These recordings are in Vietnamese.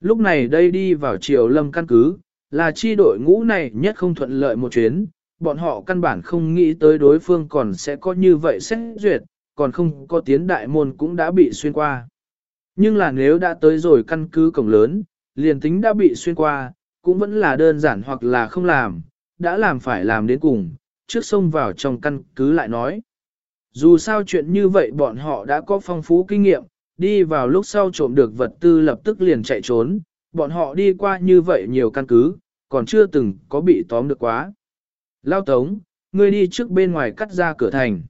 Lúc này đây đi vào triều lâm căn cứ, là chi đội ngũ này nhất không thuận lợi một chuyến, bọn họ căn bản không nghĩ tới đối phương còn sẽ có như vậy xét duyệt, còn không có tiến đại môn cũng đã bị xuyên qua. Nhưng là nếu đã tới rồi căn cứ cổng lớn, liền tính đã bị xuyên qua, cũng vẫn là đơn giản hoặc là không làm, đã làm phải làm đến cùng, trước xông vào trong căn cứ lại nói. Dù sao chuyện như vậy bọn họ đã có phong phú kinh nghiệm, đi vào lúc sau trộm được vật tư lập tức liền chạy trốn, bọn họ đi qua như vậy nhiều căn cứ, còn chưa từng có bị tóm được quá. Lao Tống, ngươi đi trước bên ngoài cắt ra cửa thành.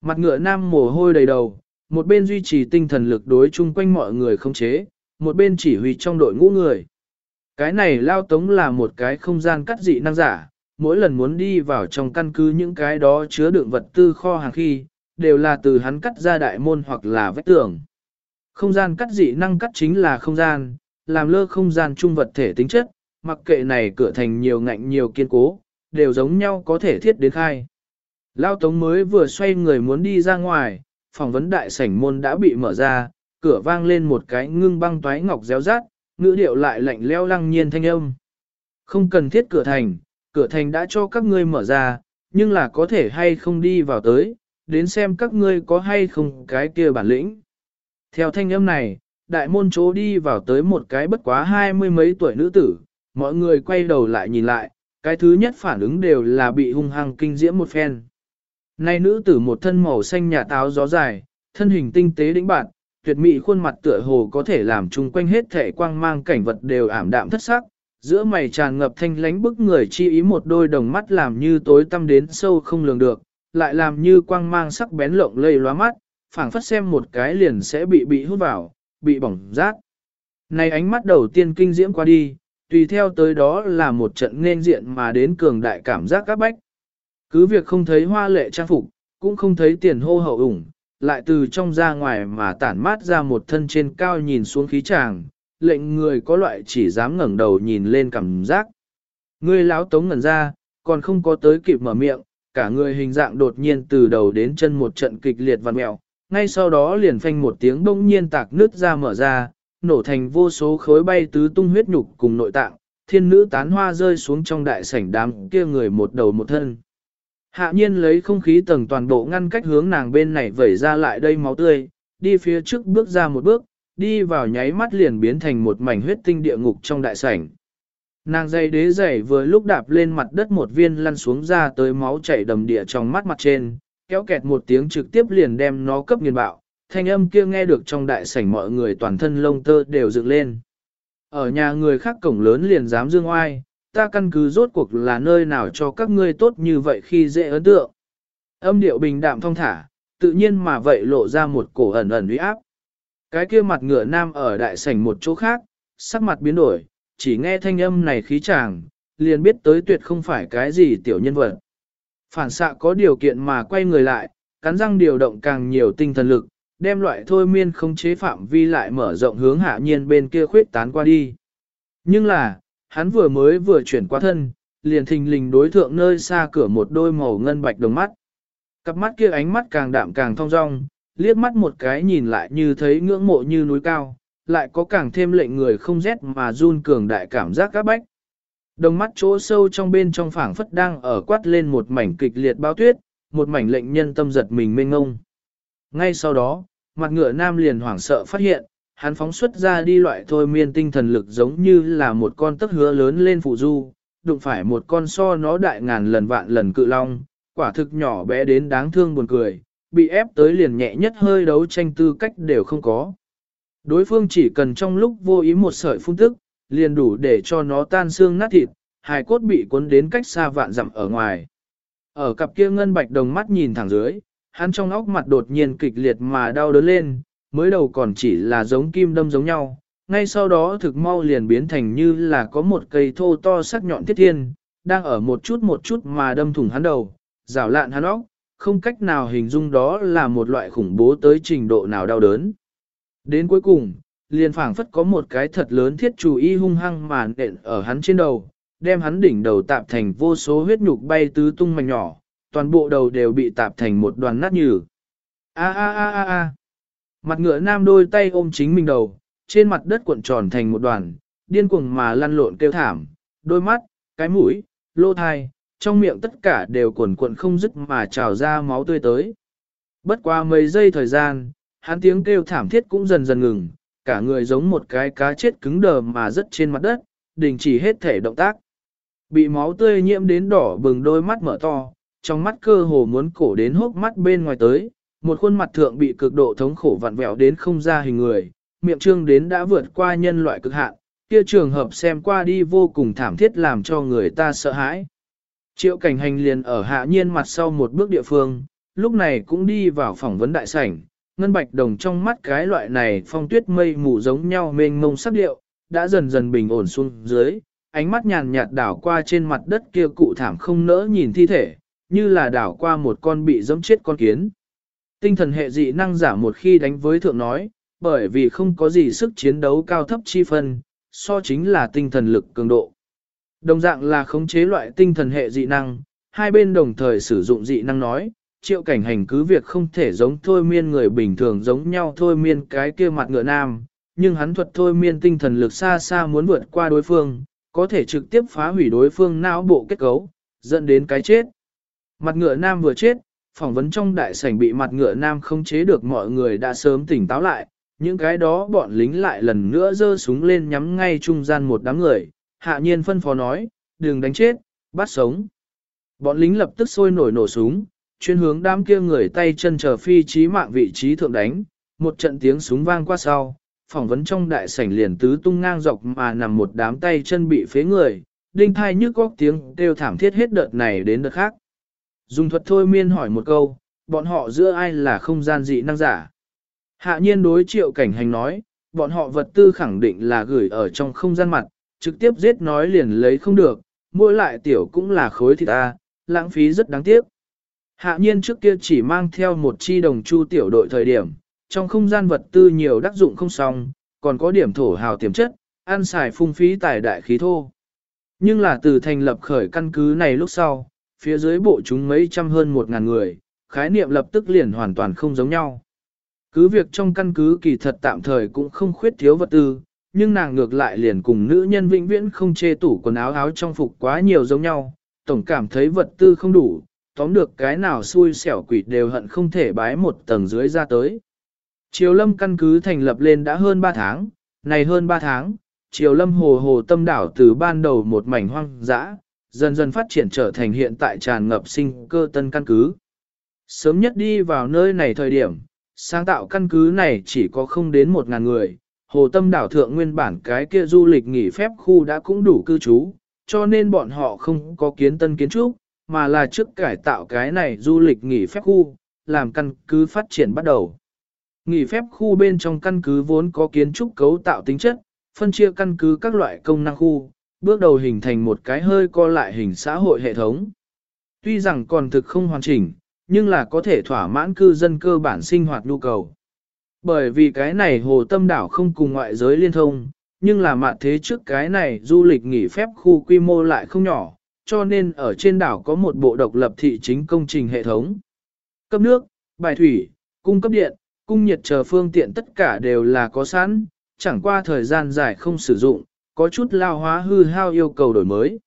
Mặt ngựa nam mồ hôi đầy đầu, một bên duy trì tinh thần lực đối chung quanh mọi người không chế, một bên chỉ huy trong đội ngũ người. Cái này Lao Tống là một cái không gian cắt dị năng giả, mỗi lần muốn đi vào trong căn cứ những cái đó chứa đựng vật tư kho hàng khi, đều là từ hắn cắt ra đại môn hoặc là vách tường. Không gian cắt dị năng cắt chính là không gian, làm lơ không gian trung vật thể tính chất, mặc kệ này cửa thành nhiều ngạnh nhiều kiên cố, đều giống nhau có thể thiết đến khai. Lao Tống mới vừa xoay người muốn đi ra ngoài, phỏng vấn đại sảnh môn đã bị mở ra, cửa vang lên một cái ngưng băng toái ngọc réo rát, ngữ điệu lại lạnh leo lăng nhiên thanh âm. Không cần thiết cửa thành, cửa thành đã cho các ngươi mở ra, nhưng là có thể hay không đi vào tới, đến xem các ngươi có hay không cái kia bản lĩnh. Theo thanh âm này, đại môn chỗ đi vào tới một cái bất quá hai mươi mấy tuổi nữ tử, mọi người quay đầu lại nhìn lại, cái thứ nhất phản ứng đều là bị hung hăng kinh diễm một phen. Nay nữ tử một thân màu xanh nhà táo gió dài, thân hình tinh tế đĩnh bạn, tuyệt mỹ khuôn mặt tựa hồ có thể làm chung quanh hết thể quang mang cảnh vật đều ảm đạm thất sắc, giữa mày tràn ngập thanh lánh bức người chi ý một đôi đồng mắt làm như tối tăm đến sâu không lường được, lại làm như quang mang sắc bén lộng lây lóa mắt, phảng phất xem một cái liền sẽ bị bị hút vào, bị bỏng rát. Này ánh mắt đầu tiên kinh diễm qua đi, tùy theo tới đó là một trận nên diện mà đến cường đại cảm giác các bách. Cứ việc không thấy hoa lệ trang phục, cũng không thấy tiền hô hậu ủng, lại từ trong ra ngoài mà tản mát ra một thân trên cao nhìn xuống khí tràng, lệnh người có loại chỉ dám ngẩng đầu nhìn lên cảm giác. Người láo tống ngẩn ra, còn không có tới kịp mở miệng, cả người hình dạng đột nhiên từ đầu đến chân một trận kịch liệt vằn mẹo, ngay sau đó liền phanh một tiếng bỗng nhiên tạc nứt ra mở ra, nổ thành vô số khối bay tứ tung huyết nhục cùng nội tạng, thiên nữ tán hoa rơi xuống trong đại sảnh đám kia người một đầu một thân. Hạ nhiên lấy không khí tầng toàn bộ ngăn cách hướng nàng bên này vẩy ra lại đây máu tươi, đi phía trước bước ra một bước, đi vào nháy mắt liền biến thành một mảnh huyết tinh địa ngục trong đại sảnh. Nàng dây đế giày vừa lúc đạp lên mặt đất một viên lăn xuống ra tới máu chảy đầm địa trong mắt mặt trên, kéo kẹt một tiếng trực tiếp liền đem nó cấp nghiền bạo, thanh âm kia nghe được trong đại sảnh mọi người toàn thân lông tơ đều dựng lên. Ở nhà người khác cổng lớn liền dám dương oai, ta căn cứ rốt cuộc là nơi nào cho các ngươi tốt như vậy khi dễ ấn tượng. Âm điệu bình đạm thong thả, tự nhiên mà vậy lộ ra một cổ ẩn ẩn uy áp. Cái kia mặt ngựa nam ở đại sảnh một chỗ khác, sắc mặt biến đổi, chỉ nghe thanh âm này khí chàng, liền biết tới tuyệt không phải cái gì tiểu nhân vật. Phản xạ có điều kiện mà quay người lại, cắn răng điều động càng nhiều tinh thần lực, đem loại thôi miên không chế phạm vi lại mở rộng hướng hạ nhiên bên kia khuyết tán qua đi. Nhưng là, hắn vừa mới vừa chuyển qua thân, liền thình lình đối thượng nơi xa cửa một đôi màu ngân bạch đồng mắt. Cặp mắt kia ánh mắt càng đạm càng thong dong, liếc mắt một cái nhìn lại như thấy ngưỡng mộ như núi cao, lại có càng thêm lệnh người không rét mà run cường đại cảm giác các bách. Đồng mắt chỗ sâu trong bên trong phảng phất đang ở quát lên một mảnh kịch liệt bao tuyết, một mảnh lệnh nhân tâm giật mình mênh ngông. Ngay sau đó, mặt ngựa nam liền hoảng sợ phát hiện, hắn phóng xuất ra đi loại thôi miên tinh thần lực giống như là một con tức hứa lớn lên phụ du, đụng phải một con so nó đại ngàn lần vạn lần cự long, quả thực nhỏ bé đến đáng thương buồn cười, bị ép tới liền nhẹ nhất hơi đấu tranh tư cách đều không có. Đối phương chỉ cần trong lúc vô ý một sợi phun tức, liền đủ để cho nó tan xương nát thịt, hài cốt bị cuốn đến cách xa vạn dặm ở ngoài. Ở cặp kia ngân bạch đồng mắt nhìn thẳng dưới, hắn trong óc mặt đột nhiên kịch liệt mà đau đớn lên, mới đầu còn chỉ là giống kim đâm giống nhau, ngay sau đó thực mau liền biến thành như là có một cây thô to sắc nhọn thiết thiên, đang ở một chút một chút mà đâm thủng hắn đầu, rào lạn hắn óc, không cách nào hình dung đó là một loại khủng bố tới trình độ nào đau đớn. Đến cuối cùng, liền phảng phất có một cái thật lớn thiết chủ y hung hăng mà nện ở hắn trên đầu, đem hắn đỉnh đầu tạp thành vô số huyết nhục bay tứ tung mảnh nhỏ, toàn bộ đầu đều bị tạp thành một đoàn nát nhừ. A a a a a. Mặt ngựa nam đôi tay ôm chính mình đầu, trên mặt đất cuộn tròn thành một đoàn, điên cuồng mà lăn lộn kêu thảm, đôi mắt, cái mũi, lô thai, trong miệng tất cả đều cuộn cuộn không dứt mà trào ra máu tươi tới. Bất qua mấy giây thời gian, hắn tiếng kêu thảm thiết cũng dần dần ngừng, cả người giống một cái cá chết cứng đờ mà rất trên mặt đất, đình chỉ hết thể động tác. Bị máu tươi nhiễm đến đỏ bừng đôi mắt mở to, trong mắt cơ hồ muốn cổ đến hốc mắt bên ngoài tới, một khuôn mặt thượng bị cực độ thống khổ vặn vẹo đến không ra hình người, miệng trương đến đã vượt qua nhân loại cực hạn, kia trường hợp xem qua đi vô cùng thảm thiết làm cho người ta sợ hãi. Triệu cảnh hành liền ở hạ nhiên mặt sau một bước địa phương, lúc này cũng đi vào phỏng vấn đại sảnh, ngân bạch đồng trong mắt cái loại này phong tuyết mây mù giống nhau mênh mông sắc điệu, đã dần dần bình ổn xuống dưới, ánh mắt nhàn nhạt đảo qua trên mặt đất kia cụ thảm không nỡ nhìn thi thể, như là đảo qua một con bị dẫm chết con kiến. Tinh thần hệ dị năng giả một khi đánh với thượng nói, bởi vì không có gì sức chiến đấu cao thấp chi phân, so chính là tinh thần lực cường độ. Đồng dạng là khống chế loại tinh thần hệ dị năng, hai bên đồng thời sử dụng dị năng nói, triệu cảnh hành cứ việc không thể giống thôi miên người bình thường giống nhau thôi miên cái kia mặt ngựa nam, nhưng hắn thuật thôi miên tinh thần lực xa xa muốn vượt qua đối phương, có thể trực tiếp phá hủy đối phương não bộ kết cấu, dẫn đến cái chết. Mặt ngựa nam vừa chết, phỏng vấn trong đại sảnh bị mặt ngựa nam không chế được mọi người đã sớm tỉnh táo lại, những cái đó bọn lính lại lần nữa giơ súng lên nhắm ngay trung gian một đám người, hạ nhiên phân phó nói, đừng đánh chết, bắt sống. Bọn lính lập tức sôi nổi nổ súng, chuyên hướng đám kia người tay chân chờ phi trí mạng vị trí thượng đánh, một trận tiếng súng vang qua sau, phỏng vấn trong đại sảnh liền tứ tung ngang dọc mà nằm một đám tay chân bị phế người, đinh thai nhức góc tiếng kêu thảm thiết hết đợt này đến đợt khác. Dùng thuật thôi miên hỏi một câu, bọn họ giữa ai là không gian dị năng giả. Hạ nhiên đối triệu cảnh hành nói, bọn họ vật tư khẳng định là gửi ở trong không gian mặt, trực tiếp giết nói liền lấy không được, mỗi lại tiểu cũng là khối thịt ta, lãng phí rất đáng tiếc. Hạ nhiên trước kia chỉ mang theo một chi đồng chu tiểu đội thời điểm, trong không gian vật tư nhiều đắc dụng không xong, còn có điểm thổ hào tiềm chất, ăn xài phung phí tài đại khí thô. Nhưng là từ thành lập khởi căn cứ này lúc sau, phía dưới bộ chúng mấy trăm hơn một ngàn người, khái niệm lập tức liền hoàn toàn không giống nhau. Cứ việc trong căn cứ kỳ thật tạm thời cũng không khuyết thiếu vật tư, nhưng nàng ngược lại liền cùng nữ nhân vĩnh viễn không chê tủ quần áo áo trong phục quá nhiều giống nhau, tổng cảm thấy vật tư không đủ, tóm được cái nào xui xẻo quỷ đều hận không thể bái một tầng dưới ra tới. Triều Lâm căn cứ thành lập lên đã hơn 3 tháng, này hơn 3 tháng, Triều Lâm hồ hồ tâm đảo từ ban đầu một mảnh hoang dã, dần dần phát triển trở thành hiện tại tràn ngập sinh cơ tân căn cứ. Sớm nhất đi vào nơi này thời điểm, sáng tạo căn cứ này chỉ có không đến một ngàn người, hồ tâm đảo thượng nguyên bản cái kia du lịch nghỉ phép khu đã cũng đủ cư trú, cho nên bọn họ không có kiến tân kiến trúc, mà là trước cải tạo cái này du lịch nghỉ phép khu, làm căn cứ phát triển bắt đầu. Nghỉ phép khu bên trong căn cứ vốn có kiến trúc cấu tạo tính chất, phân chia căn cứ các loại công năng khu, bước đầu hình thành một cái hơi co lại hình xã hội hệ thống. Tuy rằng còn thực không hoàn chỉnh, nhưng là có thể thỏa mãn cư dân cơ bản sinh hoạt nhu cầu. Bởi vì cái này hồ tâm đảo không cùng ngoại giới liên thông, nhưng là mạn thế trước cái này du lịch nghỉ phép khu quy mô lại không nhỏ, cho nên ở trên đảo có một bộ độc lập thị chính công trình hệ thống. Cấp nước, bài thủy, cung cấp điện, cung nhiệt chờ phương tiện tất cả đều là có sẵn, chẳng qua thời gian dài không sử dụng, có chút lao hóa hư hao yêu cầu đổi mới.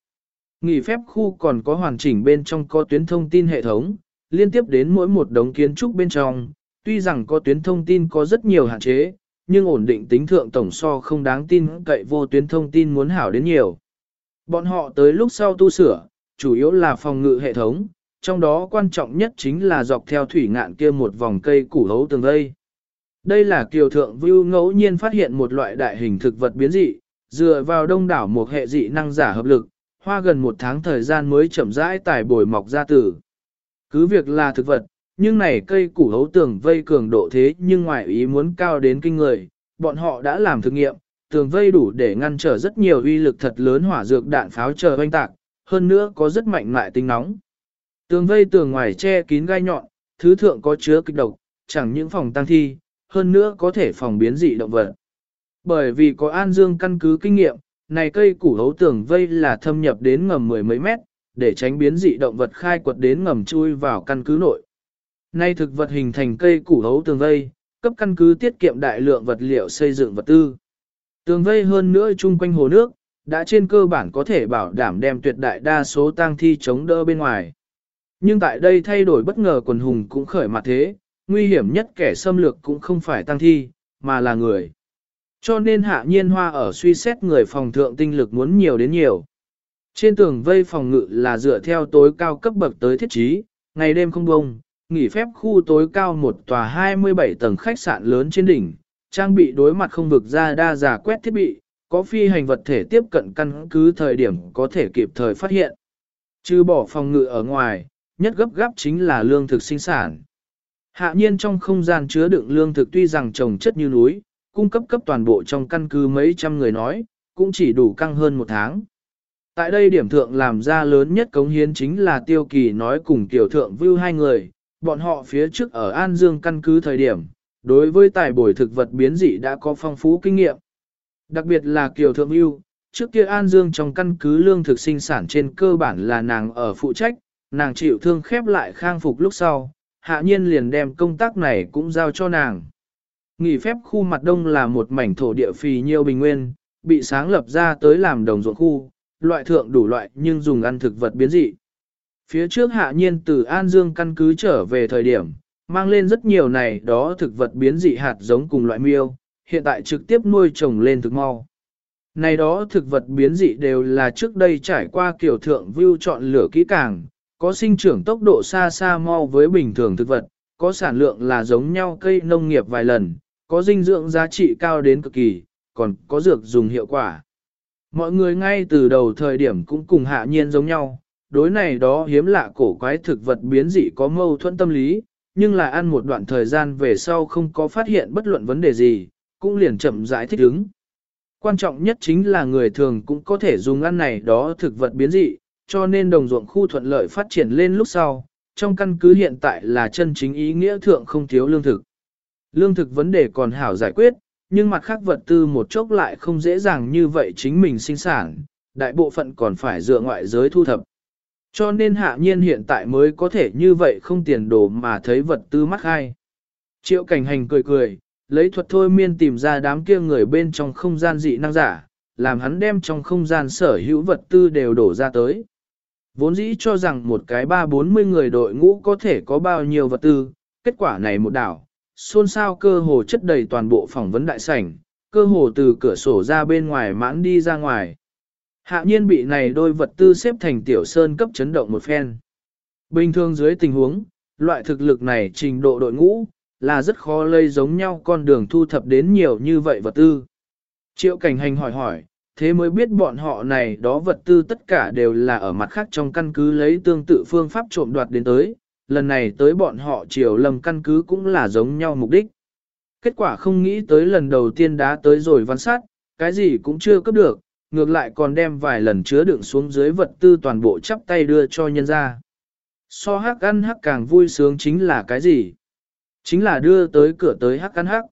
Nghỉ phép khu còn có hoàn chỉnh bên trong có tuyến thông tin hệ thống, liên tiếp đến mỗi một đống kiến trúc bên trong, tuy rằng có tuyến thông tin có rất nhiều hạn chế, nhưng ổn định tính thượng tổng so không đáng tin cậy vô tuyến thông tin muốn hảo đến nhiều. Bọn họ tới lúc sau tu sửa, chủ yếu là phòng ngự hệ thống, trong đó quan trọng nhất chính là dọc theo thủy ngạn kia một vòng cây củ hấu tường vây. Đây là kiều thượng view ngẫu nhiên phát hiện một loại đại hình thực vật biến dị, dựa vào đông đảo một hệ dị năng giả hợp lực, hoa gần một tháng thời gian mới chậm rãi tải bồi mọc ra tử. Cứ việc là thực vật, nhưng này cây củ hấu tường vây cường độ thế nhưng ngoài ý muốn cao đến kinh người, bọn họ đã làm thử nghiệm, tường vây đủ để ngăn trở rất nhiều uy lực thật lớn hỏa dược đạn pháo chờ oanh tạc, hơn nữa có rất mạnh mại tính nóng. Tường vây tường ngoài che kín gai nhọn, thứ thượng có chứa kịch độc, chẳng những phòng tăng thi, hơn nữa có thể phòng biến dị động vật. Bởi vì có An Dương căn cứ kinh nghiệm, này cây củ hấu tường vây là thâm nhập đến ngầm mười mấy mét, để tránh biến dị động vật khai quật đến ngầm chui vào căn cứ nội. Nay thực vật hình thành cây củ hấu tường vây, cấp căn cứ tiết kiệm đại lượng vật liệu xây dựng vật tư. Tường vây hơn nữa chung quanh hồ nước, đã trên cơ bản có thể bảo đảm đem tuyệt đại đa số tang thi chống đỡ bên ngoài. Nhưng tại đây thay đổi bất ngờ quần hùng cũng khởi mặt thế, nguy hiểm nhất kẻ xâm lược cũng không phải tang thi, mà là người. Cho nên hạ nhiên hoa ở suy xét người phòng thượng tinh lực muốn nhiều đến nhiều. Trên tường vây phòng ngự là dựa theo tối cao cấp bậc tới thiết trí, ngày đêm không bông, nghỉ phép khu tối cao một tòa 27 tầng khách sạn lớn trên đỉnh, trang bị đối mặt không vực ra đa giả quét thiết bị, có phi hành vật thể tiếp cận căn cứ thời điểm có thể kịp thời phát hiện. Trừ bỏ phòng ngự ở ngoài, nhất gấp gáp chính là lương thực sinh sản. Hạ nhiên trong không gian chứa đựng lương thực tuy rằng trồng chất như núi, cung cấp cấp toàn bộ trong căn cứ mấy trăm người nói, cũng chỉ đủ căng hơn một tháng. Tại đây điểm thượng làm ra lớn nhất cống hiến chính là tiêu kỳ nói cùng tiểu thượng vưu hai người, bọn họ phía trước ở An Dương căn cứ thời điểm, đối với tài bồi thực vật biến dị đã có phong phú kinh nghiệm. Đặc biệt là Kiều Thượng View, trước kia An Dương trong căn cứ lương thực sinh sản trên cơ bản là nàng ở phụ trách, nàng chịu thương khép lại khang phục lúc sau, hạ nhiên liền đem công tác này cũng giao cho nàng. Nghỉ phép khu mặt đông là một mảnh thổ địa phì nhiêu bình nguyên, bị sáng lập ra tới làm đồng ruộng khu, loại thượng đủ loại nhưng dùng ăn thực vật biến dị. Phía trước hạ nhiên từ An Dương căn cứ trở về thời điểm, mang lên rất nhiều này đó thực vật biến dị hạt giống cùng loại miêu, hiện tại trực tiếp nuôi trồng lên thực mau. Này đó thực vật biến dị đều là trước đây trải qua kiểu thượng view chọn lửa kỹ càng, có sinh trưởng tốc độ xa xa mau với bình thường thực vật, có sản lượng là giống nhau cây nông nghiệp vài lần, có dinh dưỡng giá trị cao đến cực kỳ, còn có dược dùng hiệu quả. Mọi người ngay từ đầu thời điểm cũng cùng hạ nhiên giống nhau, đối này đó hiếm lạ cổ quái thực vật biến dị có mâu thuẫn tâm lý, nhưng là ăn một đoạn thời gian về sau không có phát hiện bất luận vấn đề gì, cũng liền chậm rãi thích ứng. Quan trọng nhất chính là người thường cũng có thể dùng ăn này đó thực vật biến dị, cho nên đồng ruộng khu thuận lợi phát triển lên lúc sau, trong căn cứ hiện tại là chân chính ý nghĩa thượng không thiếu lương thực. Lương thực vấn đề còn hảo giải quyết, nhưng mặt khác vật tư một chốc lại không dễ dàng như vậy chính mình sinh sản, đại bộ phận còn phải dựa ngoại giới thu thập. Cho nên hạ nhiên hiện tại mới có thể như vậy không tiền đồ mà thấy vật tư mắc hai. Triệu cảnh hành cười cười, lấy thuật thôi miên tìm ra đám kia người bên trong không gian dị năng giả, làm hắn đem trong không gian sở hữu vật tư đều đổ ra tới. Vốn dĩ cho rằng một cái ba bốn mươi người đội ngũ có thể có bao nhiêu vật tư, kết quả này một đảo, xôn xao cơ hồ chất đầy toàn bộ phỏng vấn đại sảnh, cơ hồ từ cửa sổ ra bên ngoài mãn đi ra ngoài. Hạ nhiên bị này đôi vật tư xếp thành tiểu sơn cấp chấn động một phen. Bình thường dưới tình huống, loại thực lực này trình độ đội ngũ, là rất khó lây giống nhau con đường thu thập đến nhiều như vậy vật tư. Triệu cảnh hành hỏi hỏi, thế mới biết bọn họ này đó vật tư tất cả đều là ở mặt khác trong căn cứ lấy tương tự phương pháp trộm đoạt đến tới, lần này tới bọn họ triều lầm căn cứ cũng là giống nhau mục đích. Kết quả không nghĩ tới lần đầu tiên đã tới rồi văn sát, cái gì cũng chưa cấp được, ngược lại còn đem vài lần chứa đựng xuống dưới vật tư toàn bộ chắp tay đưa cho nhân ra. So hắc ăn hắc càng vui sướng chính là cái gì? Chính là đưa tới cửa tới hắc ăn hắc.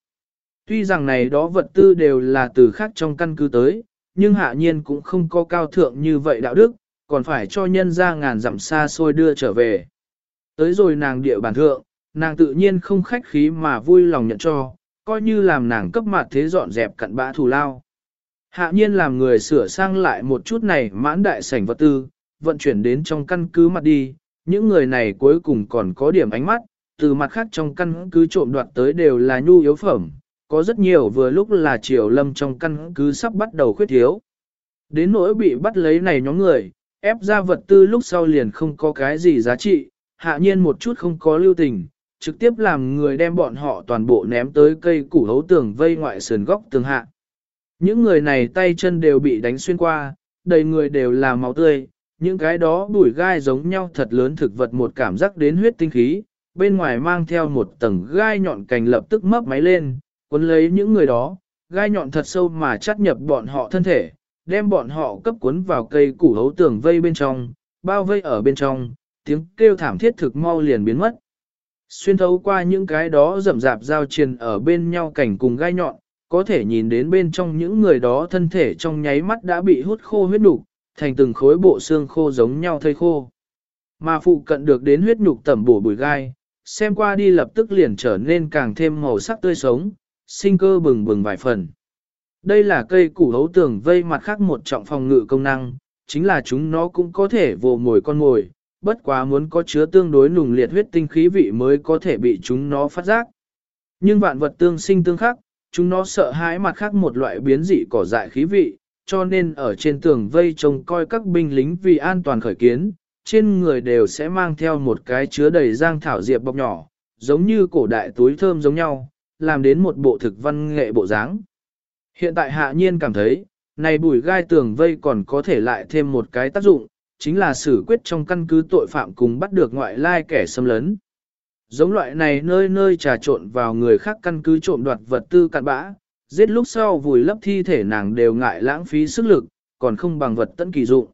Tuy rằng này đó vật tư đều là từ khác trong căn cứ tới, nhưng hạ nhiên cũng không có cao thượng như vậy đạo đức, còn phải cho nhân ra ngàn dặm xa xôi đưa trở về. Tới rồi nàng địa bàn thượng, nàng tự nhiên không khách khí mà vui lòng nhận cho, coi như làm nàng cấp mặt thế dọn dẹp cặn bã thù lao. Hạ nhiên làm người sửa sang lại một chút này mãn đại sảnh vật tư, vận chuyển đến trong căn cứ mặt đi, những người này cuối cùng còn có điểm ánh mắt, từ mặt khác trong căn cứ trộm đoạt tới đều là nhu yếu phẩm, có rất nhiều vừa lúc là triều lâm trong căn cứ sắp bắt đầu khuyết thiếu. Đến nỗi bị bắt lấy này nhóm người, ép ra vật tư lúc sau liền không có cái gì giá trị, hạ nhiên một chút không có lưu tình, trực tiếp làm người đem bọn họ toàn bộ ném tới cây củ hấu tường vây ngoại sườn góc tường hạ. Những người này tay chân đều bị đánh xuyên qua, đầy người đều là máu tươi, những cái đó bụi gai giống nhau thật lớn thực vật một cảm giác đến huyết tinh khí, bên ngoài mang theo một tầng gai nhọn cành lập tức mấp máy lên, cuốn lấy những người đó, gai nhọn thật sâu mà chắt nhập bọn họ thân thể, đem bọn họ cấp cuốn vào cây củ hấu tường vây bên trong, bao vây ở bên trong, tiếng kêu thảm thiết thực mau liền biến mất. Xuyên thấu qua những cái đó rậm rạp giao triền ở bên nhau cảnh cùng gai nhọn, có thể nhìn đến bên trong những người đó thân thể trong nháy mắt đã bị hút khô huyết nhục thành từng khối bộ xương khô giống nhau thây khô. Mà phụ cận được đến huyết nhục tẩm bổ bùi gai, xem qua đi lập tức liền trở nên càng thêm màu sắc tươi sống, sinh cơ bừng bừng vài phần. Đây là cây củ hấu tường vây mặt khác một trọng phòng ngự công năng, chính là chúng nó cũng có thể vồ mồi con mồi, bất quá muốn có chứa tương đối nùng liệt huyết tinh khí vị mới có thể bị chúng nó phát giác. Nhưng vạn vật tương sinh tương khắc, chúng nó sợ hãi mặt khác một loại biến dị cỏ dại khí vị, cho nên ở trên tường vây trông coi các binh lính vì an toàn khởi kiến, trên người đều sẽ mang theo một cái chứa đầy giang thảo diệp bọc nhỏ, giống như cổ đại túi thơm giống nhau, làm đến một bộ thực văn nghệ bộ dáng. Hiện tại hạ nhiên cảm thấy, này bùi gai tường vây còn có thể lại thêm một cái tác dụng, chính là xử quyết trong căn cứ tội phạm cùng bắt được ngoại lai kẻ xâm lấn. Giống loại này nơi nơi trà trộn vào người khác căn cứ trộm đoạt vật tư cặn bã, giết lúc sau vùi lấp thi thể nàng đều ngại lãng phí sức lực, còn không bằng vật tận kỳ dụng.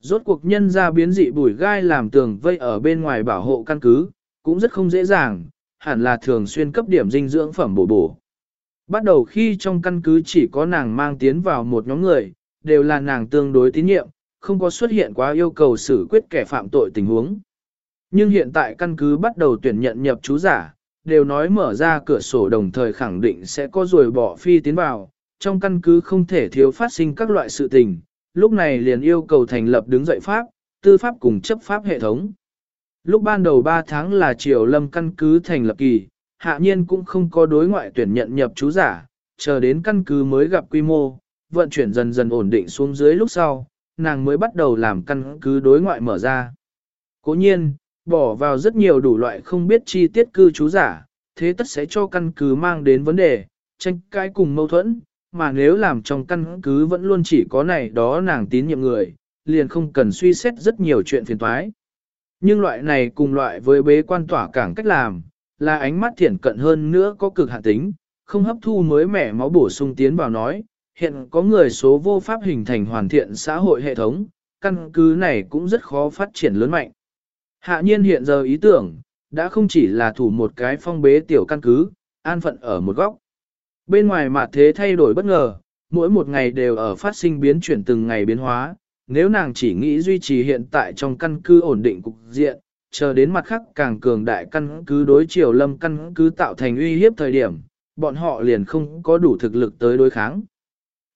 Rốt cuộc nhân ra biến dị bùi gai làm tường vây ở bên ngoài bảo hộ căn cứ, cũng rất không dễ dàng, hẳn là thường xuyên cấp điểm dinh dưỡng phẩm bổ bổ. Bắt đầu khi trong căn cứ chỉ có nàng mang tiến vào một nhóm người, đều là nàng tương đối tín nhiệm, không có xuất hiện quá yêu cầu xử quyết kẻ phạm tội tình huống. Nhưng hiện tại căn cứ bắt đầu tuyển nhận nhập chú giả, đều nói mở ra cửa sổ đồng thời khẳng định sẽ có rồi bỏ phi tiến vào, trong căn cứ không thể thiếu phát sinh các loại sự tình, lúc này liền yêu cầu thành lập đứng dậy pháp, tư pháp cùng chấp pháp hệ thống. Lúc ban đầu 3 tháng là triều lâm căn cứ thành lập kỳ, hạ nhiên cũng không có đối ngoại tuyển nhận nhập chú giả, chờ đến căn cứ mới gặp quy mô, vận chuyển dần dần ổn định xuống dưới lúc sau, nàng mới bắt đầu làm căn cứ đối ngoại mở ra. Cố nhiên, bỏ vào rất nhiều đủ loại không biết chi tiết cư trú giả, thế tất sẽ cho căn cứ mang đến vấn đề, tranh cãi cùng mâu thuẫn, mà nếu làm trong căn cứ vẫn luôn chỉ có này đó nàng tín nhiệm người, liền không cần suy xét rất nhiều chuyện phiền toái. Nhưng loại này cùng loại với bế quan tỏa cảng cách làm, là ánh mắt thiển cận hơn nữa có cực hạn tính, không hấp thu mới mẻ máu bổ sung tiến vào nói, hiện có người số vô pháp hình thành hoàn thiện xã hội hệ thống, căn cứ này cũng rất khó phát triển lớn mạnh. Hạ nhiên hiện giờ ý tưởng, đã không chỉ là thủ một cái phong bế tiểu căn cứ, an phận ở một góc. Bên ngoài mặt thế thay đổi bất ngờ, mỗi một ngày đều ở phát sinh biến chuyển từng ngày biến hóa, nếu nàng chỉ nghĩ duy trì hiện tại trong căn cứ ổn định cục diện, chờ đến mặt khác càng cường đại căn cứ đối chiều lâm căn cứ tạo thành uy hiếp thời điểm, bọn họ liền không có đủ thực lực tới đối kháng.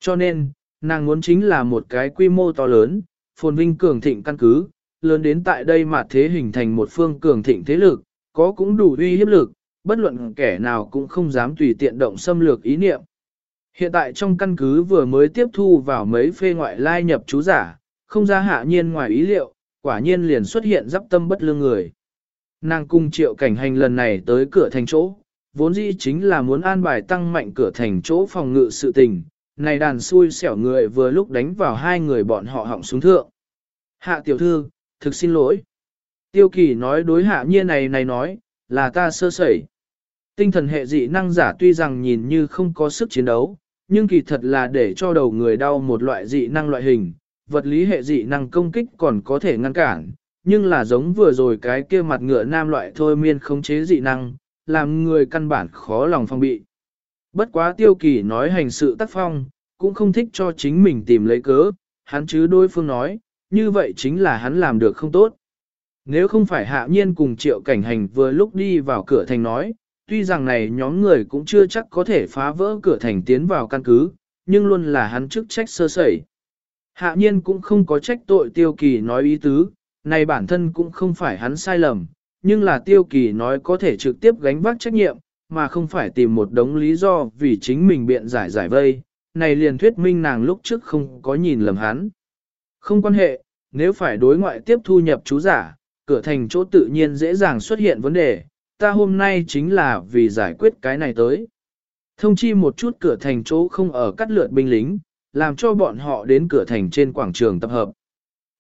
Cho nên, nàng muốn chính là một cái quy mô to lớn, phồn vinh cường thịnh căn cứ, lớn đến tại đây mà thế hình thành một phương cường thịnh thế lực, có cũng đủ uy hiếp lực, bất luận kẻ nào cũng không dám tùy tiện động xâm lược ý niệm. Hiện tại trong căn cứ vừa mới tiếp thu vào mấy phê ngoại lai nhập chú giả, không ra hạ nhiên ngoài ý liệu, quả nhiên liền xuất hiện dắp tâm bất lương người. Nàng cung triệu cảnh hành lần này tới cửa thành chỗ, vốn dĩ chính là muốn an bài tăng mạnh cửa thành chỗ phòng ngự sự tình, này đàn xui xẻo người vừa lúc đánh vào hai người bọn họ họng xuống thượng. Hạ tiểu thư, thực xin lỗi. Tiêu kỳ nói đối hạ nhiên này này nói, là ta sơ sẩy. Tinh thần hệ dị năng giả tuy rằng nhìn như không có sức chiến đấu, nhưng kỳ thật là để cho đầu người đau một loại dị năng loại hình, vật lý hệ dị năng công kích còn có thể ngăn cản, nhưng là giống vừa rồi cái kia mặt ngựa nam loại thôi miên khống chế dị năng, làm người căn bản khó lòng phong bị. Bất quá tiêu kỳ nói hành sự tác phong, cũng không thích cho chính mình tìm lấy cớ, hắn chứ đối phương nói, như vậy chính là hắn làm được không tốt. Nếu không phải hạ nhiên cùng triệu cảnh hành vừa lúc đi vào cửa thành nói, tuy rằng này nhóm người cũng chưa chắc có thể phá vỡ cửa thành tiến vào căn cứ, nhưng luôn là hắn chức trách sơ sẩy. Hạ nhiên cũng không có trách tội tiêu kỳ nói ý tứ, này bản thân cũng không phải hắn sai lầm, nhưng là tiêu kỳ nói có thể trực tiếp gánh vác trách nhiệm, mà không phải tìm một đống lý do vì chính mình biện giải giải vây, này liền thuyết minh nàng lúc trước không có nhìn lầm hắn. Không quan hệ, nếu phải đối ngoại tiếp thu nhập chú giả, cửa thành chỗ tự nhiên dễ dàng xuất hiện vấn đề, ta hôm nay chính là vì giải quyết cái này tới. Thông chi một chút cửa thành chỗ không ở cắt lượt binh lính, làm cho bọn họ đến cửa thành trên quảng trường tập hợp.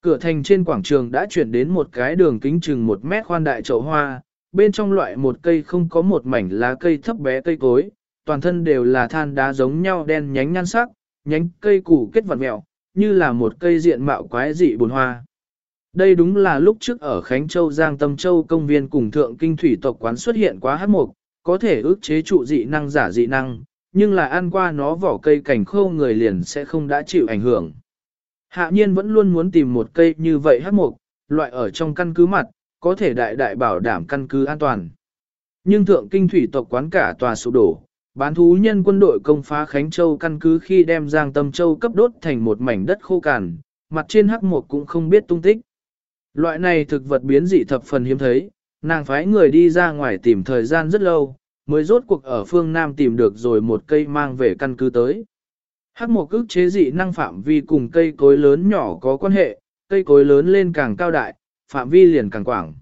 Cửa thành trên quảng trường đã chuyển đến một cái đường kính chừng một mét khoan đại chậu hoa, bên trong loại một cây không có một mảnh lá cây thấp bé cây cối, toàn thân đều là than đá giống nhau đen nhánh nhan sắc, nhánh cây củ kết vật mẹo, như là một cây diện mạo quái dị bồn hoa. Đây đúng là lúc trước ở Khánh Châu Giang Tâm Châu công viên cùng thượng kinh thủy tộc quán xuất hiện quá hát mục, có thể ước chế trụ dị năng giả dị năng, nhưng là ăn qua nó vỏ cây cảnh khô người liền sẽ không đã chịu ảnh hưởng. Hạ nhiên vẫn luôn muốn tìm một cây như vậy hát mục, loại ở trong căn cứ mặt, có thể đại đại bảo đảm căn cứ an toàn. Nhưng thượng kinh thủy tộc quán cả tòa sụp đổ, Bán thú nhân quân đội công phá Khánh Châu căn cứ khi đem Giang Tâm Châu cấp đốt thành một mảnh đất khô cằn, mặt trên hắc một cũng không biết tung tích. Loại này thực vật biến dị thập phần hiếm thấy, nàng phái người đi ra ngoài tìm thời gian rất lâu, mới rốt cuộc ở phương Nam tìm được rồi một cây mang về căn cứ tới. Hắc một ức chế dị năng phạm vi cùng cây cối lớn nhỏ có quan hệ, cây cối lớn lên càng cao đại, phạm vi liền càng quảng.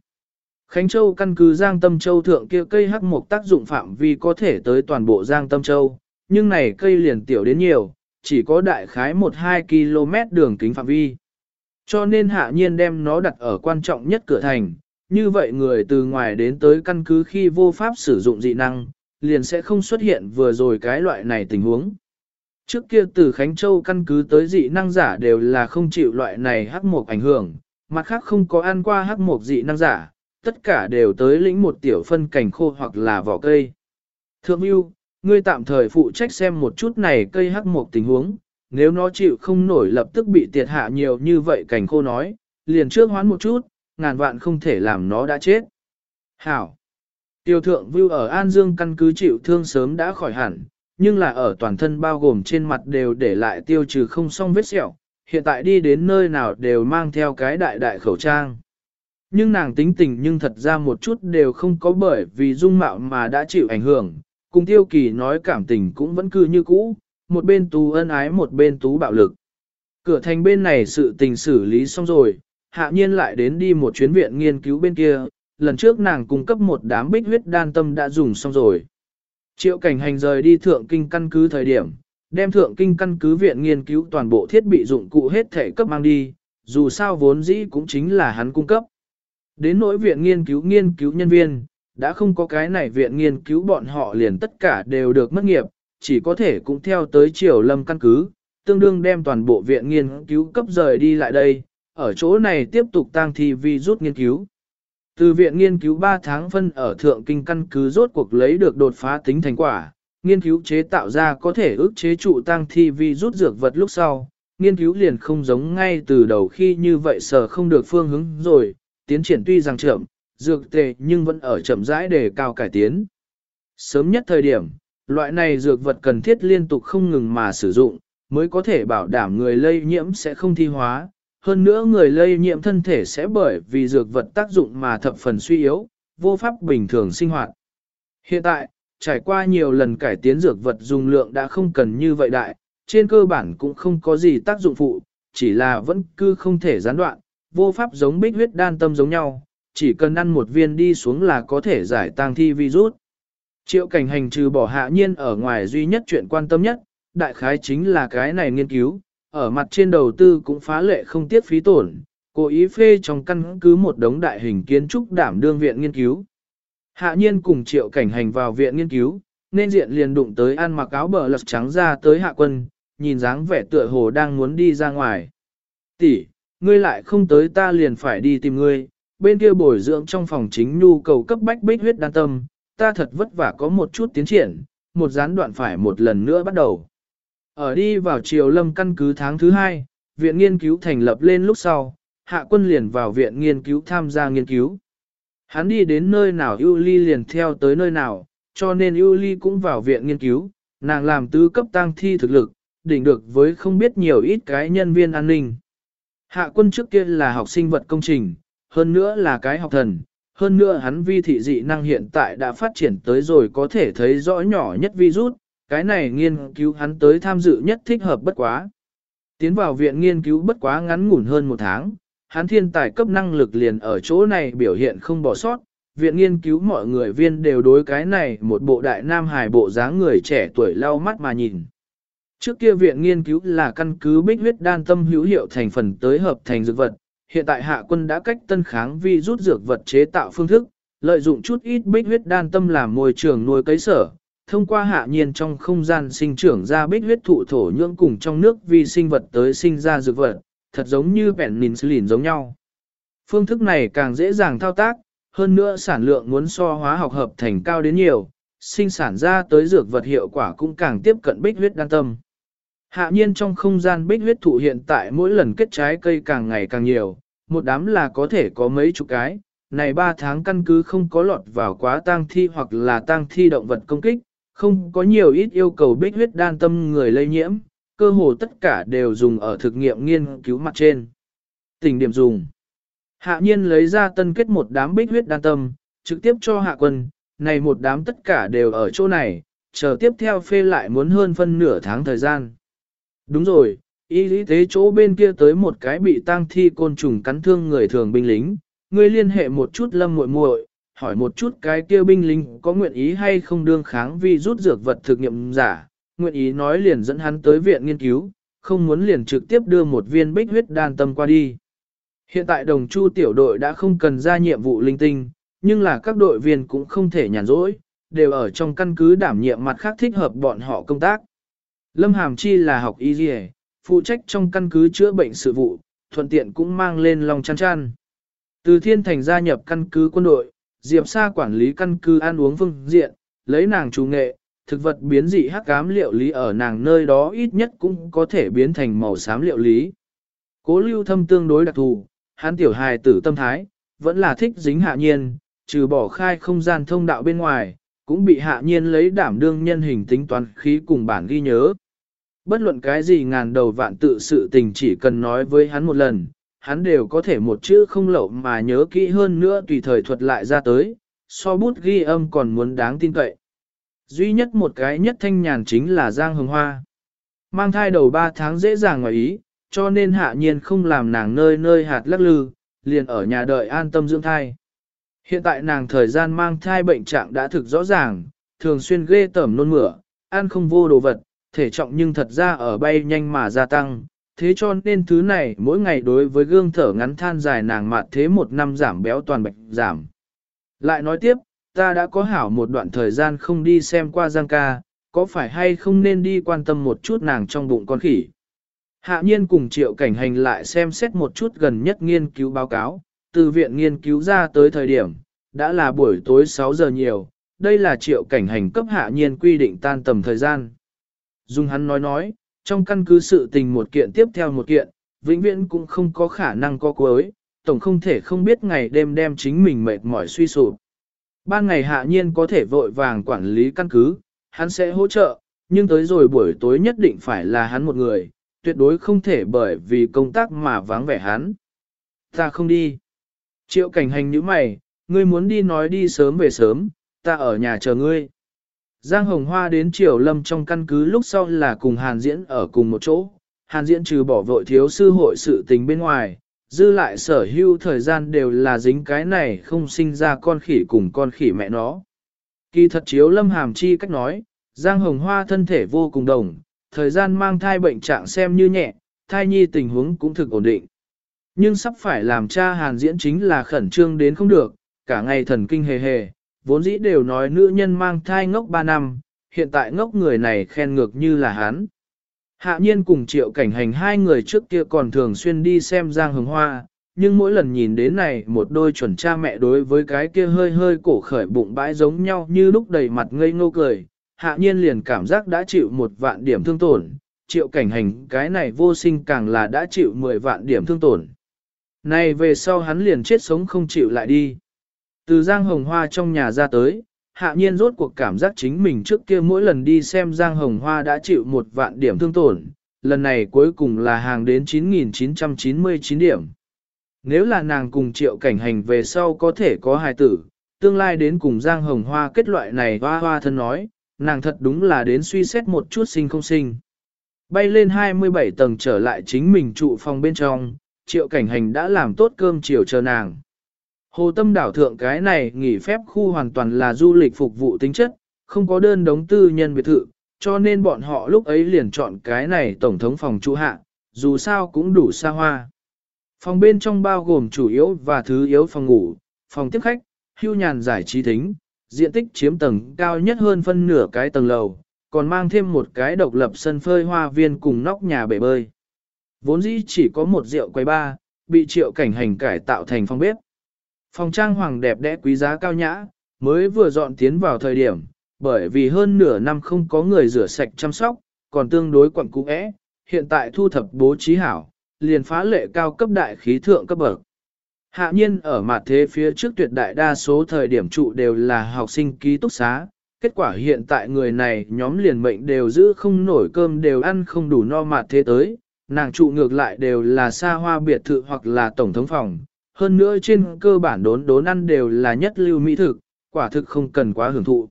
Khánh Châu căn cứ Giang Tâm Châu thượng kia cây hắc mục tác dụng phạm vi có thể tới toàn bộ Giang Tâm Châu, nhưng này cây liền tiểu đến nhiều, chỉ có đại khái 1-2 km đường kính phạm vi. Cho nên hạ nhiên đem nó đặt ở quan trọng nhất cửa thành, như vậy người từ ngoài đến tới căn cứ khi vô pháp sử dụng dị năng, liền sẽ không xuất hiện vừa rồi cái loại này tình huống. Trước kia từ Khánh Châu căn cứ tới dị năng giả đều là không chịu loại này hắc mục ảnh hưởng, mặt khác không có ăn qua hắc mục dị năng giả, tất cả đều tới lĩnh một tiểu phân cảnh khô hoặc là vỏ cây. Thượng yêu, ngươi tạm thời phụ trách xem một chút này cây hắc mộc tình huống, nếu nó chịu không nổi lập tức bị tiệt hạ nhiều như vậy cảnh khô nói, liền trước hoán một chút, ngàn vạn không thể làm nó đã chết. Hảo! Tiêu thượng Vưu ở An Dương căn cứ chịu thương sớm đã khỏi hẳn, nhưng là ở toàn thân bao gồm trên mặt đều để lại tiêu trừ không xong vết sẹo, hiện tại đi đến nơi nào đều mang theo cái đại đại khẩu trang. Nhưng nàng tính tình nhưng thật ra một chút đều không có bởi vì dung mạo mà đã chịu ảnh hưởng, cùng tiêu kỳ nói cảm tình cũng vẫn cứ như cũ, một bên tú ân ái một bên tú bạo lực. Cửa thành bên này sự tình xử lý xong rồi, hạ nhiên lại đến đi một chuyến viện nghiên cứu bên kia, lần trước nàng cung cấp một đám bích huyết đan tâm đã dùng xong rồi. Triệu cảnh hành rời đi thượng kinh căn cứ thời điểm, đem thượng kinh căn cứ viện nghiên cứu toàn bộ thiết bị dụng cụ hết thể cấp mang đi, dù sao vốn dĩ cũng chính là hắn cung cấp. Đến nỗi viện nghiên cứu nghiên cứu nhân viên, đã không có cái này viện nghiên cứu bọn họ liền tất cả đều được mất nghiệp, chỉ có thể cũng theo tới triều lâm căn cứ, tương đương đem toàn bộ viện nghiên cứu cấp rời đi lại đây, ở chỗ này tiếp tục tăng thi vi rút nghiên cứu. Từ viện nghiên cứu 3 tháng phân ở thượng kinh căn cứ rốt cuộc lấy được đột phá tính thành quả, nghiên cứu chế tạo ra có thể ức chế trụ tăng thi vi rút dược vật lúc sau, nghiên cứu liền không giống ngay từ đầu khi như vậy sở không được phương hướng rồi, tiến triển tuy rằng chậm, dược tệ nhưng vẫn ở chậm rãi để cao cải tiến. Sớm nhất thời điểm, loại này dược vật cần thiết liên tục không ngừng mà sử dụng, mới có thể bảo đảm người lây nhiễm sẽ không thi hóa, hơn nữa người lây nhiễm thân thể sẽ bởi vì dược vật tác dụng mà thập phần suy yếu, vô pháp bình thường sinh hoạt. Hiện tại, trải qua nhiều lần cải tiến dược vật dùng lượng đã không cần như vậy đại, trên cơ bản cũng không có gì tác dụng phụ, chỉ là vẫn cứ không thể gián đoạn, vô pháp giống bích huyết đan tâm giống nhau, chỉ cần ăn một viên đi xuống là có thể giải tang thi virus. Triệu cảnh hành trừ bỏ hạ nhiên ở ngoài duy nhất chuyện quan tâm nhất, đại khái chính là cái này nghiên cứu, ở mặt trên đầu tư cũng phá lệ không tiết phí tổn, cố ý phê trong căn cứ một đống đại hình kiến trúc đảm đương viện nghiên cứu. Hạ nhiên cùng triệu cảnh hành vào viện nghiên cứu, nên diện liền đụng tới ăn mặc áo bờ lật trắng ra tới hạ quân, nhìn dáng vẻ tựa hồ đang muốn đi ra ngoài. Tỷ, ngươi lại không tới ta liền phải đi tìm ngươi, bên kia bồi dưỡng trong phòng chính nhu cầu cấp bách bích huyết đan tâm, ta thật vất vả có một chút tiến triển, một gián đoạn phải một lần nữa bắt đầu. Ở đi vào triều lâm căn cứ tháng thứ hai, viện nghiên cứu thành lập lên lúc sau, hạ quân liền vào viện nghiên cứu tham gia nghiên cứu. Hắn đi đến nơi nào ưu ly liền theo tới nơi nào, cho nên ưu ly cũng vào viện nghiên cứu, nàng làm tứ cấp tăng thi thực lực, đỉnh được với không biết nhiều ít cái nhân viên an ninh. Hạ quân trước kia là học sinh vật công trình, hơn nữa là cái học thần, hơn nữa hắn vi thị dị năng hiện tại đã phát triển tới rồi có thể thấy rõ nhỏ nhất virus, cái này nghiên cứu hắn tới tham dự nhất thích hợp bất quá. Tiến vào viện nghiên cứu bất quá ngắn ngủn hơn một tháng, hắn thiên tài cấp năng lực liền ở chỗ này biểu hiện không bỏ sót, viện nghiên cứu mọi người viên đều đối cái này một bộ đại nam hài bộ dáng người trẻ tuổi lau mắt mà nhìn. Trước kia viện nghiên cứu là căn cứ bích huyết đan tâm hữu hiệu thành phần tới hợp thành dược vật, hiện tại hạ quân đã cách tân kháng vi rút dược vật chế tạo phương thức, lợi dụng chút ít bích huyết đan tâm làm môi trường nuôi cấy sở, thông qua hạ nhiên trong không gian sinh trưởng ra bích huyết thụ thổ nhưỡng cùng trong nước vi sinh vật tới sinh ra dược vật, thật giống như penicillin giống nhau. Phương thức này càng dễ dàng thao tác, hơn nữa sản lượng muốn so hóa học hợp thành cao đến nhiều, sinh sản ra tới dược vật hiệu quả cũng càng tiếp cận bích huyết đan tâm. Hạ nhiên trong không gian bích huyết thụ hiện tại mỗi lần kết trái cây càng ngày càng nhiều, một đám là có thể có mấy chục cái, này 3 tháng căn cứ không có lọt vào quá tang thi hoặc là tang thi động vật công kích, Không có nhiều ít yêu cầu bích huyết đan tâm người lây nhiễm, cơ hồ tất cả đều dùng ở thực nghiệm nghiên cứu mặt trên. Tình điểm dùng. Hạ nhiên lấy ra tân kết một đám bích huyết đan tâm, trực tiếp cho hạ quân, này một đám tất cả đều ở chỗ này, chờ tiếp theo phê lại muốn hơn phân nửa tháng thời gian. Đúng rồi, y lý tế chỗ bên kia tới một cái bị tang thi côn trùng cắn thương người thường binh lính, ngươi liên hệ một chút lâm muội muội, hỏi một chút cái kia binh lính có nguyện ý hay không đương kháng vi rút dược vật thực nghiệm giả, nguyện ý nói liền dẫn hắn tới viện nghiên cứu, không muốn liền trực tiếp đưa một viên bích huyết đan tâm qua đi. Hiện tại đồng chu tiểu đội đã không cần ra nhiệm vụ linh tinh, nhưng là các đội viên cũng không thể nhàn rỗi, đều ở trong căn cứ đảm nhiệm mặt khác thích hợp bọn họ công tác. Lâm Hàm Chi là học y dì phụ trách trong căn cứ chữa bệnh sự vụ, thuận tiện cũng mang lên lòng chăn chăn. Từ thiên thành gia nhập căn cứ quân đội, Diệp Sa quản lý căn cứ ăn uống phương diện, lấy nàng chủ nghệ, thực vật biến dị hắc cám liệu lý ở nàng nơi đó ít nhất cũng có thể biến thành màu xám liệu lý. Cố lưu thâm tương đối đặc thù, hắn tiểu hài tử tâm thái, vẫn là thích dính hạ nhiên, trừ bỏ khai không gian thông đạo bên ngoài, cũng bị hạ nhiên lấy đảm đương nhân hình tính toán khí cùng bản ghi nhớ. Bất luận cái gì ngàn đầu vạn tự sự tình chỉ cần nói với hắn một lần, hắn đều có thể một chữ không lậu mà nhớ kỹ hơn nữa tùy thời thuật lại ra tới, so bút ghi âm còn muốn đáng tin cậy. Duy nhất một cái nhất thanh nhàn chính là Giang Hồng Hoa. Mang thai đầu 3 tháng dễ dàng ngoài ý, cho nên hạ nhiên không làm nàng nơi nơi hạt lắc lư, liền ở nhà đợi an tâm dưỡng thai. Hiện tại nàng thời gian mang thai bệnh trạng đã thực rõ ràng, thường xuyên ghê tẩm nôn mửa, ăn không vô đồ vật, thể trọng nhưng thật ra ở bay nhanh mà gia tăng. Thế cho nên thứ này mỗi ngày đối với gương thở ngắn than dài nàng mạt thế một năm giảm béo toàn bệnh giảm. Lại nói tiếp, ta đã có hảo một đoạn thời gian không đi xem qua Giang ca, có phải hay không nên đi quan tâm một chút nàng trong bụng con khỉ. Hạ nhiên cùng triệu cảnh hành lại xem xét một chút gần nhất nghiên cứu báo cáo, từ viện nghiên cứu ra tới thời điểm, đã là buổi tối 6 giờ nhiều, đây là triệu cảnh hành cấp hạ nhiên quy định tan tầm thời gian. Dùng hắn nói nói, trong căn cứ sự tình một kiện tiếp theo một kiện, vĩnh viễn cũng không có khả năng có cuối, tổng không thể không biết ngày đêm đem chính mình mệt mỏi suy sụp. Ban ngày hạ nhiên có thể vội vàng quản lý căn cứ, hắn sẽ hỗ trợ, nhưng tới rồi buổi tối nhất định phải là hắn một người, tuyệt đối không thể bởi vì công tác mà vắng vẻ hắn. Ta không đi. Triệu cảnh hành như mày, ngươi muốn đi nói đi sớm về sớm, ta ở nhà chờ ngươi. Giang Hồng Hoa đến Triều Lâm trong căn cứ lúc sau là cùng Hàn Diễn ở cùng một chỗ. Hàn Diễn trừ bỏ vội thiếu sư hội sự tình bên ngoài, dư lại sở hữu thời gian đều là dính cái này không sinh ra con khỉ cùng con khỉ mẹ nó. Kỳ thật chiếu Lâm Hàm Chi cách nói, Giang Hồng Hoa thân thể vô cùng đồng, thời gian mang thai bệnh trạng xem như nhẹ, thai nhi tình huống cũng thực ổn định. Nhưng sắp phải làm cha Hàn Diễn chính là khẩn trương đến không được, cả ngày thần kinh hề hề, vốn dĩ đều nói nữ nhân mang thai ngốc 3 năm, hiện tại ngốc người này khen ngược như là hắn. Hạ nhiên cùng triệu cảnh hành hai người trước kia còn thường xuyên đi xem Giang Hồng Hoa, nhưng mỗi lần nhìn đến này một đôi chuẩn cha mẹ đối với cái kia hơi hơi cổ khởi bụng bãi giống nhau như lúc đầy mặt ngây ngô cười, hạ nhiên liền cảm giác đã chịu một vạn điểm thương tổn, triệu cảnh hành cái này vô sinh càng là đã chịu 10 vạn điểm thương tổn. Này về sau hắn liền chết sống không chịu lại đi. Từ Giang Hồng Hoa trong nhà ra tới, hạ nhiên rốt cuộc cảm giác chính mình trước kia mỗi lần đi xem Giang Hồng Hoa đã chịu một vạn điểm thương tổn, lần này cuối cùng là hàng đến 9.999 điểm. Nếu là nàng cùng triệu cảnh hành về sau có thể có hài tử, tương lai đến cùng Giang Hồng Hoa kết loại này hoa hoa thân nói, nàng thật đúng là đến suy xét một chút sinh không sinh. Bay lên 27 tầng trở lại chính mình trụ phòng bên trong, triệu cảnh hành đã làm tốt cơm chiều chờ nàng. Hồ Tâm đảo thượng cái này nghỉ phép khu hoàn toàn là du lịch phục vụ tính chất, không có đơn đóng tư nhân biệt thự, cho nên bọn họ lúc ấy liền chọn cái này tổng thống phòng trụ hạ, dù sao cũng đủ xa hoa. Phòng bên trong bao gồm chủ yếu và thứ yếu phòng ngủ, phòng tiếp khách, hưu nhàn giải trí thính, diện tích chiếm tầng cao nhất hơn phân nửa cái tầng lầu, còn mang thêm một cái độc lập sân phơi hoa viên cùng nóc nhà bể bơi. Vốn dĩ chỉ có một rượu quầy ba, bị triệu cảnh hành cải tạo thành phòng bếp. Phòng trang hoàng đẹp đẽ quý giá cao nhã, mới vừa dọn tiến vào thời điểm, bởi vì hơn nửa năm không có người rửa sạch chăm sóc, còn tương đối quẩn cũ ẽ, hiện tại thu thập bố trí hảo, liền phá lệ cao cấp đại khí thượng cấp bậc. Hạ nhiên ở mặt thế phía trước tuyệt đại đa số thời điểm trụ đều là học sinh ký túc xá, kết quả hiện tại người này nhóm liền mệnh đều giữ không nổi cơm đều ăn không đủ no mặt thế tới, nàng trụ ngược lại đều là xa hoa biệt thự hoặc là tổng thống phòng, hơn nữa trên cơ bản đốn đốn ăn đều là nhất lưu mỹ thực, quả thực không cần quá hưởng thụ.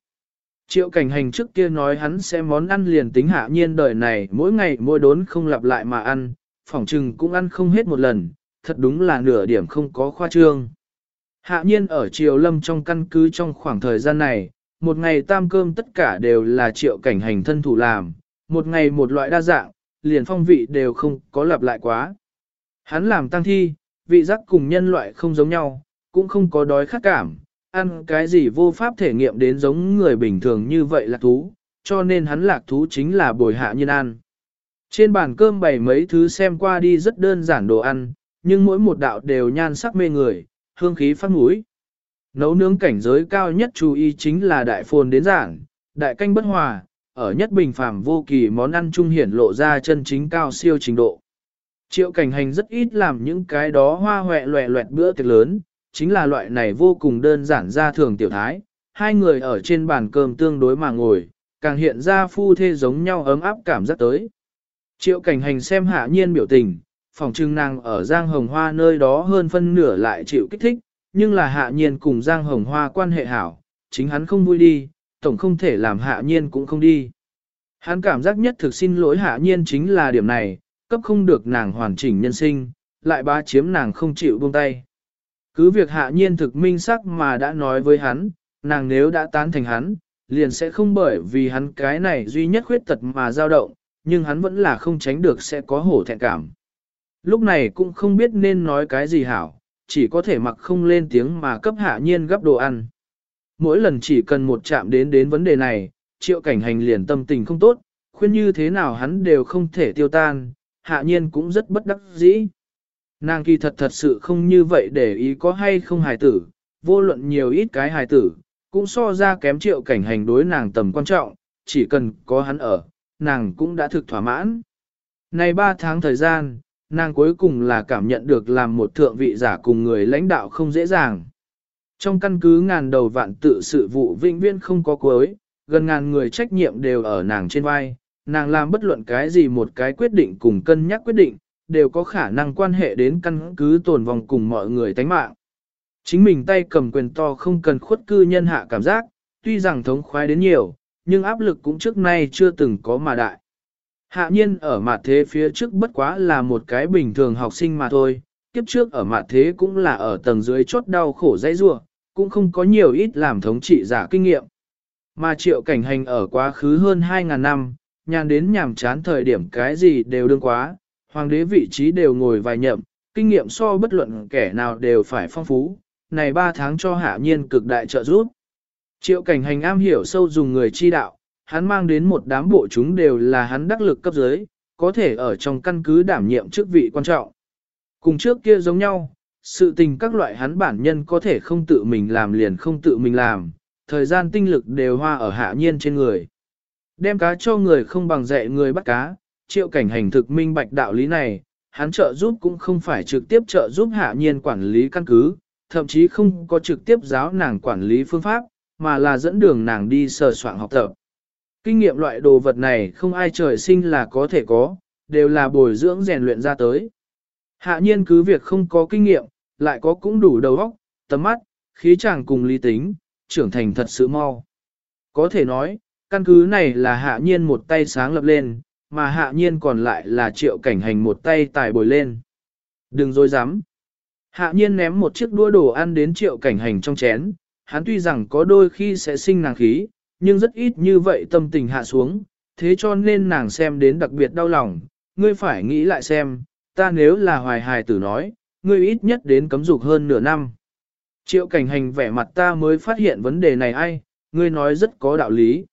Triệu cảnh hành trước kia nói hắn sẽ món ăn liền tính hạ nhiên đời này mỗi ngày mỗi đốn không lặp lại mà ăn, phỏng trừng cũng ăn không hết một lần, thật đúng là nửa điểm không có khoa trương. Hạ nhiên ở Triều Lâm trong căn cứ trong khoảng thời gian này, một ngày tam cơm tất cả đều là triệu cảnh hành thân thủ làm, một ngày một loại đa dạng, liền phong vị đều không có lặp lại quá. Hắn làm tăng thi, vị giác cùng nhân loại không giống nhau, cũng không có đói khát cảm, ăn cái gì vô pháp thể nghiệm đến giống người bình thường như vậy là thú, cho nên hắn lạc thú chính là bồi hạ nhân ăn. Trên bàn cơm bày mấy thứ xem qua đi rất đơn giản đồ ăn, nhưng mỗi một đạo đều nhan sắc mê người, hương khí phát mũi. Nấu nướng cảnh giới cao nhất chú ý chính là đại phồn đến giản, đại canh bất hòa, ở nhất bình phàm vô kỳ món ăn trung hiển lộ ra chân chính cao siêu trình độ. Triệu cảnh hành rất ít làm những cái đó hoa hoẹ loẹ loẹt bữa tiệc lớn, chính là loại này vô cùng đơn giản ra thường tiểu thái. Hai người ở trên bàn cơm tương đối mà ngồi, càng hiện ra phu thê giống nhau ấm áp cảm giác tới. Triệu cảnh hành xem hạ nhiên biểu tình, phòng trưng nàng ở Giang Hồng Hoa nơi đó hơn phân nửa lại chịu kích thích, nhưng là hạ nhiên cùng Giang Hồng Hoa quan hệ hảo, chính hắn không vui đi, tổng không thể làm hạ nhiên cũng không đi. Hắn cảm giác nhất thực xin lỗi hạ nhiên chính là điểm này, cấp không được nàng hoàn chỉnh nhân sinh, lại bá chiếm nàng không chịu buông tay. Cứ việc hạ nhiên thực minh sắc mà đã nói với hắn, nàng nếu đã tán thành hắn, liền sẽ không bởi vì hắn cái này duy nhất khuyết tật mà dao động, nhưng hắn vẫn là không tránh được sẽ có hổ thẹn cảm. Lúc này cũng không biết nên nói cái gì hảo, chỉ có thể mặc không lên tiếng mà cấp hạ nhiên gấp đồ ăn. Mỗi lần chỉ cần một chạm đến đến vấn đề này, triệu cảnh hành liền tâm tình không tốt, khuyên như thế nào hắn đều không thể tiêu tan, hạ nhiên cũng rất bất đắc dĩ. Nàng kỳ thật thật sự không như vậy để ý có hay không hài tử, vô luận nhiều ít cái hài tử, cũng so ra kém triệu cảnh hành đối nàng tầm quan trọng, chỉ cần có hắn ở, nàng cũng đã thực thỏa mãn. Này 3 tháng thời gian, nàng cuối cùng là cảm nhận được làm một thượng vị giả cùng người lãnh đạo không dễ dàng. Trong căn cứ ngàn đầu vạn tự sự vụ vĩnh viên không có cuối, gần ngàn người trách nhiệm đều ở nàng trên vai, nàng làm bất luận cái gì một cái quyết định cùng cân nhắc quyết định, đều có khả năng quan hệ đến căn cứ tồn vòng cùng mọi người tánh mạng. Chính mình tay cầm quyền to không cần khuất cư nhân hạ cảm giác, tuy rằng thống khoái đến nhiều, nhưng áp lực cũng trước nay chưa từng có mà đại. Hạ nhiên ở mặt thế phía trước bất quá là một cái bình thường học sinh mà thôi, kiếp trước ở mặt thế cũng là ở tầng dưới chốt đau khổ dãy rua, cũng không có nhiều ít làm thống trị giả kinh nghiệm. Mà triệu cảnh hành ở quá khứ hơn 2.000 năm, nhàn đến nhàm chán thời điểm cái gì đều đương quá, hoàng đế vị trí đều ngồi vài nhậm, kinh nghiệm so bất luận kẻ nào đều phải phong phú, này 3 tháng cho hạ nhiên cực đại trợ giúp. Triệu cảnh hành am hiểu sâu dùng người chi đạo, hắn mang đến một đám bộ chúng đều là hắn đắc lực cấp dưới, có thể ở trong căn cứ đảm nhiệm chức vị quan trọng. Cùng trước kia giống nhau, sự tình các loại hắn bản nhân có thể không tự mình làm liền không tự mình làm, thời gian tinh lực đều hoa ở hạ nhiên trên người. Đem cá cho người không bằng dạy người bắt cá, triệu cảnh hành thực minh bạch đạo lý này, hắn trợ giúp cũng không phải trực tiếp trợ giúp hạ nhiên quản lý căn cứ, thậm chí không có trực tiếp giáo nàng quản lý phương pháp, mà là dẫn đường nàng đi sờ soạn học tập. Kinh nghiệm loại đồ vật này không ai trời sinh là có thể có, đều là bồi dưỡng rèn luyện ra tới. Hạ nhiên cứ việc không có kinh nghiệm, lại có cũng đủ đầu óc, tầm mắt, khí chàng cùng lý tính, trưởng thành thật sự mau. Có thể nói, căn cứ này là hạ nhiên một tay sáng lập lên, mà hạ nhiên còn lại là triệu cảnh hành một tay tài bồi lên. Đừng dối dám. Hạ nhiên ném một chiếc đũa đồ ăn đến triệu cảnh hành trong chén, hắn tuy rằng có đôi khi sẽ sinh nàng khí, nhưng rất ít như vậy tâm tình hạ xuống, thế cho nên nàng xem đến đặc biệt đau lòng, ngươi phải nghĩ lại xem, ta nếu là hoài hài tử nói, ngươi ít nhất đến cấm dục hơn nửa năm. Triệu cảnh hành vẻ mặt ta mới phát hiện vấn đề này ai, ngươi nói rất có đạo lý.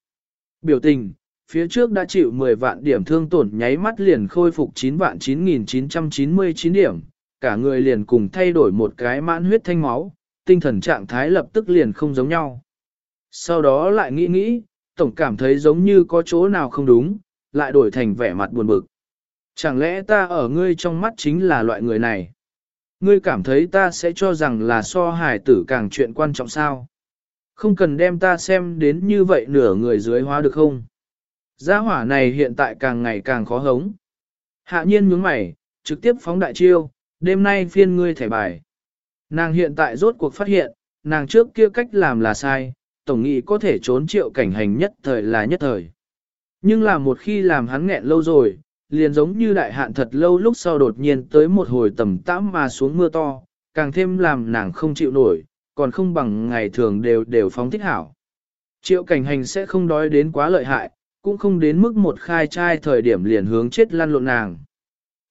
Biểu tình, phía trước đã chịu 10 vạn điểm thương tổn nháy mắt liền khôi phục 9 vạn 9.999 điểm, cả người liền cùng thay đổi một cái mãn huyết thanh máu, tinh thần trạng thái lập tức liền không giống nhau. Sau đó lại nghĩ nghĩ, tổng cảm thấy giống như có chỗ nào không đúng, lại đổi thành vẻ mặt buồn bực. Chẳng lẽ ta ở ngươi trong mắt chính là loại người này? Ngươi cảm thấy ta sẽ cho rằng là so hài tử càng chuyện quan trọng sao? Không cần đem ta xem đến như vậy nửa người dưới hóa được không? Gia hỏa này hiện tại càng ngày càng khó hống. Hạ nhiên nhướng mày, trực tiếp phóng đại chiêu, đêm nay phiên ngươi thẻ bài. Nàng hiện tại rốt cuộc phát hiện, nàng trước kia cách làm là sai, tổng nghị có thể trốn triệu cảnh hành nhất thời là nhất thời. Nhưng là một khi làm hắn nghẹn lâu rồi, liền giống như đại hạn thật lâu lúc sau đột nhiên tới một hồi tầm tãm mà xuống mưa to, càng thêm làm nàng không chịu nổi, còn không bằng ngày thường đều đều phóng thích hảo. Triệu cảnh hành sẽ không đói đến quá lợi hại, cũng không đến mức một khai trai thời điểm liền hướng chết lăn lộn nàng.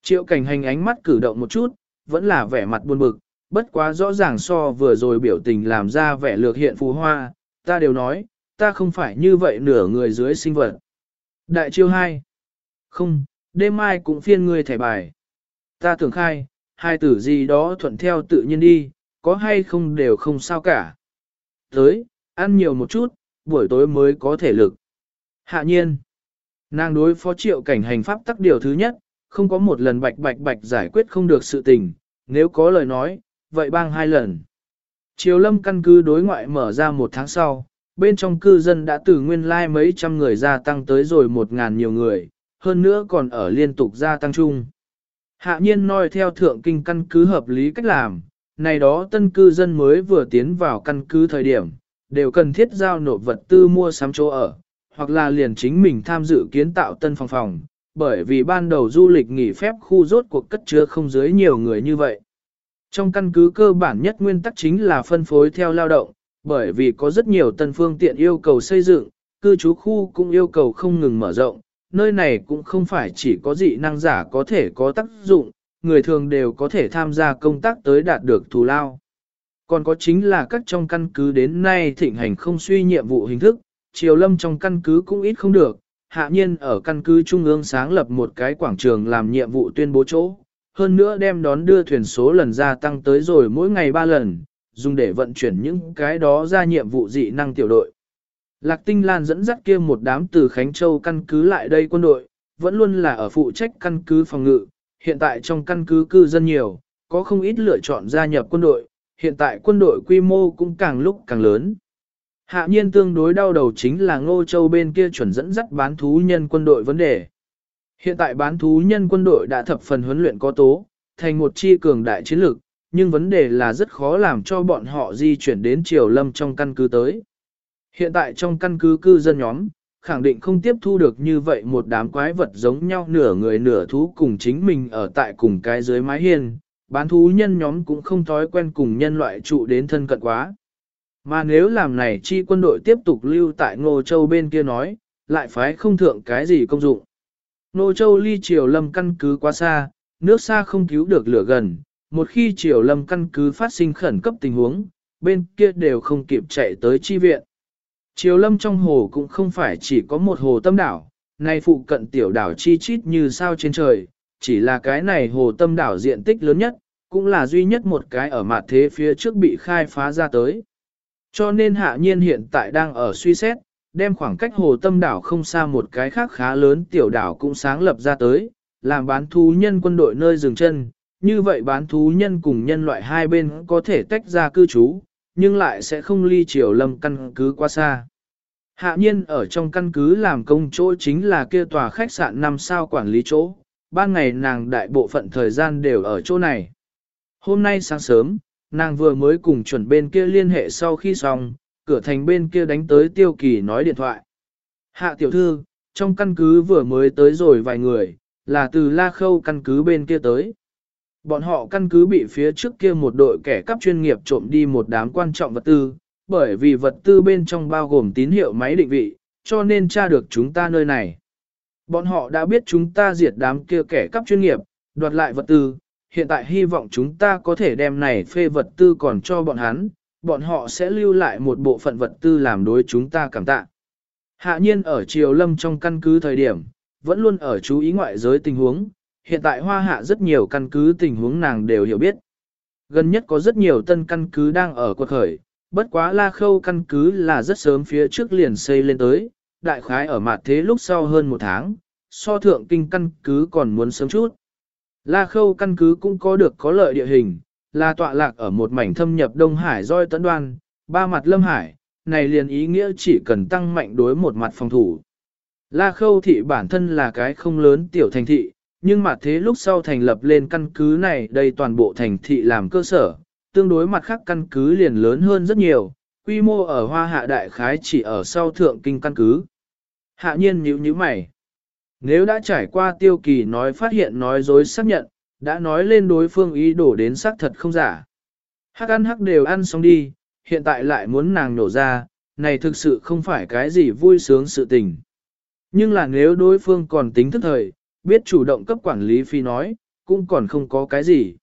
Triệu cảnh hành ánh mắt cử động một chút, vẫn là vẻ mặt buồn bực, bất quá rõ ràng so vừa rồi biểu tình làm ra vẻ lược hiện phù hoa, ta đều nói, ta không phải như vậy nửa người dưới sinh vật. Đại chiêu 2 Không, đêm mai cũng phiên ngươi thẻ bài. Ta tưởng khai, hai tử gì đó thuận theo tự nhiên đi, có hay không đều không sao cả. Tới, ăn nhiều một chút, buổi tối mới có thể lực. Hạ nhiên, nàng đối phó triệu cảnh hành pháp tắc điều thứ nhất, không có một lần bạch bạch bạch giải quyết không được sự tình, nếu có lời nói, vậy bang hai lần. Triều lâm căn cứ đối ngoại mở ra một tháng sau, bên trong cư dân đã từ nguyên lai like mấy trăm người gia tăng tới rồi một ngàn nhiều người, hơn nữa còn ở liên tục gia tăng chung. Hạ nhiên nói theo thượng kinh căn cứ hợp lý cách làm, này đó tân cư dân mới vừa tiến vào căn cứ thời điểm, đều cần thiết giao nộp vật tư mua sắm chỗ ở, hoặc là liền chính mình tham dự kiến tạo tân phòng phòng, bởi vì ban đầu du lịch nghỉ phép khu rốt cuộc cất chứa không dưới nhiều người như vậy. Trong căn cứ cơ bản nhất nguyên tắc chính là phân phối theo lao động, bởi vì có rất nhiều tân phương tiện yêu cầu xây dựng, cư trú khu cũng yêu cầu không ngừng mở rộng, nơi này cũng không phải chỉ có dị năng giả có thể có tác dụng, người thường đều có thể tham gia công tác tới đạt được thù lao. Còn có chính là các trong căn cứ đến nay thịnh hành không suy nhiệm vụ hình thức, triều lâm trong căn cứ cũng ít không được, hạ nhiên ở căn cứ trung ương sáng lập một cái quảng trường làm nhiệm vụ tuyên bố chỗ, hơn nữa đem đón đưa thuyền số lần gia tăng tới rồi mỗi ngày 3 lần, dùng để vận chuyển những cái đó ra nhiệm vụ dị năng tiểu đội. Lạc Tinh Lan dẫn dắt kia một đám từ Khánh Châu căn cứ lại đây quân đội, vẫn luôn là ở phụ trách căn cứ phòng ngự, hiện tại trong căn cứ cư dân nhiều, có không ít lựa chọn gia nhập quân đội, hiện tại quân đội quy mô cũng càng lúc càng lớn. Hạ nhiên tương đối đau đầu chính là Ngô Châu bên kia chuẩn dẫn dắt bán thú nhân quân đội vấn đề. Hiện tại bán thú nhân quân đội đã thập phần huấn luyện có tố, thành một chi cường đại chiến lực nhưng vấn đề là rất khó làm cho bọn họ di chuyển đến triều lâm trong căn cứ tới. Hiện tại trong căn cứ cư dân nhóm, khẳng định không tiếp thu được như vậy một đám quái vật giống nhau nửa người nửa thú cùng chính mình ở tại cùng cái dưới mái hiên, bán thú nhân nhóm cũng không thói quen cùng nhân loại trụ đến thân cận quá. Mà nếu làm này chi quân đội tiếp tục lưu tại Ngô Châu bên kia nói, lại phái không thượng cái gì công dụng. Ngô Châu ly triều lâm căn cứ quá xa, nước xa không cứu được lửa gần, một khi triều lâm căn cứ phát sinh khẩn cấp tình huống, bên kia đều không kịp chạy tới chi viện. Triều lâm trong hồ cũng không phải chỉ có một hồ tâm đảo, nay phụ cận tiểu đảo chi chít như sao trên trời, chỉ là cái này hồ tâm đảo diện tích lớn nhất, cũng là duy nhất một cái ở mặt thế phía trước bị khai phá ra tới. Cho nên hạ nhiên hiện tại đang ở suy xét, đem khoảng cách hồ tâm đảo không xa một cái khác khá lớn tiểu đảo cũng sáng lập ra tới, làm bán thú nhân quân đội nơi dừng chân, như vậy bán thú nhân cùng nhân loại hai bên có thể tách ra cư trú, nhưng lại sẽ không ly triều lâm căn cứ quá xa. Hạ nhiên ở trong căn cứ làm công chỗ chính là kia tòa khách sạn 5 sao quản lý chỗ, ban ngày nàng đại bộ phận thời gian đều ở chỗ này. Hôm nay sáng sớm, nàng vừa mới cùng chuẩn bên kia liên hệ sau khi xong, cửa thành bên kia đánh tới tiêu kỳ nói điện thoại. Hạ tiểu thư, trong căn cứ vừa mới tới rồi vài người, là từ la khâu căn cứ bên kia tới. Bọn họ căn cứ bị phía trước kia một đội kẻ cắp chuyên nghiệp trộm đi một đám quan trọng vật tư, bởi vì vật tư bên trong bao gồm tín hiệu máy định vị, cho nên tra được chúng ta nơi này. Bọn họ đã biết chúng ta diệt đám kia kẻ cắp chuyên nghiệp, đoạt lại vật tư, hiện tại hy vọng chúng ta có thể đem này phê vật tư còn cho bọn hắn, bọn họ sẽ lưu lại một bộ phận vật tư làm đối chúng ta cảm tạ. Hạ nhiên ở Triều Lâm trong căn cứ thời điểm, vẫn luôn ở chú ý ngoại giới tình huống, hiện tại hoa hạ rất nhiều căn cứ tình huống nàng đều hiểu biết. Gần nhất có rất nhiều tân căn cứ đang ở quật khởi, bất quá la khâu căn cứ là rất sớm phía trước liền xây lên tới, đại khái ở mặt thế lúc sau hơn một tháng, so thượng kinh căn cứ còn muốn sớm chút. La khâu căn cứ cũng có được có lợi địa hình, là tọa lạc ở một mảnh thâm nhập Đông Hải roi tấn đoan, ba mặt lâm hải, này liền ý nghĩa chỉ cần tăng mạnh đối một mặt phòng thủ. La Khâu thị bản thân là cái không lớn tiểu thành thị, nhưng mà thế lúc sau thành lập lên căn cứ này đây toàn bộ thành thị làm cơ sở, tương đối mặt khác căn cứ liền lớn hơn rất nhiều, quy mô ở hoa hạ đại khái chỉ ở sau thượng kinh căn cứ. Hạ nhiên nhíu nhíu mày. Nếu đã trải qua tiêu kỳ nói phát hiện nói dối xác nhận, đã nói lên đối phương ý đổ đến xác thật không giả. Hắc ăn hắc đều ăn xong đi, hiện tại lại muốn nàng nổ ra, này thực sự không phải cái gì vui sướng sự tình. Nhưng là nếu đối phương còn tính thức thời, biết chủ động cấp quản lý phi nói, cũng còn không có cái gì.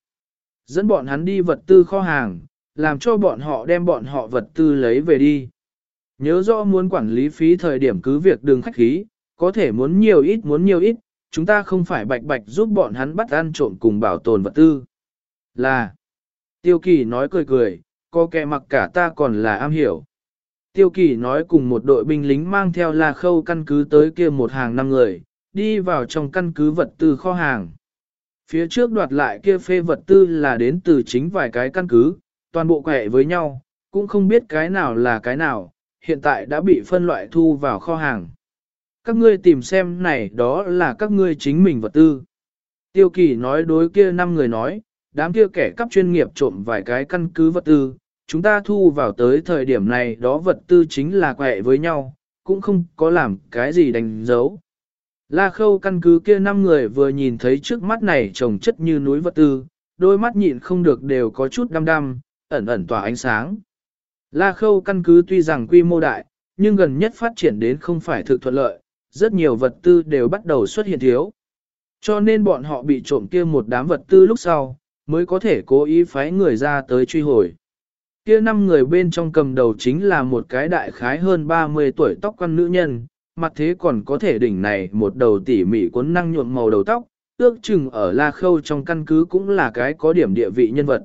Dẫn bọn hắn đi vật tư kho hàng, làm cho bọn họ đem bọn họ vật tư lấy về đi. Nhớ rõ muốn quản lý phí thời điểm cứ việc đường khách khí, có thể muốn nhiều ít muốn nhiều ít, chúng ta không phải bạch bạch giúp bọn hắn bắt ăn trộm cùng bảo tồn vật tư. Là, tiêu kỳ nói cười cười, có kẻ mặc cả ta còn là am hiểu. Tiêu kỳ nói cùng một đội binh lính mang theo là khâu căn cứ tới kia một hàng năm người, đi vào trong căn cứ vật tư kho hàng. Phía trước đoạt lại kia phê vật tư là đến từ chính vài cái căn cứ, toàn bộ quẻ với nhau, cũng không biết cái nào là cái nào, hiện tại đã bị phân loại thu vào kho hàng. Các ngươi tìm xem này đó là các ngươi chính mình vật tư. Tiêu kỳ nói đối kia năm người nói, đám kia kẻ cắp chuyên nghiệp trộm vài cái căn cứ vật tư, chúng ta thu vào tới thời điểm này đó vật tư chính là quẹ với nhau, cũng không có làm cái gì đánh dấu. La khâu căn cứ kia năm người vừa nhìn thấy trước mắt này trồng chất như núi vật tư, đôi mắt nhịn không được đều có chút đăm đăm, ẩn ẩn tỏa ánh sáng. La khâu căn cứ tuy rằng quy mô đại, nhưng gần nhất phát triển đến không phải thực thuận lợi, rất nhiều vật tư đều bắt đầu xuất hiện thiếu. Cho nên bọn họ bị trộm kia một đám vật tư lúc sau, mới có thể cố ý phái người ra tới truy hồi. Kia năm người bên trong cầm đầu chính là một cái đại khái hơn 30 tuổi tóc quan nữ nhân, mặt thế còn có thể đỉnh này một đầu tỉ mỉ cuốn năng nhuộm màu đầu tóc, ước chừng ở La Khâu trong căn cứ cũng là cái có điểm địa vị nhân vật.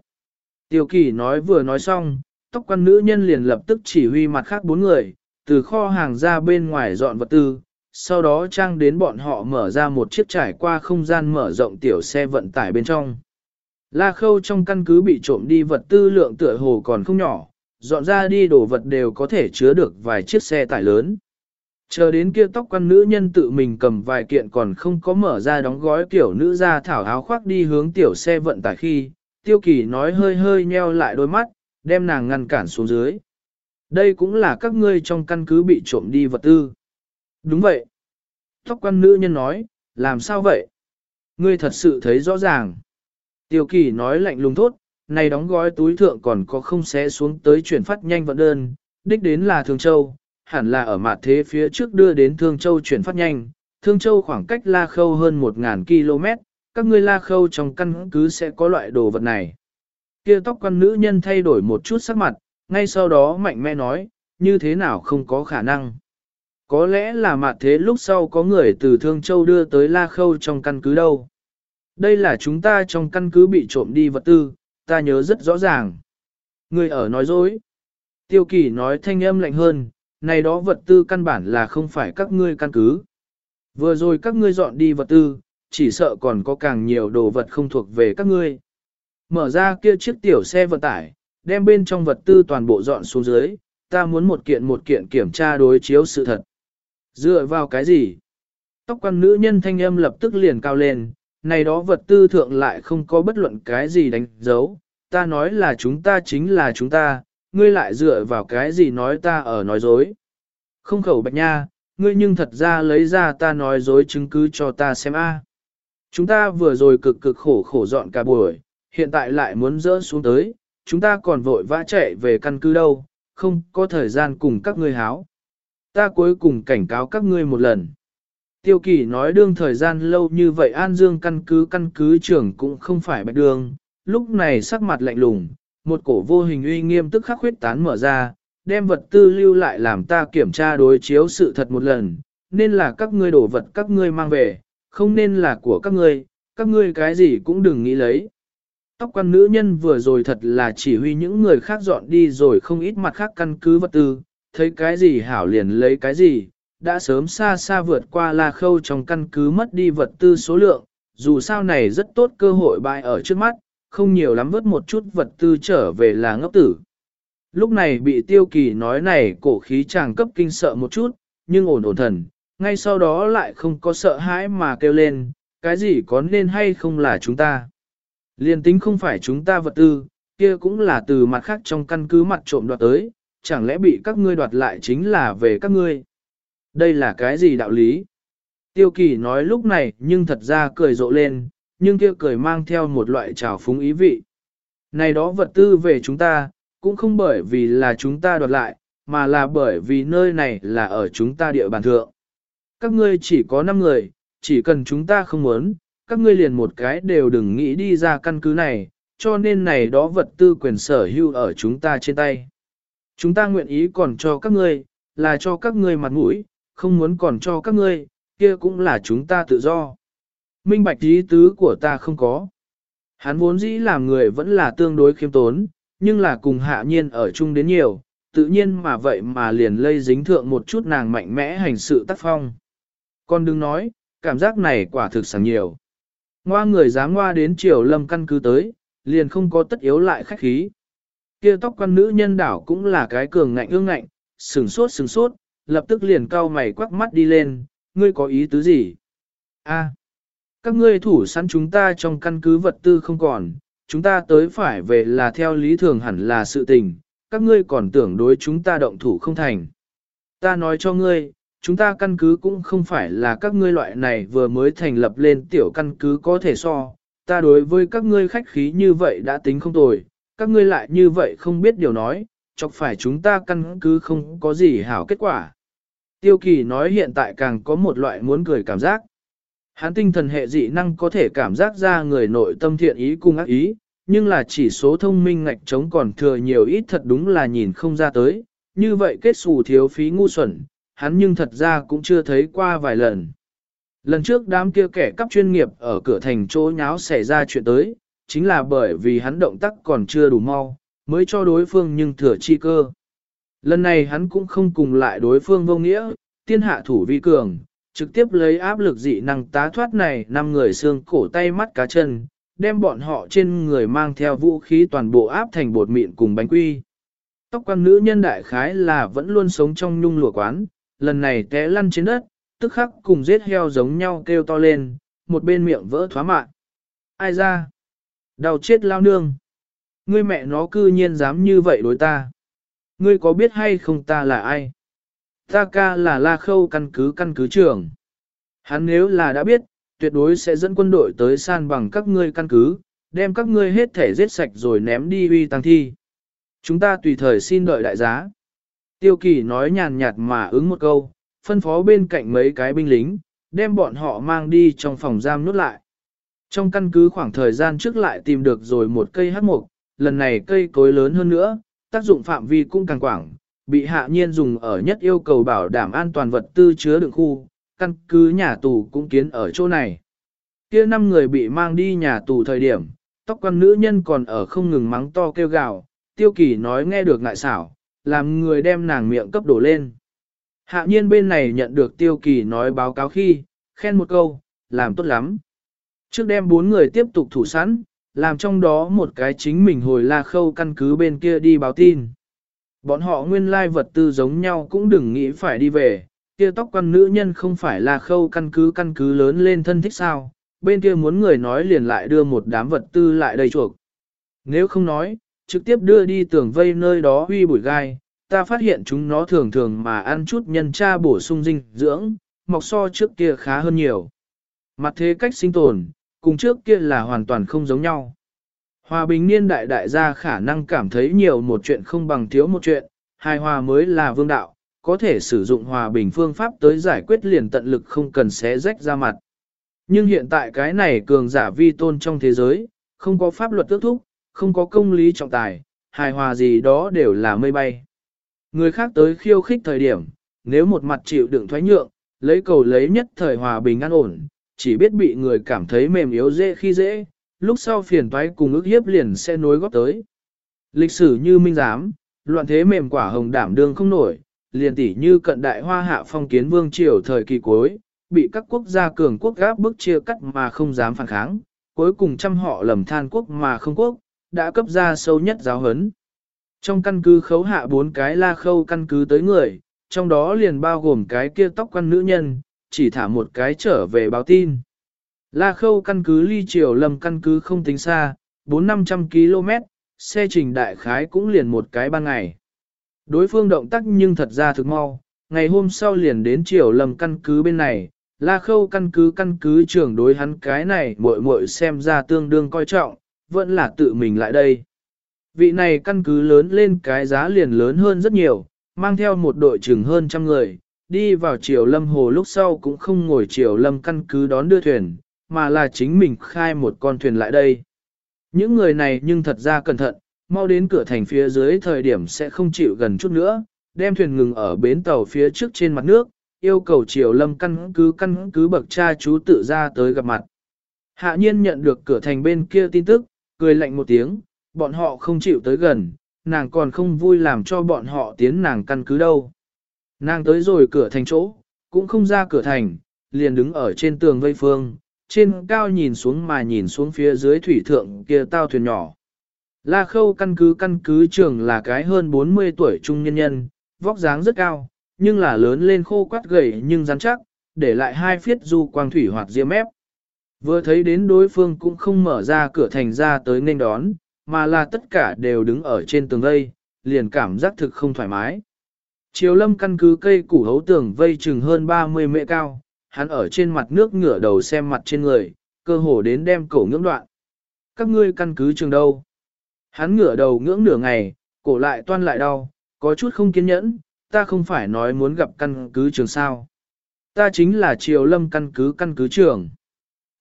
Tiêu kỳ nói vừa nói xong, tóc quan nữ nhân liền lập tức chỉ huy mặt khác bốn người, từ kho hàng ra bên ngoài dọn vật tư, sau đó trang đến bọn họ mở ra một chiếc trải qua không gian mở rộng tiểu xe vận tải bên trong. La khâu trong căn cứ bị trộm đi vật tư lượng tựa hồ còn không nhỏ, dọn ra đi đổ vật đều có thể chứa được vài chiếc xe tải lớn. Chờ đến kia tóc quan nữ nhân tự mình cầm vài kiện còn không có mở ra đóng gói tiểu nữ ra thảo áo khoác đi hướng tiểu xe vận tải khi, tiêu kỳ nói hơi hơi nheo lại đôi mắt, đem nàng ngăn cản xuống dưới. Đây cũng là các ngươi trong căn cứ bị trộm đi vật tư. Đúng vậy. Tóc quan nữ nhân nói, làm sao vậy? Ngươi thật sự thấy rõ ràng. Tiêu kỳ nói lạnh lùng thốt, này đóng gói túi thượng còn có không xé xuống tới chuyển phát nhanh vận đơn, đích đến là thường Châu, hẳn là ở mặt thế phía trước đưa đến Thương Châu chuyển phát nhanh. Thương Châu khoảng cách La Khâu hơn 1.000 km, các ngươi La Khâu trong căn cứ sẽ có loại đồ vật này. Kia tóc quan nữ nhân thay đổi một chút sắc mặt, ngay sau đó mạnh mẽ nói, như thế nào không có khả năng. Có lẽ là mặt thế lúc sau có người từ Thương Châu đưa tới La Khâu trong căn cứ đâu. Đây là chúng ta trong căn cứ bị trộm đi vật tư, ta nhớ rất rõ ràng. Người ở nói dối. Tiêu kỳ nói thanh âm lạnh hơn, này đó vật tư căn bản là không phải các ngươi căn cứ. Vừa rồi các ngươi dọn đi vật tư, chỉ sợ còn có càng nhiều đồ vật không thuộc về các ngươi. Mở ra kia chiếc tiểu xe vận tải, đem bên trong vật tư toàn bộ dọn xuống dưới, ta muốn một kiện một kiện kiểm tra đối chiếu sự thật. Dựa vào cái gì? Tóc quan nữ nhân thanh âm lập tức liền cao lên, này đó vật tư thượng lại không có bất luận cái gì đánh dấu, ta nói là chúng ta chính là chúng ta, ngươi lại dựa vào cái gì nói ta ở nói dối. Không khẩu bạch nha, ngươi nhưng thật ra lấy ra ta nói dối chứng cứ cho ta xem a. Chúng ta vừa rồi cực cực khổ khổ dọn cả buổi, hiện tại lại muốn dỡ xuống tới, chúng ta còn vội vã chạy về căn cứ đâu, không có thời gian cùng các ngươi háo. Ta cuối cùng cảnh cáo các ngươi một lần. Tiêu kỳ nói đương thời gian lâu như vậy An Dương căn cứ căn cứ trưởng cũng không phải bạch đường, lúc này sắc mặt lạnh lùng, một cổ vô hình uy nghiêm tức khắc huyết tán mở ra, đem vật tư lưu lại làm ta kiểm tra đối chiếu sự thật một lần, nên là các ngươi đổ vật các ngươi mang về, không nên là của các ngươi, các ngươi cái gì cũng đừng nghĩ lấy. Tóc quan nữ nhân vừa rồi thật là chỉ huy những người khác dọn đi rồi không ít mặt khác căn cứ vật tư, thấy cái gì hảo liền lấy cái gì, đã sớm xa xa vượt qua la khâu trong căn cứ mất đi vật tư số lượng, dù sao này rất tốt cơ hội bại ở trước mắt, không nhiều lắm vớt một chút vật tư trở về là ngốc tử. Lúc này bị tiêu kỳ nói này cổ khí chàng cấp kinh sợ một chút, nhưng ổn ổn thần, ngay sau đó lại không có sợ hãi mà kêu lên, cái gì có nên hay không là chúng ta. Liên tính không phải chúng ta vật tư, kia cũng là từ mặt khác trong căn cứ mặt trộm đoạt tới, chẳng lẽ bị các ngươi đoạt lại chính là về các ngươi. Đây là cái gì đạo lý? Tiêu kỳ nói lúc này nhưng thật ra cười rộ lên, nhưng kia cười mang theo một loại trào phúng ý vị. Này đó vật tư về chúng ta, cũng không bởi vì là chúng ta đoạt lại, mà là bởi vì nơi này là ở chúng ta địa bàn thượng. Các ngươi chỉ có 5 người, chỉ cần chúng ta không muốn, các ngươi liền một cái đều đừng nghĩ đi ra căn cứ này, cho nên này đó vật tư quyền sở hữu ở chúng ta trên tay. Chúng ta nguyện ý còn cho các ngươi, là cho các ngươi mặt mũi, không muốn còn cho các ngươi, kia cũng là chúng ta tự do. Minh bạch ý tứ của ta không có. Hắn vốn dĩ làm người vẫn là tương đối khiêm tốn, nhưng là cùng hạ nhiên ở chung đến nhiều, tự nhiên mà vậy mà liền lây dính thượng một chút nàng mạnh mẽ hành sự tác phong. Con đừng nói, cảm giác này quả thực sảng nhiều. Ngoa người dám ngoa đến chiều lâm căn cứ tới, liền không có tất yếu lại khách khí. Kia tóc quan nữ nhân đảo cũng là cái cường ngạnh ương ngạnh, sừng sốt sừng sốt, lập tức liền cau mày quắc mắt đi lên, ngươi có ý tứ gì? A, các ngươi thủ sẵn chúng ta trong căn cứ vật tư không còn, chúng ta tới phải về là theo lý thường hẳn là sự tình, các ngươi còn tưởng đối chúng ta động thủ không thành. Ta nói cho ngươi, chúng ta căn cứ cũng không phải là các ngươi loại này vừa mới thành lập lên tiểu căn cứ có thể so, ta đối với các ngươi khách khí như vậy đã tính không tồi, các ngươi lại như vậy không biết điều nói, chọc phải chúng ta căn cứ không có gì hảo kết quả. Tiêu kỳ nói hiện tại càng có một loại muốn cười cảm giác. Hắn tinh thần hệ dị năng có thể cảm giác ra người nội tâm thiện ý cùng ác ý, nhưng là chỉ số thông minh ngạch trống còn thừa nhiều ít thật đúng là nhìn không ra tới, như vậy kết xù thiếu phí ngu xuẩn, hắn nhưng thật ra cũng chưa thấy qua vài lần. Lần trước đám kia kẻ cắp chuyên nghiệp ở cửa thành chỗ nháo xảy ra chuyện tới, chính là bởi vì hắn động tác còn chưa đủ mau, mới cho đối phương nhưng thừa chi cơ. Lần này hắn cũng không cùng lại đối phương vô nghĩa, tiên hạ thủ vi cường, trực tiếp lấy áp lực dị năng tá thoát này năm người xương cổ tay mắt cá chân, đem bọn họ trên người mang theo vũ khí toàn bộ áp thành bột mịn cùng bánh quy. Tóc quan nữ nhân đại khái là vẫn luôn sống trong nhung lụa quán, lần này té lăn trên đất, tức khắc cùng giết heo giống nhau kêu to lên, một bên miệng vỡ thoá mạng. Ai ra? Đau chết lao nương. Ngươi mẹ nó cư nhiên dám như vậy đối ta. Ngươi có biết hay không ta là ai? Ta ca là la khâu căn cứ căn cứ trưởng. Hắn nếu là đã biết, tuyệt đối sẽ dẫn quân đội tới san bằng các ngươi căn cứ, đem các ngươi hết thể giết sạch rồi ném đi uy tăng thi. Chúng ta tùy thời xin đợi đại giá. Tiêu kỳ nói nhàn nhạt mà ứng một câu, phân phó bên cạnh mấy cái binh lính, đem bọn họ mang đi trong phòng giam nút lại. Trong căn cứ khoảng thời gian trước lại tìm được rồi một cây hát mục, lần này cây cối lớn hơn nữa, tác dụng phạm vi cũng càng quảng, bị hạ nhiên dùng ở nhất yêu cầu bảo đảm an toàn vật tư chứa đựng khu, căn cứ nhà tù cũng kiến ở chỗ này. Kia năm người bị mang đi nhà tù thời điểm, tóc quan nữ nhân còn ở không ngừng mắng to kêu gào, tiêu kỳ nói nghe được ngại xảo, làm người đem nàng miệng cấp đổ lên. Hạ nhiên bên này nhận được tiêu kỳ nói báo cáo khi, khen một câu, làm tốt lắm. Trước đem bốn người tiếp tục thủ sẵn, làm trong đó một cái chính mình hồi la khâu căn cứ bên kia đi báo tin. Bọn họ nguyên lai vật tư giống nhau cũng đừng nghĩ phải đi về, kia tóc quan nữ nhân không phải là khâu căn cứ căn cứ lớn lên thân thích sao, bên kia muốn người nói liền lại đưa một đám vật tư lại đầy chuộc. Nếu không nói, trực tiếp đưa đi tường vây nơi đó huy bụi gai, ta phát hiện chúng nó thường thường mà ăn chút nhân tra bổ sung dinh dưỡng, mọc so trước kia khá hơn nhiều. Mặt thế cách sinh tồn, cùng trước kia là hoàn toàn không giống nhau. Hòa bình niên đại đại gia khả năng cảm thấy nhiều một chuyện không bằng thiếu một chuyện, hài hòa mới là vương đạo, có thể sử dụng hòa bình phương pháp tới giải quyết liền tận lực không cần xé rách ra mặt. Nhưng hiện tại cái này cường giả vi tôn trong thế giới, không có pháp luật tước thúc, không có công lý trọng tài, hài hòa gì đó đều là mây bay. Người khác tới khiêu khích thời điểm, nếu một mặt chịu đựng thoái nhượng, lấy cầu lấy nhất thời hòa bình an ổn, chỉ biết bị người cảm thấy mềm yếu dễ khi dễ, lúc sau phiền toái cùng ước hiếp liền sẽ nối góp tới. Lịch sử như minh giám, loạn thế mềm quả hồng đảm đương không nổi, liền tỉ như cận đại hoa hạ phong kiến vương triều thời kỳ cuối, bị các quốc gia cường quốc gáp bức chia cắt mà không dám phản kháng, cuối cùng trăm họ lầm than quốc mà không quốc, đã cấp ra sâu nhất giáo hấn. Trong căn cứ khấu hạ bốn cái la khâu căn cứ tới người, trong đó liền bao gồm cái kia tóc quan nữ nhân, chỉ thả một cái trở về báo tin. La khâu căn cứ ly triều lâm căn cứ không tính xa, 4-500 km, xe trình đại khái cũng liền một cái ban ngày. Đối phương động tác nhưng thật ra thực mau, ngày hôm sau liền đến triều lâm căn cứ bên này, la khâu căn cứ căn cứ trưởng đối hắn cái này muội muội xem ra tương đương coi trọng, vẫn là tự mình lại đây. Vị này căn cứ lớn lên cái giá liền lớn hơn rất nhiều, mang theo một đội trưởng hơn trăm người, đi vào triều lâm hồ lúc sau cũng không ngồi triều lâm căn cứ đón đưa thuyền, mà là chính mình khai một con thuyền lại đây. Những người này nhưng thật ra cẩn thận, mau đến cửa thành phía dưới thời điểm sẽ không chịu gần chút nữa, đem thuyền ngừng ở bến tàu phía trước trên mặt nước, yêu cầu triều lâm căn cứ căn cứ bậc cha chú tự ra tới gặp mặt. Hạ nhiên nhận được cửa thành bên kia tin tức, cười lạnh một tiếng, bọn họ không chịu tới gần, nàng còn không vui làm cho bọn họ tiến nàng căn cứ đâu. Nàng tới rồi cửa thành chỗ, cũng không ra cửa thành, liền đứng ở trên tường vây phương, trên cao nhìn xuống mà nhìn xuống phía dưới thủy thượng kia tao thuyền nhỏ. La khâu căn cứ căn cứ trưởng là cái hơn 40 tuổi trung nhân nhân, vóc dáng rất cao, nhưng là lớn lên khô quát gầy nhưng rắn chắc, để lại hai phiết du quang thủy hoạt diêm mép. Vừa thấy đến đối phương cũng không mở ra cửa thành ra tới nên đón, mà là tất cả đều đứng ở trên tường vây, liền cảm giác thực không thoải mái. Chiều lâm căn cứ cây củ hấu tường vây chừng hơn 30 mệ cao, hắn ở trên mặt nước ngửa đầu xem mặt trên người, cơ hồ đến đem cổ ngưỡng đoạn. Các ngươi căn cứ trường đâu? Hắn ngửa đầu ngưỡng nửa ngày, cổ lại toan lại đau, có chút không kiên nhẫn, ta không phải nói muốn gặp căn cứ trường sao. Ta chính là triều lâm căn cứ căn cứ trường.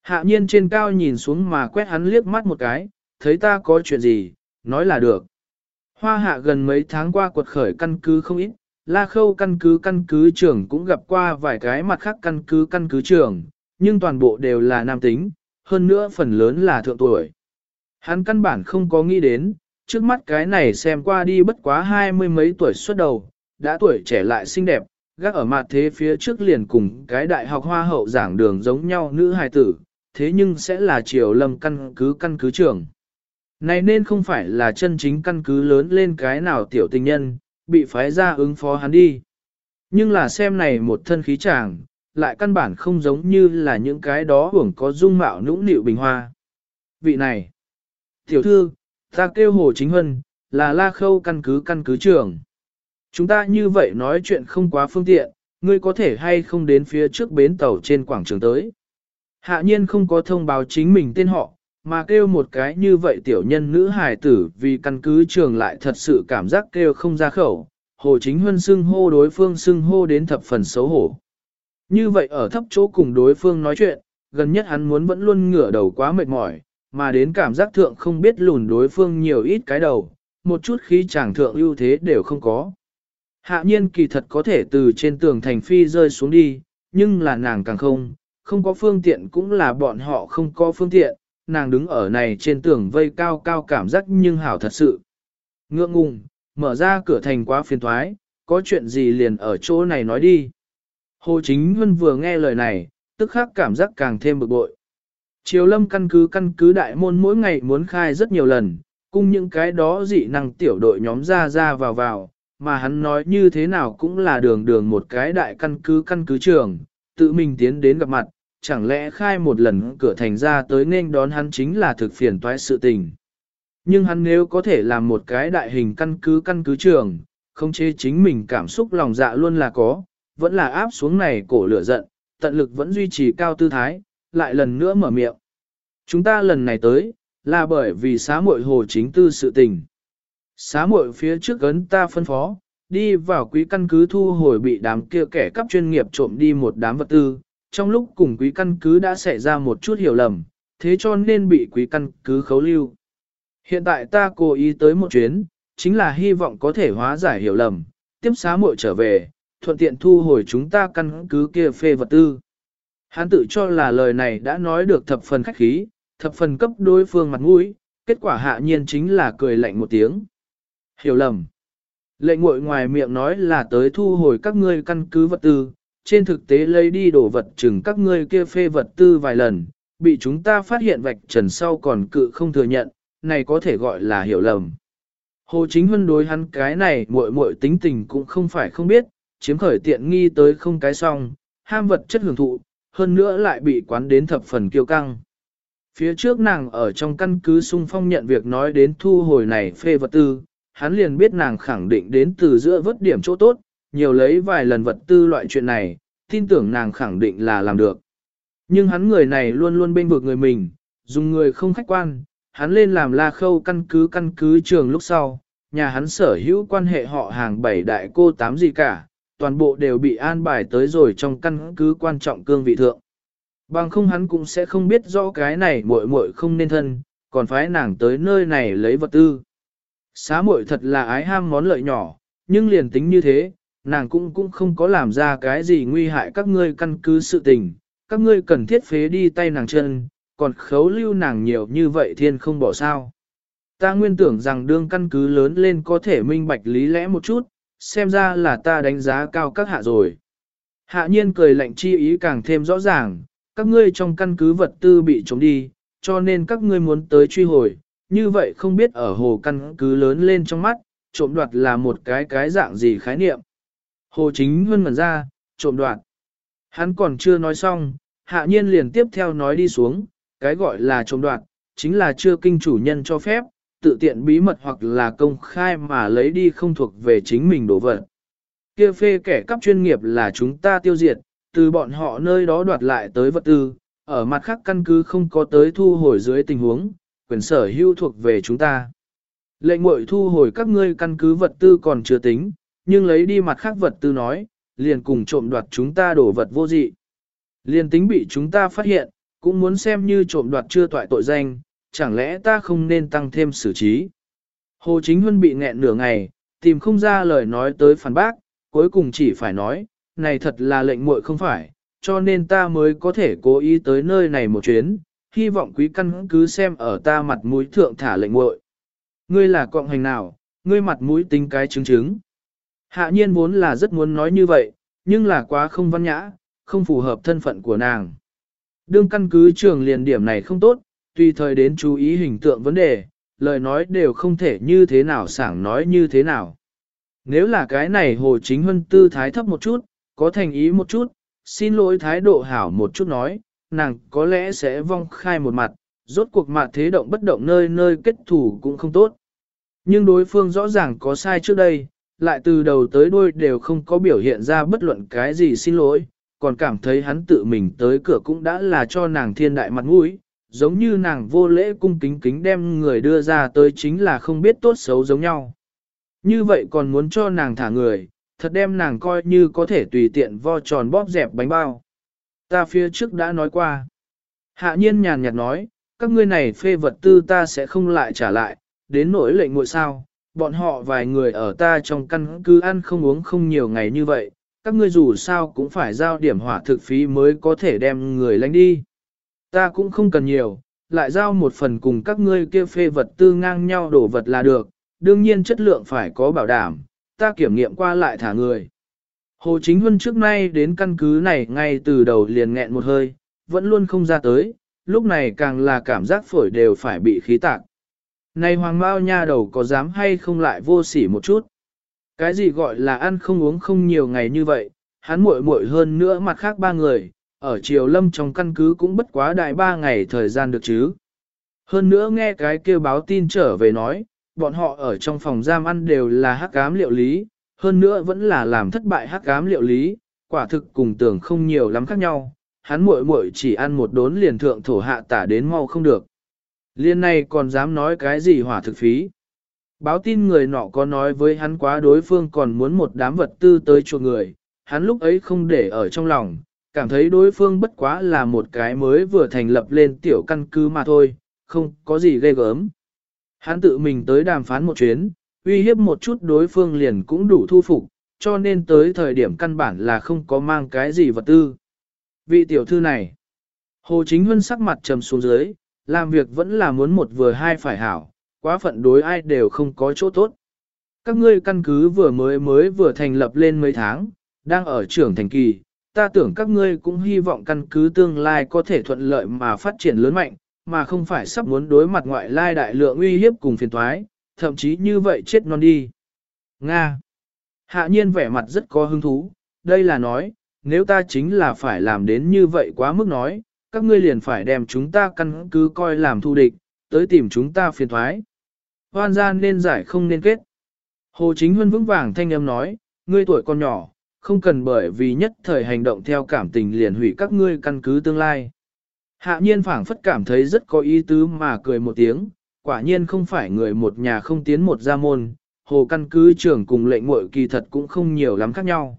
Hạ nhiên trên cao nhìn xuống mà quét hắn liếc mắt một cái, thấy ta có chuyện gì, nói là được. Hoa hạ gần mấy tháng qua quật khởi căn cứ không ít, La Khâu căn cứ căn cứ trưởng cũng gặp qua vài cái mặt khác căn cứ căn cứ trưởng, nhưng toàn bộ đều là nam tính, hơn nữa phần lớn là thượng tuổi. Hắn căn bản không có nghĩ đến, trước mắt cái này xem qua đi bất quá hai mươi mấy tuổi xuất đầu, đã tuổi trẻ lại xinh đẹp, gác ở mặt thế phía trước liền cùng cái đại học hoa hậu giảng đường giống nhau nữ hài tử, thế nhưng sẽ là triều lâm căn cứ căn cứ trưởng. Này nên không phải là chân chính căn cứ lớn lên cái nào tiểu tình nhân, bị phái ra ứng phó hắn đi. Nhưng là xem này một thân khí chàng, lại căn bản không giống như là những cái đó hưởng có dung mạo nũng nịu bình hoa. Vị này, tiểu thư, ta kêu Hồ Chính Huân, là la khâu căn cứ căn cứ trưởng. Chúng ta như vậy nói chuyện không quá phương tiện, ngươi có thể hay không đến phía trước bến tàu trên quảng trường tới. Hạ nhiên không có thông báo chính mình tên họ, mà kêu một cái như vậy tiểu nhân nữ hài tử vì căn cứ trường lại thật sự cảm giác kêu không ra khẩu, hồ chính huân xưng hô đối phương xưng hô đến thập phần xấu hổ. Như vậy ở thấp chỗ cùng đối phương nói chuyện, gần nhất hắn muốn vẫn luôn ngửa đầu quá mệt mỏi, mà đến cảm giác thượng không biết lùn đối phương nhiều ít cái đầu, một chút khí chàng thượng ưu thế đều không có. Hạ nhiên kỳ thật có thể từ trên tường thành phi rơi xuống đi, nhưng là nàng càng không, không có phương tiện cũng là bọn họ không có phương tiện, nàng đứng ở này trên tường vây cao cao cảm giác nhưng hảo thật sự. Ngượng ngùng, mở ra cửa thành quá phiền thoái, có chuyện gì liền ở chỗ này nói đi. Hồ Chính Huân vừa nghe lời này, tức khắc cảm giác càng thêm bực bội. Triều lâm căn cứ căn cứ đại môn mỗi ngày muốn khai rất nhiều lần, cùng những cái đó dị năng tiểu đội nhóm ra ra vào vào, mà hắn nói như thế nào cũng là đường đường một cái đại căn cứ căn cứ trường, tự mình tiến đến gặp mặt, chẳng lẽ khai một lần cửa thành ra tới nên đón hắn chính là thực phiền toái sự tình. Nhưng hắn nếu có thể làm một cái đại hình căn cứ căn cứ trường, không chế chính mình cảm xúc lòng dạ luôn là có, vẫn là áp xuống này cổ lửa giận, tận lực vẫn duy trì cao tư thái, lại lần nữa mở miệng. Chúng ta lần này tới, là bởi vì xá muội hồ chính tư sự tình. Xá muội phía trước ấn ta phân phó, đi vào quý căn cứ thu hồi bị đám kia kẻ cắp chuyên nghiệp trộm đi một đám vật tư, trong lúc cùng quý căn cứ đã xảy ra một chút hiểu lầm, thế cho nên bị quý căn cứ khấu lưu. Hiện tại ta cố ý tới một chuyến, chính là hy vọng có thể hóa giải hiểu lầm, tiếp xá muội trở về, thuận tiện thu hồi chúng ta căn cứ kia phê vật tư. Hắn tự cho là lời này đã nói được thập phần khách khí, thập phần cấp đối phương mặt mũi, kết quả hạ nhiên chính là cười lạnh một tiếng. Hiểu lầm. Lệnh ngội ngoài miệng nói là tới thu hồi các ngươi căn cứ vật tư, trên thực tế lấy đi đồ vật chừng các ngươi kia phê vật tư vài lần, bị chúng ta phát hiện vạch trần sau còn cự không thừa nhận, này có thể gọi là hiểu lầm. Hồ Chính Huân đối hắn cái này muội muội tính tình cũng không phải không biết, chiếm khởi tiện nghi tới không cái xong, ham vật chất hưởng thụ, hơn nữa lại bị quán đến thập phần kiêu căng. Phía trước nàng ở trong căn cứ sung phong nhận việc nói đến thu hồi này phê vật tư, hắn liền biết nàng khẳng định đến từ giữa vớt điểm chỗ tốt, nhiều lấy vài lần vật tư loại chuyện này, tin tưởng nàng khẳng định là làm được. Nhưng hắn người này luôn luôn bên vực người mình, dùng người không khách quan, hắn lên làm la khâu căn cứ căn cứ trường lúc sau, nhà hắn sở hữu quan hệ họ hàng bảy đại cô tám gì cả, toàn bộ đều bị an bài tới rồi trong căn cứ quan trọng cương vị thượng. Bằng không hắn cũng sẽ không biết rõ cái này muội muội không nên thân, còn phái nàng tới nơi này lấy vật tư. Xá muội thật là ái ham món lợi nhỏ, nhưng liền tính như thế, nàng cũng cũng không có làm ra cái gì nguy hại các ngươi căn cứ sự tình, các ngươi cần thiết phế đi tay nàng chân, còn khấu lưu nàng nhiều như vậy thiên không bỏ sao. Ta nguyên tưởng rằng đương căn cứ lớn lên có thể minh bạch lý lẽ một chút, xem ra là ta đánh giá cao các hạ rồi. Hạ nhiên cười lạnh chi ý càng thêm rõ ràng, các ngươi trong căn cứ vật tư bị trống đi, cho nên các ngươi muốn tới truy hồi, như vậy không biết ở hồ căn cứ lớn lên trong mắt, trộm đoạt là một cái cái dạng gì khái niệm. Hồ chính Huân ngẩn ra, trộm đoạt. Hắn còn chưa nói xong, hạ nhiên liền tiếp theo nói đi xuống, cái gọi là trộm đoạt, chính là chưa kinh chủ nhân cho phép, tự tiện bí mật hoặc là công khai mà lấy đi không thuộc về chính mình đồ vật. Kia phê kẻ cắp chuyên nghiệp là chúng ta tiêu diệt, từ bọn họ nơi đó đoạt lại tới vật tư, ở mặt khác căn cứ không có tới thu hồi dưới tình huống, quyền sở hữu thuộc về chúng ta. Lệnh muội thu hồi các ngươi căn cứ vật tư còn chưa tính, nhưng lấy đi mặt khác vật tư nói, liền cùng trộm đoạt chúng ta đổ vật vô dị. Liền tính bị chúng ta phát hiện, cũng muốn xem như trộm đoạt chưa toại tội danh, chẳng lẽ ta không nên tăng thêm xử trí. Hồ Chính Huân bị nghẹn nửa ngày, tìm không ra lời nói tới phản bác, cuối cùng chỉ phải nói, này thật là lệnh muội không phải, cho nên ta mới có thể cố ý tới nơi này một chuyến, hy vọng quý căn cứ xem ở ta mặt mũi thượng thả lệnh muội. Ngươi là cộng hành nào, ngươi mặt mũi tính cái chứng chứng. Hạ nhiên vốn là rất muốn nói như vậy, nhưng là quá không văn nhã, không phù hợp thân phận của nàng. Đương căn cứ trường liền điểm này không tốt, tùy thời đến chú ý hình tượng vấn đề, lời nói đều không thể như thế nào sảng nói như thế nào. Nếu là cái này hồ chính huân tư thái thấp một chút, có thành ý một chút, xin lỗi thái độ hảo một chút nói, nàng có lẽ sẽ vong khai một mặt, rốt cuộc mặt thế động bất động nơi nơi kết thủ cũng không tốt. Nhưng đối phương rõ ràng có sai trước đây, lại từ đầu tới đuôi đều không có biểu hiện ra bất luận cái gì xin lỗi, còn cảm thấy hắn tự mình tới cửa cũng đã là cho nàng thiên đại mặt mũi, giống như nàng vô lễ cung kính kính đem người đưa ra tới chính là không biết tốt xấu giống nhau. Như vậy còn muốn cho nàng thả người, thật đem nàng coi như có thể tùy tiện vo tròn bóp dẹp bánh bao. Ta phía trước đã nói qua. Hạ nhiên nhàn nhạt nói, các ngươi này phê vật tư ta sẽ không lại trả lại, đến nỗi lệnh ngội sao, bọn họ vài người ở ta trong căn cứ ăn không uống không nhiều ngày như vậy, các ngươi dù sao cũng phải giao điểm hỏa thực phí mới có thể đem người lánh đi. Ta cũng không cần nhiều, lại giao một phần cùng các ngươi kia phê vật tư ngang nhau đổ vật là được, đương nhiên chất lượng phải có bảo đảm, ta kiểm nghiệm qua lại thả người. Hồ Chính Huân trước nay đến căn cứ này ngay từ đầu liền nghẹn một hơi, vẫn luôn không ra tới, lúc này càng là cảm giác phổi đều phải bị khí tạc. Này hoàng bao nha đầu có dám hay không lại vô sỉ một chút? Cái gì gọi là ăn không uống không nhiều ngày như vậy, hắn muội muội hơn nữa mặt khác ba người, ở triều lâm trong căn cứ cũng bất quá đại ba ngày thời gian được chứ. Hơn nữa nghe cái kêu báo tin trở về nói, bọn họ ở trong phòng giam ăn đều là hắc ám liệu lý, hơn nữa vẫn là làm thất bại hắc ám liệu lý, quả thực cùng tưởng không nhiều lắm khác nhau, hắn muội muội chỉ ăn một đốn liền thượng thổ hạ tả đến mau không được. Liên này còn dám nói cái gì hỏa thực phí. Báo tin người nọ có nói với hắn quá đối phương còn muốn một đám vật tư tới chùa người, hắn lúc ấy không để ở trong lòng, cảm thấy đối phương bất quá là một cái mới vừa thành lập lên tiểu căn cứ mà thôi, không có gì ghê gớm. Hắn tự mình tới đàm phán một chuyến, uy hiếp một chút đối phương liền cũng đủ thu phục, cho nên tới thời điểm căn bản là không có mang cái gì vật tư. Vị tiểu thư này, Hồ Chính Huân sắc mặt trầm xuống dưới, làm việc vẫn là muốn một vừa hai phải hảo, quá phận đối ai đều không có chỗ tốt. Các ngươi căn cứ vừa mới mới vừa thành lập lên mấy tháng, đang ở trưởng thành kỳ, ta tưởng các ngươi cũng hy vọng căn cứ tương lai có thể thuận lợi mà phát triển lớn mạnh, mà không phải sắp muốn đối mặt ngoại lai đại lượng uy hiếp cùng phiền thoái, thậm chí như vậy chết non đi. Nga. Hạ nhiên vẻ mặt rất có hứng thú, đây là nói, nếu ta chính là phải làm đến như vậy quá mức nói, các ngươi liền phải đem chúng ta căn cứ coi làm thù địch, tới tìm chúng ta phiền thoái. Hoan gian nên giải không nên kết. Hồ Chính Huân vững vàng thanh âm nói, ngươi tuổi còn nhỏ, không cần bởi vì nhất thời hành động theo cảm tình liền hủy các ngươi căn cứ tương lai. Hạ nhiên phảng phất cảm thấy rất có ý tứ mà cười một tiếng, quả nhiên không phải người một nhà không tiến một gia môn, hồ căn cứ trưởng cùng lệnh muội kỳ thật cũng không nhiều lắm khác nhau.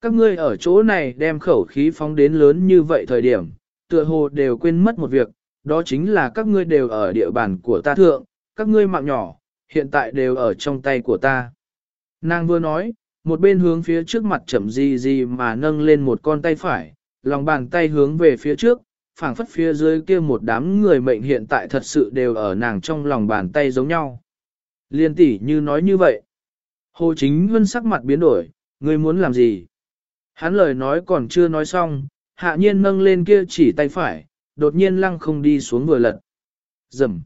Các ngươi ở chỗ này đem khẩu khí phóng đến lớn như vậy thời điểm, tựa hồ đều quên mất một việc, đó chính là các ngươi đều ở địa bàn của ta thượng, các ngươi mạng nhỏ, hiện tại đều ở trong tay của ta. Nàng vừa nói, một bên hướng phía trước mặt chậm gì gì mà nâng lên một con tay phải, lòng bàn tay hướng về phía trước, phảng phất phía dưới kia một đám người mệnh hiện tại thật sự đều ở nàng trong lòng bàn tay giống nhau. Liên tỷ như nói như vậy. Hồ Chính Huân sắc mặt biến đổi, ngươi muốn làm gì? Hắn lời nói còn chưa nói xong, hạ nhiên nâng lên kia chỉ tay phải, đột nhiên lăng không đi xuống vừa lật. Dầm.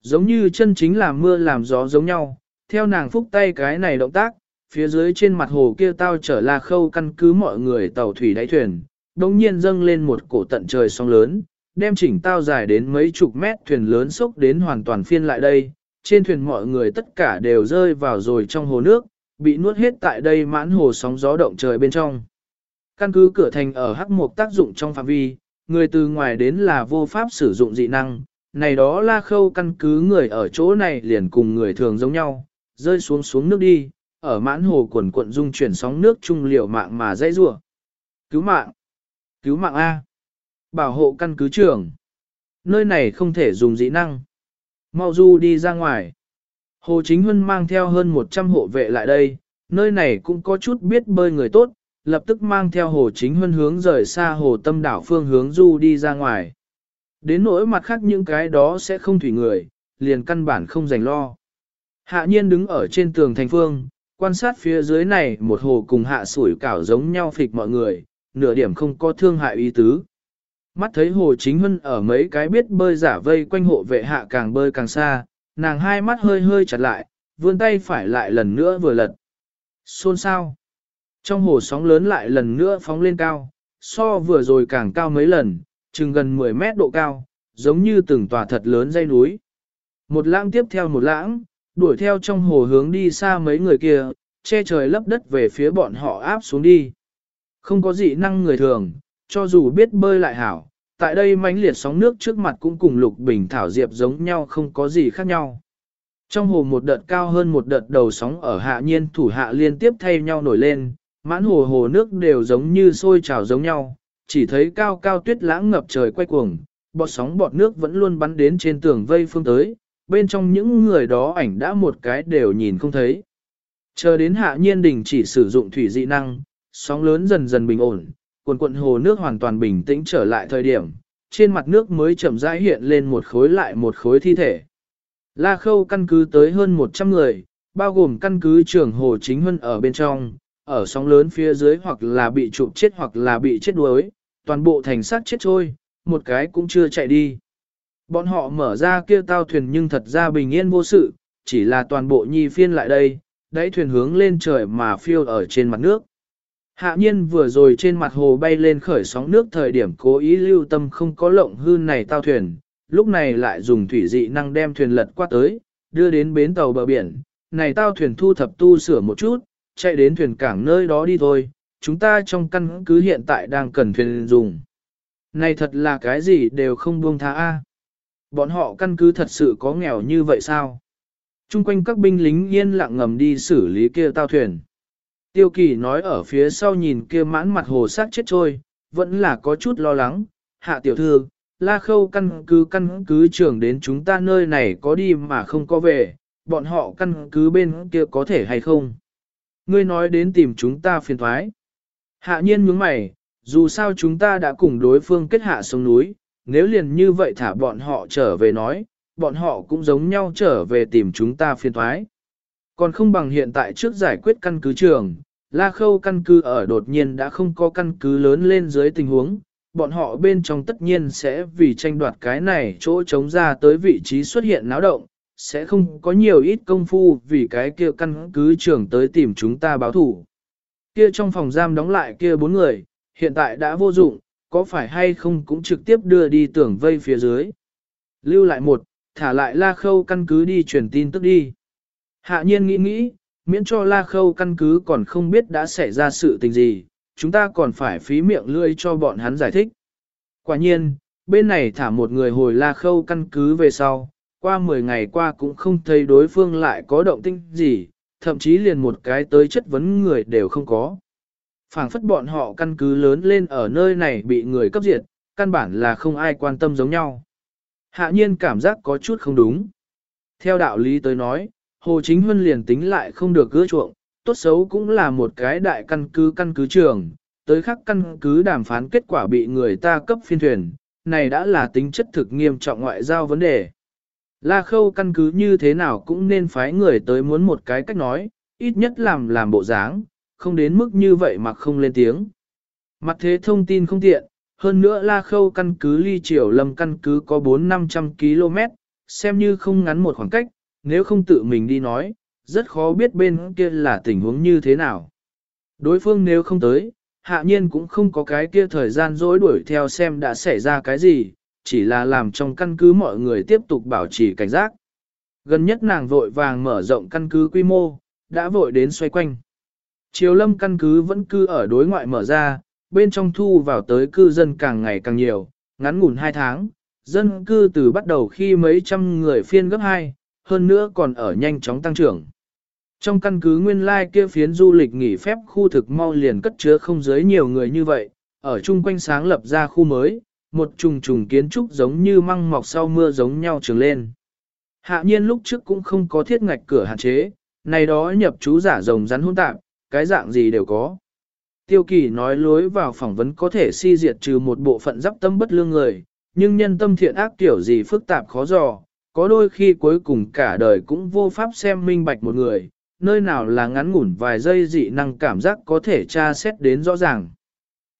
Giống như chân chính làm mưa làm gió giống nhau, theo nàng phúc tay cái này động tác, phía dưới trên mặt hồ kia tao trở là khâu căn cứ mọi người tàu thủy đáy thuyền, đồng nhiên dâng lên một cổ tận trời sóng lớn, đem chỉnh tao dài đến mấy chục mét thuyền lớn sốc đến hoàn toàn phiên lại đây, trên thuyền mọi người tất cả đều rơi vào rồi trong hồ nước, bị nuốt hết tại đây mãn hồ sóng gió động trời bên trong. Căn cứ cửa thành ở hắc mục tác dụng trong phạm vi, người từ ngoài đến là vô pháp sử dụng dị năng, này đó la khâu căn cứ người ở chỗ này liền cùng người thường giống nhau, rơi xuống xuống nước đi, ở mãn hồ quần quận dung chuyển sóng nước trung liều mạng mà dãy rủa. Cứu mạng! Cứu mạng A! Bảo hộ căn cứ trưởng! Nơi này không thể dùng dị năng. Mau du đi ra ngoài. Hồ Chính Huân mang theo hơn 100 hộ vệ lại đây, nơi này cũng có chút biết bơi người tốt, lập tức mang theo Hồ Chính Huân hướng rời xa hồ tâm đảo phương hướng du đi ra ngoài. Đến nỗi mặt khác những cái đó sẽ không thủy người, liền căn bản không dành lo. Hạ nhiên đứng ở trên tường thành phương, quan sát phía dưới này một hồ cùng hạ sủi cảo giống nhau phịch mọi người, nửa điểm không có thương hại ý tứ. Mắt thấy hồ chính huân ở mấy cái biết bơi giả vây quanh hộ vệ hạ càng bơi càng xa, nàng hai mắt hơi hơi chặt lại, vươn tay phải lại lần nữa vừa lật. Xôn sao? Trong hồ sóng lớn lại lần nữa phóng lên cao, so vừa rồi càng cao mấy lần, chừng gần 10 mét độ cao, giống như từng tòa thật lớn dây núi. Một lãng tiếp theo một lãng, đuổi theo trong hồ hướng đi xa mấy người kia, che trời lấp đất về phía bọn họ áp xuống đi. Không có dị năng người thường, cho dù biết bơi lại hảo, tại đây mãnh liệt sóng nước trước mặt cũng cùng lục bình thảo diệp giống nhau không có gì khác nhau. Trong hồ một đợt cao hơn một đợt đầu sóng ở hạ nhiên thủ hạ liên tiếp thay nhau nổi lên, mãn hồ hồ nước đều giống như sôi trào giống nhau, chỉ thấy cao cao tuyết lãng ngập trời quay cuồng, bọt sóng bọt nước vẫn luôn bắn đến trên tường vây phương tới, bên trong những người đó ảnh đã một cái đều nhìn không thấy. Chờ đến hạ nhiên đình chỉ sử dụng thủy dị năng, sóng lớn dần dần bình ổn, cuộn cuộn hồ nước hoàn toàn bình tĩnh trở lại thời điểm, trên mặt nước mới chậm rãi hiện lên một khối lại một khối thi thể. La Khâu căn cứ tới hơn 100 người, bao gồm căn cứ trưởng Hồ Chính Huân ở bên trong, ở sóng lớn phía dưới hoặc là bị chụp chết hoặc là bị chết đuối, toàn bộ thành xác chết trôi, một cái cũng chưa chạy đi. Bọn họ mở ra kia tao thuyền nhưng thật ra bình yên vô sự, chỉ là toàn bộ nhi phiên lại đây, đáy thuyền hướng lên trời mà phiêu ở trên mặt nước. Hạ nhiên vừa rồi trên mặt hồ bay lên khởi sóng nước thời điểm cố ý lưu tâm không có lộng hư này tao thuyền, lúc này lại dùng thủy dị năng đem thuyền lật qua tới, đưa đến bến tàu bờ biển. Này tao thuyền thu thập tu sửa một chút, chạy đến thuyền cảng nơi đó đi thôi, chúng ta trong căn cứ hiện tại đang cần thuyền dùng. Này thật là cái gì đều không buông tha a. Bọn họ căn cứ thật sự có nghèo như vậy sao? Trung quanh các binh lính yên lặng ngầm đi xử lý kia tao thuyền. Tiêu kỳ nói ở phía sau nhìn kia mãn mặt hồ sát chết trôi, vẫn là có chút lo lắng. Hạ tiểu thư, la khâu căn cứ căn cứ trưởng đến chúng ta nơi này có đi mà không có về, bọn họ căn cứ bên kia có thể hay không? Ngươi nói đến tìm chúng ta phiền thoái. Hạ nhiên nhướng mày, dù sao chúng ta đã cùng đối phương kết hạ sông núi, nếu liền như vậy thả bọn họ trở về nói, bọn họ cũng giống nhau trở về tìm chúng ta phiền thoái. Còn không bằng hiện tại trước giải quyết căn cứ trường, La Khâu căn cứ ở đột nhiên đã không có căn cứ lớn lên dưới tình huống, bọn họ bên trong tất nhiên sẽ vì tranh đoạt cái này chỗ chống ra tới vị trí xuất hiện náo động, sẽ không có nhiều ít công phu vì cái kia căn cứ trưởng tới tìm chúng ta báo thủ. Kia trong phòng giam đóng lại kia bốn người, hiện tại đã vô dụng, có phải hay không cũng trực tiếp đưa đi tưởng vây phía dưới. Lưu lại một, thả lại la khâu căn cứ đi truyền tin tức đi. Hạ nhiên nghĩ nghĩ, miễn cho la khâu căn cứ còn không biết đã xảy ra sự tình gì, chúng ta còn phải phí miệng lưỡi cho bọn hắn giải thích. Quả nhiên, bên này thả một người hồi la khâu căn cứ về sau, qua 10 ngày qua cũng không thấy đối phương lại có động tinh gì, thậm chí liền một cái tới chất vấn người đều không có. phảng phất bọn họ căn cứ lớn lên ở nơi này bị người cấp diệt, căn bản là không ai quan tâm giống nhau. Hạ nhiên cảm giác có chút không đúng. Theo đạo lý tới nói, Hồ Chính Huân liền tính lại không được gỡ chuộng, tốt xấu cũng là một cái đại căn cứ căn cứ trường, tới khắc căn cứ đàm phán kết quả bị người ta cấp phiên thuyền, này đã là tính chất thực nghiêm trọng ngoại giao vấn đề. La khâu căn cứ như thế nào cũng nên phái người tới muốn một cái cách nói, ít nhất làm làm bộ dáng, không đến mức như vậy mà không lên tiếng. Mặt thế thông tin không tiện, hơn nữa La khâu căn cứ ly triều lâm căn cứ có 4-500 km, xem như không ngắn một khoảng cách, nếu không tự mình đi nói, rất khó biết bên kia là tình huống như thế nào. Đối phương nếu không tới, hạ nhiên cũng không có cái kia thời gian dối đuổi theo xem đã xảy ra cái gì, chỉ là làm trong căn cứ mọi người tiếp tục bảo trì cảnh giác. Gần nhất nàng vội vàng mở rộng căn cứ quy mô, đã vội đến xoay quanh. Triều lâm căn cứ vẫn cư ở đối ngoại mở ra, bên trong thu vào tới cư dân càng ngày càng nhiều, ngắn ngủn 2 tháng, dân cư từ bắt đầu khi mấy trăm người phiên gấp 2, hơn nữa còn ở nhanh chóng tăng trưởng. Trong căn cứ nguyên lai kia phiến du lịch nghỉ phép khu thực mau liền cất chứa không giới nhiều người như vậy, ở chung quanh sáng lập ra khu mới, một trùng trùng kiến trúc giống như măng mọc sau mưa giống nhau trường lên. Hạ nhiên lúc trước cũng không có thiết ngạch cửa hạn chế, này đó nhập chú giả rồng rắn hỗn tạp, cái dạng gì đều có. Tiêu kỳ nói lối vào phỏng vấn có thể si diệt trừ một bộ phận giáp tâm bất lương người, nhưng nhân tâm thiện ác kiểu gì phức tạp khó dò, có đôi khi cuối cùng cả đời cũng vô pháp xem minh bạch một người, nơi nào là ngắn ngủn vài giây dị năng cảm giác có thể tra xét đến rõ ràng.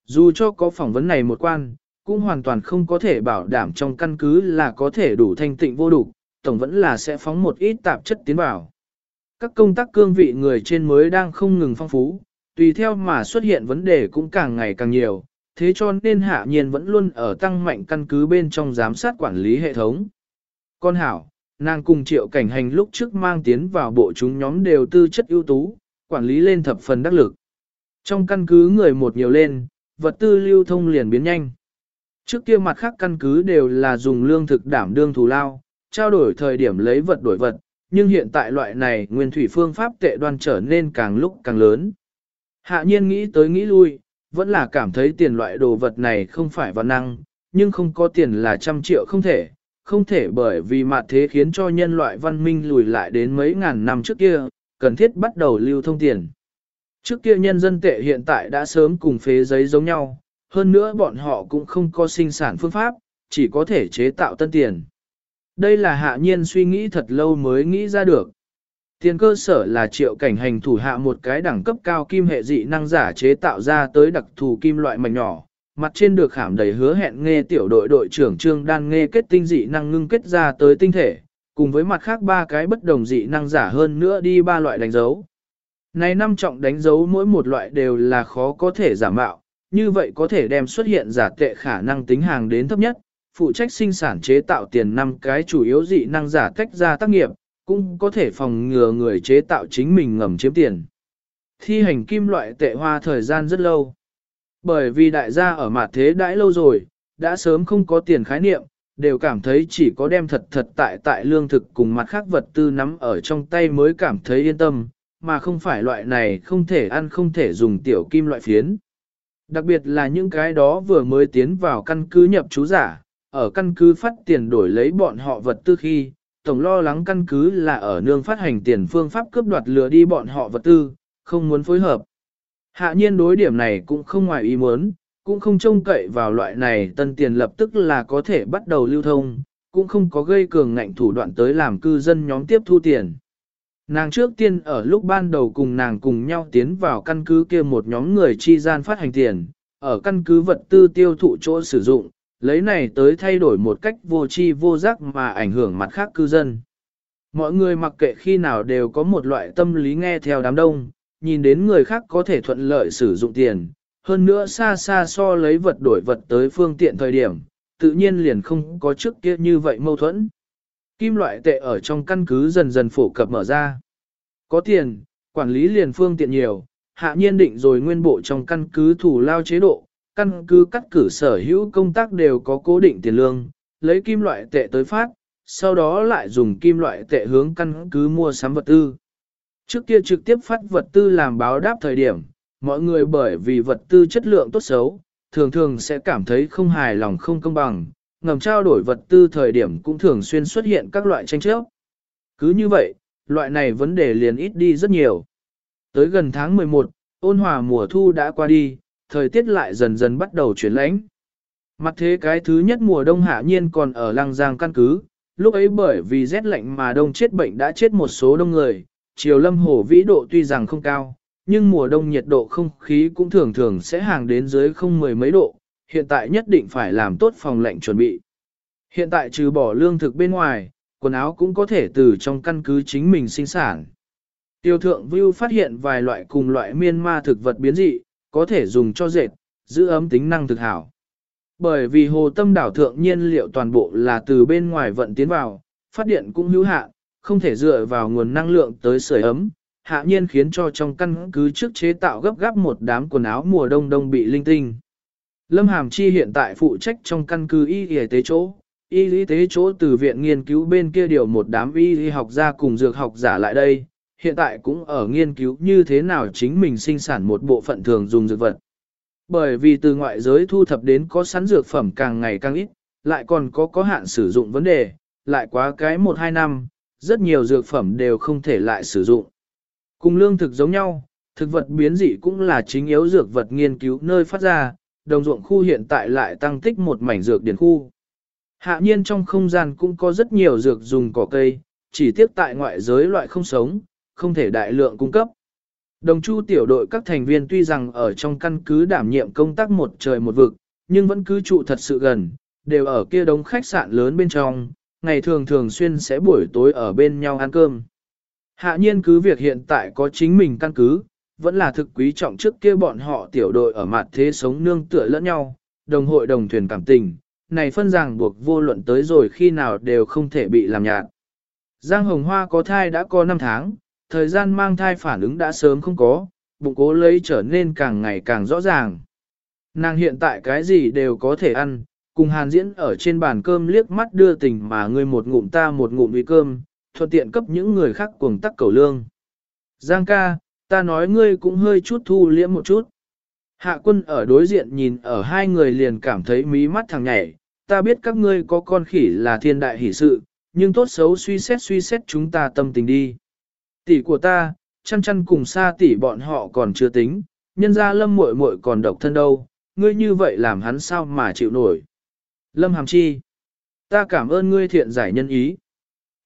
Dù cho có phỏng vấn này một quan, cũng hoàn toàn không có thể bảo đảm trong căn cứ là có thể đủ thanh tịnh vô đục, tổng vẫn là sẽ phóng một ít tạp chất tiến vào. Các công tác cương vị người trên mới đang không ngừng phong phú, tùy theo mà xuất hiện vấn đề cũng càng ngày càng nhiều, thế cho nên hạ nhiên vẫn luôn ở tăng mạnh căn cứ bên trong giám sát quản lý hệ thống. Con hảo, nàng cùng triệu cảnh hành lúc trước mang tiến vào bộ chúng nhóm đều tư chất ưu tú, quản lý lên thập phần đắc lực. Trong căn cứ người một nhiều lên, vật tư lưu thông liền biến nhanh. Trước kia mặt khác căn cứ đều là dùng lương thực đảm đương thù lao, trao đổi thời điểm lấy vật đổi vật, nhưng hiện tại loại này nguyên thủy phương pháp tệ đoan trở nên càng lúc càng lớn. Hạ nhiên nghĩ tới nghĩ lui, vẫn là cảm thấy tiền loại đồ vật này không phải văn năng, nhưng không có tiền là trăm triệu không thể, không thể bởi vì mặt thế khiến cho nhân loại văn minh lùi lại đến mấy ngàn năm trước kia, cần thiết bắt đầu lưu thông tiền. Trước kia nhân dân tệ hiện tại đã sớm cùng phế giấy giống nhau, hơn nữa bọn họ cũng không có sinh sản phương pháp, chỉ có thể chế tạo tân tiền. Đây là hạ nhiên suy nghĩ thật lâu mới nghĩ ra được. Tiền cơ sở là triệu cảnh hành thủ hạ một cái đẳng cấp cao kim hệ dị năng giả chế tạo ra tới đặc thù kim loại mảnh nhỏ, mặt trên được khảm đầy hứa hẹn nghe tiểu đội đội trưởng Trương Đan nghe kết tinh dị năng ngưng kết ra tới tinh thể, cùng với mặt khác ba cái bất đồng dị năng giả hơn nữa đi ba loại đánh dấu. Này năm trọng đánh dấu mỗi một loại đều là khó có thể giả mạo, như vậy có thể đem xuất hiện giả tệ khả năng tính hàng đến thấp nhất, phụ trách sinh sản chế tạo tiền năm cái chủ yếu dị năng giả tách ra tác nghiệp, cũng có thể phòng ngừa người chế tạo chính mình ngầm chiếm tiền. Thi hành kim loại tệ hoa thời gian rất lâu. Bởi vì đại gia ở mặt thế đãi lâu rồi, đã sớm không có tiền khái niệm, đều cảm thấy chỉ có đem thật thật tại tại lương thực cùng mặt khác vật tư nắm ở trong tay mới cảm thấy yên tâm, mà không phải loại này không thể ăn không thể dùng tiểu kim loại phiến. Đặc biệt là những cái đó vừa mới tiến vào căn cứ nhập trú giả, ở căn cứ phát tiền đổi lấy bọn họ vật tư khi, tổng lo lắng căn cứ là ở nương phát hành tiền phương pháp cướp đoạt lừa đi bọn họ vật tư, không muốn phối hợp. Hạ nhiên đối điểm này cũng không ngoài ý muốn, cũng không trông cậy vào loại này tân tiền lập tức là có thể bắt đầu lưu thông, cũng không có gây cường ngạnh thủ đoạn tới làm cư dân nhóm tiếp thu tiền. Nàng trước tiên ở lúc ban đầu cùng nàng cùng nhau tiến vào căn cứ kia một nhóm người chi gian phát hành tiền, ở căn cứ vật tư tiêu thụ chỗ sử dụng, lấy này tới thay đổi một cách vô tri vô giác mà ảnh hưởng mặt khác cư dân. Mọi người mặc kệ khi nào đều có một loại tâm lý nghe theo đám đông, nhìn đến người khác có thể thuận lợi sử dụng tiền, hơn nữa xa xa so lấy vật đổi vật tới phương tiện thời điểm, tự nhiên liền không có trước kia như vậy mâu thuẫn. Kim loại tệ ở trong căn cứ dần dần phổ cập mở ra. Có tiền, quản lý liền phương tiện nhiều, hạ nhiên định rồi nguyên bộ trong căn cứ thủ lao chế độ, căn cứ cắt cử sở hữu công tác đều có cố định tiền lương, lấy kim loại tệ tới phát, sau đó lại dùng kim loại tệ hướng căn cứ mua sắm vật tư. Trước kia trực tiếp phát vật tư làm báo đáp thời điểm, mọi người bởi vì vật tư chất lượng tốt xấu, thường thường sẽ cảm thấy không hài lòng không công bằng, ngầm trao đổi vật tư thời điểm cũng thường xuyên xuất hiện các loại tranh chấp. Cứ như vậy, loại này vấn đề liền ít đi rất nhiều. Tới gần tháng 11, ôn hòa mùa thu đã qua đi, thời tiết lại dần dần bắt đầu chuyển lãnh. Mặt thế cái thứ nhất mùa đông hạ nhiên còn ở lăng giang căn cứ, lúc ấy bởi vì rét lạnh mà đông chết bệnh đã chết một số đông người, chiều lâm hồ vĩ độ tuy rằng không cao, nhưng mùa đông nhiệt độ không khí cũng thường thường sẽ hàng đến dưới không mười mấy độ, hiện tại nhất định phải làm tốt phòng lệnh chuẩn bị. Hiện tại trừ bỏ lương thực bên ngoài, quần áo cũng có thể từ trong căn cứ chính mình sinh sản. Tiêu thượng View phát hiện vài loại cùng loại miên ma thực vật biến dị, có thể dùng cho dệt, giữ ấm tính năng thực hảo. Bởi vì hồ tâm đảo thượng nhiên liệu toàn bộ là từ bên ngoài vận tiến vào, phát điện cũng hữu hạn, không thể dựa vào nguồn năng lượng tới sưởi ấm, hạ nhiên khiến cho trong căn cứ trước chế tạo gấp gáp một đám quần áo mùa đông đông bị linh tinh. Lâm Hàm Chi hiện tại phụ trách trong căn cứ y y tế chỗ, y y tế chỗ từ viện nghiên cứu bên kia điều một đám y y học gia cùng dược học giả lại đây, hiện tại cũng ở nghiên cứu như thế nào chính mình sinh sản một bộ phận thường dùng dược vật. Bởi vì từ ngoại giới thu thập đến có sẵn dược phẩm càng ngày càng ít, lại còn có có hạn sử dụng vấn đề, lại quá cái 1-2 năm, rất nhiều dược phẩm đều không thể lại sử dụng. Cùng lương thực giống nhau, thực vật biến dị cũng là chính yếu dược vật nghiên cứu nơi phát ra, đồng ruộng khu hiện tại lại tăng tích một mảnh dược điển khu. Hạ nhiên trong không gian cũng có rất nhiều dược dùng cỏ cây, chỉ tiếc tại ngoại giới loại không sống, không thể đại lượng cung cấp. Đồng chu tiểu đội các thành viên tuy rằng ở trong căn cứ đảm nhiệm công tác một trời một vực, nhưng vẫn cứ trụ thật sự gần, đều ở kia đống khách sạn lớn bên trong, ngày thường thường xuyên sẽ buổi tối ở bên nhau ăn cơm. Hạ nhiên cứ việc hiện tại có chính mình căn cứ, vẫn là thực quý trọng trước kia bọn họ tiểu đội ở mặt thế sống nương tựa lẫn nhau, đồng hội đồng thuyền cảm tình, này phân ràng buộc vô luận tới rồi khi nào đều không thể bị làm nhạt. Giang Hồng Hoa có thai đã có 5 tháng, thời gian mang thai phản ứng đã sớm không có, bụng cố lấy trở nên càng ngày càng rõ ràng. Nàng hiện tại cái gì đều có thể ăn, cùng hàn diễn ở trên bàn cơm liếc mắt đưa tình mà ngươi một ngụm ta một ngụm uy cơm, thuận tiện cấp những người khác cuồng tắc cầu lương. Giang ca, ta nói ngươi cũng hơi chút thu liễm một chút. Hạ quân ở đối diện nhìn ở hai người liền cảm thấy mí mắt thằng nhảy, ta biết các ngươi có con khỉ là thiên đại hỷ sự, nhưng tốt xấu suy xét suy xét chúng ta tâm tình đi. Tỷ của ta, chăn chăn cùng xa tỷ bọn họ còn chưa tính, nhân ra lâm muội muội còn độc thân đâu, ngươi như vậy làm hắn sao mà chịu nổi. Lâm hàm chi, ta cảm ơn ngươi thiện giải nhân ý.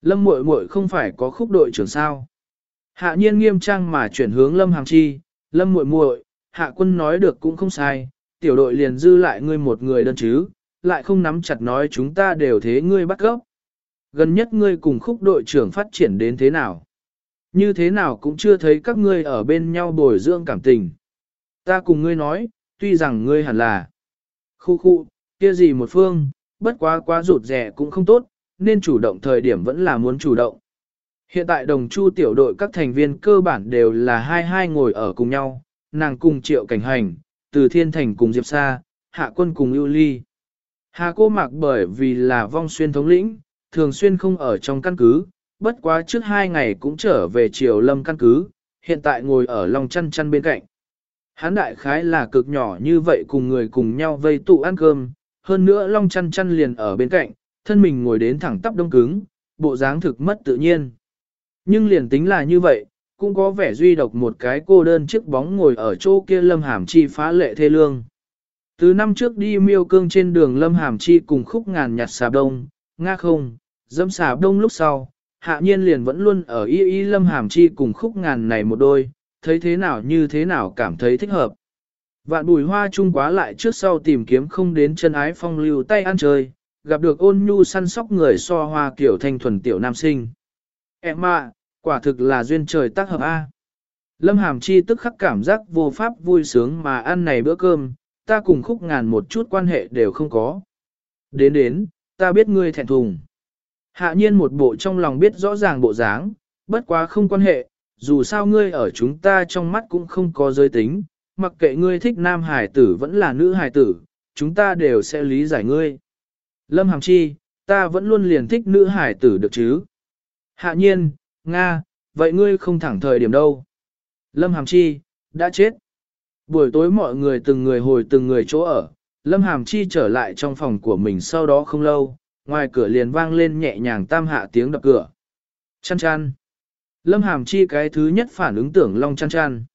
Lâm muội muội không phải có khúc đội trưởng sao. Hạ nhiên nghiêm trang mà chuyển hướng Lâm Hàng chi, Lâm muội muội, hạ quân nói được cũng không sai, tiểu đội liền dư lại ngươi một người đơn chứ, lại không nắm chặt nói chúng ta đều thế ngươi bắt gốc. Gần nhất ngươi cùng khúc đội trưởng phát triển đến thế nào? Như thế nào cũng chưa thấy các ngươi ở bên nhau bồi dưỡng cảm tình. Ta cùng ngươi nói, tuy rằng ngươi hẳn là khu khu, kia gì một phương, bất quá quá rụt rẻ cũng không tốt, nên chủ động thời điểm vẫn là muốn chủ động. Hiện tại đồng chu tiểu đội các thành viên cơ bản đều là hai hai ngồi ở cùng nhau, nàng cùng triệu cảnh hành, từ thiên thành cùng Diệp Sa, hạ quân cùng ưu ly. Hà cô mạc bởi vì là vong xuyên thống lĩnh, thường xuyên không ở trong căn cứ, bất quá trước hai ngày cũng trở về triều lâm căn cứ, hiện tại ngồi ở lòng chăn chăn bên cạnh. Hán đại khái là cực nhỏ như vậy cùng người cùng nhau vây tụ ăn cơm, hơn nữa long chăn chăn liền ở bên cạnh, thân mình ngồi đến thẳng tắp đông cứng, bộ dáng thực mất tự nhiên. Nhưng liền tính là như vậy, cũng có vẻ duy độc một cái cô đơn chiếc bóng ngồi ở chỗ kia lâm hàm chi phá lệ thê lương. Từ năm trước đi miêu cương trên đường lâm hàm chi cùng khúc ngàn nhặt xà đông, nga không, dâm xà đông lúc sau, hạ nhiên liền vẫn luôn ở y y lâm hàm chi cùng khúc ngàn này một đôi, thấy thế nào như thế nào cảm thấy thích hợp. Vạn bùi hoa chung quá lại trước sau tìm kiếm không đến chân ái phong lưu tay ăn chơi, gặp được ôn nhu săn sóc người so hoa kiểu thanh thuần tiểu nam sinh. Em ạ, quả thực là duyên trời tác hợp A. Lâm Hàm Chi tức khắc cảm giác vô pháp vui sướng mà ăn này bữa cơm, ta cùng khúc ngàn một chút quan hệ đều không có. Đến đến, ta biết ngươi thẹn thùng. Hạ nhiên một bộ trong lòng biết rõ ràng bộ dáng, bất quá không quan hệ, dù sao ngươi ở chúng ta trong mắt cũng không có giới tính, mặc kệ ngươi thích nam hải tử vẫn là nữ hải tử, chúng ta đều sẽ lý giải ngươi. Lâm Hàm Chi, ta vẫn luôn liền thích nữ hải tử được chứ. Hạ nhiên, Nga, vậy ngươi không thẳng thời điểm đâu. Lâm Hàm Chi, đã chết. Buổi tối mọi người từng người hồi từng người chỗ ở, Lâm Hàm Chi trở lại trong phòng của mình sau đó không lâu, ngoài cửa liền vang lên nhẹ nhàng tam hạ tiếng đập cửa. Chăn chăn. Lâm Hàm Chi cái thứ nhất phản ứng tưởng Long chăn chăn.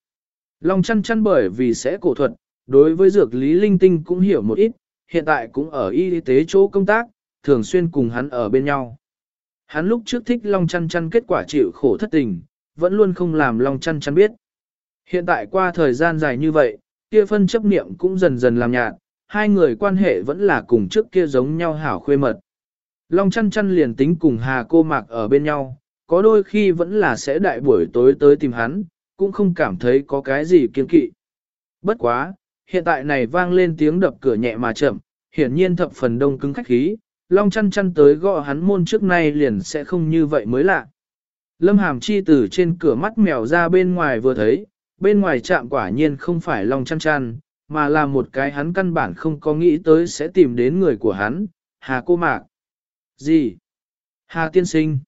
Long chăn chăn bởi vì sẽ cổ thuật, đối với dược lý linh tinh cũng hiểu một ít, hiện tại cũng ở y tế chỗ công tác, thường xuyên cùng hắn ở bên nhau. Hắn lúc trước thích Long chăn chăn kết quả chịu khổ thất tình, vẫn luôn không làm Long chăn chăn biết. Hiện tại qua thời gian dài như vậy, kia phân chấp niệm cũng dần dần làm nhạt, hai người quan hệ vẫn là cùng trước kia giống nhau hảo khuê mật. Long chăn chăn liền tính cùng Hà cô mạc ở bên nhau, có đôi khi vẫn là sẽ đại buổi tối tới tìm hắn, cũng không cảm thấy có cái gì kiên kỵ. Bất quá, hiện tại này vang lên tiếng đập cửa nhẹ mà chậm, hiển nhiên thập phần đông cứng khách khí, Long chăn chăn tới gõ hắn môn trước nay liền sẽ không như vậy mới lạ. Lâm Hàm Chi từ trên cửa mắt mèo ra bên ngoài vừa thấy, bên ngoài chạm quả nhiên không phải Long chăn chăn, mà là một cái hắn căn bản không có nghĩ tới sẽ tìm đến người của hắn, Hà cô mạc. Gì? Hà tiên sinh.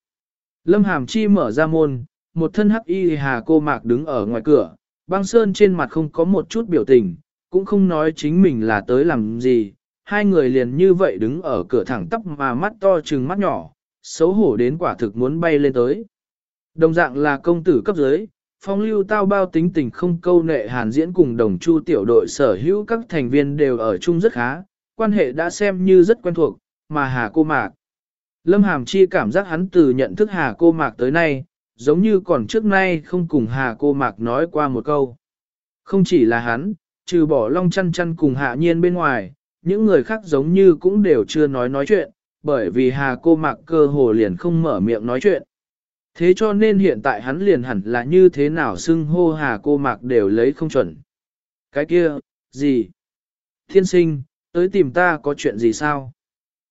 Lâm Hàm Chi mở ra môn, một thân hắc y Hà cô mạc đứng ở ngoài cửa, băng sơn trên mặt không có một chút biểu tình, cũng không nói chính mình là tới làm gì, hai người liền như vậy đứng ở cửa thẳng tóc mà mắt to trừng mắt nhỏ, xấu hổ đến quả thực muốn bay lên tới. Đồng dạng là công tử cấp dưới, phong lưu tao bao tính tình không câu nệ hàn diễn cùng đồng chu tiểu đội sở hữu các thành viên đều ở chung rất khá, quan hệ đã xem như rất quen thuộc, mà Hà Cô Mạc. Lâm Hàm Chi cảm giác hắn từ nhận thức Hà Cô Mạc tới nay, giống như còn trước nay không cùng Hà Cô Mạc nói qua một câu. Không chỉ là hắn, trừ bỏ long chăn chăn cùng hạ nhiên bên ngoài, những người khác giống như cũng đều chưa nói nói chuyện, bởi vì Hà Cô Mạc cơ hồ liền không mở miệng nói chuyện. Thế cho nên hiện tại hắn liền hẳn là như thế nào xưng hô Hà Cô Mạc đều lấy không chuẩn. Cái kia, gì? Thiên sinh, tới tìm ta có chuyện gì sao?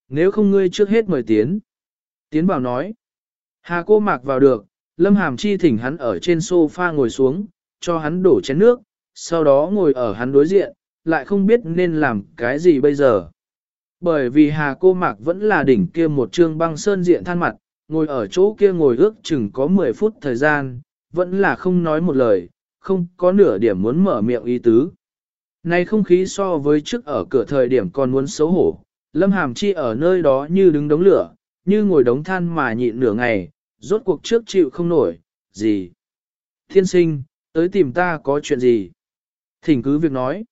Nếu không ngươi trước hết mời tiến. Tiến bảo nói. Hà Cô Mạc vào được, Lâm Hàm Chi thỉnh hắn ở trên sofa ngồi xuống, cho hắn đổ chén nước, sau đó ngồi ở hắn đối diện, lại không biết nên làm cái gì bây giờ. Bởi vì Hà Cô Mạc vẫn là đỉnh kia một trương băng sơn diện than mặt, ngồi ở chỗ kia ngồi ước chừng có 10 phút thời gian, vẫn là không nói một lời, không có nửa điểm muốn mở miệng ý tứ. Nay không khí so với trước ở cửa thời điểm còn muốn xấu hổ, Lâm Hàm Chi ở nơi đó như đứng đống lửa, như ngồi đống than mà nhịn nửa ngày, rốt cuộc trước chịu không nổi, gì. Thiên sinh, tới tìm ta có chuyện gì? Thỉnh cứ việc nói.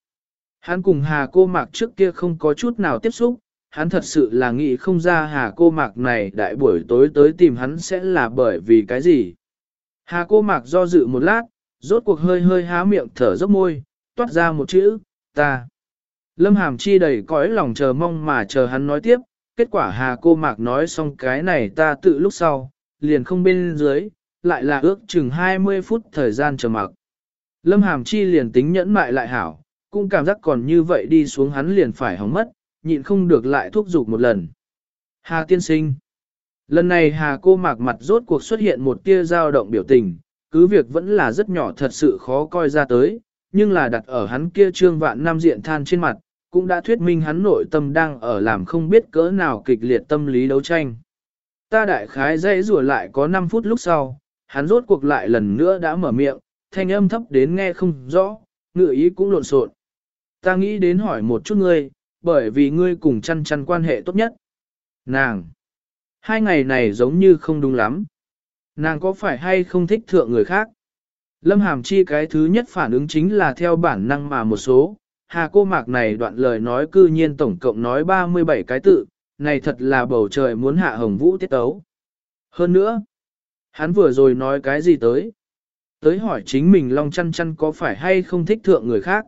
Hắn cùng Hà cô mạc trước kia không có chút nào tiếp xúc, hắn thật sự là nghĩ không ra Hà cô mạc này đại buổi tối tới tìm hắn sẽ là bởi vì cái gì. Hà cô mạc do dự một lát, rốt cuộc hơi hơi há miệng thở dốc môi, toát ra một chữ, ta. Lâm Hàm Chi đầy cõi lòng chờ mong mà chờ hắn nói tiếp, kết quả Hà cô mạc nói xong cái này ta tự lúc sau, liền không bên dưới, lại là ước chừng 20 phút thời gian chờ mặc. Lâm Hàm Chi liền tính nhẫn mại lại hảo, cũng cảm giác còn như vậy đi xuống hắn liền phải hóng mất, nhịn không được lại thúc giục một lần. Hà tiên sinh. Lần này Hà cô mạc mặt rốt cuộc xuất hiện một tia dao động biểu tình, cứ việc vẫn là rất nhỏ thật sự khó coi ra tới, nhưng là đặt ở hắn kia trương vạn nam diện than trên mặt, cũng đã thuyết minh hắn nội tâm đang ở làm không biết cỡ nào kịch liệt tâm lý đấu tranh. Ta đại khái dây rùa lại có 5 phút lúc sau, hắn rốt cuộc lại lần nữa đã mở miệng, thanh âm thấp đến nghe không rõ, ngựa ý cũng lộn xộn. Ta nghĩ đến hỏi một chút ngươi, bởi vì ngươi cùng chăn chăn quan hệ tốt nhất. Nàng! Hai ngày này giống như không đúng lắm. Nàng có phải hay không thích thượng người khác? Lâm Hàm Chi cái thứ nhất phản ứng chính là theo bản năng mà một số. Hà cô mạc này đoạn lời nói cư nhiên tổng cộng nói 37 cái tự, này thật là bầu trời muốn hạ hồng vũ tiết tấu. Hơn nữa, hắn vừa rồi nói cái gì tới? Tới hỏi chính mình Long chăn chăn có phải hay không thích thượng người khác?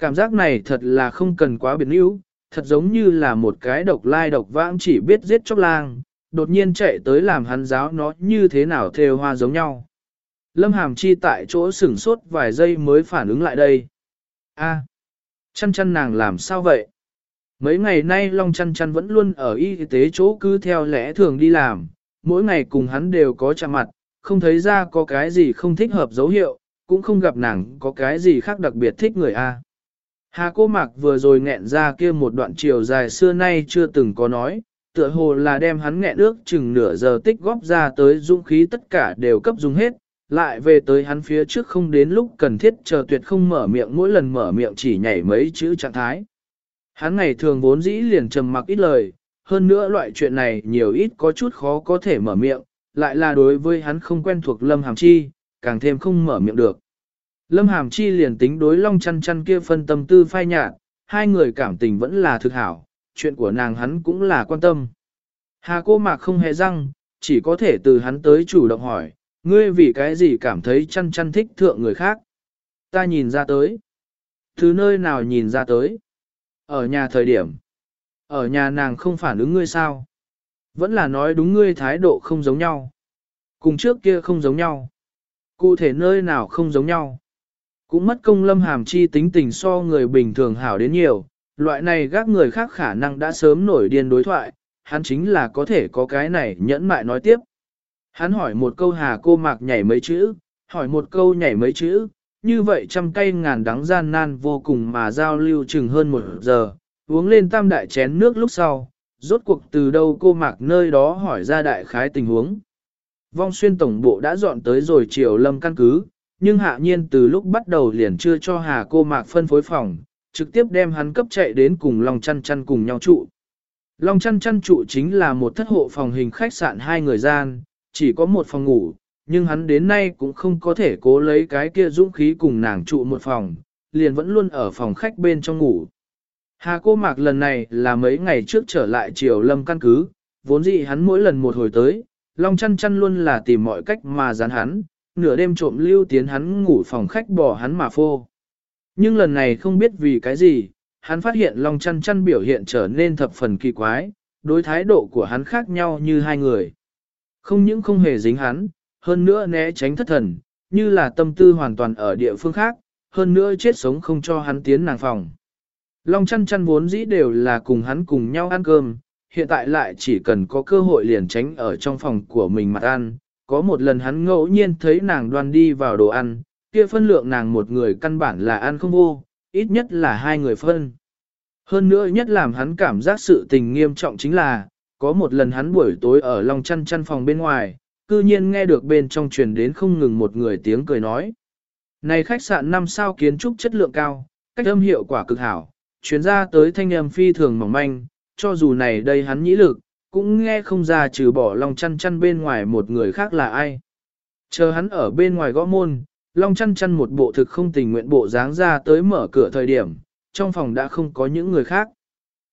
Cảm giác này thật là không cần quá biến yếu, thật giống như là một cái độc lai độc vãng chỉ biết giết chóc lang, đột nhiên chạy tới làm hắn giáo nó như thế nào theo hoa giống nhau. Lâm Hàm Chi tại chỗ sửng sốt vài giây mới phản ứng lại đây. A, chăn chăn nàng làm sao vậy? Mấy ngày nay Long chăn chăn vẫn luôn ở y tế chỗ cứ theo lẽ thường đi làm, mỗi ngày cùng hắn đều có chạm mặt, không thấy ra có cái gì không thích hợp dấu hiệu, cũng không gặp nàng có cái gì khác đặc biệt thích người A. Hà cô mạc vừa rồi nghẹn ra kia một đoạn chiều dài xưa nay chưa từng có nói, tựa hồ là đem hắn nghẹn ước chừng nửa giờ tích góp ra tới dũng khí tất cả đều cấp dùng hết, lại về tới hắn phía trước không đến lúc cần thiết chờ tuyệt không mở miệng mỗi lần mở miệng chỉ nhảy mấy chữ trạng thái. Hắn ngày thường vốn dĩ liền trầm mặc ít lời, hơn nữa loại chuyện này nhiều ít có chút khó có thể mở miệng, lại là đối với hắn không quen thuộc Lâm Hàm Chi, càng thêm không mở miệng được. Lâm Hàm Chi liền tính đối long chăn chăn kia phân tâm tư phai nhạt, hai người cảm tình vẫn là thực hảo, chuyện của nàng hắn cũng là quan tâm. Hà cô mạc không hề răng, chỉ có thể từ hắn tới chủ động hỏi, ngươi vì cái gì cảm thấy chăn chăn thích thượng người khác. Ta nhìn ra tới. thứ nơi nào nhìn ra tới? Ở nhà thời điểm. Ở nhà nàng không phản ứng ngươi sao? Vẫn là nói đúng ngươi thái độ không giống nhau. Cùng trước kia không giống nhau. Cụ thể nơi nào không giống nhau. Cũng mất công lâm hàm chi tính tình so người bình thường hảo đến nhiều, loại này gác người khác khả năng đã sớm nổi điên đối thoại, hắn chính là có thể có cái này nhẫn mại nói tiếp. Hắn hỏi một câu hà cô mạc nhảy mấy chữ, hỏi một câu nhảy mấy chữ, như vậy trăm cây ngàn đắng gian nan vô cùng mà giao lưu chừng hơn một giờ, uống lên tam đại chén nước lúc sau, rốt cuộc từ đâu cô mạc nơi đó hỏi ra đại khái tình huống. Vong xuyên tổng bộ đã dọn tới rồi chiều lâm căn cứ, nhưng hạ nhiên từ lúc bắt đầu liền chưa cho hà cô mạc phân phối phòng, trực tiếp đem hắn cấp chạy đến cùng Long chăn chăn cùng nhau trụ. Long chăn chăn trụ chính là một thất hộ phòng hình khách sạn hai người gian, chỉ có một phòng ngủ, nhưng hắn đến nay cũng không có thể cố lấy cái kia dũng khí cùng nàng trụ một phòng, liền vẫn luôn ở phòng khách bên trong ngủ. Hà cô mạc lần này là mấy ngày trước trở lại triều lâm căn cứ, vốn dĩ hắn mỗi lần một hồi tới, Long chăn chăn luôn là tìm mọi cách mà dán hắn, nửa đêm trộm lưu tiến hắn ngủ phòng khách bỏ hắn mà phô. Nhưng lần này không biết vì cái gì, hắn phát hiện Long chăn chăn biểu hiện trở nên thập phần kỳ quái, đối thái độ của hắn khác nhau như hai người. Không những không hề dính hắn, hơn nữa né tránh thất thần, như là tâm tư hoàn toàn ở địa phương khác, hơn nữa chết sống không cho hắn tiến nàng phòng. Long chăn chăn vốn dĩ đều là cùng hắn cùng nhau ăn cơm, hiện tại lại chỉ cần có cơ hội liền tránh ở trong phòng của mình mà ăn. Có một lần hắn ngẫu nhiên thấy nàng đoan đi vào đồ ăn, kia phân lượng nàng một người căn bản là ăn không vô, ít nhất là hai người phân. Hơn nữa nhất làm hắn cảm giác sự tình nghiêm trọng chính là, có một lần hắn buổi tối ở Long chăn chăn phòng bên ngoài, cư nhiên nghe được bên trong truyền đến không ngừng một người tiếng cười nói. Này khách sạn năm sao kiến trúc chất lượng cao, cách âm hiệu quả cực hảo, chuyến ra tới thanh âm phi thường mỏng manh, cho dù này đây hắn nhĩ lực, cũng nghe không ra trừ bỏ Long chăn chăn bên ngoài một người khác là ai. Chờ hắn ở bên ngoài gõ môn, Long chăn chăn một bộ thực không tình nguyện bộ dáng ra tới mở cửa thời điểm, trong phòng đã không có những người khác.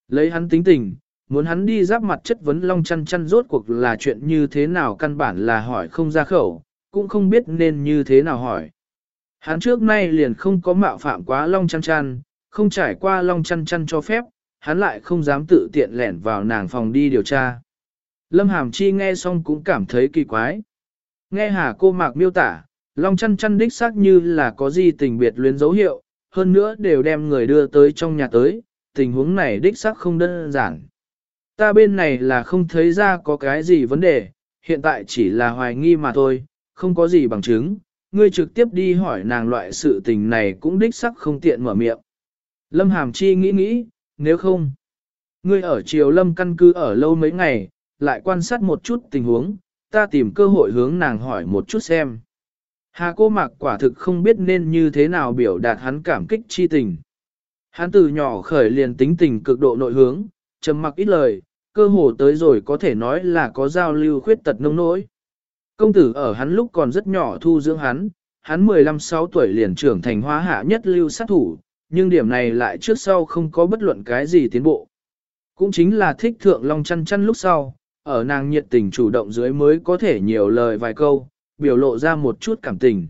Lấy hắn tính tình, muốn hắn đi giáp mặt chất vấn Long chăn chăn rốt cuộc là chuyện như thế nào căn bản là hỏi không ra khẩu, cũng không biết nên như thế nào hỏi. Hắn trước nay liền không có mạo phạm quá Long chăn chăn, không trải qua Long chăn chăn cho phép, hắn lại không dám tự tiện lẻn vào nàng phòng đi điều tra. Lâm Hàm Chi nghe xong cũng cảm thấy kỳ quái. Nghe hà cô mạc miêu tả, Long chăn chăn đích xác như là có gì tình biệt luyến dấu hiệu, hơn nữa đều đem người đưa tới trong nhà tới, tình huống này đích xác không đơn giản. Ta bên này là không thấy ra có cái gì vấn đề, hiện tại chỉ là hoài nghi mà thôi, không có gì bằng chứng, ngươi trực tiếp đi hỏi nàng loại sự tình này cũng đích sắc không tiện mở miệng. Lâm Hàm Chi nghĩ nghĩ, nếu không, ngươi ở triều lâm căn cứ ở lâu mấy ngày, lại quan sát một chút tình huống, ta tìm cơ hội hướng nàng hỏi một chút xem. Hà cô mạc quả thực không biết nên như thế nào biểu đạt hắn cảm kích chi tình. Hắn từ nhỏ khởi liền tính tình cực độ nội hướng, trầm mặc ít lời, cơ hồ tới rồi có thể nói là có giao lưu khuyết tật nông nỗi. Công tử ở hắn lúc còn rất nhỏ thu dưỡng hắn, hắn 15-6 tuổi liền trưởng thành hóa hạ nhất lưu sát thủ, nhưng điểm này lại trước sau không có bất luận cái gì tiến bộ. Cũng chính là thích thượng long chăn chăn lúc sau, ở nàng nhiệt tình chủ động dưới mới có thể nhiều lời vài câu, biểu lộ ra một chút cảm tình.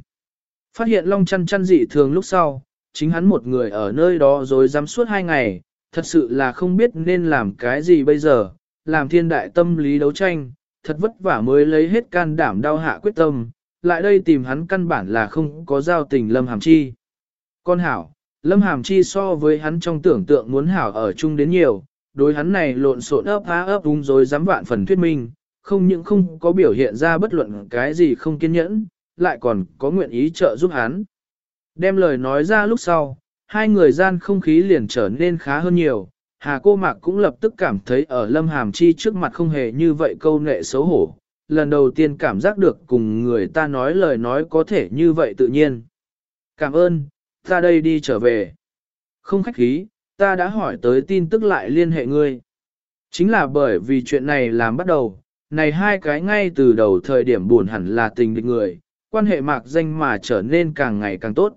Phát hiện long chăn chăn dị thường lúc sau, chính hắn một người ở nơi đó rồi dám suốt hai ngày, thật sự là không biết nên làm cái gì bây giờ, làm thiên đại tâm lý đấu tranh, thật vất vả mới lấy hết can đảm đau hạ quyết tâm, lại đây tìm hắn căn bản là không có giao tình Lâm Hàm Chi. Con hảo, Lâm Hàm Chi so với hắn trong tưởng tượng muốn hảo ở chung đến nhiều, đối hắn này lộn xộn ấp á ấp đúng rồi dám vạn phần thuyết minh, không những không có biểu hiện ra bất luận cái gì không kiên nhẫn, lại còn có nguyện ý trợ giúp hắn. Đem lời nói ra lúc sau, hai người gian không khí liền trở nên khá hơn nhiều, Hà cô mạc cũng lập tức cảm thấy ở Lâm Hàm Chi trước mặt không hề như vậy câu nệ xấu hổ, lần đầu tiên cảm giác được cùng người ta nói lời nói có thể như vậy tự nhiên. Cảm ơn, ta đây đi trở về. Không khách khí, ta đã hỏi tới tin tức lại liên hệ ngươi. Chính là bởi vì chuyện này làm bắt đầu, này hai cái ngay từ đầu thời điểm buồn hẳn là tình địch người, quan hệ mạc danh mà trở nên càng ngày càng tốt.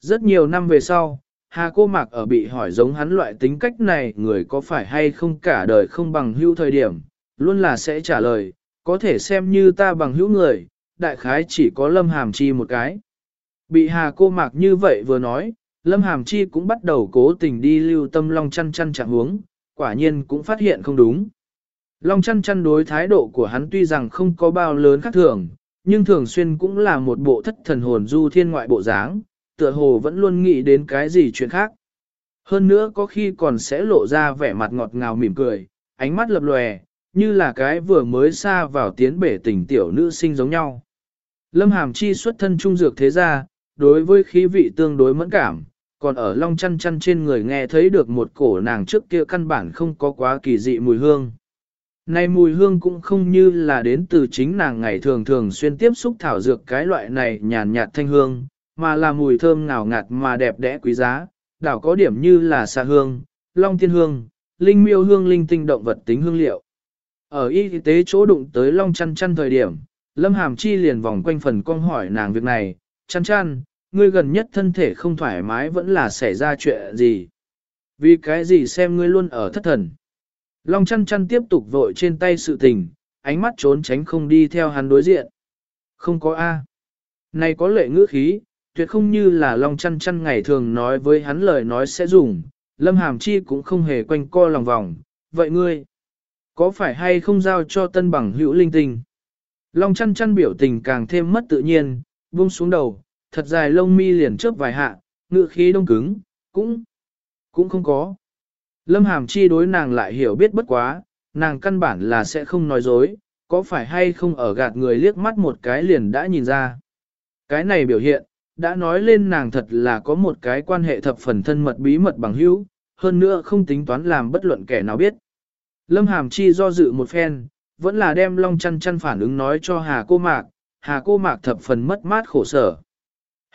Rất nhiều năm về sau, Hà cô mạc ở bị hỏi giống hắn loại tính cách này người có phải hay không cả đời không bằng hữu thời điểm, luôn là sẽ trả lời, có thể xem như ta bằng hữu người, đại khái chỉ có lâm hàm chi một cái. Bị hà cô mạc như vậy vừa nói, lâm hàm chi cũng bắt đầu cố tình đi lưu tâm long chăn chăn trạng huống, quả nhiên cũng phát hiện không đúng. Long chăn chăn đối thái độ của hắn tuy rằng không có bao lớn khác thường, nhưng thường xuyên cũng là một bộ thất thần hồn du thiên ngoại bộ dáng, tựa hồ vẫn luôn nghĩ đến cái gì chuyện khác. Hơn nữa có khi còn sẽ lộ ra vẻ mặt ngọt ngào mỉm cười, ánh mắt lập lòe, như là cái vừa mới xa vào tiến bể tình tiểu nữ sinh giống nhau. Lâm Hàm Chi xuất thân trung dược thế gia, đối với khí vị tương đối mẫn cảm, còn ở long chăn chăn trên người nghe thấy được một cổ nàng trước kia căn bản không có quá kỳ dị mùi hương. Này mùi hương cũng không như là đến từ chính nàng ngày thường thường xuyên tiếp xúc thảo dược cái loại này nhàn nhạt thanh hương, mà là mùi thơm ngào ngạt mà đẹp đẽ quý giá, đảo có điểm như là xà hương, long tiên hương, linh miêu hương linh tinh động vật tính hương liệu. Ở y tế chỗ đụng tới long chăn chăn thời điểm, Lâm Hàm Chi liền vòng quanh phần con hỏi nàng việc này, chăn chăn, ngươi gần nhất thân thể không thoải mái vẫn là xảy ra chuyện gì. Vì cái gì xem ngươi luôn ở thất thần. Long chăn chăn tiếp tục vội trên tay sự tình, ánh mắt trốn tránh không đi theo hắn đối diện. Không có A. Này có lệ ngữ khí, tuyệt không như là Long chăn chăn ngày thường nói với hắn lời nói sẽ dùng, Lâm Hàm Chi cũng không hề quanh co lòng vòng. Vậy ngươi, có phải hay không giao cho tân bằng hữu linh tinh? Long chăn chăn biểu tình càng thêm mất tự nhiên, buông xuống đầu, thật dài lông mi liền chớp vài hạ, ngựa khí đông cứng, cũng, cũng không có. Lâm Hàm Chi đối nàng lại hiểu biết bất quá, nàng căn bản là sẽ không nói dối, có phải hay không ở gạt người liếc mắt một cái liền đã nhìn ra. Cái này biểu hiện, đã nói lên nàng thật là có một cái quan hệ thập phần thân mật bí mật bằng hữu, hơn nữa không tính toán làm bất luận kẻ nào biết. Lâm Hàm Chi do dự một phen, vẫn là đem long chăn chăn phản ứng nói cho Hà Cô Mạc, Hà Cô Mạc thập phần mất mát khổ sở.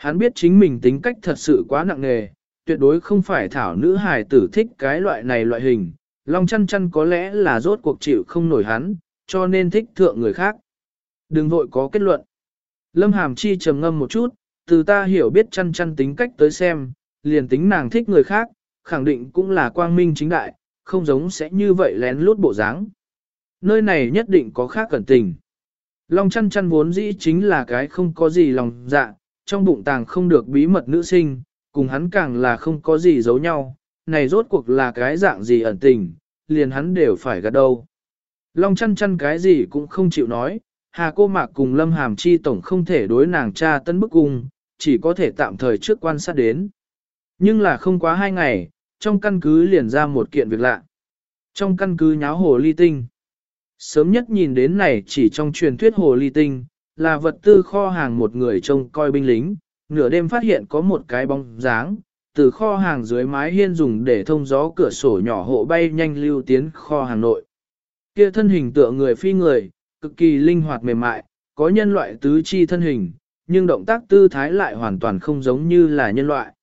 Hắn biết chính mình tính cách thật sự quá nặng nề, tuyệt đối không phải thảo nữ hài tử thích cái loại này loại hình, long chăn chăn có lẽ là rốt cuộc chịu không nổi hắn, cho nên thích thượng người khác. Đừng vội có kết luận. Lâm Hàm Chi trầm ngâm một chút, từ ta hiểu biết chăn chăn tính cách tới xem, liền tính nàng thích người khác, khẳng định cũng là quang minh chính đại, không giống sẽ như vậy lén lút bộ dáng. Nơi này nhất định có khác cẩn tình. Long chăn chăn vốn dĩ chính là cái không có gì lòng dạ, trong bụng tàng không được bí mật nữ sinh, cùng hắn càng là không có gì giấu nhau, này rốt cuộc là cái dạng gì ẩn tình, liền hắn đều phải gật đâu. Long chăn chăn cái gì cũng không chịu nói, Hà cô mạc cùng Lâm Hàm Chi tổng không thể đối nàng cha tân bức cung, chỉ có thể tạm thời trước quan sát đến. Nhưng là không quá hai ngày, trong căn cứ liền ra một kiện việc lạ. Trong căn cứ nháo hồ ly tinh. Sớm nhất nhìn đến này chỉ trong truyền thuyết hồ ly tinh, là vật tư kho hàng một người trông coi binh lính, nửa đêm phát hiện có một cái bóng dáng, từ kho hàng dưới mái hiên dùng để thông gió cửa sổ nhỏ hộ bay nhanh lưu tiến kho hàng nội. Kia thân hình tựa người phi người, cực kỳ linh hoạt mềm mại, có nhân loại tứ chi thân hình, nhưng động tác tư thái lại hoàn toàn không giống như là nhân loại.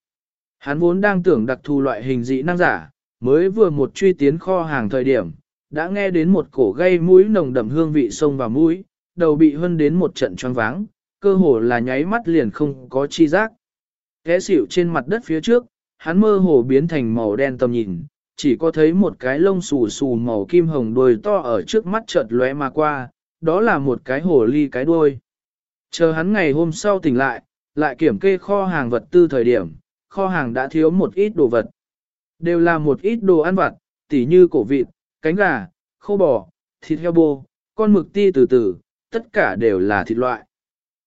Hắn vốn đang tưởng đặc thù loại hình dị năng giả, mới vừa một truy tiến kho hàng thời điểm, đã nghe đến một cổ gây mũi nồng đậm hương vị sông vào mũi, đầu bị hân đến một trận choáng váng, cơ hồ là nháy mắt liền không có chi giác. Té xỉu trên mặt đất phía trước, hắn mơ hồ biến thành màu đen tầm nhìn, chỉ có thấy một cái lông xù xù màu kim hồng đuôi to ở trước mắt chợt lóe mà qua, đó là một cái hồ ly cái đuôi. Chờ hắn ngày hôm sau tỉnh lại, lại kiểm kê kho hàng vật tư thời điểm, kho hàng đã thiếu một ít đồ vật. Đều là một ít đồ ăn vặt, tỉ như cổ vịt, cánh gà, khô bò, thịt heo bô, con mực ti từ từ, tất cả đều là thịt loại.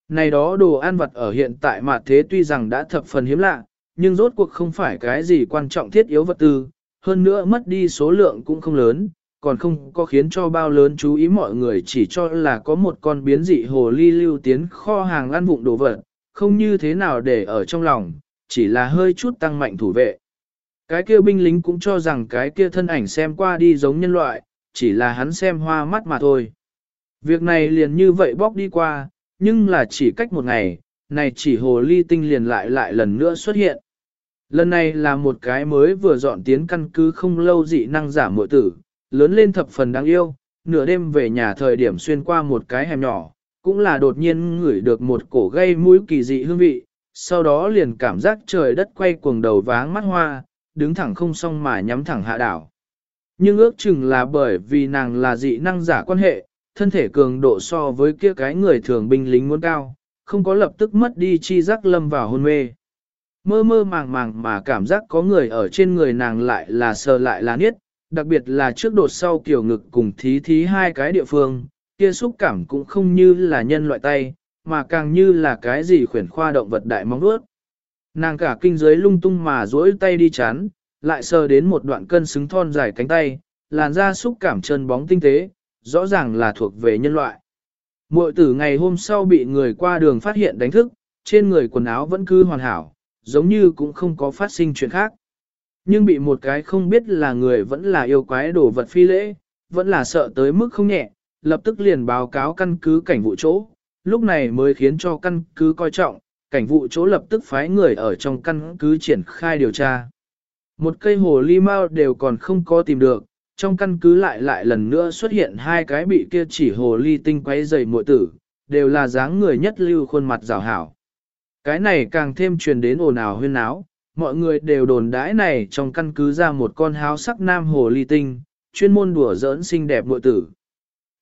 Này đó đồ ăn vật ở hiện tại mà thế tuy rằng đã thập phần hiếm lạ, nhưng rốt cuộc không phải cái gì quan trọng thiết yếu vật tư, hơn nữa mất đi số lượng cũng không lớn, còn không có khiến cho bao lớn chú ý mọi người chỉ cho là có một con biến dị hồ ly lưu tiến kho hàng ăn vụng đồ vật, không như thế nào để ở trong lòng, chỉ là hơi chút tăng mạnh thủ vệ. Cái kia binh lính cũng cho rằng cái kia thân ảnh xem qua đi giống nhân loại, chỉ là hắn xem hoa mắt mà thôi. Việc này liền như vậy bóc đi qua, nhưng là chỉ cách một ngày, này chỉ hồ ly tinh liền lại lại lần nữa xuất hiện. Lần này là một cái mới vừa dọn tiến căn cứ không lâu dị năng giả mội tử, lớn lên thập phần đáng yêu, nửa đêm về nhà thời điểm xuyên qua một cái hẻm nhỏ, cũng là đột nhiên ngửi được một cổ gây mũi kỳ dị hương vị, sau đó liền cảm giác trời đất quay cuồng đầu váng mắt hoa, đứng thẳng không xong mà nhắm thẳng hạ đảo. Nhưng ước chừng là bởi vì nàng là dị năng giả quan hệ, thân thể cường độ so với kia cái người thường binh lính muốn cao, không có lập tức mất đi chi giác lâm vào hôn mê. Mơ mơ màng màng mà cảm giác có người ở trên người nàng lại là sờ lại là niết, đặc biệt là trước đột sau kiểu ngực cùng thí thí hai cái địa phương, kia xúc cảm cũng không như là nhân loại tay, mà càng như là cái gì khuyển khoa động vật đại mong đuốt. Nàng cả kinh giới lung tung mà duỗi tay đi chán, lại sờ đến một đoạn cân xứng thon dài cánh tay, làn da xúc cảm chân bóng tinh tế, rõ ràng là thuộc về nhân loại. Mội tử ngày hôm sau bị người qua đường phát hiện đánh thức, trên người quần áo vẫn cứ hoàn hảo, giống như cũng không có phát sinh chuyện khác. Nhưng bị một cái không biết là người vẫn là yêu quái đồ vật phi lễ, vẫn là sợ tới mức không nhẹ, lập tức liền báo cáo căn cứ cảnh vụ chỗ, lúc này mới khiến cho căn cứ coi trọng, cảnh vụ chỗ lập tức phái người ở trong căn cứ triển khai điều tra. Một cây hồ ly mau đều còn không có tìm được, trong căn cứ lại lại lần nữa xuất hiện hai cái bị kia chỉ hồ ly tinh quấy dày muội tử, đều là dáng người nhất lưu khuôn mặt rào hảo. Cái này càng thêm truyền đến ồn ào huyên náo, mọi người đều đồn đãi này trong căn cứ ra một con háo sắc nam hồ ly tinh, chuyên môn đùa giỡn xinh đẹp muội tử.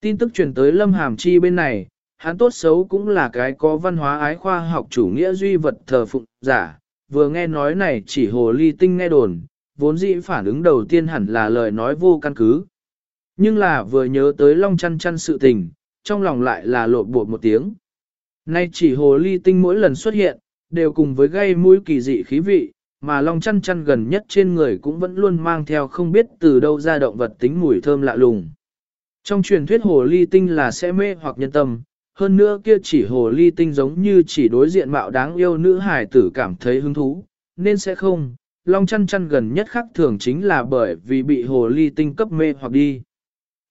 Tin tức truyền tới Lâm Hàm Chi bên này, hắn tốt xấu cũng là cái có văn hóa ái khoa học chủ nghĩa duy vật thờ phụng giả, vừa nghe nói này chỉ hồ ly tinh nghe đồn, vốn dĩ phản ứng đầu tiên hẳn là lời nói vô căn cứ. Nhưng là vừa nhớ tới long chăn chăn sự tình, trong lòng lại là lộn bột một tiếng. Nay chỉ hồ ly tinh mỗi lần xuất hiện, đều cùng với gây mũi kỳ dị khí vị, mà long chăn chăn gần nhất trên người cũng vẫn luôn mang theo không biết từ đâu ra động vật tính mùi thơm lạ lùng. Trong truyền thuyết hồ ly tinh là sẽ mê hoặc nhân tâm, hơn nữa kia chỉ hồ ly tinh giống như chỉ đối diện mạo đáng yêu nữ hài tử cảm thấy hứng thú, nên sẽ không, long chăn chăn gần nhất khác thường chính là bởi vì bị hồ ly tinh cấp mê hoặc đi.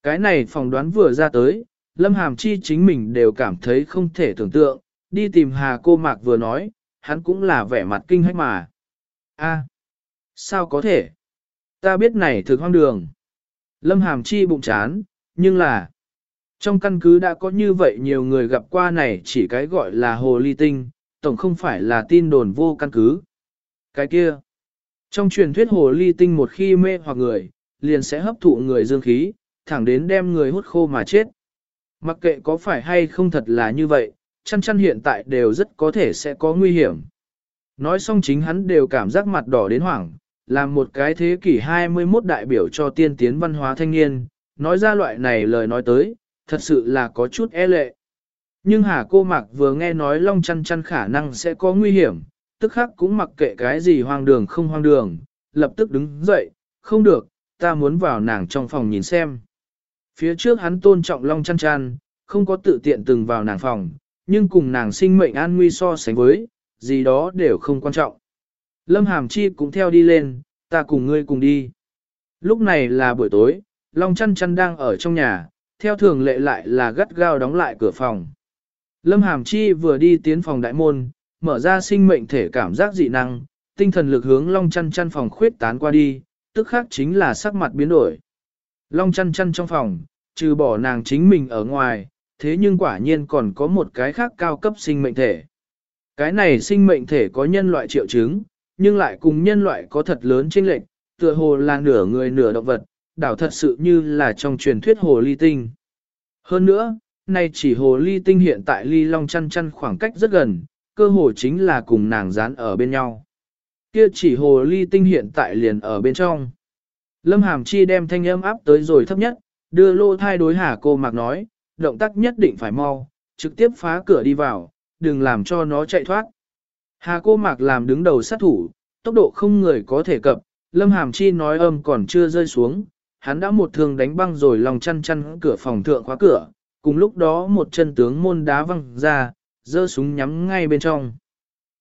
Cái này phỏng đoán vừa ra tới, Lâm Hàm Chi chính mình đều cảm thấy không thể tưởng tượng, đi tìm Hà cô mạc vừa nói, hắn cũng là vẻ mặt kinh hách mà. a sao có thể? Ta biết này thực hoang đường. Lâm Hàm Chi bụng chán, nhưng là, trong căn cứ đã có như vậy nhiều người gặp qua này chỉ cái gọi là hồ ly tinh, tổng không phải là tin đồn vô căn cứ. Cái kia, trong truyền thuyết hồ ly tinh một khi mê hoặc người, liền sẽ hấp thụ người dương khí, thẳng đến đem người hút khô mà chết. Mặc kệ có phải hay không thật là như vậy, chăn chăn hiện tại đều rất có thể sẽ có nguy hiểm. Nói xong chính hắn đều cảm giác mặt đỏ đến hoảng, làm một cái thế kỷ 21 đại biểu cho tiên tiến văn hóa thanh niên, nói ra loại này lời nói tới, thật sự là có chút e lệ. Nhưng Hà cô Mạc vừa nghe nói Long chăn chăn khả năng sẽ có nguy hiểm, tức khắc cũng mặc kệ cái gì hoang đường không hoang đường, lập tức đứng dậy, không được, ta muốn vào nàng trong phòng nhìn xem. Phía trước hắn tôn trọng Long chăn chăn, không có tự tiện từng vào nàng phòng, nhưng cùng nàng sinh mệnh an nguy so sánh với, gì đó đều không quan trọng. Lâm Hàm Chi cũng theo đi lên, ta cùng ngươi cùng đi. Lúc này là buổi tối, Long chăn chăn đang ở trong nhà, theo thường lệ lại là gắt gao đóng lại cửa phòng. Lâm Hàm Chi vừa đi tiến phòng đại môn, mở ra sinh mệnh thể cảm giác dị năng, tinh thần lực hướng Long chăn chăn phòng khuyết tán qua đi, tức khác chính là sắc mặt biến đổi. Long chăn chăn trong phòng, trừ bỏ nàng chính mình ở ngoài, thế nhưng quả nhiên còn có một cái khác cao cấp sinh mệnh thể. Cái này sinh mệnh thể có nhân loại triệu chứng, nhưng lại cùng nhân loại có thật lớn chênh lệch, tựa hồ là nửa người nửa động vật, đảo thật sự như là trong truyền thuyết hồ ly tinh. Hơn nữa, nay chỉ hồ ly tinh hiện tại ly long chăn chăn khoảng cách rất gần, cơ hồ chính là cùng nàng dán ở bên nhau. Kia chỉ hồ ly tinh hiện tại liền ở bên trong. Lâm Hàm Chi đem thanh âm áp tới rồi thấp nhất, đưa lô thai đối hà cô mạc nói, động tác nhất định phải mau, trực tiếp phá cửa đi vào, đừng làm cho nó chạy thoát. Hà cô mạc làm đứng đầu sát thủ, tốc độ không người có thể cập, lâm hàm chi nói âm còn chưa rơi xuống, hắn đã một thương đánh băng rồi lòng chăn chăn cửa phòng thượng khóa cửa, cùng lúc đó một chân tướng môn đá văng ra, giơ súng nhắm ngay bên trong.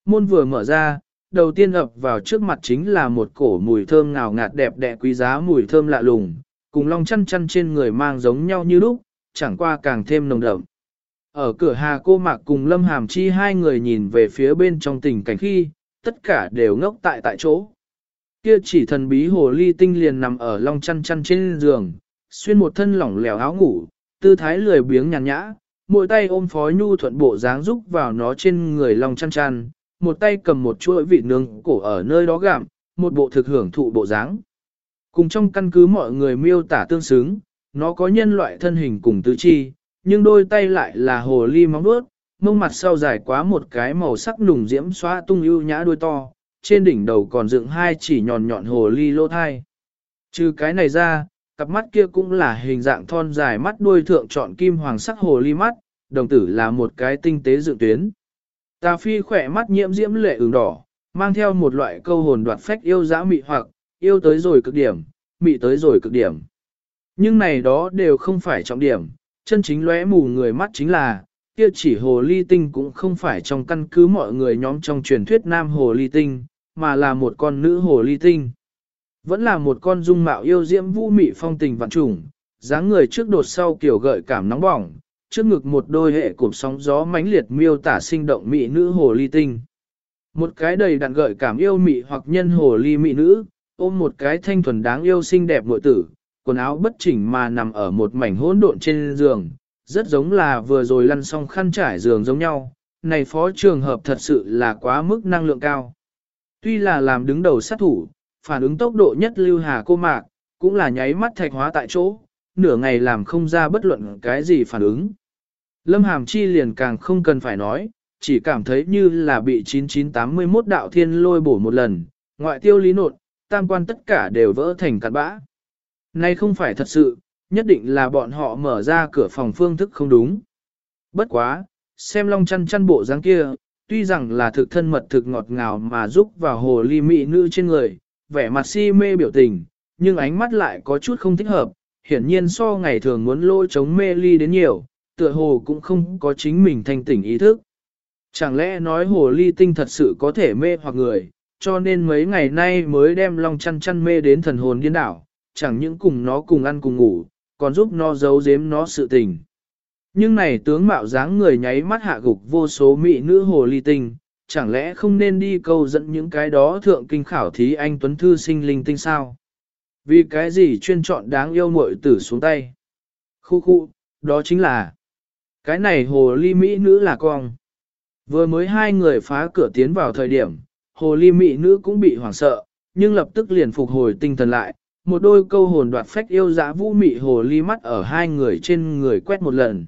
Môn vừa mở ra, đầu tiên ập vào trước mặt chính là một cổ mùi thơm ngào ngạt đẹp đẽ quý giá mùi thơm lạ lùng, cùng long chăn chăn trên người mang giống nhau như lúc, chẳng qua càng thêm nồng đậm. Ở cửa hà cô mạc cùng Lâm Hàm Chi hai người nhìn về phía bên trong tình cảnh khi, tất cả đều ngốc tại tại chỗ. Kia chỉ thần bí hồ ly tinh liền nằm ở long chăn chăn trên giường, xuyên một thân lỏng lẻo áo ngủ, tư thái lười biếng nhàn nhã, mỗi tay ôm phó nhu thuận bộ dáng giúp vào nó trên người long chăn chăn, một tay cầm một chuỗi vị nướng cổ ở nơi đó gặm, một bộ thực hưởng thụ bộ dáng. Cùng trong căn cứ mọi người miêu tả tương xứng, nó có nhân loại thân hình cùng tứ chi, nhưng đôi tay lại là hồ ly móng vuốt, mông mặt sau dài quá một cái màu sắc nùng diễm xóa tung ưu nhã đuôi to, trên đỉnh đầu còn dựng hai chỉ nhọn nhọn hồ ly lô thai. Trừ cái này ra, cặp mắt kia cũng là hình dạng thon dài mắt đuôi thượng chọn kim hoàng sắc hồ ly mắt, đồng tử là một cái tinh tế dự tuyến. Tà phi khỏe mắt nhiễm diễm lệ ửng đỏ, mang theo một loại câu hồn đoạt phách yêu dã mị hoặc, yêu tới rồi cực điểm, mị tới rồi cực điểm. Nhưng này đó đều không phải trọng điểm, chân chính lóe mù người mắt chính là, kia chỉ hồ ly tinh cũng không phải trong căn cứ mọi người nhóm trong truyền thuyết nam hồ ly tinh, mà là một con nữ hồ ly tinh. Vẫn là một con dung mạo yêu diễm vũ mị phong tình vạn trùng, dáng người trước đột sau kiểu gợi cảm nóng bỏng, trước ngực một đôi hệ cụm sóng gió mãnh liệt miêu tả sinh động mỹ nữ hồ ly tinh. Một cái đầy đặn gợi cảm yêu mị hoặc nhân hồ ly mị nữ, ôm một cái thanh thuần đáng yêu xinh đẹp nội tử, quần áo bất chỉnh mà nằm ở một mảnh hỗn độn trên giường, rất giống là vừa rồi lăn xong khăn trải giường giống nhau. Này phó trường hợp thật sự là quá mức năng lượng cao. Tuy là làm đứng đầu sát thủ, phản ứng tốc độ nhất lưu hà cô mạc, cũng là nháy mắt thạch hóa tại chỗ, nửa ngày làm không ra bất luận cái gì phản ứng. Lâm Hàm Chi liền càng không cần phải nói, chỉ cảm thấy như là bị 9981 đạo thiên lôi bổ một lần, ngoại tiêu lý nột, tam quan tất cả đều vỡ thành cát bã. Nay không phải thật sự, nhất định là bọn họ mở ra cửa phòng phương thức không đúng. Bất quá, xem long chăn chăn bộ dáng kia, tuy rằng là thực thân mật thực ngọt ngào mà giúp vào hồ ly mị nữ trên người, vẻ mặt si mê biểu tình, nhưng ánh mắt lại có chút không thích hợp, hiển nhiên so ngày thường muốn lôi chống mê ly đến nhiều, tựa hồ cũng không có chính mình thanh tỉnh ý thức. Chẳng lẽ nói hồ ly tinh thật sự có thể mê hoặc người, cho nên mấy ngày nay mới đem long chăn chăn mê đến thần hồn điên đảo, chẳng những cùng nó cùng ăn cùng ngủ, còn giúp nó giấu giếm nó sự tình. Nhưng này tướng mạo dáng người nháy mắt hạ gục vô số mỹ nữ hồ ly tinh, chẳng lẽ không nên đi câu dẫn những cái đó thượng kinh khảo thí anh Tuấn Thư sinh linh tinh sao? Vì cái gì chuyên chọn đáng yêu muội tử xuống tay? Khu khu, đó chính là cái này hồ ly mỹ nữ là con. Vừa mới hai người phá cửa tiến vào thời điểm, hồ ly mỹ nữ cũng bị hoảng sợ, nhưng lập tức liền phục hồi tinh thần lại, một đôi câu hồn đoạt phách yêu dã vũ mị hồ ly mắt ở hai người trên người quét một lần.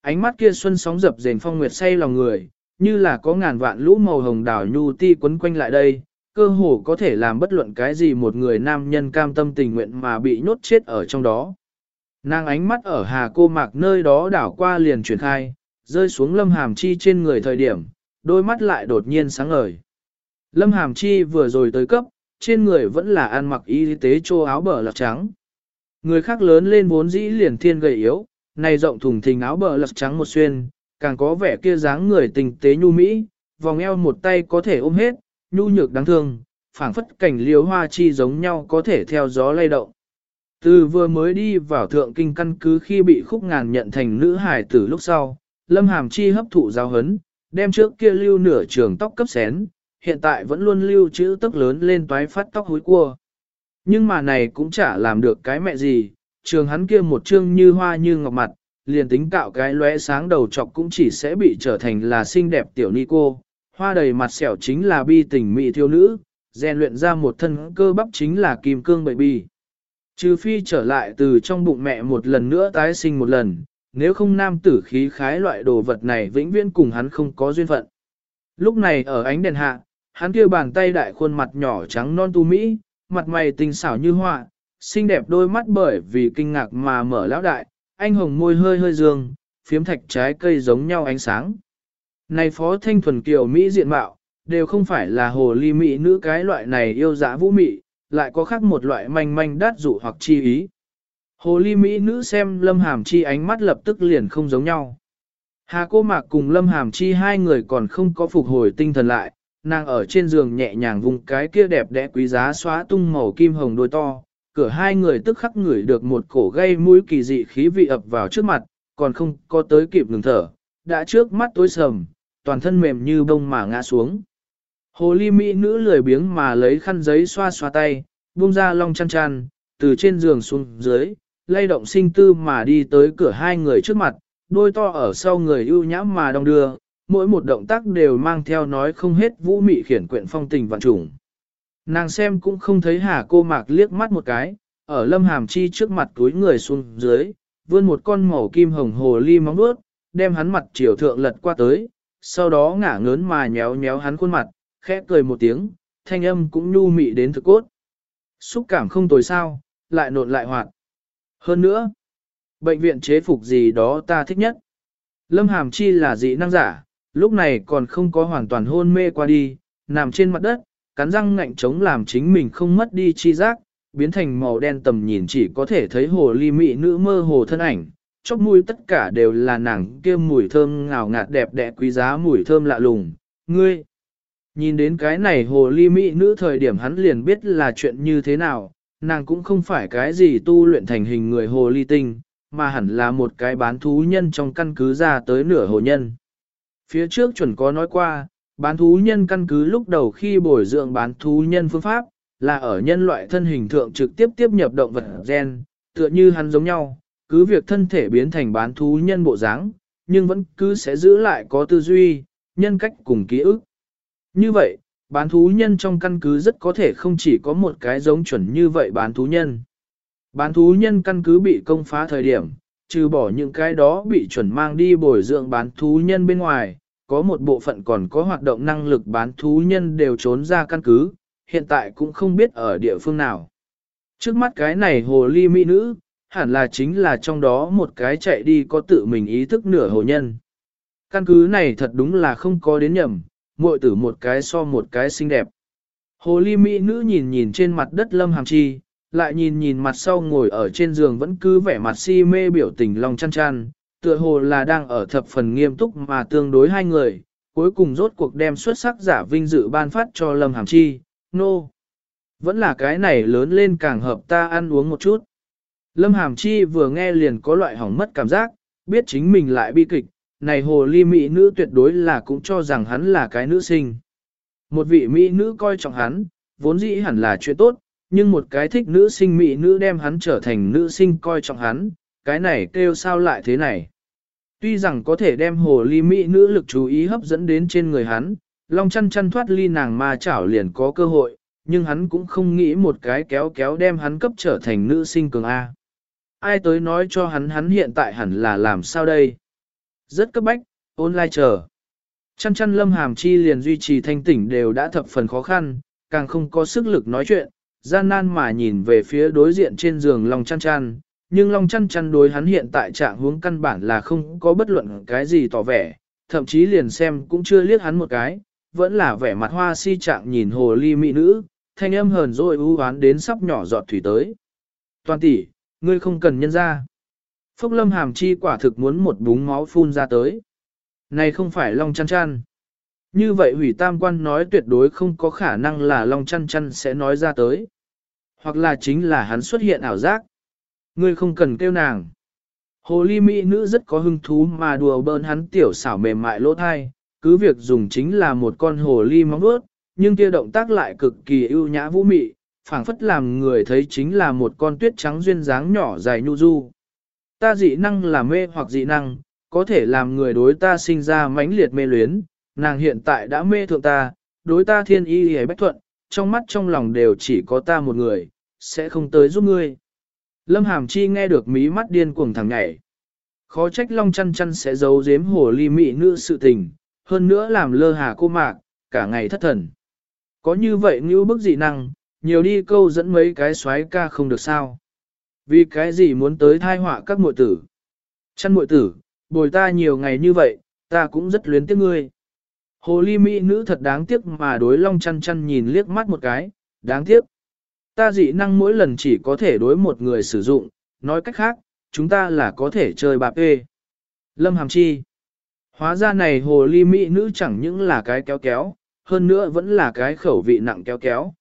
Ánh mắt kia xuân sóng dập dền phong nguyệt say lòng người, như là có ngàn vạn lũ màu hồng đảo nhu ti quấn quanh lại đây, cơ hồ có thể làm bất luận cái gì một người nam nhân cam tâm tình nguyện mà bị nhốt chết ở trong đó. Nàng ánh mắt ở hà cô mạc nơi đó đảo qua liền chuyển khai, rơi xuống lâm hàm chi trên người thời điểm, đôi mắt lại đột nhiên sáng ngời. Lâm hàm chi vừa rồi tới cấp, trên người vẫn là ăn mặc y tế chô áo bờ lật trắng. Người khác lớn lên vốn dĩ liền thiên gầy yếu, này rộng thùng thình áo bờ lật trắng một xuyên, càng có vẻ kia dáng người tình tế nhu mỹ, vòng eo một tay có thể ôm hết, nhu nhược đáng thương, phảng phất cảnh liếu hoa chi giống nhau có thể theo gió lay động. Từ vừa mới đi vào thượng kinh căn cứ khi bị khúc ngàn nhận thành nữ hải tử lúc sau, lâm hàm chi hấp thụ giáo hấn, đem trước kia lưu nửa trường tóc cấp xén, hiện tại vẫn luôn lưu chữ tức lớn lên toái phát tóc húi cua. Nhưng mà này cũng chả làm được cái mẹ gì, trường hắn kia một trương như hoa như ngọc mặt, liền tính cạo cái lóe sáng đầu chọc cũng chỉ sẽ bị trở thành là xinh đẹp tiểu ni cô, hoa đầy mặt sẹo chính là bi tình mỹ thiếu nữ, rèn luyện ra một thân cơ bắp chính là kim cương bậy bi. Trừ phi trở lại từ trong bụng mẹ một lần nữa tái sinh một lần, nếu không nam tử khí khái loại đồ vật này vĩnh viễn cùng hắn không có duyên phận. Lúc này ở ánh đèn hạ, hắn kia bàn tay đại khuôn mặt nhỏ trắng non tu mỹ, mặt mày tinh xảo như họa, xinh đẹp đôi mắt bởi vì kinh ngạc mà mở lão đại, anh hồng môi hơi hơi dương, phiếm thạch trái cây giống nhau ánh sáng. Này phó thanh thuần kiều Mỹ diện mạo, đều không phải là hồ ly Mỹ nữ cái loại này yêu dã vũ mỹ lại có khác một loại manh manh đát dụ hoặc chi ý. Hồ ly Mỹ nữ xem lâm hàm chi ánh mắt lập tức liền không giống nhau. Hà cô mạc cùng lâm hàm chi hai người còn không có phục hồi tinh thần lại, nàng ở trên giường nhẹ nhàng vùng cái kia đẹp đẽ quý giá xóa tung màu kim hồng đôi to, cửa hai người tức khắc ngửi được một cổ gây mũi kỳ dị khí vị ập vào trước mặt, còn không có tới kịp ngừng thở, đã trước mắt tối sầm, toàn thân mềm như bông mà ngã xuống. Hồ ly mỹ nữ lười biếng mà lấy khăn giấy xoa xoa tay, buông ra long chăn chăn, từ trên giường xuống dưới, lay động sinh tư mà đi tới cửa hai người trước mặt, đôi to ở sau người ưu nhã mà đong đưa, mỗi một động tác đều mang theo nói không hết vũ mị khiển quyện phong tình vạn trùng. Nàng xem cũng không thấy hà cô mạc liếc mắt một cái, ở lâm hàm chi trước mặt túi người xuống dưới, vươn một con màu kim hồng hồ ly móng bước, đem hắn mặt chiều thượng lật qua tới, sau đó ngả ngớn mà nhéo nhéo hắn khuôn mặt, khẽ cười một tiếng, thanh âm cũng nhu mị đến thực cốt. Xúc cảm không tồi sao, lại nộn lại hoạt. Hơn nữa, bệnh viện chế phục gì đó ta thích nhất. Lâm Hàm Chi là dị năng giả, lúc này còn không có hoàn toàn hôn mê qua đi, nằm trên mặt đất, cắn răng ngạnh chống làm chính mình không mất đi chi giác, biến thành màu đen tầm nhìn chỉ có thể thấy hồ ly mị nữ mơ hồ thân ảnh, chóp mũi tất cả đều là nàng kia mùi thơm ngào ngạt đẹp đẽ quý giá mùi thơm lạ lùng. Ngươi, nhìn đến cái này hồ ly mỹ nữ thời điểm hắn liền biết là chuyện như thế nào, nàng cũng không phải cái gì tu luyện thành hình người hồ ly tinh, mà hẳn là một cái bán thú nhân trong căn cứ ra tới nửa hồ nhân. Phía trước chuẩn có nói qua, bán thú nhân căn cứ lúc đầu khi bồi dưỡng bán thú nhân phương pháp, là ở nhân loại thân hình thượng trực tiếp tiếp nhập động vật gen, tựa như hắn giống nhau, cứ việc thân thể biến thành bán thú nhân bộ dáng, nhưng vẫn cứ sẽ giữ lại có tư duy, nhân cách cùng ký ức. Như vậy, bán thú nhân trong căn cứ rất có thể không chỉ có một cái giống chuẩn như vậy bán thú nhân. Bán thú nhân căn cứ bị công phá thời điểm, trừ bỏ những cái đó bị chuẩn mang đi bồi dưỡng bán thú nhân bên ngoài, có một bộ phận còn có hoạt động năng lực bán thú nhân đều trốn ra căn cứ, hiện tại cũng không biết ở địa phương nào. Trước mắt cái này hồ ly mỹ nữ, hẳn là chính là trong đó một cái chạy đi có tự mình ý thức nửa hồ nhân. Căn cứ này thật đúng là không có đến nhầm, muội tử một cái so một cái xinh đẹp. Hồ ly mỹ nữ nhìn nhìn trên mặt đất lâm hàm chi, lại nhìn nhìn mặt sau ngồi ở trên giường vẫn cứ vẻ mặt si mê biểu tình lòng chăn chăn, tựa hồ là đang ở thập phần nghiêm túc mà tương đối hai người, cuối cùng rốt cuộc đem xuất sắc giả vinh dự ban phát cho lâm hàm chi, nô. No. Vẫn là cái này lớn lên càng hợp ta ăn uống một chút. Lâm Hàm Chi vừa nghe liền có loại hỏng mất cảm giác, biết chính mình lại bi kịch, này hồ ly mỹ nữ tuyệt đối là cũng cho rằng hắn là cái nữ sinh. Một vị mỹ nữ coi trọng hắn, vốn dĩ hẳn là chuyện tốt, nhưng một cái thích nữ sinh mỹ nữ đem hắn trở thành nữ sinh coi trọng hắn, cái này kêu sao lại thế này. Tuy rằng có thể đem hồ ly mỹ nữ lực chú ý hấp dẫn đến trên người hắn, long chăn chăn thoát ly nàng ma chảo liền có cơ hội, nhưng hắn cũng không nghĩ một cái kéo kéo đem hắn cấp trở thành nữ sinh cường A. Ai tới nói cho hắn hắn hiện tại hẳn là làm sao đây? Rất cấp bách, online chờ. Chăn chăn lâm hàm chi liền duy trì thanh tỉnh đều đã thập phần khó khăn, càng không có sức lực nói chuyện, gian nan mà nhìn về phía đối diện trên giường lòng chăn chăn, nhưng lòng chăn chăn đối hắn hiện tại trạng huống căn bản là không có bất luận cái gì tỏ vẻ, thậm chí liền xem cũng chưa liếc hắn một cái, vẫn là vẻ mặt hoa si trạng nhìn hồ ly mỹ nữ, thanh âm hờn rồi ưu hoán đến sắp nhỏ giọt thủy tới. Toàn tỷ, ngươi không cần nhân ra. Phúc lâm hàm chi quả thực muốn một búng máu phun ra tới. Này không phải long chăn chăn. Như vậy hủy tam quan nói tuyệt đối không có khả năng là long chăn chăn sẽ nói ra tới. Hoặc là chính là hắn xuất hiện ảo giác. Ngươi không cần kêu nàng. Hồ ly mỹ nữ rất có hứng thú mà đùa bỡn hắn tiểu xảo mềm mại lỗ thai, cứ việc dùng chính là một con hồ ly móng vuốt, nhưng kia động tác lại cực kỳ ưu nhã vũ mị, phảng phất làm người thấy chính là một con tuyết trắng duyên dáng nhỏ dài nhu du. Ta dị năng là mê hoặc dị năng, có thể làm người đối ta sinh ra mãnh liệt mê luyến, nàng hiện tại đã mê thượng ta, đối ta thiên y hề bách thuận, trong mắt trong lòng đều chỉ có ta một người, sẽ không tới giúp ngươi. Lâm Hàm Chi nghe được mí mắt điên cuồng thằng nhảy. Khó trách Long chăn chăn sẽ giấu giếm hồ ly mị nữ sự tình, hơn nữa làm lơ hà cô mạc, cả ngày thất thần. Có như vậy như bức dị năng, nhiều đi câu dẫn mấy cái xoáy ca không được sao. Vì cái gì muốn tới thai họa các muội tử. Chăn muội tử, bồi ta nhiều ngày như vậy, ta cũng rất luyến tiếc ngươi. Hồ ly mỹ nữ thật đáng tiếc mà đối long chăn chăn nhìn liếc mắt một cái, đáng tiếc. Ta dị năng mỗi lần chỉ có thể đối một người sử dụng, nói cách khác, chúng ta là có thể chơi bạp ê. Lâm Hàm Chi Hóa ra này hồ ly mỹ nữ chẳng những là cái kéo kéo, hơn nữa vẫn là cái khẩu vị nặng kéo kéo.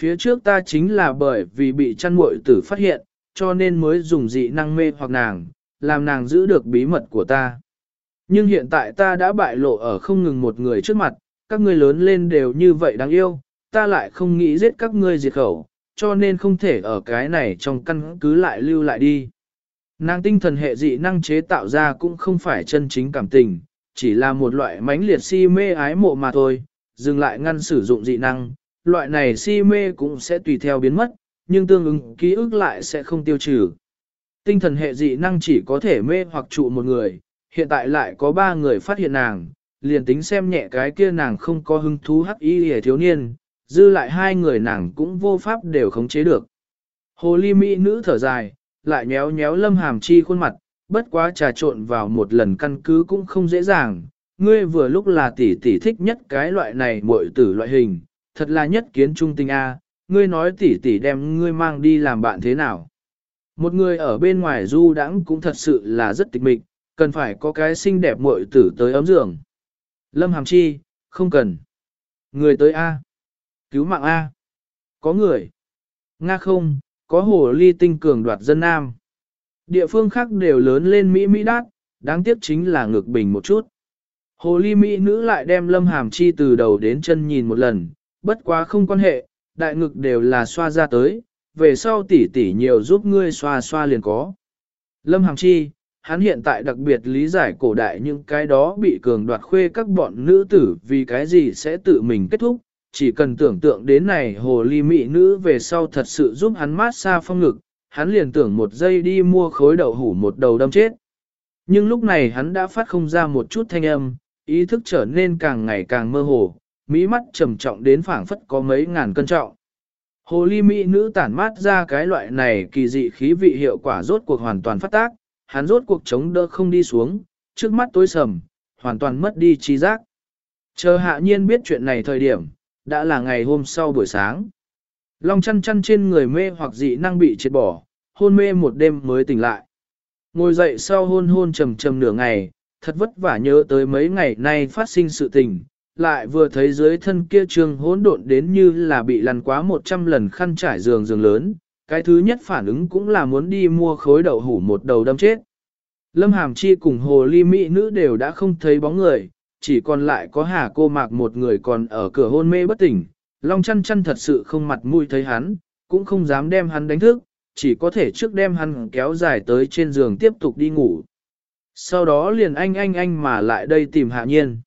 Phía trước ta chính là bởi vì bị chăn muội tử phát hiện, cho nên mới dùng dị năng mê hoặc nàng, làm nàng giữ được bí mật của ta. Nhưng hiện tại ta đã bại lộ ở không ngừng một người trước mặt, các ngươi lớn lên đều như vậy đáng yêu, ta lại không nghĩ giết các ngươi diệt khẩu, cho nên không thể ở cái này trong căn cứ lại lưu lại đi. Nàng tinh thần hệ dị năng chế tạo ra cũng không phải chân chính cảm tình, chỉ là một loại mãnh liệt si mê ái mộ mà thôi, dừng lại ngăn sử dụng dị năng, loại này si mê cũng sẽ tùy theo biến mất, nhưng tương ứng ký ức lại sẽ không tiêu trừ. Tinh thần hệ dị năng chỉ có thể mê hoặc trụ một người, hiện tại lại có ba người phát hiện nàng, liền tính xem nhẹ cái kia nàng không có hứng thú hắc y hề thiếu niên, dư lại hai người nàng cũng vô pháp đều khống chế được. Hồ ly mỹ nữ thở dài, lại nhéo nhéo lâm hàm chi khuôn mặt, bất quá trà trộn vào một lần căn cứ cũng không dễ dàng. Ngươi vừa lúc là tỷ tỷ thích nhất cái loại này muội tử loại hình, thật là nhất kiến trung tình A, ngươi nói tỷ tỷ đem ngươi mang đi làm bạn thế nào. Một người ở bên ngoài du đãng cũng thật sự là rất tịch mịch, cần phải có cái xinh đẹp muội tử tới ấm giường. Lâm Hàm Chi, không cần. Người tới A. Cứu mạng A. Có người. Nga không, có hồ ly tinh cường đoạt dân nam. Địa phương khác đều lớn lên Mỹ Mỹ đát, đáng tiếc chính là ngược bình một chút. Hồ ly Mỹ nữ lại đem lâm hàm chi từ đầu đến chân nhìn một lần, bất quá không quan hệ, đại ngực đều là xoa ra tới, về sau tỷ tỷ nhiều giúp ngươi xoa xoa liền có. Lâm Hằng chi, hắn hiện tại đặc biệt lý giải cổ đại những cái đó bị cường đoạt khuê các bọn nữ tử vì cái gì sẽ tự mình kết thúc, chỉ cần tưởng tượng đến này hồ ly mị nữ về sau thật sự giúp hắn mát xa phong ngực, hắn liền tưởng một giây đi mua khối đậu hủ một đầu đâm chết. Nhưng lúc này hắn đã phát không ra một chút thanh âm, ý thức trở nên càng ngày càng mơ hồ, mỹ mắt trầm trọng đến phảng phất có mấy ngàn cân trọng. Hồ ly mỹ nữ tản mát ra cái loại này kỳ dị khí vị hiệu quả rốt cuộc hoàn toàn phát tác, hắn rốt cuộc chống đỡ không đi xuống, trước mắt tối sầm, hoàn toàn mất đi trí giác. Chờ hạ nhiên biết chuyện này thời điểm, đã là ngày hôm sau buổi sáng. Long chăn chăn trên người mê hoặc dị năng bị chết bỏ, hôn mê một đêm mới tỉnh lại. Ngồi dậy sau hôn hôn trầm trầm nửa ngày, thật vất vả nhớ tới mấy ngày nay phát sinh sự tình, lại vừa thấy dưới thân kia trường hỗn độn đến như là bị lăn quá 100 lần khăn trải giường giường lớn, cái thứ nhất phản ứng cũng là muốn đi mua khối đậu hủ một đầu đâm chết. Lâm Hàm Chi cùng hồ ly mỹ nữ đều đã không thấy bóng người, chỉ còn lại có hà cô mạc một người còn ở cửa hôn mê bất tỉnh, Long chăn chăn thật sự không mặt mũi thấy hắn, cũng không dám đem hắn đánh thức, chỉ có thể trước đem hắn kéo dài tới trên giường tiếp tục đi ngủ. Sau đó liền anh anh anh mà lại đây tìm hạ nhiên.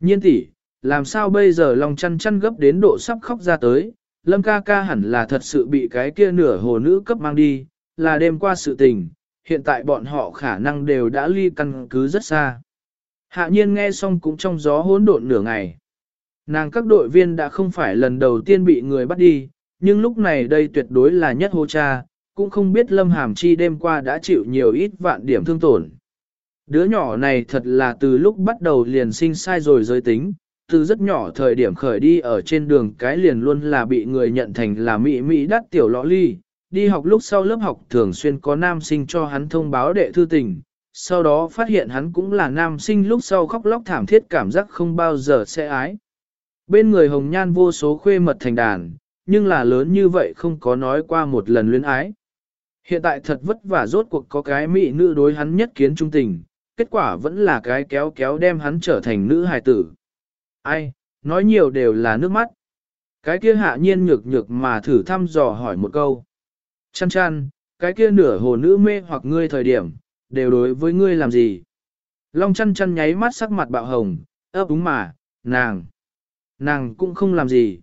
Nhiên tỷ, làm sao bây giờ lòng chăn chăn gấp đến độ sắp khóc ra tới, lâm ca ca hẳn là thật sự bị cái kia nửa hồ nữ cấp mang đi, là đêm qua sự tình, hiện tại bọn họ khả năng đều đã ly căn cứ rất xa. Hạ nhiên nghe xong cũng trong gió hỗn độn nửa ngày. Nàng các đội viên đã không phải lần đầu tiên bị người bắt đi, nhưng lúc này đây tuyệt đối là nhất hô cha, cũng không biết Lâm Hàm Chi đêm qua đã chịu nhiều ít vạn điểm thương tổn. Đứa nhỏ này thật là từ lúc bắt đầu liền sinh sai rồi giới tính, từ rất nhỏ thời điểm khởi đi ở trên đường cái liền luôn là bị người nhận thành là mỹ mỹ đắt tiểu lọ ly, đi học lúc sau lớp học thường xuyên có nam sinh cho hắn thông báo đệ thư tình, sau đó phát hiện hắn cũng là nam sinh lúc sau khóc lóc thảm thiết cảm giác không bao giờ sẽ ái. Bên người hồng nhan vô số khuê mật thành đàn, nhưng là lớn như vậy không có nói qua một lần luyến ái. Hiện tại thật vất vả rốt cuộc có cái mỹ nữ đối hắn nhất kiến trung tình, kết quả vẫn là cái kéo kéo đem hắn trở thành nữ hài tử. Ai, nói nhiều đều là nước mắt. Cái kia hạ nhiên nhược nhược mà thử thăm dò hỏi một câu. Chăn chăn, cái kia nửa hồ nữ mê hoặc ngươi thời điểm, đều đối với ngươi làm gì? Long chăn chăn nháy mắt sắc mặt bạo hồng, ấp úng mà, nàng. Nàng cũng không làm gì.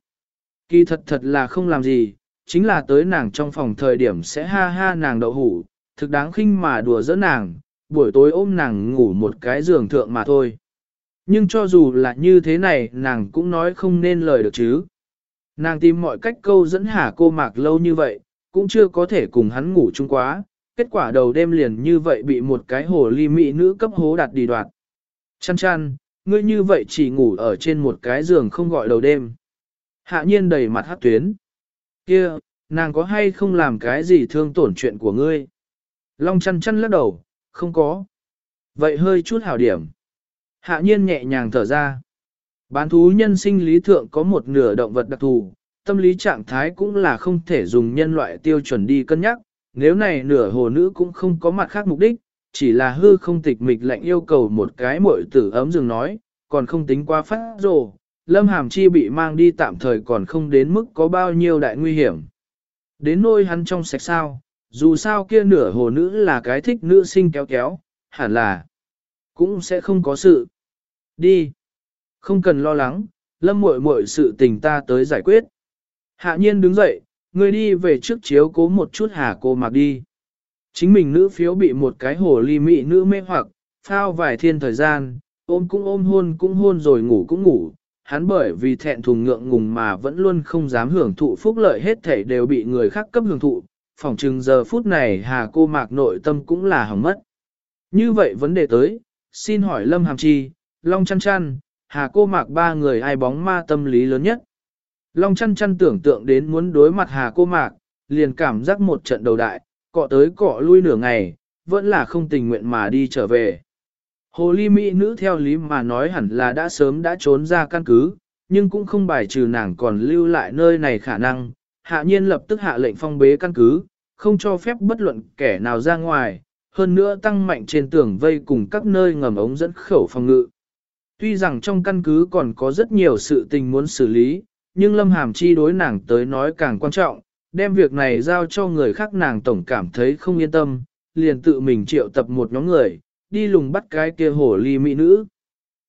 Kỳ thật thật là không làm gì, chính là tới nàng trong phòng thời điểm sẽ ha ha nàng đậu hủ, thực đáng khinh mà đùa giỡn nàng, buổi tối ôm nàng ngủ một cái giường thượng mà thôi. Nhưng cho dù là như thế này nàng cũng nói không nên lời được chứ. Nàng tìm mọi cách câu dẫn hả cô mạc lâu như vậy, cũng chưa có thể cùng hắn ngủ chung quá, kết quả đầu đêm liền như vậy bị một cái hồ ly mỹ nữ cấp hố đặt đi đoạt. Chăn chăn, ngươi như vậy chỉ ngủ ở trên một cái giường không gọi đầu đêm. Hạ nhiên đầy mặt hát tuyến. kia nàng có hay không làm cái gì thương tổn chuyện của ngươi? Long chăn chăn lắc đầu, không có. Vậy hơi chút hảo điểm. Hạ nhiên nhẹ nhàng thở ra. Bán thú nhân sinh lý thượng có một nửa động vật đặc thù, tâm lý trạng thái cũng là không thể dùng nhân loại tiêu chuẩn đi cân nhắc, nếu này nửa hồ nữ cũng không có mặt khác mục đích, chỉ là hư không tịch mịch lệnh yêu cầu một cái muội tử ấm dừng nói, còn không tính qua phát rồ, lâm hàm chi bị mang đi tạm thời còn không đến mức có bao nhiêu đại nguy hiểm. Đến nôi hắn trong sạch sao, dù sao kia nửa hồ nữ là cái thích nữ sinh kéo kéo, hẳn là cũng sẽ không có sự. Đi. Không cần lo lắng, lâm muội muội sự tình ta tới giải quyết. Hạ nhiên đứng dậy, người đi về trước chiếu cố một chút hà cô mặc đi. Chính mình nữ phiếu bị một cái hồ ly mị nữ mê hoặc, phao vài thiên thời gian, ôm cũng ôm hôn cũng hôn rồi ngủ cũng ngủ. Hắn bởi vì thẹn thùng ngượng ngùng mà vẫn luôn không dám hưởng thụ phúc lợi hết thể đều bị người khác cấp hưởng thụ. phỏng chừng giờ phút này hà cô mạc nội tâm cũng là hỏng mất. Như vậy vấn đề tới, xin hỏi Lâm Hàm Chi, Long Chăn Chăn, Hà cô mạc ba người ai bóng ma tâm lý lớn nhất. Long chăn chăn tưởng tượng đến muốn đối mặt hà cô mạc, liền cảm giác một trận đầu đại, cọ tới cọ lui nửa ngày, vẫn là không tình nguyện mà đi trở về. Hồ ly mỹ nữ theo lý mà nói hẳn là đã sớm đã trốn ra căn cứ, nhưng cũng không bài trừ nàng còn lưu lại nơi này khả năng. Hạ nhiên lập tức hạ lệnh phong bế căn cứ, không cho phép bất luận kẻ nào ra ngoài, hơn nữa tăng mạnh trên tường vây cùng các nơi ngầm ống dẫn khẩu phòng ngự. Tuy rằng trong căn cứ còn có rất nhiều sự tình muốn xử lý, nhưng Lâm Hàm Chi đối nàng tới nói càng quan trọng, đem việc này giao cho người khác nàng tổng cảm thấy không yên tâm, liền tự mình triệu tập một nhóm người, đi lùng bắt cái kia hồ ly mỹ nữ.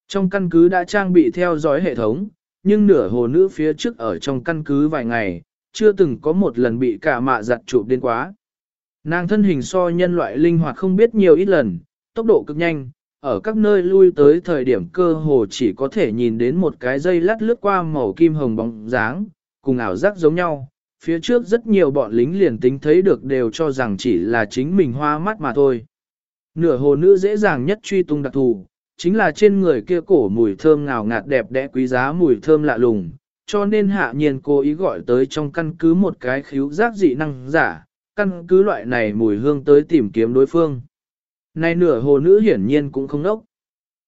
Trong căn cứ đã trang bị theo dõi hệ thống, nhưng nửa hồ nữ phía trước ở trong căn cứ vài ngày, chưa từng có một lần bị cả mạ giặt chụp đến quá. Nàng thân hình so nhân loại linh hoạt không biết nhiều ít lần, tốc độ cực nhanh, ở các nơi lui tới thời điểm cơ hồ chỉ có thể nhìn đến một cái dây lát lướt qua màu kim hồng bóng dáng, cùng ảo giác giống nhau. Phía trước rất nhiều bọn lính liền tính thấy được đều cho rằng chỉ là chính mình hoa mắt mà thôi. Nửa hồ nữ dễ dàng nhất truy tung đặc thù, chính là trên người kia cổ mùi thơm ngào ngạt đẹp đẽ quý giá mùi thơm lạ lùng, cho nên hạ nhiên cố ý gọi tới trong căn cứ một cái khíu giác dị năng giả, căn cứ loại này mùi hương tới tìm kiếm đối phương. Này nửa hồ nữ hiển nhiên cũng không nốc.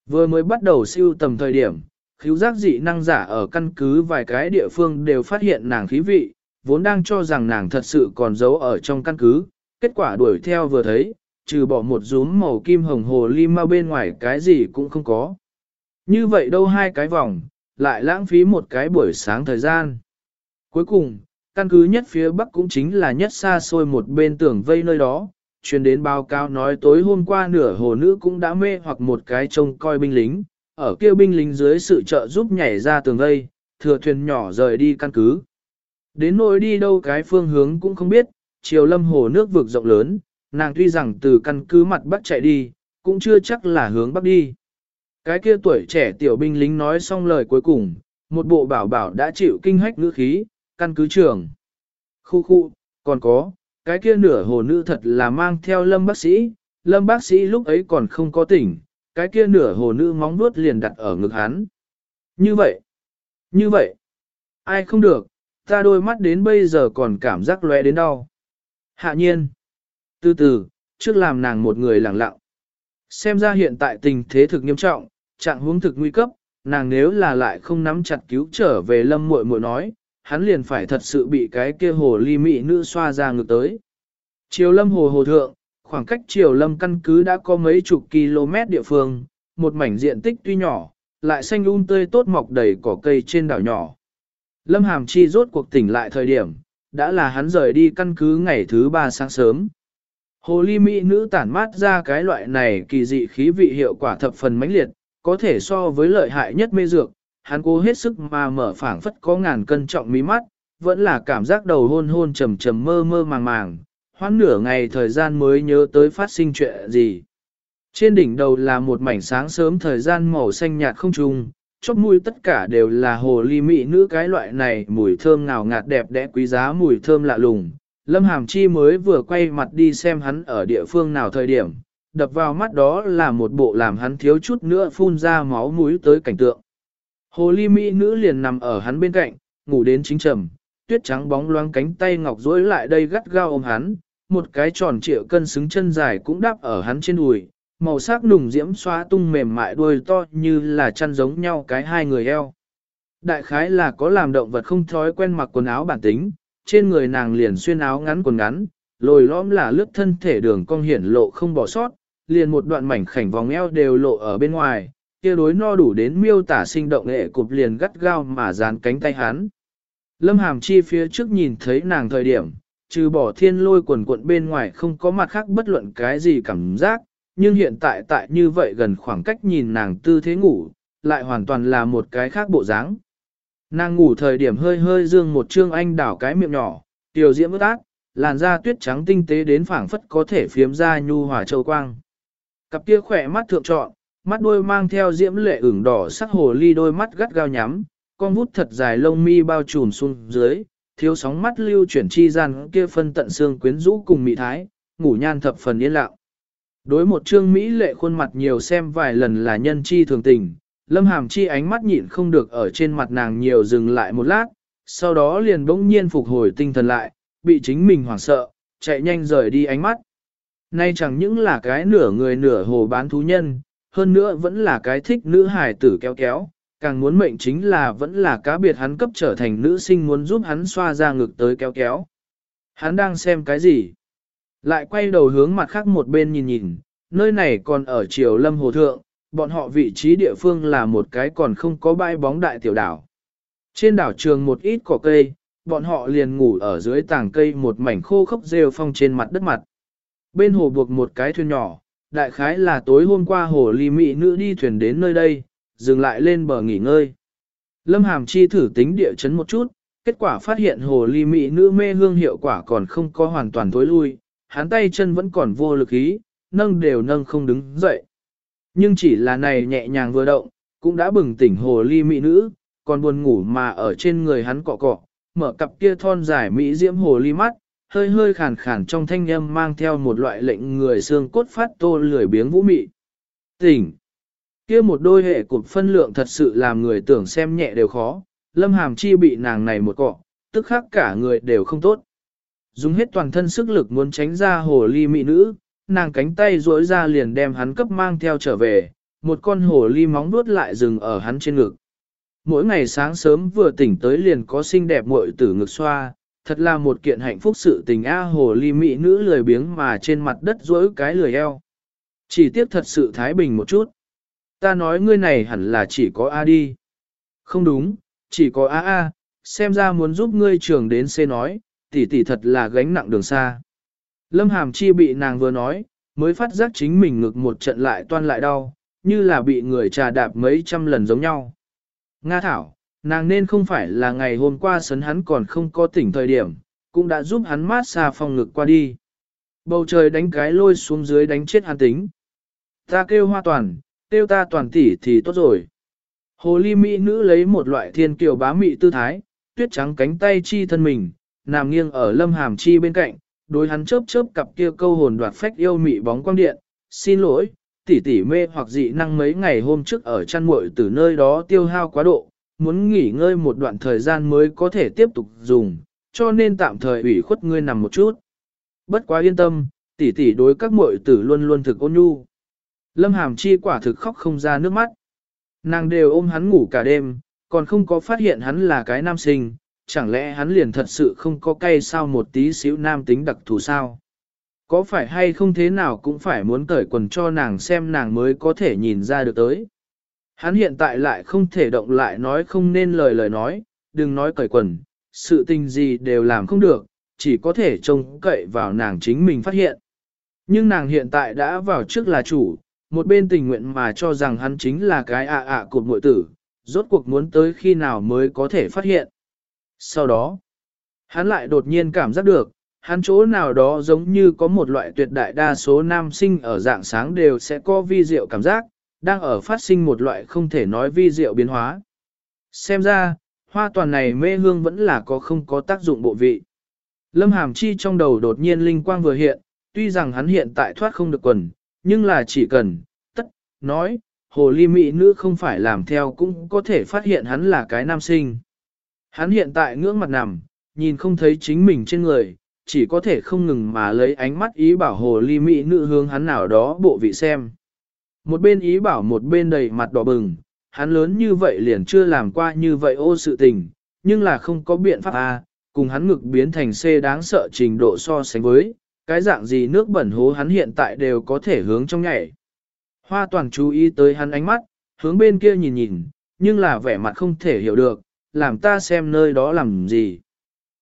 Vừa mới bắt đầu siêu tầm thời điểm, khíu giác dị năng giả ở căn cứ vài cái địa phương đều phát hiện nàng khí vị, vốn đang cho rằng nàng thật sự còn giấu ở trong căn cứ, kết quả đuổi theo vừa thấy, trừ bỏ một rúm màu kim hồng hồ ly ma bên ngoài cái gì cũng không có. Như vậy đâu hai cái vòng, lại lãng phí một cái buổi sáng thời gian. Cuối cùng, căn cứ nhất phía bắc cũng chính là nhất xa xôi một bên tường vây nơi đó, truyền đến báo cáo nói tối hôm qua nửa hồ nữ cũng đã mê hoặc một cái trông coi binh lính, ở kia binh lính dưới sự trợ giúp nhảy ra tường vây, thừa thuyền nhỏ rời đi căn cứ. Đến nỗi đi đâu cái phương hướng cũng không biết, chiều lâm hồ nước vực rộng lớn, nàng tuy rằng từ căn cứ mặt bắc chạy đi, cũng chưa chắc là hướng bắc đi. Cái kia tuổi trẻ tiểu binh lính nói xong lời cuối cùng, một bộ bảo bảo đã chịu kinh hách ngữ khí, căn cứ trưởng. Khu khu, còn có, cái kia nửa hồ nữ thật là mang theo lâm bác sĩ, lâm bác sĩ lúc ấy còn không có tỉnh, cái kia nửa hồ nữ móng vuốt liền đặt ở ngực hắn. Như vậy, như vậy, ai không được, ta đôi mắt đến bây giờ còn cảm giác lóe đến đau. Hạ nhiên, từ từ, trước làm nàng một người lặng lặng. Xem ra hiện tại tình thế thực nghiêm trọng, trạng huống thực nguy cấp, nàng nếu là lại không nắm chặt cứu trở về lâm muội muội nói, hắn liền phải thật sự bị cái kia hồ ly mị nữ xoa ra ngược tới. Triều lâm hồ hồ thượng, khoảng cách triều lâm căn cứ đã có mấy chục km địa phương, một mảnh diện tích tuy nhỏ, lại xanh um tươi tốt mọc đầy cỏ cây trên đảo nhỏ. Lâm Hàm Chi rốt cuộc tỉnh lại thời điểm, đã là hắn rời đi căn cứ ngày thứ ba sáng sớm. Hồ ly mỹ nữ tản mát ra cái loại này kỳ dị khí vị hiệu quả thập phần mãnh liệt, có thể so với lợi hại nhất mê dược, hắn cố hết sức mà mở phảng phất có ngàn cân trọng mí mắt, vẫn là cảm giác đầu hôn hôn trầm trầm mơ mơ màng màng, hoãn nửa ngày thời gian mới nhớ tới phát sinh chuyện gì. Trên đỉnh đầu là một mảnh sáng sớm thời gian màu xanh nhạt không trùng, chóp mũi tất cả đều là hồ ly mị nữ cái loại này mùi thơm ngào ngạt đẹp đẽ quý giá mùi thơm lạ lùng. Lâm Hàm Chi mới vừa quay mặt đi xem hắn ở địa phương nào thời điểm, đập vào mắt đó là một bộ làm hắn thiếu chút nữa phun ra máu mũi tới cảnh tượng. Hồ ly mỹ nữ liền nằm ở hắn bên cạnh, ngủ đến chính trầm, tuyết trắng bóng loáng cánh tay ngọc rối lại đây gắt gao ôm hắn, một cái tròn trịa cân xứng chân dài cũng đáp ở hắn trên đùi, màu sắc nùng diễm xóa tung mềm mại đuôi to như là chăn giống nhau cái hai người eo. Đại khái là có làm động vật không thói quen mặc quần áo bản tính, trên người nàng liền xuyên áo ngắn quần ngắn, lồi lõm là lướt thân thể đường cong hiển lộ không bỏ sót, liền một đoạn mảnh khảnh vòng eo đều lộ ở bên ngoài, kia đối no đủ đến miêu tả sinh động nghệ cục liền gắt gao mà dán cánh tay hắn. Lâm Hàm Chi phía trước nhìn thấy nàng thời điểm, trừ bỏ thiên lôi quần cuộn bên ngoài không có mặt khác bất luận cái gì cảm giác, nhưng hiện tại tại như vậy gần khoảng cách nhìn nàng tư thế ngủ, lại hoàn toàn là một cái khác bộ dáng. Nàng ngủ thời điểm hơi hơi dương một trương anh đảo cái miệng nhỏ, tiểu diễm ướt ác, làn da tuyết trắng tinh tế đến phảng phất có thể phiếm ra nhu hòa châu quang. Cặp kia khỏe mắt thượng trọn, mắt đôi mang theo diễm lệ ửng đỏ sắc hồ ly đôi mắt gắt gao nhắm, con vút thật dài lông mi bao trùm xuống dưới, thiếu sóng mắt lưu chuyển chi gian kia phân tận xương quyến rũ cùng mị thái, ngủ nhan thập phần yên lặng. Đối một trương Mỹ lệ khuôn mặt nhiều xem vài lần là nhân chi thường tình, lâm hàm chi ánh mắt nhịn không được ở trên mặt nàng nhiều dừng lại một lát, sau đó liền bỗng nhiên phục hồi tinh thần lại, bị chính mình hoảng sợ, chạy nhanh rời đi ánh mắt. Nay chẳng những là cái nửa người nửa hồ bán thú nhân, hơn nữa vẫn là cái thích nữ hài tử kéo kéo, càng muốn mệnh chính là vẫn là cá biệt hắn cấp trở thành nữ sinh muốn giúp hắn xoa ra ngực tới kéo kéo. Hắn đang xem cái gì? Lại quay đầu hướng mặt khác một bên nhìn nhìn, nơi này còn ở triều lâm hồ thượng, bọn họ vị trí địa phương là một cái còn không có bãi bóng đại tiểu đảo. Trên đảo trường một ít cỏ cây, bọn họ liền ngủ ở dưới tàng cây một mảnh khô khốc rêu phong trên mặt đất mặt. Bên hồ buộc một cái thuyền nhỏ, đại khái là tối hôm qua hồ ly mị nữ đi thuyền đến nơi đây, dừng lại lên bờ nghỉ ngơi. Lâm Hàm Chi thử tính địa chấn một chút, kết quả phát hiện hồ ly mị nữ mê hương hiệu quả còn không có hoàn toàn tối lui, hắn tay chân vẫn còn vô lực ý, nâng đều nâng không đứng dậy. Nhưng chỉ là này nhẹ nhàng vừa động, cũng đã bừng tỉnh hồ ly mị nữ, còn buồn ngủ mà ở trên người hắn cọ cọ, mở cặp kia thon dài mỹ diễm hồ ly mắt, hơi hơi khàn khàn trong thanh âm mang theo một loại lệnh người xương cốt phát tô lười biếng vũ mị. Tỉnh! kia một đôi hệ cục phân lượng thật sự làm người tưởng xem nhẹ đều khó, lâm hàm chi bị nàng này một cọ, tức khắc cả người đều không tốt. Dùng hết toàn thân sức lực muốn tránh ra hồ ly mị nữ, nàng cánh tay duỗi ra liền đem hắn cấp mang theo trở về, một con hồ ly móng đuốt lại dừng ở hắn trên ngực. Mỗi ngày sáng sớm vừa tỉnh tới liền có xinh đẹp muội tử ngực xoa, thật là một kiện hạnh phúc sự tình a hồ ly mỹ nữ lười biếng mà trên mặt đất rỗi cái lười eo. Chỉ tiếc thật sự thái bình một chút. Ta nói ngươi này hẳn là chỉ có A đi. Không đúng, chỉ có A A, xem ra muốn giúp ngươi trường đến C nói, tỷ tỷ thật là gánh nặng đường xa. Lâm Hàm Chi bị nàng vừa nói, mới phát giác chính mình ngực một trận lại toan lại đau, như là bị người trà đạp mấy trăm lần giống nhau. Nga Thảo, nàng nên không phải là ngày hôm qua sấn hắn còn không có tỉnh thời điểm, cũng đã giúp hắn mát xa phòng ngực qua đi. Bầu trời đánh cái lôi xuống dưới đánh chết hắn tính. Ta kêu hoa toàn, kêu ta toàn tỷ thì tốt rồi. Hồ ly mỹ nữ lấy một loại thiên kiều bá mị tư thái, tuyết trắng cánh tay chi thân mình, nằm nghiêng ở lâm hàm chi bên cạnh, đối hắn chớp chớp cặp kia câu hồn đoạt phách yêu mị bóng quang điện, xin lỗi, tỷ tỷ mê hoặc dị năng mấy ngày hôm trước ở chăn muội từ nơi đó tiêu hao quá độ, muốn nghỉ ngơi một đoạn thời gian mới có thể tiếp tục dùng, cho nên tạm thời ủy khuất ngươi nằm một chút. Bất quá yên tâm, tỷ tỷ đối các muội tử luôn luôn thực ôn nhu. Lâm Hàm Chi quả thực khóc không ra nước mắt. Nàng đều ôm hắn ngủ cả đêm, còn không có phát hiện hắn là cái nam sinh, chẳng lẽ hắn liền thật sự không có cay sao một tí xíu nam tính đặc thù sao? Có phải hay không thế nào cũng phải muốn cởi quần cho nàng xem nàng mới có thể nhìn ra được tới. Hắn hiện tại lại không thể động lại nói không nên lời lời nói, đừng nói cởi quần, sự tình gì đều làm không được, chỉ có thể trông cậy vào nàng chính mình phát hiện. Nhưng nàng hiện tại đã vào trước là chủ, một bên tình nguyện mà cho rằng hắn chính là cái ạ ạ à cột mội tử, rốt cuộc muốn tới khi nào mới có thể phát hiện. Sau đó, hắn lại đột nhiên cảm giác được, hắn chỗ nào đó giống như có một loại tuyệt đại đa số nam sinh ở dạng sáng đều sẽ có vi diệu cảm giác, đang ở phát sinh một loại không thể nói vi diệu biến hóa. Xem ra, hoa toàn này mê hương vẫn là có không có tác dụng bộ vị. Lâm Hàm Chi trong đầu đột nhiên linh quang vừa hiện, tuy rằng hắn hiện tại thoát không được quần, nhưng là chỉ cần, tất, nói, hồ ly mỹ nữ không phải làm theo cũng có thể phát hiện hắn là cái nam sinh. Hắn hiện tại ngưỡng mặt nằm, nhìn không thấy chính mình trên người, chỉ có thể không ngừng mà lấy ánh mắt ý bảo hồ ly mỹ nữ hướng hắn nào đó bộ vị xem. Một bên ý bảo một bên đầy mặt đỏ bừng, hắn lớn như vậy liền chưa làm qua như vậy ô sự tình, nhưng là không có biện pháp A, cùng hắn ngực biến thành C đáng sợ trình độ so sánh với, cái dạng gì nước bẩn hố hắn hiện tại đều có thể hướng trong nhảy. Hoa toàn chú ý tới hắn ánh mắt, hướng bên kia nhìn nhìn, nhưng là vẻ mặt không thể hiểu được, làm ta xem nơi đó làm gì.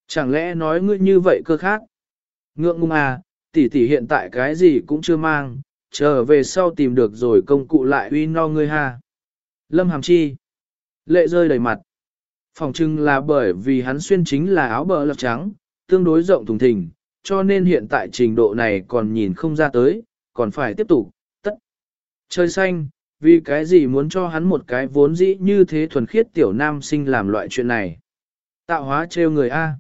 Chẳng lẽ nói ngươi như vậy cơ khác? Ngượng ngung à, tỷ tỷ hiện tại cái gì cũng chưa mang, chờ về sau tìm được rồi công cụ lại uy no ngươi ha. Lâm Hàm Chi. Lệ rơi đầy mặt. Phòng trưng là bởi vì hắn xuyên chính là áo bờ lọc trắng, tương đối rộng thùng thình, cho nên hiện tại trình độ này còn nhìn không ra tới, còn phải tiếp tục, tất. Trời xanh, vì cái gì muốn cho hắn một cái vốn dĩ như thế thuần khiết tiểu nam sinh làm loại chuyện này. Tạo hóa trêu người A.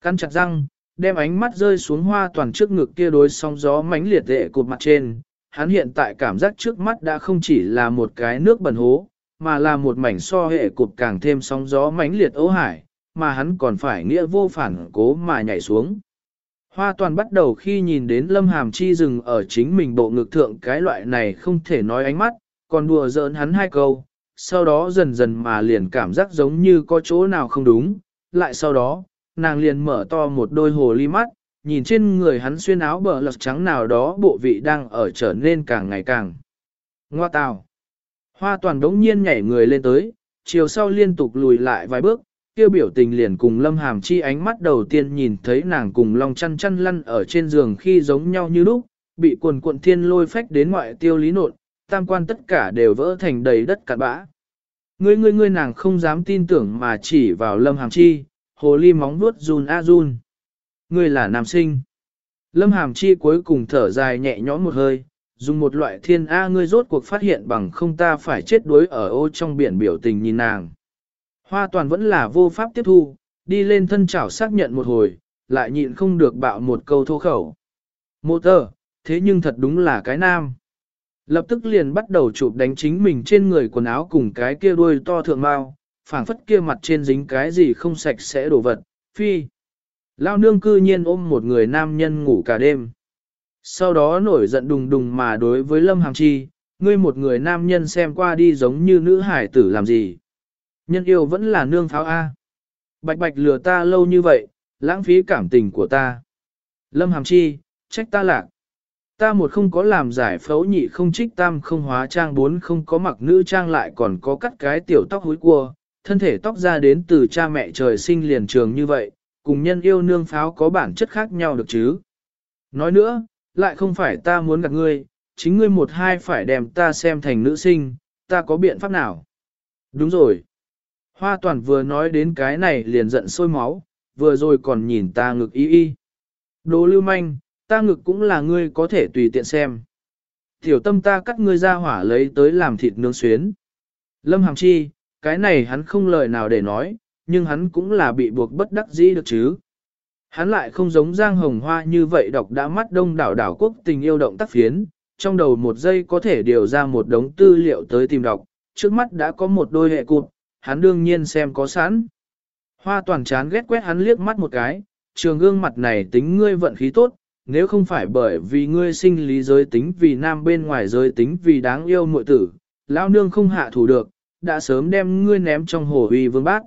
Căn chặt răng, đem ánh mắt rơi xuống hoa toàn trước ngực kia đối sóng gió mãnh liệt đệ cột mặt trên. Hắn hiện tại cảm giác trước mắt đã không chỉ là một cái nước bẩn hố, mà là một mảnh so hệ cột càng thêm sóng gió mãnh liệt ấu hải, mà hắn còn phải nghĩa vô phản cố mà nhảy xuống. Hoa toàn bắt đầu khi nhìn đến lâm hàm chi dừng ở chính mình bộ ngực thượng cái loại này không thể nói ánh mắt, còn đùa giỡn hắn hai câu, sau đó dần dần mà liền cảm giác giống như có chỗ nào không đúng, lại sau đó, nàng liền mở to một đôi hồ ly mắt, nhìn trên người hắn xuyên áo bờ lật trắng nào đó bộ vị đang ở trở nên càng ngày càng. Ngoa tào. Hoa toàn đống nhiên nhảy người lên tới, chiều sau liên tục lùi lại vài bước, kêu biểu tình liền cùng lâm hàm chi ánh mắt đầu tiên nhìn thấy nàng cùng long chăn chăn lăn ở trên giường khi giống nhau như lúc, bị quần cuộn thiên lôi phách đến ngoại tiêu lý nộn tam quan tất cả đều vỡ thành đầy đất cạn bã. Ngươi ngươi ngươi nàng không dám tin tưởng mà chỉ vào lâm hàm chi, hồ ly móng vuốt run a run. Ngươi là nam sinh. Lâm hàm chi cuối cùng thở dài nhẹ nhõm một hơi, dùng một loại thiên A ngươi rốt cuộc phát hiện bằng không ta phải chết đuối ở ô trong biển biểu tình nhìn nàng. Hoa toàn vẫn là vô pháp tiếp thu, đi lên thân chảo xác nhận một hồi, lại nhịn không được bạo một câu thô khẩu. Mô tờ, thế nhưng thật đúng là cái nam. Lập tức liền bắt đầu chụp đánh chính mình trên người quần áo cùng cái kia đuôi to thượng mau, phảng phất kia mặt trên dính cái gì không sạch sẽ đổ vật, phi. Lao nương cư nhiên ôm một người nam nhân ngủ cả đêm. Sau đó nổi giận đùng đùng mà đối với Lâm Hàm Chi, ngươi một người nam nhân xem qua đi giống như nữ hải tử làm gì. Nhân yêu vẫn là nương pháo A. Bạch bạch lừa ta lâu như vậy, lãng phí cảm tình của ta. Lâm Hàm Chi, trách ta lạc. Ta một không có làm giải phẫu nhị không trích tam không hóa trang bốn không có mặc nữ trang lại còn có cắt cái tiểu tóc húi cua, thân thể tóc ra đến từ cha mẹ trời sinh liền trường như vậy, cùng nhân yêu nương pháo có bản chất khác nhau được chứ. Nói nữa, lại không phải ta muốn gặp ngươi, chính ngươi một hai phải đem ta xem thành nữ sinh, ta có biện pháp nào? Đúng rồi. Hoa toàn vừa nói đến cái này liền giận sôi máu, vừa rồi còn nhìn ta ngực y y. Đồ lưu manh, ta ngực cũng là ngươi có thể tùy tiện xem. Tiểu tâm ta cắt ngươi ra hỏa lấy tới làm thịt nướng xuyến. Lâm Hàm Chi, cái này hắn không lời nào để nói, nhưng hắn cũng là bị buộc bất đắc dĩ được chứ. Hắn lại không giống Giang Hồng Hoa như vậy đọc đã mắt đông đảo đảo quốc tình yêu động tác phiến, trong đầu một giây có thể điều ra một đống tư liệu tới tìm đọc, trước mắt đã có một đôi hệ cụt, hắn đương nhiên xem có sẵn. Hoa toàn chán ghét quét hắn liếc mắt một cái, trường gương mặt này tính ngươi vận khí tốt, nếu không phải bởi vì ngươi sinh lý giới tính vì nam bên ngoài giới tính vì đáng yêu muội tử, lão nương không hạ thủ được, đã sớm đem ngươi ném trong hồ uy vương bác.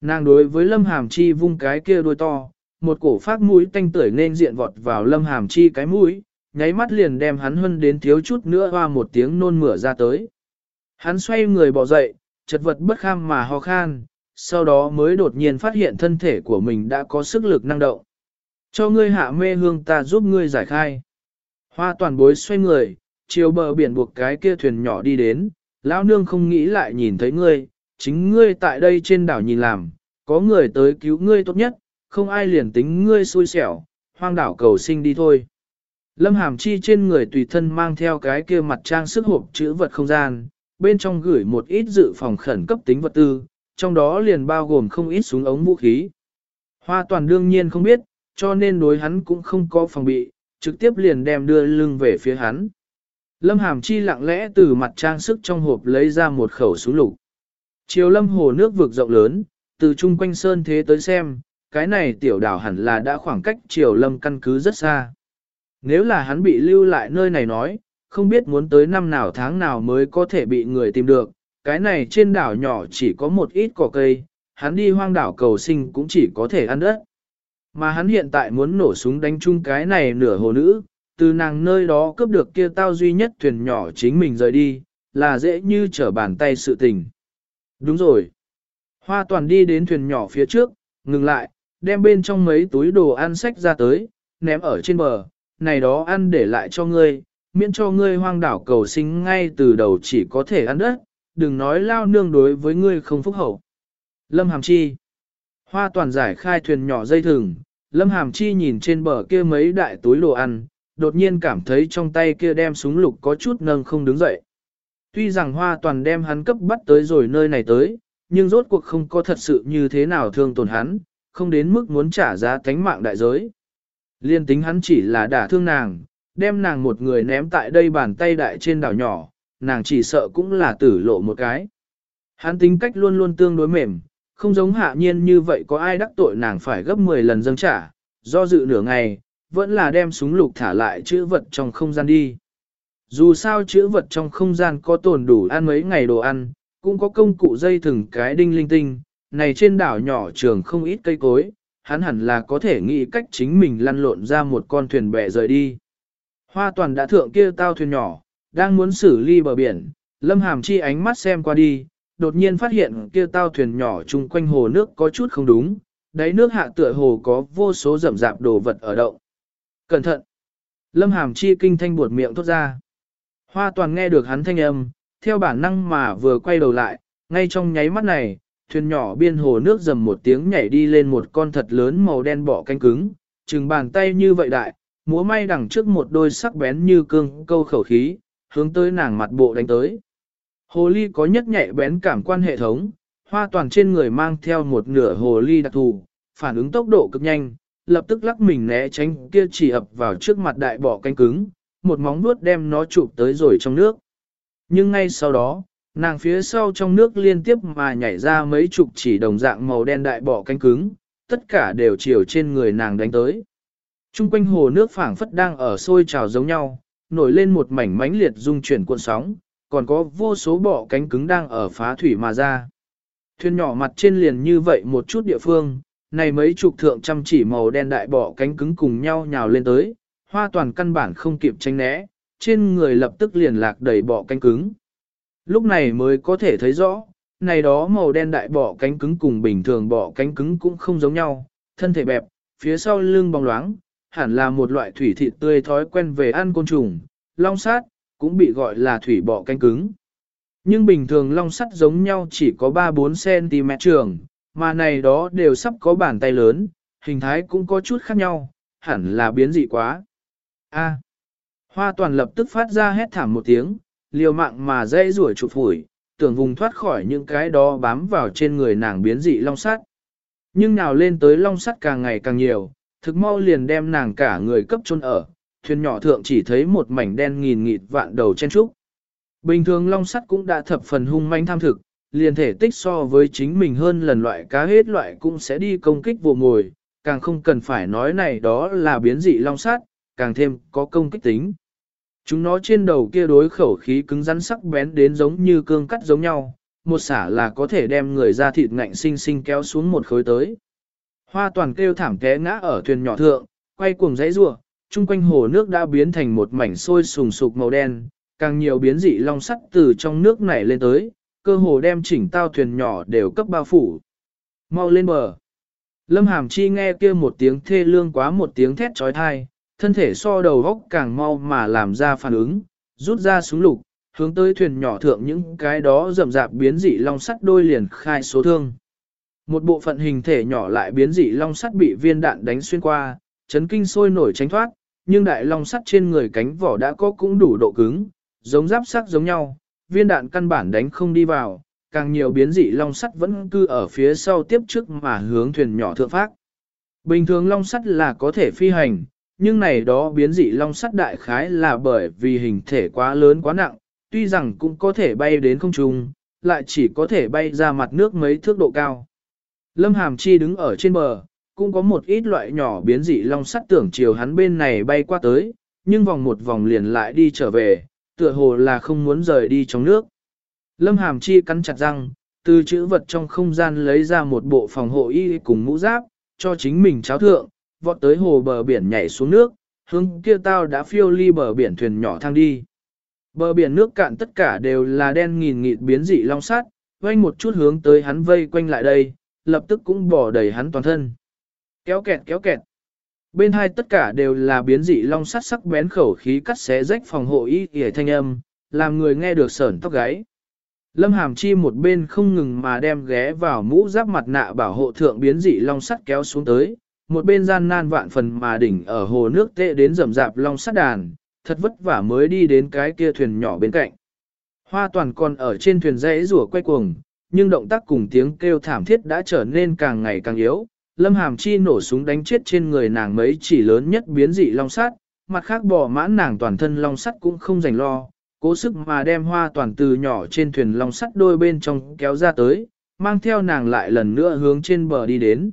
Nàng đối với lâm hàm chi vung cái kia đuôi to, một cổ phát mũi tanh tưởi nên diện vọt vào lâm hàm chi cái mũi, nháy mắt liền đem hắn hân đến thiếu chút nữa hoa một tiếng nôn mửa ra tới. Hắn xoay người bỏ dậy, chật vật bất kham mà ho khan, sau đó mới đột nhiên phát hiện thân thể của mình đã có sức lực năng động. Cho ngươi hạ mê hương ta giúp ngươi giải khai. Hoa toàn bối xoay người, chiều bờ biển buộc cái kia thuyền nhỏ đi đến, lão nương không nghĩ lại nhìn thấy ngươi, chính ngươi tại đây trên đảo nhìn làm, có người tới cứu ngươi tốt nhất, không ai liền tính ngươi xui xẻo, hoang đảo cầu sinh đi thôi. Lâm Hàm Chi trên người tùy thân mang theo cái kia mặt trang sức hộp chữ vật không gian, bên trong gửi một ít dự phòng khẩn cấp tính vật tư, trong đó liền bao gồm không ít súng ống vũ khí. Hoa toàn đương nhiên không biết, cho nên đối hắn cũng không có phòng bị, trực tiếp liền đem đưa lưng về phía hắn. Lâm Hàm Chi lặng lẽ từ mặt trang sức trong hộp lấy ra một khẩu súng lục. Chiều lâm hồ nước vực rộng lớn, từ chung quanh sơn thế tới xem, cái này tiểu đảo hẳn là đã khoảng cách chiều lâm căn cứ rất xa. Nếu là hắn bị lưu lại nơi này nói, không biết muốn tới năm nào tháng nào mới có thể bị người tìm được, cái này trên đảo nhỏ chỉ có một ít cỏ cây, hắn đi hoang đảo cầu sinh cũng chỉ có thể ăn đất. Mà hắn hiện tại muốn nổ súng đánh chung cái này nửa hồ nữ, từ nàng nơi đó cướp được kia tao duy nhất thuyền nhỏ chính mình rời đi, là dễ như trở bàn tay sự tình. Đúng rồi. Hoa toàn đi đến thuyền nhỏ phía trước, ngừng lại, đem bên trong mấy túi đồ ăn sách ra tới, ném ở trên bờ, này đó ăn để lại cho ngươi, miễn cho ngươi hoang đảo cầu sinh ngay từ đầu chỉ có thể ăn đất, đừng nói lao nương đối với ngươi không phúc hậu. Lâm Hàm Chi Hoa toàn giải khai thuyền nhỏ dây thừng, Lâm Hàm Chi nhìn trên bờ kia mấy đại túi đồ ăn, đột nhiên cảm thấy trong tay kia đem súng lục có chút nâng không đứng dậy. Tuy rằng hoa toàn đem hắn cấp bắt tới rồi nơi này tới, nhưng rốt cuộc không có thật sự như thế nào thương tổn hắn, không đến mức muốn trả giá tánh mạng đại giới. Liên tính hắn chỉ là đả thương nàng, đem nàng một người ném tại đây bàn tay đại trên đảo nhỏ, nàng chỉ sợ cũng là tử lộ một cái. Hắn tính cách luôn luôn tương đối mềm, không giống hạ nhiên như vậy có ai đắc tội nàng phải gấp 10 lần dâng trả, do dự nửa ngày, vẫn là đem súng lục thả lại chữ vật trong không gian đi. Dù sao chữ vật trong không gian có tồn đủ ăn mấy ngày đồ ăn, cũng có công cụ dây thừng cái đinh linh tinh, này trên đảo nhỏ trường không ít cây cối, hắn hẳn là có thể nghĩ cách chính mình lăn lộn ra một con thuyền bè rời đi. Hoa toàn đã thượng kia tao thuyền nhỏ, đang muốn xử ly bờ biển, lâm hàm chi ánh mắt xem qua đi, đột nhiên phát hiện kia tao thuyền nhỏ chung quanh hồ nước có chút không đúng, đáy nước hạ tựa hồ có vô số rậm rạp đồ vật ở động. Cẩn thận! Lâm hàm chi kinh thanh buột miệng thốt ra. Hoa toàn nghe được hắn thanh âm, theo bản năng mà vừa quay đầu lại, ngay trong nháy mắt này, thuyền nhỏ biên hồ nước dầm một tiếng nhảy đi lên một con thật lớn màu đen bọ canh cứng, chừng bàn tay như vậy đại, múa may đằng trước một đôi sắc bén như cương câu khẩu khí, hướng tới nàng mặt bộ đánh tới. Hồ ly có nhất nhạy bén cảm quan hệ thống, hoa toàn trên người mang theo một nửa hồ ly đặc thù, phản ứng tốc độ cực nhanh, lập tức lắc mình né tránh kia chỉ ập vào trước mặt đại bọ canh cứng, một móng vuốt đem nó chụp tới rồi trong nước. Nhưng ngay sau đó, nàng phía sau trong nước liên tiếp mà nhảy ra mấy chục chỉ đồng dạng màu đen đại bọ cánh cứng, tất cả đều chiều trên người nàng đánh tới. Trung quanh hồ nước phảng phất đang ở sôi trào giống nhau, nổi lên một mảnh mánh liệt dung chuyển cuộn sóng, còn có vô số bọ cánh cứng đang ở phá thủy mà ra. Thuyền nhỏ mặt trên liền như vậy một chút địa phương, này mấy chục thượng trăm chỉ màu đen đại bọ cánh cứng cùng nhau nhào lên tới, hoa toàn căn bản không kịp tránh né, trên người lập tức liền lạc đầy bọ cánh cứng. Lúc này mới có thể thấy rõ, này đó màu đen đại bọ cánh cứng cùng bình thường bọ cánh cứng cũng không giống nhau, thân thể bẹp, phía sau lưng bóng loáng, hẳn là một loại thủy thịt tươi thói quen về ăn côn trùng, long sát, cũng bị gọi là thủy bọ cánh cứng. Nhưng bình thường long sắt giống nhau chỉ có 3-4cm trường, mà này đó đều sắp có bàn tay lớn, hình thái cũng có chút khác nhau, hẳn là biến dị quá. A. Hoa toàn lập tức phát ra hét thảm một tiếng, liều mạng mà dây rủi chụp phủi, tưởng vùng thoát khỏi những cái đó bám vào trên người nàng biến dị long sắt. Nhưng nào lên tới long sắt càng ngày càng nhiều, thực mau liền đem nàng cả người cấp chôn ở, thuyền nhỏ thượng chỉ thấy một mảnh đen nghìn nghịt vạn đầu chen trúc. Bình thường long sắt cũng đã thập phần hung manh tham thực, liền thể tích so với chính mình hơn lần loại cá hết loại cũng sẽ đi công kích vụ ngồi, càng không cần phải nói này đó là biến dị long sắt, càng thêm có công kích tính. Chúng nó trên đầu kia đối khẩu khí cứng rắn sắc bén đến giống như cương cắt giống nhau, một xả là có thể đem người ra thịt ngạnh sinh sinh kéo xuống một khối tới. Hoa toàn kêu thảm té ngã ở thuyền nhỏ thượng, quay cuồng dãy rủa, chung quanh hồ nước đã biến thành một mảnh sôi sùng sục màu đen, càng nhiều biến dị long sắt từ trong nước nảy lên tới, cơ hồ đem chỉnh tao thuyền nhỏ đều cấp bao phủ. Mau lên bờ. Lâm Hàm Chi nghe kia một tiếng thê lương quá một tiếng thét trói thai, thân thể so đầu góc càng mau mà làm ra phản ứng, rút ra súng lục, hướng tới thuyền nhỏ thượng những cái đó rậm rạp biến dị long sắt đôi liền khai số thương. Một bộ phận hình thể nhỏ lại biến dị long sắt bị viên đạn đánh xuyên qua, chấn kinh sôi nổi tránh thoát, nhưng đại long sắt trên người cánh vỏ đã có cũng đủ độ cứng, giống giáp sắt giống nhau, viên đạn căn bản đánh không đi vào, càng nhiều biến dị long sắt vẫn cư ở phía sau tiếp trước mà hướng thuyền nhỏ thượng phát. Bình thường long sắt là có thể phi hành, nhưng này đó biến dị long sắt đại khái là bởi vì hình thể quá lớn quá nặng, tuy rằng cũng có thể bay đến không trung, lại chỉ có thể bay ra mặt nước mấy thước độ cao. Lâm Hàm Chi đứng ở trên bờ, cũng có một ít loại nhỏ biến dị long sắt tưởng chiều hắn bên này bay qua tới, nhưng vòng một vòng liền lại đi trở về, tựa hồ là không muốn rời đi trong nước. Lâm Hàm Chi cắn chặt răng, từ chữ vật trong không gian lấy ra một bộ phòng hộ y cùng mũ giáp, cho chính mình cháo thượng, vọt tới hồ bờ biển nhảy xuống nước, hướng kia tao đã phiêu ly bờ biển thuyền nhỏ thang đi. Bờ biển nước cạn tất cả đều là đen nghìn nghịt biến dị long sát quanh một chút hướng tới hắn vây quanh lại đây, lập tức cũng bỏ đầy hắn toàn thân. Kéo kẹt kéo kẹt. Bên hai tất cả đều là biến dị long sắt sắc bén khẩu khí cắt xé rách phòng hộ y y thanh âm, làm người nghe được sởn tóc gáy. Lâm Hàm Chi một bên không ngừng mà đem ghé vào mũ giáp mặt nạ bảo hộ thượng biến dị long sắt kéo xuống tới, một bên gian nan vạn phần mà đỉnh ở hồ nước tệ đến rầm rạp long sắt đàn, thật vất vả mới đi đến cái kia thuyền nhỏ bên cạnh. Hoa toàn còn ở trên thuyền rẽ rùa quay cuồng, nhưng động tác cùng tiếng kêu thảm thiết đã trở nên càng ngày càng yếu. Lâm Hàm Chi nổ súng đánh chết trên người nàng mấy chỉ lớn nhất biến dị long sắt, mặt khác bỏ mãn nàng toàn thân long sắt cũng không dành lo, cố sức mà đem hoa toàn từ nhỏ trên thuyền long sắt đôi bên trong kéo ra tới, mang theo nàng lại lần nữa hướng trên bờ đi đến.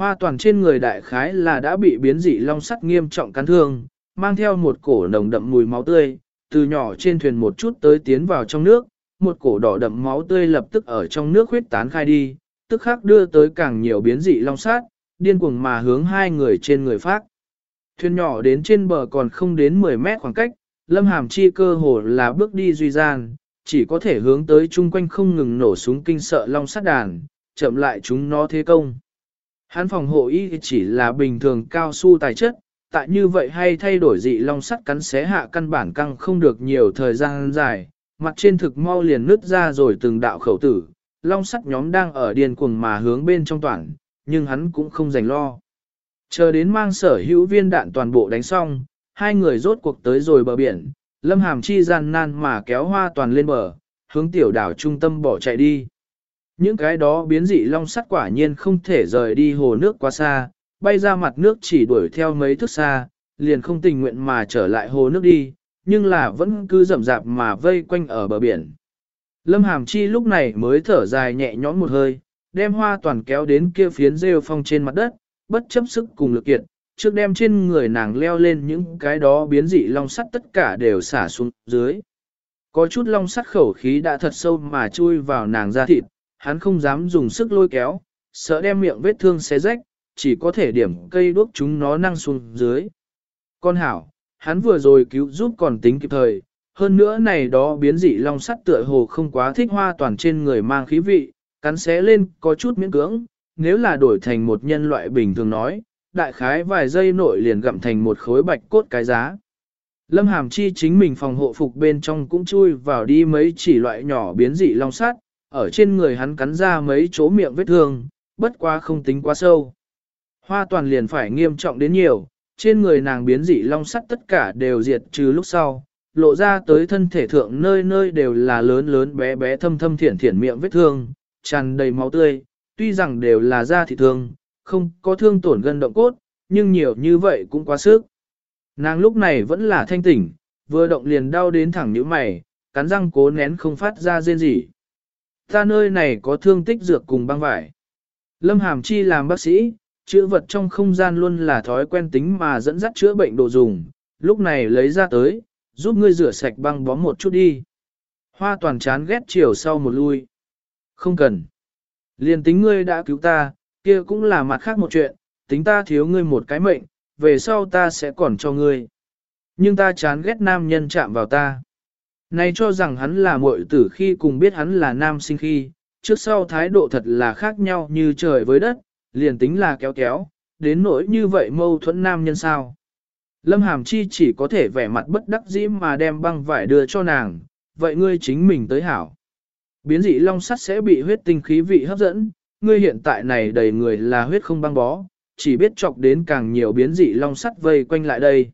Hoa toàn trên người đại khái là đã bị biến dị long sắt nghiêm trọng cắn thương, mang theo một cổ nồng đậm mùi máu tươi, từ nhỏ trên thuyền một chút tới tiến vào trong nước, một cổ đỏ đậm máu tươi lập tức ở trong nước huyết tán khai đi, tức khắc đưa tới càng nhiều biến dị long sát, điên cuồng mà hướng hai người trên người phát. Thuyền nhỏ đến trên bờ còn không đến 10 mét khoảng cách, Lâm Hàm Chi cơ hồ là bước đi duy gian, chỉ có thể hướng tới chung quanh không ngừng nổ súng kinh sợ long sát đàn, chậm lại chúng nó thế công. Hắn phòng hộ y chỉ là bình thường cao su tài chất, tại như vậy hay thay đổi dị long sắt cắn xé hạ căn bản căng không được nhiều thời gian dài, mặt trên thực mau liền nứt ra rồi từng đạo khẩu tử, long sắt nhóm đang ở điền cuồng mà hướng bên trong toàn, nhưng hắn cũng không dành lo. Chờ đến mang sở hữu viên đạn toàn bộ đánh xong, hai người rốt cuộc tới rồi bờ biển, lâm hàm chi gian nan mà kéo hoa toàn lên bờ, hướng tiểu đảo trung tâm bỏ chạy đi. Những cái đó biến dị long sắt quả nhiên không thể rời đi hồ nước quá xa, bay ra mặt nước chỉ đuổi theo mấy thước xa, liền không tình nguyện mà trở lại hồ nước đi, nhưng là vẫn cứ rậm rạp mà vây quanh ở bờ biển. Lâm Hàm Chi lúc này mới thở dài nhẹ nhõm một hơi, đem hoa toàn kéo đến kia phiến rêu phong trên mặt đất, bất chấp sức cùng lực kiện, trước đem trên người nàng leo lên những cái đó biến dị long sắt tất cả đều xả xuống dưới. Có chút long sắt khẩu khí đã thật sâu mà chui vào nàng da thịt, hắn không dám dùng sức lôi kéo, sợ đem miệng vết thương xé rách, chỉ có thể điểm cây đuốc chúng nó năng xuống dưới. Con hảo, hắn vừa rồi cứu giúp còn tính kịp thời, hơn nữa này đó biến dị long sắt tựa hồ không quá thích hoa toàn trên người mang khí vị, cắn xé lên có chút miễn cưỡng, nếu là đổi thành một nhân loại bình thường nói, đại khái vài giây nội liền gặm thành một khối bạch cốt cái giá. Lâm Hàm Chi chính mình phòng hộ phục bên trong cũng chui vào đi mấy chỉ loại nhỏ biến dị long sắt, ở trên người hắn cắn ra mấy chỗ miệng vết thương, bất quá không tính quá sâu. Hoa toàn liền phải nghiêm trọng đến nhiều, trên người nàng biến dị long sắt tất cả đều diệt trừ lúc sau, lộ ra tới thân thể thượng nơi nơi đều là lớn lớn bé bé thâm thâm thiển thiển miệng vết thương, tràn đầy máu tươi, tuy rằng đều là da thịt thương, không có thương tổn gân động cốt, nhưng nhiều như vậy cũng quá sức. Nàng lúc này vẫn là thanh tỉnh, vừa động liền đau đến thẳng nhíu mày, cắn răng cố nén không phát ra rên gì. Ta nơi này có thương tích dược cùng băng vải. Lâm Hàm Chi làm bác sĩ, chữa vật trong không gian luôn là thói quen tính mà dẫn dắt chữa bệnh đồ dùng, lúc này lấy ra tới, giúp ngươi rửa sạch băng bó một chút đi. Hoa toàn chán ghét chiều sau một lui. Không cần. Liền tính ngươi đã cứu ta, kia cũng là mặt khác một chuyện, tính ta thiếu ngươi một cái mệnh, về sau ta sẽ còn cho ngươi. Nhưng ta chán ghét nam nhân chạm vào ta. Này cho rằng hắn là muội tử khi cùng biết hắn là nam sinh khi, trước sau thái độ thật là khác nhau như trời với đất, liền tính là kéo kéo, đến nỗi như vậy mâu thuẫn nam nhân sao. Lâm Hàm Chi chỉ có thể vẻ mặt bất đắc dĩ mà đem băng vải đưa cho nàng, vậy ngươi chính mình tới hảo. Biến dị long sắt sẽ bị huyết tinh khí vị hấp dẫn, ngươi hiện tại này đầy người là huyết không băng bó, chỉ biết chọc đến càng nhiều biến dị long sắt vây quanh lại đây.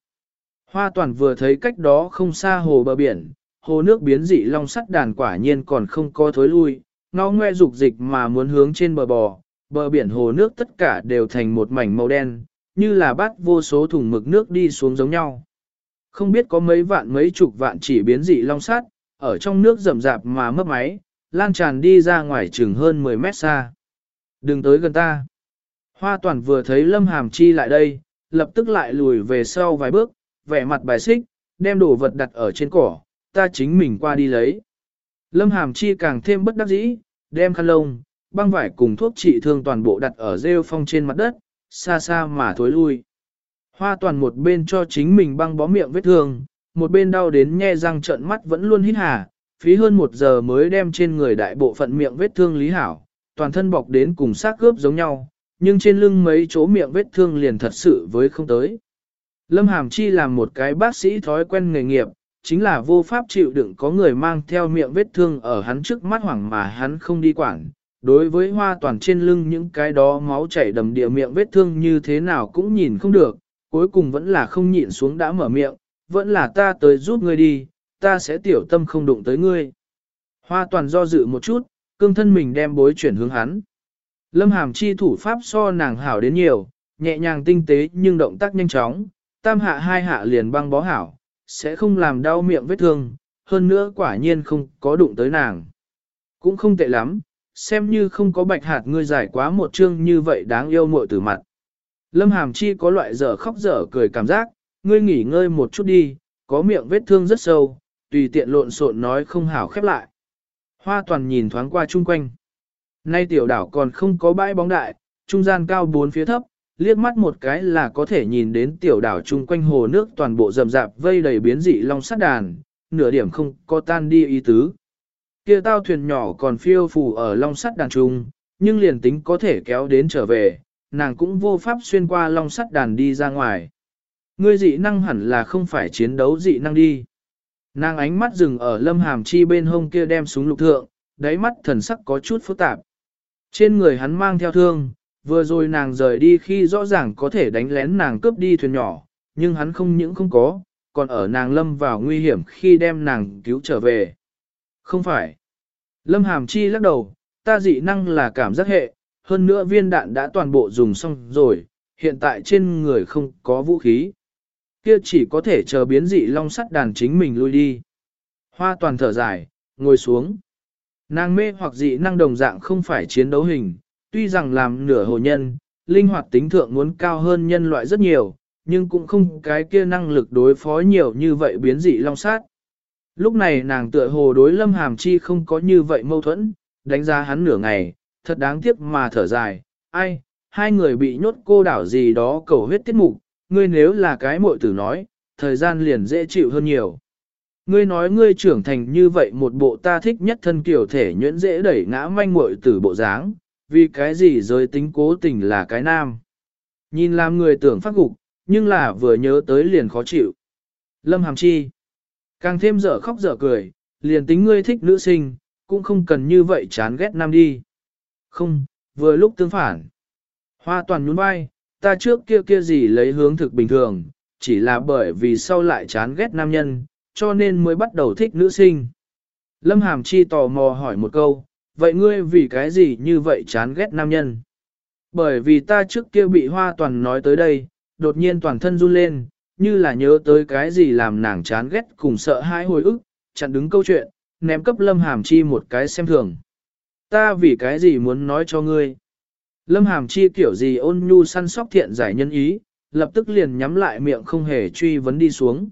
Hoa toàn vừa thấy cách đó không xa hồ bờ biển, hồ nước biến dị long sắt đàn quả nhiên còn không có thối lui, nó ngoe dục dịch mà muốn hướng trên bờ bò, bờ biển hồ nước tất cả đều thành một mảnh màu đen, như là bắt vô số thùng mực nước đi xuống giống nhau. Không biết có mấy vạn mấy chục vạn chỉ biến dị long sắt, ở trong nước rầm rạp mà mấp máy, lan tràn đi ra ngoài chừng hơn 10 mét xa. Đừng tới gần ta. Hoa toàn vừa thấy Lâm Hàm Chi lại đây, lập tức lại lùi về sau vài bước, vẻ mặt bài xích, đem đồ vật đặt ở trên cỏ, ta chính mình qua đi lấy. Lâm Hàm Chi càng thêm bất đắc dĩ, đem khăn lông, băng vải cùng thuốc trị thương toàn bộ đặt ở rêu phong trên mặt đất, xa xa mà thối lui. Hoa toàn một bên cho chính mình băng bó miệng vết thương, một bên đau đến nhe răng trợn mắt vẫn luôn hít hà, phí hơn một giờ mới đem trên người đại bộ phận miệng vết thương lý hảo, toàn thân bọc đến cùng xác gớp giống nhau, nhưng trên lưng mấy chỗ miệng vết thương liền thật sự với không tới. Lâm Hàm Chi làm một cái bác sĩ thói quen nghề nghiệp, chính là vô pháp chịu đựng có người mang theo miệng vết thương ở hắn trước mắt hoảng mà hắn không đi quản. Đối với hoa toàn trên lưng những cái đó máu chảy đầm địa miệng vết thương như thế nào cũng nhìn không được, cuối cùng vẫn là không nhịn xuống đã mở miệng, vẫn là ta tới giúp ngươi đi, ta sẽ tiểu tâm không đụng tới ngươi. Hoa toàn do dự một chút, cương thân mình đem bối chuyển hướng hắn. Lâm hàm chi thủ pháp so nàng hảo đến nhiều, nhẹ nhàng tinh tế nhưng động tác nhanh chóng, tam hạ hai hạ liền băng bó hảo, sẽ không làm đau miệng vết thương, hơn nữa quả nhiên không có đụng tới nàng. Cũng không tệ lắm, xem như không có bạch hạt ngươi giải quá một chương như vậy đáng yêu muội từ mặt. Lâm Hàm Chi có loại dở khóc dở cười cảm giác, ngươi nghỉ ngơi một chút đi, có miệng vết thương rất sâu, tùy tiện lộn xộn nói không hảo khép lại. Hoa toàn nhìn thoáng qua chung quanh. Nay tiểu đảo còn không có bãi bóng đại, trung gian cao bốn phía thấp, liếc mắt một cái là có thể nhìn đến tiểu đảo chung quanh hồ nước toàn bộ rầm rạp vây đầy biến dị long sắt đàn, nửa điểm không có tan đi ý tứ. Kia tao thuyền nhỏ còn phiêu phù ở long sắt đàn chung, nhưng liền tính có thể kéo đến trở về, nàng cũng vô pháp xuyên qua long sắt đàn đi ra ngoài. Ngươi dị năng hẳn là không phải chiến đấu dị năng đi. Nàng ánh mắt dừng ở lâm hàm chi bên hông kia đem súng lục thượng, đáy mắt thần sắc có chút phức tạp. Trên người hắn mang theo thương, vừa rồi nàng rời đi khi rõ ràng có thể đánh lén nàng cướp đi thuyền nhỏ, nhưng hắn không những không có, còn ở nàng lâm vào nguy hiểm khi đem nàng cứu trở về. Không phải. Lâm Hàm Chi lắc đầu, ta dị năng là cảm giác hệ, hơn nữa viên đạn đã toàn bộ dùng xong rồi, hiện tại trên người không có vũ khí. Kia chỉ có thể chờ biến dị long sắt đàn chính mình lui đi. Hoa toàn thở dài, ngồi xuống. Nàng mê hoặc dị năng đồng dạng không phải chiến đấu hình, tuy rằng làm nửa hồ nhân, linh hoạt tính thượng muốn cao hơn nhân loại rất nhiều, nhưng cũng không cái kia năng lực đối phó nhiều như vậy biến dị long sát. Lúc này nàng tựa hồ đối lâm hàm chi không có như vậy mâu thuẫn, đánh giá hắn nửa ngày, thật đáng tiếc mà thở dài, ai, hai người bị nhốt cô đảo gì đó cầu huyết tiết mục, ngươi nếu là cái muội tử nói, thời gian liền dễ chịu hơn nhiều. Ngươi nói ngươi trưởng thành như vậy một bộ ta thích nhất thân kiểu thể nhuyễn dễ đẩy ngã manh muội tử bộ dáng, vì cái gì giới tính cố tình là cái nam. Nhìn làm người tưởng phát gục, nhưng là vừa nhớ tới liền khó chịu. Lâm Hàm Chi. Càng thêm dở khóc dở cười, liền tính ngươi thích nữ sinh, cũng không cần như vậy chán ghét nam đi. Không, vừa lúc tương phản. Hoa toàn nhún vai, ta trước kia kia gì lấy hướng thực bình thường, chỉ là bởi vì sau lại chán ghét nam nhân, cho nên mới bắt đầu thích nữ sinh. Lâm Hàm Chi tò mò hỏi một câu, vậy ngươi vì cái gì như vậy chán ghét nam nhân? Bởi vì ta trước kia bị hoa toàn nói tới đây, đột nhiên toàn thân run lên, như là nhớ tới cái gì làm nàng chán ghét cùng sợ hãi hồi ức, chặn đứng câu chuyện, ném cấp Lâm Hàm Chi một cái xem thường. Ta vì cái gì muốn nói cho ngươi? Lâm Hàm Chi kiểu gì ôn nhu săn sóc thiện giải nhân ý, lập tức liền nhắm lại miệng không hề truy vấn đi xuống.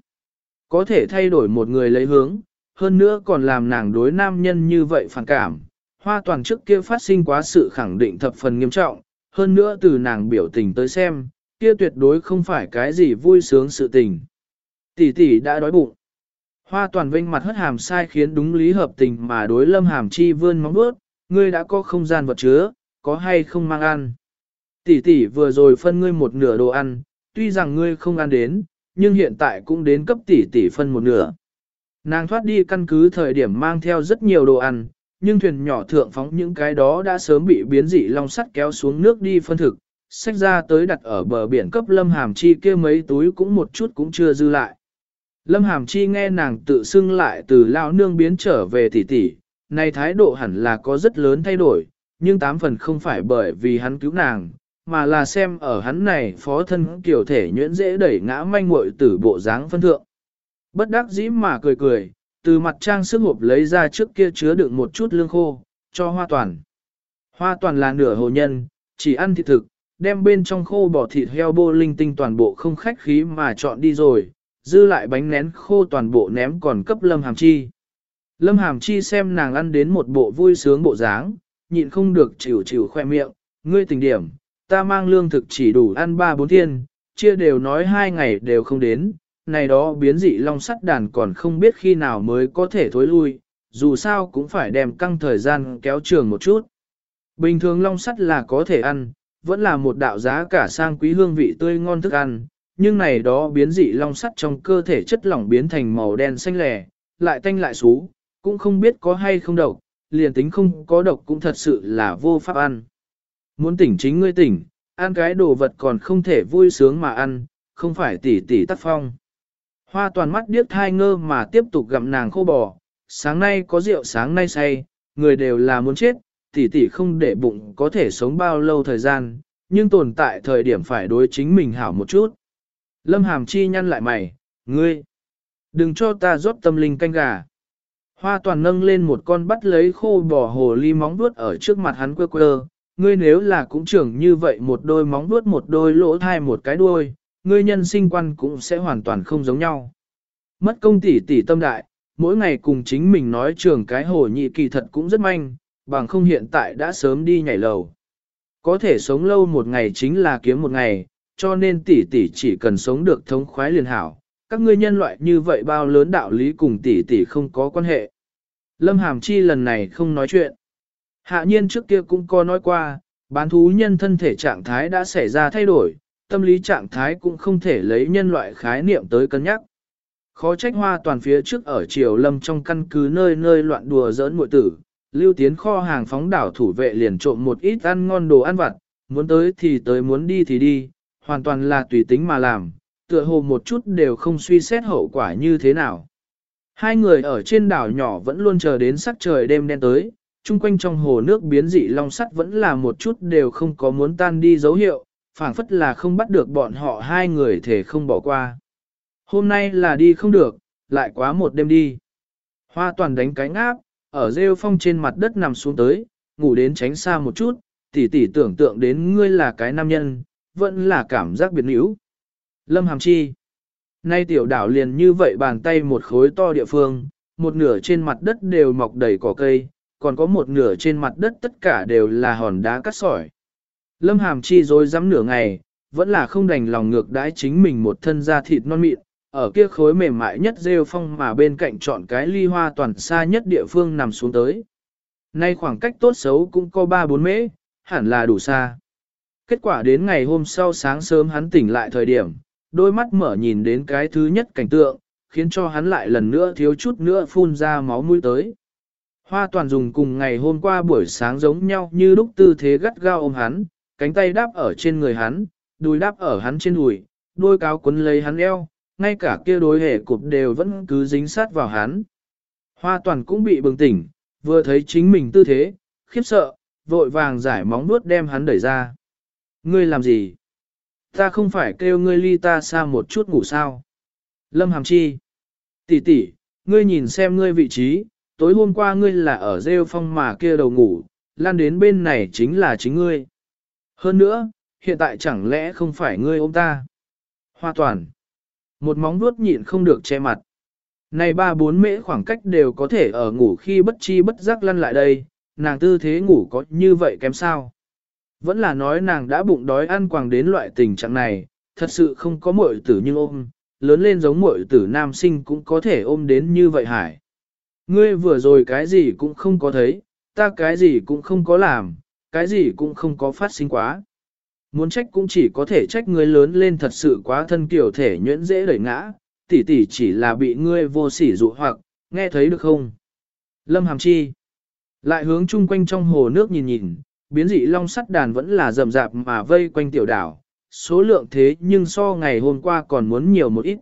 Có thể thay đổi một người lấy hướng, hơn nữa còn làm nàng đối nam nhân như vậy phản cảm. Hoa toàn trước kia phát sinh quá sự khẳng định thập phần nghiêm trọng, hơn nữa từ nàng biểu tình tới xem, kia tuyệt đối không phải cái gì vui sướng sự tình. Tỷ tỷ đã đói bụng. Hoa toàn vinh mặt hất hàm sai khiến đúng lý hợp tình mà đối lâm hàm chi vươn móng bước, ngươi đã có không gian vật chứa, có hay không mang ăn. Tỷ tỷ vừa rồi phân ngươi một nửa đồ ăn, tuy rằng ngươi không ăn đến, nhưng hiện tại cũng đến cấp tỷ tỷ phân một nửa. Nàng thoát đi căn cứ thời điểm mang theo rất nhiều đồ ăn, nhưng thuyền nhỏ thượng phóng những cái đó đã sớm bị biến dị long sắt kéo xuống nước đi phân thực, sách ra tới đặt ở bờ biển cấp lâm hàm chi kia mấy túi cũng một chút cũng chưa dư lại. Lâm Hàm Chi nghe nàng tự xưng lại từ lao nương biến trở về tỷ tỷ, này thái độ hẳn là có rất lớn thay đổi, nhưng tám phần không phải bởi vì hắn cứu nàng, mà là xem ở hắn này phó thân kiểu thể nhuyễn dễ đẩy ngã manh muội tử bộ dáng phân thượng. Bất đắc dĩ mà cười cười, từ mặt trang sức hộp lấy ra trước kia chứa đựng một chút lương khô, cho hoa toàn. Hoa toàn là nửa hồ nhân, chỉ ăn thịt thực, đem bên trong khô bỏ thịt heo bô linh tinh toàn bộ không khách khí mà chọn đi rồi, dư lại bánh nén khô toàn bộ ném còn cấp Lâm Hàm Chi. Lâm Hàm Chi xem nàng ăn đến một bộ vui sướng bộ dáng, nhịn không được chịu chịu khoe miệng, ngươi tình điểm, ta mang lương thực chỉ đủ ăn ba bốn thiên, chia đều nói hai ngày đều không đến, này đó biến dị long sắt đàn còn không biết khi nào mới có thể thối lui, dù sao cũng phải đem căng thời gian kéo trường một chút. Bình thường long sắt là có thể ăn, vẫn là một đạo giá cả sang quý hương vị tươi ngon thức ăn, nhưng này đó biến dị long sắt trong cơ thể chất lỏng biến thành màu đen xanh lẻ, lại tanh lại xú, cũng không biết có hay không độc, liền tính không có độc cũng thật sự là vô pháp ăn. Muốn tỉnh chính ngươi tỉnh, ăn cái đồ vật còn không thể vui sướng mà ăn, không phải tỉ tỉ tắt phong. Hoa toàn mắt điếc thai ngơ mà tiếp tục gặm nàng khô bò, sáng nay có rượu sáng nay say, người đều là muốn chết, tỷ tỷ không để bụng có thể sống bao lâu thời gian, nhưng tồn tại thời điểm phải đối chính mình hảo một chút. Lâm Hàm Chi nhăn lại mày, ngươi, đừng cho ta rót tâm linh canh gà. Hoa toàn nâng lên một con bắt lấy khô bò hồ ly móng vuốt ở trước mặt hắn quơ quơ, ngươi nếu là cũng trưởng như vậy một đôi móng vuốt một đôi lỗ thai một cái đuôi, ngươi nhân sinh quan cũng sẽ hoàn toàn không giống nhau. Mất công tỷ tỷ tâm đại, mỗi ngày cùng chính mình nói trường cái hồ nhị kỳ thật cũng rất manh, bằng không hiện tại đã sớm đi nhảy lầu. Có thể sống lâu một ngày chính là kiếm một ngày, cho nên tỷ tỷ chỉ cần sống được thống khoái liền hảo. Các ngươi nhân loại như vậy bao lớn đạo lý cùng tỷ tỷ không có quan hệ. Lâm Hàm Chi lần này không nói chuyện. Hạ nhiên trước kia cũng có nói qua, bán thú nhân thân thể trạng thái đã xảy ra thay đổi, tâm lý trạng thái cũng không thể lấy nhân loại khái niệm tới cân nhắc. Khó trách hoa toàn phía trước ở triều lâm trong căn cứ nơi nơi loạn đùa giỡn muội tử, lưu tiến kho hàng phóng đảo thủ vệ liền trộm một ít ăn ngon đồ ăn vặt, muốn tới thì tới muốn đi thì đi, hoàn toàn là tùy tính mà làm, tựa hồ một chút đều không suy xét hậu quả như thế nào. Hai người ở trên đảo nhỏ vẫn luôn chờ đến sắc trời đêm đen tới, chung quanh trong hồ nước biến dị long sắt vẫn là một chút đều không có muốn tan đi dấu hiệu, phảng phất là không bắt được bọn họ hai người thể không bỏ qua. Hôm nay là đi không được, lại quá một đêm đi. Hoa toàn đánh cánh áp, ở rêu phong trên mặt đất nằm xuống tới, ngủ đến tránh xa một chút, tỉ tỉ tưởng tượng đến ngươi là cái nam nhân, vẫn là cảm giác biệt níu. Lâm Hàm Chi Nay tiểu đảo liền như vậy bàn tay một khối to địa phương, một nửa trên mặt đất đều mọc đầy cỏ cây, còn có một nửa trên mặt đất tất cả đều là hòn đá cắt sỏi. Lâm Hàm Chi rồi dám nửa ngày, vẫn là không đành lòng ngược đãi chính mình một thân da thịt non mịn, ở kia khối mềm mại nhất rêu phong mà bên cạnh chọn cái ly hoa toàn xa nhất địa phương nằm xuống tới. Nay khoảng cách tốt xấu cũng có 3-4 mễ, hẳn là đủ xa. Kết quả đến ngày hôm sau sáng sớm hắn tỉnh lại thời điểm, đôi mắt mở nhìn đến cái thứ nhất cảnh tượng, khiến cho hắn lại lần nữa thiếu chút nữa phun ra máu mũi tới. Hoa toàn dùng cùng ngày hôm qua buổi sáng giống nhau như lúc tư thế gắt gao ôm hắn, cánh tay đáp ở trên người hắn, đùi đáp ở hắn trên đùi, đôi cáo quấn lấy hắn eo, ngay cả kia đối hệ cục đều vẫn cứ dính sát vào hắn. Hoa toàn cũng bị bừng tỉnh, vừa thấy chính mình tư thế, khiếp sợ, vội vàng giải móng nuốt đem hắn đẩy ra. Ngươi làm gì? Ta không phải kêu ngươi ly ta xa một chút ngủ sao? Lâm Hàm Chi. Tỷ tỷ, ngươi nhìn xem ngươi vị trí, tối hôm qua ngươi là ở rêu phong mà kia đầu ngủ, lan đến bên này chính là chính ngươi. Hơn nữa, hiện tại chẳng lẽ không phải ngươi ôm ta? Hoa toàn. Một móng vuốt nhịn không được che mặt. Này ba bốn mễ khoảng cách đều có thể ở ngủ khi bất chi bất giác lăn lại đây, nàng tư thế ngủ có như vậy kém sao? Vẫn là nói nàng đã bụng đói ăn quàng đến loại tình trạng này, thật sự không có muội tử nhưng ôm, lớn lên giống muội tử nam sinh cũng có thể ôm đến như vậy hải. Ngươi vừa rồi cái gì cũng không có thấy, ta cái gì cũng không có làm, cái gì cũng không có phát sinh quá. Muốn trách cũng chỉ có thể trách ngươi lớn lên thật sự quá thân kiểu thể nhuyễn dễ đẩy ngã, tỷ tỷ chỉ là bị ngươi vô sỉ dụ hoặc, nghe thấy được không? Lâm Hàm Chi lại hướng chung quanh trong hồ nước nhìn nhìn, biến dị long sắt đàn vẫn là rầm rạp mà vây quanh tiểu đảo, số lượng thế nhưng so ngày hôm qua còn muốn nhiều một ít.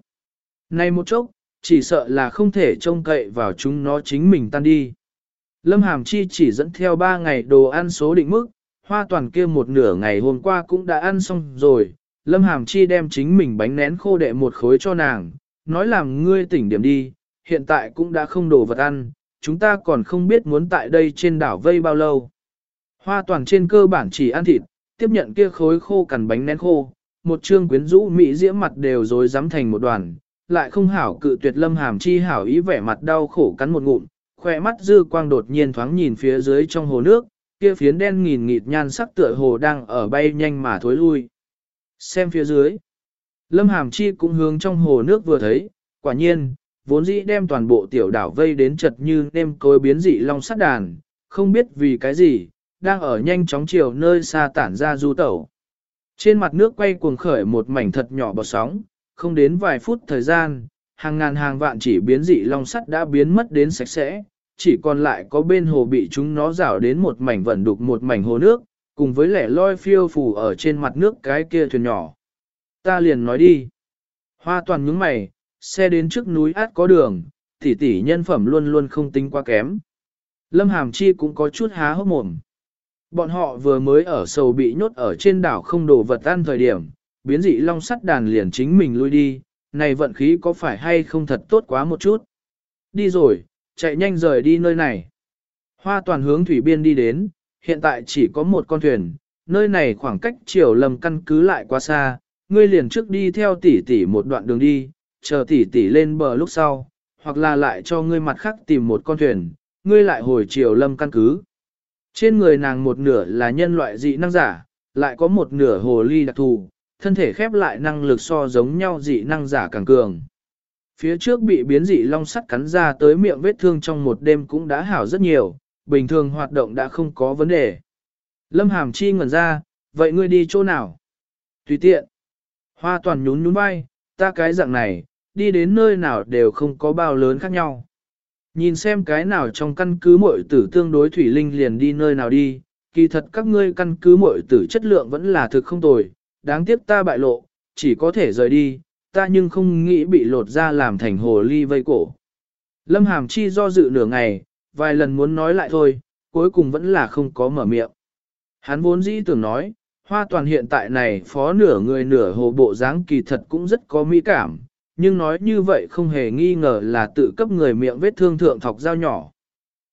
Này một chốc, chỉ sợ là không thể trông cậy vào chúng nó chính mình tan đi. Lâm Hàm Chi chỉ dẫn theo 3 ngày đồ ăn số định mức, hoa toàn kia một nửa ngày hôm qua cũng đã ăn xong rồi. Lâm Hàm Chi đem chính mình bánh nén khô đệ một khối cho nàng, nói làm ngươi tỉnh điểm đi, hiện tại cũng đã không đồ vật ăn, chúng ta còn không biết muốn tại đây trên đảo vây bao lâu. Hoa toàn trên cơ bản chỉ ăn thịt, tiếp nhận kia khối khô cằn bánh nén khô, một trương quyến rũ mỹ diễm mặt đều rồi dám thành một đoàn, lại không hảo cự tuyệt lâm hàm chi hảo ý vẻ mặt đau khổ cắn một ngụm, khỏe mắt dư quang đột nhiên thoáng nhìn phía dưới trong hồ nước, kia phiến đen nghìn nghịt nhan sắc tựa hồ đang ở bay nhanh mà thối lui. Xem phía dưới. Lâm Hàm Chi cũng hướng trong hồ nước vừa thấy, quả nhiên, vốn dĩ đem toàn bộ tiểu đảo vây đến chật như nêm cối biến dị long sắt đàn, không biết vì cái gì, đang ở nhanh chóng chiều nơi xa tản ra du tẩu. Trên mặt nước quay cuồng khởi một mảnh thật nhỏ bọt sóng, không đến vài phút thời gian, hàng ngàn hàng vạn chỉ biến dị long sắt đã biến mất đến sạch sẽ, chỉ còn lại có bên hồ bị chúng nó rảo đến một mảnh vẩn đục một mảnh hồ nước, cùng với lẻ loi phiêu phù ở trên mặt nước cái kia thuyền nhỏ. Ta liền nói đi. Hoa toàn nhướng mày, xe đến trước núi át có đường, tỷ tỷ nhân phẩm luôn luôn không tính quá kém. Lâm Hàm Chi cũng có chút há hốc mồm. Bọn họ vừa mới ở sầu bị nhốt ở trên đảo không đồ vật ăn thời điểm, biến dị long sắt đàn liền chính mình lui đi, này vận khí có phải hay không thật tốt quá một chút. Đi rồi, chạy nhanh rời đi nơi này. Hoa toàn hướng thủy biên đi đến, hiện tại chỉ có một con thuyền, nơi này khoảng cách chiều lầm căn cứ lại quá xa, ngươi liền trước đi theo tỷ tỷ một đoạn đường đi, chờ tỷ tỷ lên bờ lúc sau, hoặc là lại cho ngươi mặt khác tìm một con thuyền, ngươi lại hồi chiều lâm căn cứ. Trên người nàng một nửa là nhân loại dị năng giả, lại có một nửa hồ ly đặc thù, thân thể khép lại năng lực so giống nhau dị năng giả càng cường. Phía trước bị biến dị long sắt cắn ra tới miệng vết thương trong một đêm cũng đã hảo rất nhiều, bình thường hoạt động đã không có vấn đề. Lâm Hàm Chi ngẩn ra, vậy ngươi đi chỗ nào? Tùy tiện. Hoa toàn nhún nhún vai, ta cái dạng này, đi đến nơi nào đều không có bao lớn khác nhau. Nhìn xem cái nào trong căn cứ muội tử tương đối thủy linh liền đi nơi nào đi, kỳ thật các ngươi căn cứ muội tử chất lượng vẫn là thực không tồi, đáng tiếc ta bại lộ, chỉ có thể rời đi, ta nhưng không nghĩ bị lột ra làm thành hồ ly vây cổ. Lâm Hàm Chi do dự nửa ngày, vài lần muốn nói lại thôi, cuối cùng vẫn là không có mở miệng. Hắn vốn dĩ tưởng nói, hoa toàn hiện tại này phó nửa người nửa hồ bộ dáng kỳ thật cũng rất có mỹ cảm, nhưng nói như vậy không hề nghi ngờ là tự cấp người miệng vết thương thượng thọc dao nhỏ.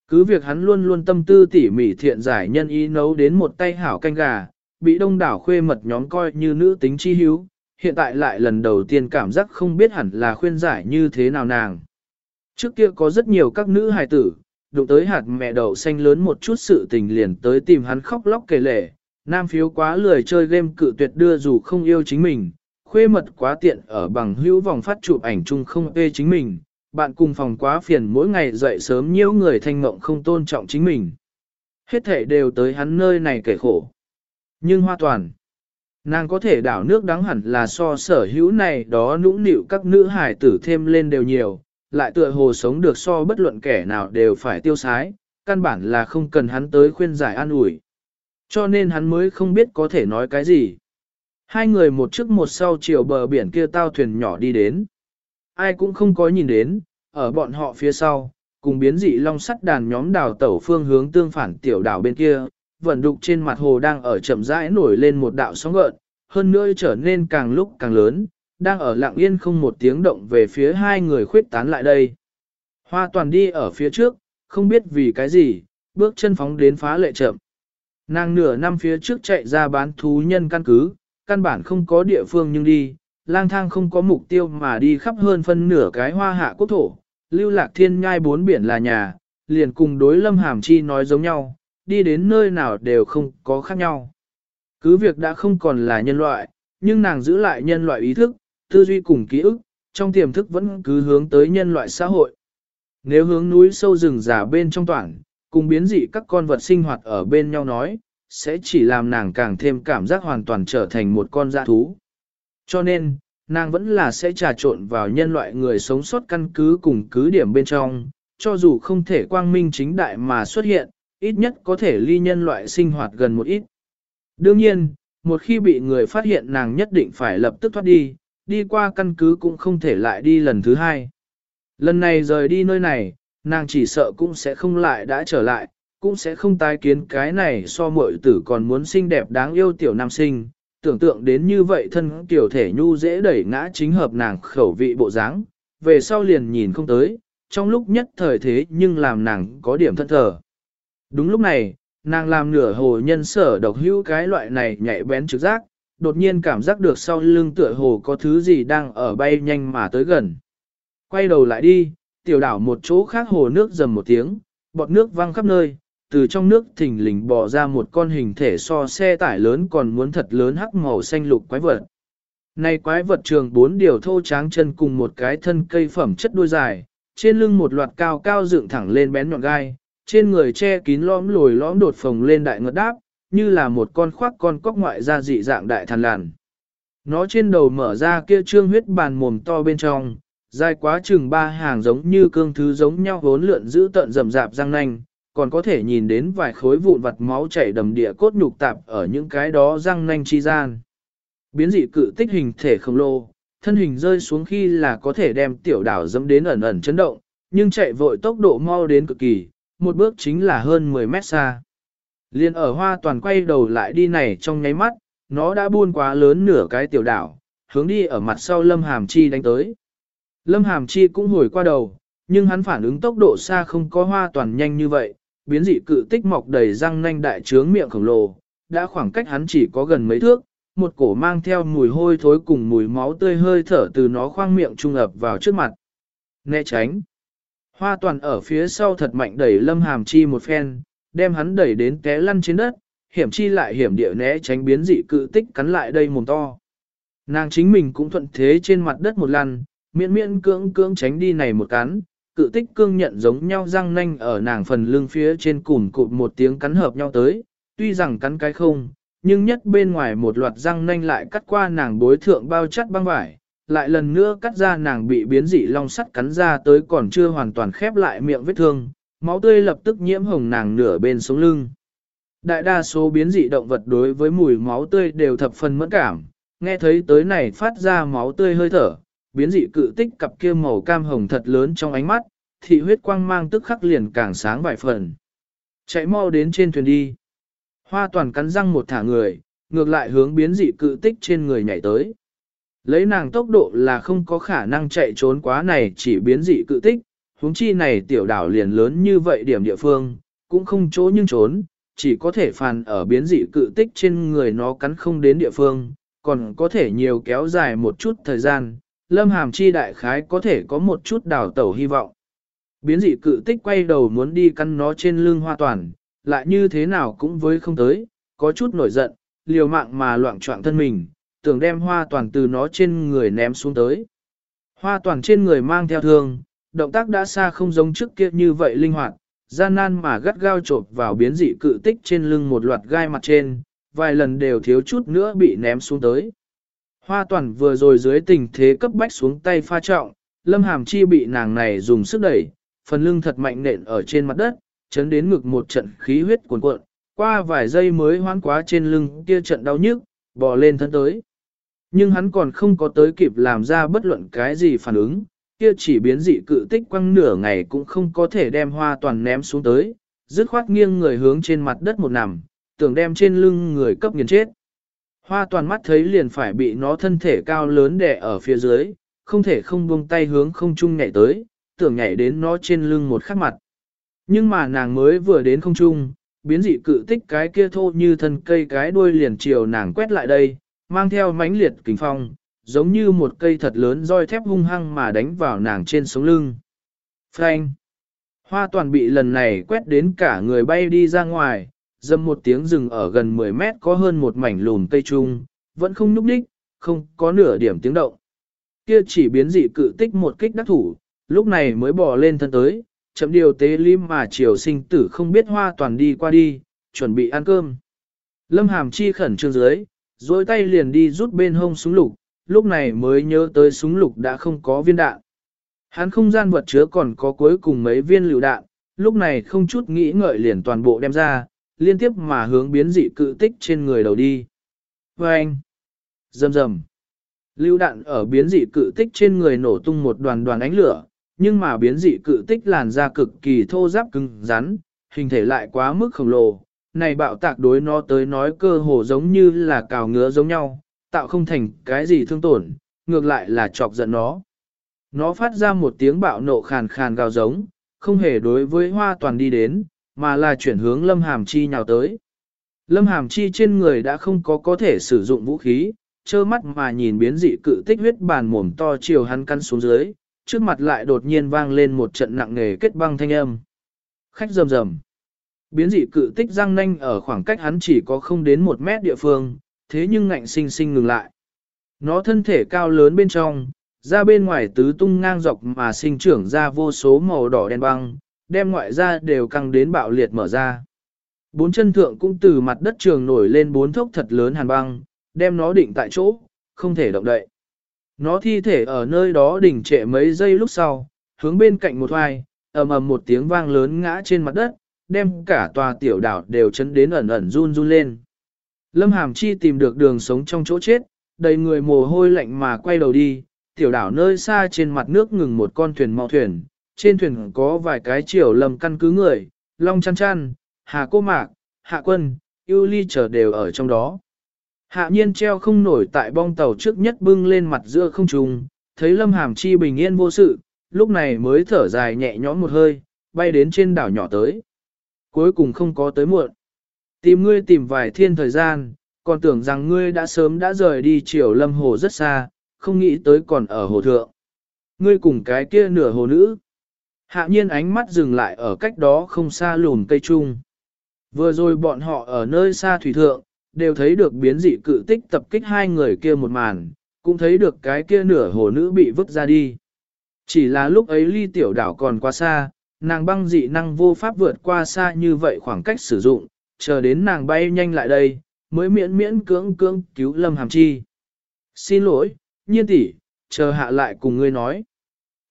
Cứ việc hắn luôn luôn tâm tư tỉ mỉ thiện giải nhân ý nấu đến một tay hảo canh gà, bị đông đảo khuê mật nhóm coi như nữ tính chi hiếu, hiện tại lại lần đầu tiên cảm giác không biết hẳn là khuyên giải như thế nào nàng. Trước kia có rất nhiều các nữ hài tử, đụng tới hạt mẹ đậu xanh lớn một chút sự tình liền tới tìm hắn khóc lóc kể lể, nam phiếu quá lười chơi game cự tuyệt đưa dù không yêu chính mình, khuê mật quá tiện ở bằng hữu vòng phát chụp ảnh chung không ê chính mình, bạn cùng phòng quá phiền mỗi ngày dậy sớm nhiễu người thanh mộng không tôn trọng chính mình. Hết thể đều tới hắn nơi này kể khổ. Nhưng hoa toàn, nàng có thể đảo nước đáng hẳn là so sở hữu này đó nũng nịu các nữ hải tử thêm lên đều nhiều, lại tựa hồ sống được so bất luận kẻ nào đều phải tiêu sái, căn bản là không cần hắn tới khuyên giải an ủi. Cho nên hắn mới không biết có thể nói cái gì. Hai người một trước một sau chiều bờ biển kia tao thuyền nhỏ đi đến. Ai cũng không có nhìn đến, ở bọn họ phía sau, cùng biến dị long sắt đàn nhóm đào tẩu phương hướng tương phản tiểu đảo bên kia, vận đục trên mặt hồ đang ở chậm rãi nổi lên một đạo sóng gợn, hơn nữa trở nên càng lúc càng lớn, đang ở lặng yên không một tiếng động về phía hai người khuyết tán lại đây. Hoa toàn đi ở phía trước, không biết vì cái gì, bước chân phóng đến phá lệ chậm. Nàng nửa năm phía trước chạy ra bán thú nhân căn cứ, căn bản không có địa phương nhưng đi, lang thang không có mục tiêu mà đi khắp hơn phân nửa cái hoa hạ quốc thổ, lưu lạc thiên nhai bốn biển là nhà, liền cùng đối lâm hàm chi nói giống nhau, đi đến nơi nào đều không có khác nhau. Cứ việc đã không còn là nhân loại, nhưng nàng giữ lại nhân loại ý thức, tư duy cùng ký ức, trong tiềm thức vẫn cứ hướng tới nhân loại xã hội. Nếu hướng núi sâu rừng già bên trong toàn, cùng biến dị các con vật sinh hoạt ở bên nhau nói, sẽ chỉ làm nàng càng thêm cảm giác hoàn toàn trở thành một con dã thú. Cho nên, nàng vẫn là sẽ trà trộn vào nhân loại người sống sót căn cứ cùng cứ điểm bên trong, cho dù không thể quang minh chính đại mà xuất hiện, ít nhất có thể ly nhân loại sinh hoạt gần một ít. Đương nhiên, một khi bị người phát hiện nàng nhất định phải lập tức thoát đi, đi qua căn cứ cũng không thể lại đi lần thứ hai. Lần này rời đi nơi này, nàng chỉ sợ cũng sẽ không lại đã trở lại, cũng sẽ không tái kiến cái này so muội tử còn muốn xinh đẹp đáng yêu tiểu nam sinh. Tưởng tượng đến như vậy thân tiểu thể nhu dễ đẩy ngã chính hợp nàng khẩu vị bộ dáng, về sau liền nhìn không tới, trong lúc nhất thời thế nhưng làm nàng có điểm thân thờ. Đúng lúc này, nàng làm nửa hồ nhân sở độc hữu cái loại này nhạy bén trực giác, đột nhiên cảm giác được sau lưng tựa hồ có thứ gì đang ở bay nhanh mà tới gần. Quay đầu lại đi, tiểu đảo một chỗ khác hồ nước dầm một tiếng, bọt nước văng khắp nơi, từ trong nước thình lình bò ra một con hình thể so xe tải lớn còn muốn thật lớn hắc màu xanh lục quái vật. Này quái vật trường bốn điều thô tráng chân cùng một cái thân cây phẩm chất đuôi dài, trên lưng một loạt cao cao dựng thẳng lên bén nhọn gai, trên người che kín lõm lồi lõm đột phồng lên đại ngất đáp, như là một con khoác con cóc ngoại ra dị dạng đại thần làn. Nó trên đầu mở ra kia trương huyết bàn mồm to bên trong, dài quá chừng ba hàng giống như cương thứ giống nhau vốn lượn giữ tận rầm rạp răng nanh, còn có thể nhìn đến vài khối vụn vặt máu chảy đầm địa cốt nhục tạp ở những cái đó răng nanh chi gian. Biến dị cự tích hình thể khổng lồ, thân hình rơi xuống khi là có thể đem tiểu đảo dẫm đến ẩn ẩn chấn động, nhưng chạy vội tốc độ mau đến cực kỳ, một bước chính là hơn 10 mét xa. Liên ở hoa toàn quay đầu lại đi này trong nháy mắt, nó đã buôn quá lớn nửa cái tiểu đảo, hướng đi ở mặt sau Lâm Hàm Chi đánh tới. Lâm Hàm Chi cũng hồi qua đầu, nhưng hắn phản ứng tốc độ xa không có hoa toàn nhanh như vậy, biến dị cự tích mọc đầy răng nanh đại trướng miệng khổng lồ, đã khoảng cách hắn chỉ có gần mấy thước, một cổ mang theo mùi hôi thối cùng mùi máu tươi hơi thở từ nó khoang miệng trung ập vào trước mặt. Né tránh. Hoa toàn ở phía sau thật mạnh đẩy lâm hàm chi một phen, đem hắn đẩy đến té lăn trên đất, hiểm chi lại hiểm địa né tránh biến dị cự tích cắn lại đây mồm to. Nàng chính mình cũng thuận thế trên mặt đất một lần, miễn miễn cưỡng cưỡng tránh đi này một cắn, cự tích cương nhận giống nhau răng nanh ở nàng phần lưng phía trên cùn cụt một tiếng cắn hợp nhau tới, tuy rằng cắn cái không, nhưng nhất bên ngoài một loạt răng nanh lại cắt qua nàng bối thượng bao chắt băng vải, lại lần nữa cắt ra nàng bị biến dị long sắt cắn ra tới còn chưa hoàn toàn khép lại miệng vết thương, máu tươi lập tức nhiễm hồng nàng nửa bên sống lưng. Đại đa số biến dị động vật đối với mùi máu tươi đều thập phần mẫn cảm, nghe thấy tới này phát ra máu tươi hơi thở, biến dị cự tích cặp kia màu cam hồng thật lớn trong ánh mắt, thị huyết quang mang tức khắc liền càng sáng vài phần. Chạy mau đến trên thuyền đi. Hoa toàn cắn răng một thả người, ngược lại hướng biến dị cự tích trên người nhảy tới. Lấy nàng tốc độ là không có khả năng chạy trốn quá này chỉ biến dị cự tích, huống chi này tiểu đảo liền lớn như vậy điểm địa phương, cũng không chỗ nhưng trốn, chỉ có thể phàn ở biến dị cự tích trên người nó cắn không đến địa phương, còn có thể nhiều kéo dài một chút thời gian, lâm hàm chi đại khái có thể có một chút đảo tẩu hy vọng. Biến dị cự tích quay đầu muốn đi cắn nó trên lưng hoa toàn, lại như thế nào cũng với không tới, có chút nổi giận, liều mạng mà loạn trọng thân mình, tưởng đem hoa toàn từ nó trên người ném xuống tới. Hoa toàn trên người mang theo thương, động tác đã xa không giống trước kia như vậy linh hoạt, gian nan mà gắt gao chộp vào biến dị cự tích trên lưng một loạt gai mặt trên, vài lần đều thiếu chút nữa bị ném xuống tới. Hoa toàn vừa rồi dưới tình thế cấp bách xuống tay pha trọng, lâm hàm chi bị nàng này dùng sức đẩy, phần lưng thật mạnh nện ở trên mặt đất, chấn đến ngực một trận khí huyết cuồn cuộn, qua vài giây mới hoán quá trên lưng kia trận đau nhức, bò lên thân tới. Nhưng hắn còn không có tới kịp làm ra bất luận cái gì phản ứng, kia chỉ biến dị cự tích quăng nửa ngày cũng không có thể đem hoa toàn ném xuống tới, dứt khoát nghiêng người hướng trên mặt đất một nằm, tưởng đem trên lưng người cấp nghiền chết. Hoa toàn mắt thấy liền phải bị nó thân thể cao lớn đè ở phía dưới, không thể không buông tay hướng không trung nhảy tới, tưởng nhảy đến nó trên lưng một khắc mặt. Nhưng mà nàng mới vừa đến không trung, biến dị cự tích cái kia thô như thân cây cái đuôi liền chiều nàng quét lại đây, mang theo mãnh liệt kính phong, giống như một cây thật lớn roi thép hung hăng mà đánh vào nàng trên sống lưng. Phanh! Hoa toàn bị lần này quét đến cả người bay đi ra ngoài, dâm một tiếng rừng ở gần 10 mét có hơn một mảnh lùn cây trung, vẫn không núp đích, không có nửa điểm tiếng động. Kia chỉ biến dị cự tích một kích đắc thủ, lúc này mới bỏ lên thân tới, chậm điều tế lim mà triều sinh tử không biết hoa toàn đi qua đi, chuẩn bị ăn cơm. Lâm hàm chi khẩn trương dưới, dối tay liền đi rút bên hông súng lục, lúc này mới nhớ tới súng lục đã không có viên đạn. Hắn không gian vật chứa còn có cuối cùng mấy viên lựu đạn, lúc này không chút nghĩ ngợi liền toàn bộ đem ra, liên tiếp mà hướng biến dị cự tích trên người đầu đi. Và anh, rầm rầm, lưu đạn ở biến dị cự tích trên người nổ tung một đoàn đoàn ánh lửa, nhưng mà biến dị cự tích làn da cực kỳ thô ráp cứng rắn, hình thể lại quá mức khổng lồ. Này bạo tạc đối nó tới nói cơ hồ giống như là cào ngứa giống nhau, tạo không thành cái gì thương tổn, ngược lại là chọc giận nó. Nó phát ra một tiếng bạo nộ khàn khàn gào giống, không hề đối với hoa toàn đi đến, mà là chuyển hướng lâm hàm chi nhào tới. Lâm hàm chi trên người đã không có có thể sử dụng vũ khí, trơ mắt mà nhìn biến dị cự tích huyết bàn mồm to chiều hắn căn xuống dưới, trước mặt lại đột nhiên vang lên một trận nặng nề kết băng thanh âm. Khách rầm rầm. Biến dị cự tích răng nanh ở khoảng cách hắn chỉ có không đến một mét địa phương, thế nhưng ngạnh sinh sinh ngừng lại. Nó thân thể cao lớn bên trong, ra bên ngoài tứ tung ngang dọc mà sinh trưởng ra vô số màu đỏ đen băng, đem ngoại ra đều căng đến bạo liệt mở ra. Bốn chân thượng cũng từ mặt đất trường nổi lên bốn thốc thật lớn hàn băng, đem nó định tại chỗ, không thể động đậy. Nó thi thể ở nơi đó đỉnh trệ mấy giây lúc sau, hướng bên cạnh một hoài, ầm ầm một tiếng vang lớn ngã trên mặt đất, đem cả tòa tiểu đảo đều chấn đến ẩn ẩn run run lên. Lâm Hàm Chi tìm được đường sống trong chỗ chết, đầy người mồ hôi lạnh mà quay đầu đi, tiểu đảo nơi xa trên mặt nước ngừng một con thuyền mạo thuyền, trên thuyền có vài cái chiều lầm căn cứ người, long chăn chăn, hà cô mạc, hạ quân, yêu ly chờ đều ở trong đó. Hạ nhiên treo không nổi tại bong tàu trước nhất bưng lên mặt giữa không trùng, thấy lâm hàm chi bình yên vô sự, lúc này mới thở dài nhẹ nhõm một hơi, bay đến trên đảo nhỏ tới. Cuối cùng không có tới muộn. Tìm ngươi tìm vài thiên thời gian, còn tưởng rằng ngươi đã sớm đã rời đi triều lâm hồ rất xa, không nghĩ tới còn ở hồ thượng. Ngươi cùng cái kia nửa hồ nữ. Hạ nhiên ánh mắt dừng lại ở cách đó không xa lùn cây trung. Vừa rồi bọn họ ở nơi xa thủy thượng, đều thấy được biến dị cự tích tập kích hai người kia một màn, cũng thấy được cái kia nửa hồ nữ bị vứt ra đi. Chỉ là lúc ấy ly tiểu đảo còn quá xa, nàng băng dị năng vô pháp vượt qua xa như vậy khoảng cách sử dụng, chờ đến nàng bay nhanh lại đây, mới miễn miễn cưỡng cưỡng cứu Lâm Hàm Chi. Xin lỗi, nhiên tỷ, chờ hạ lại cùng ngươi nói.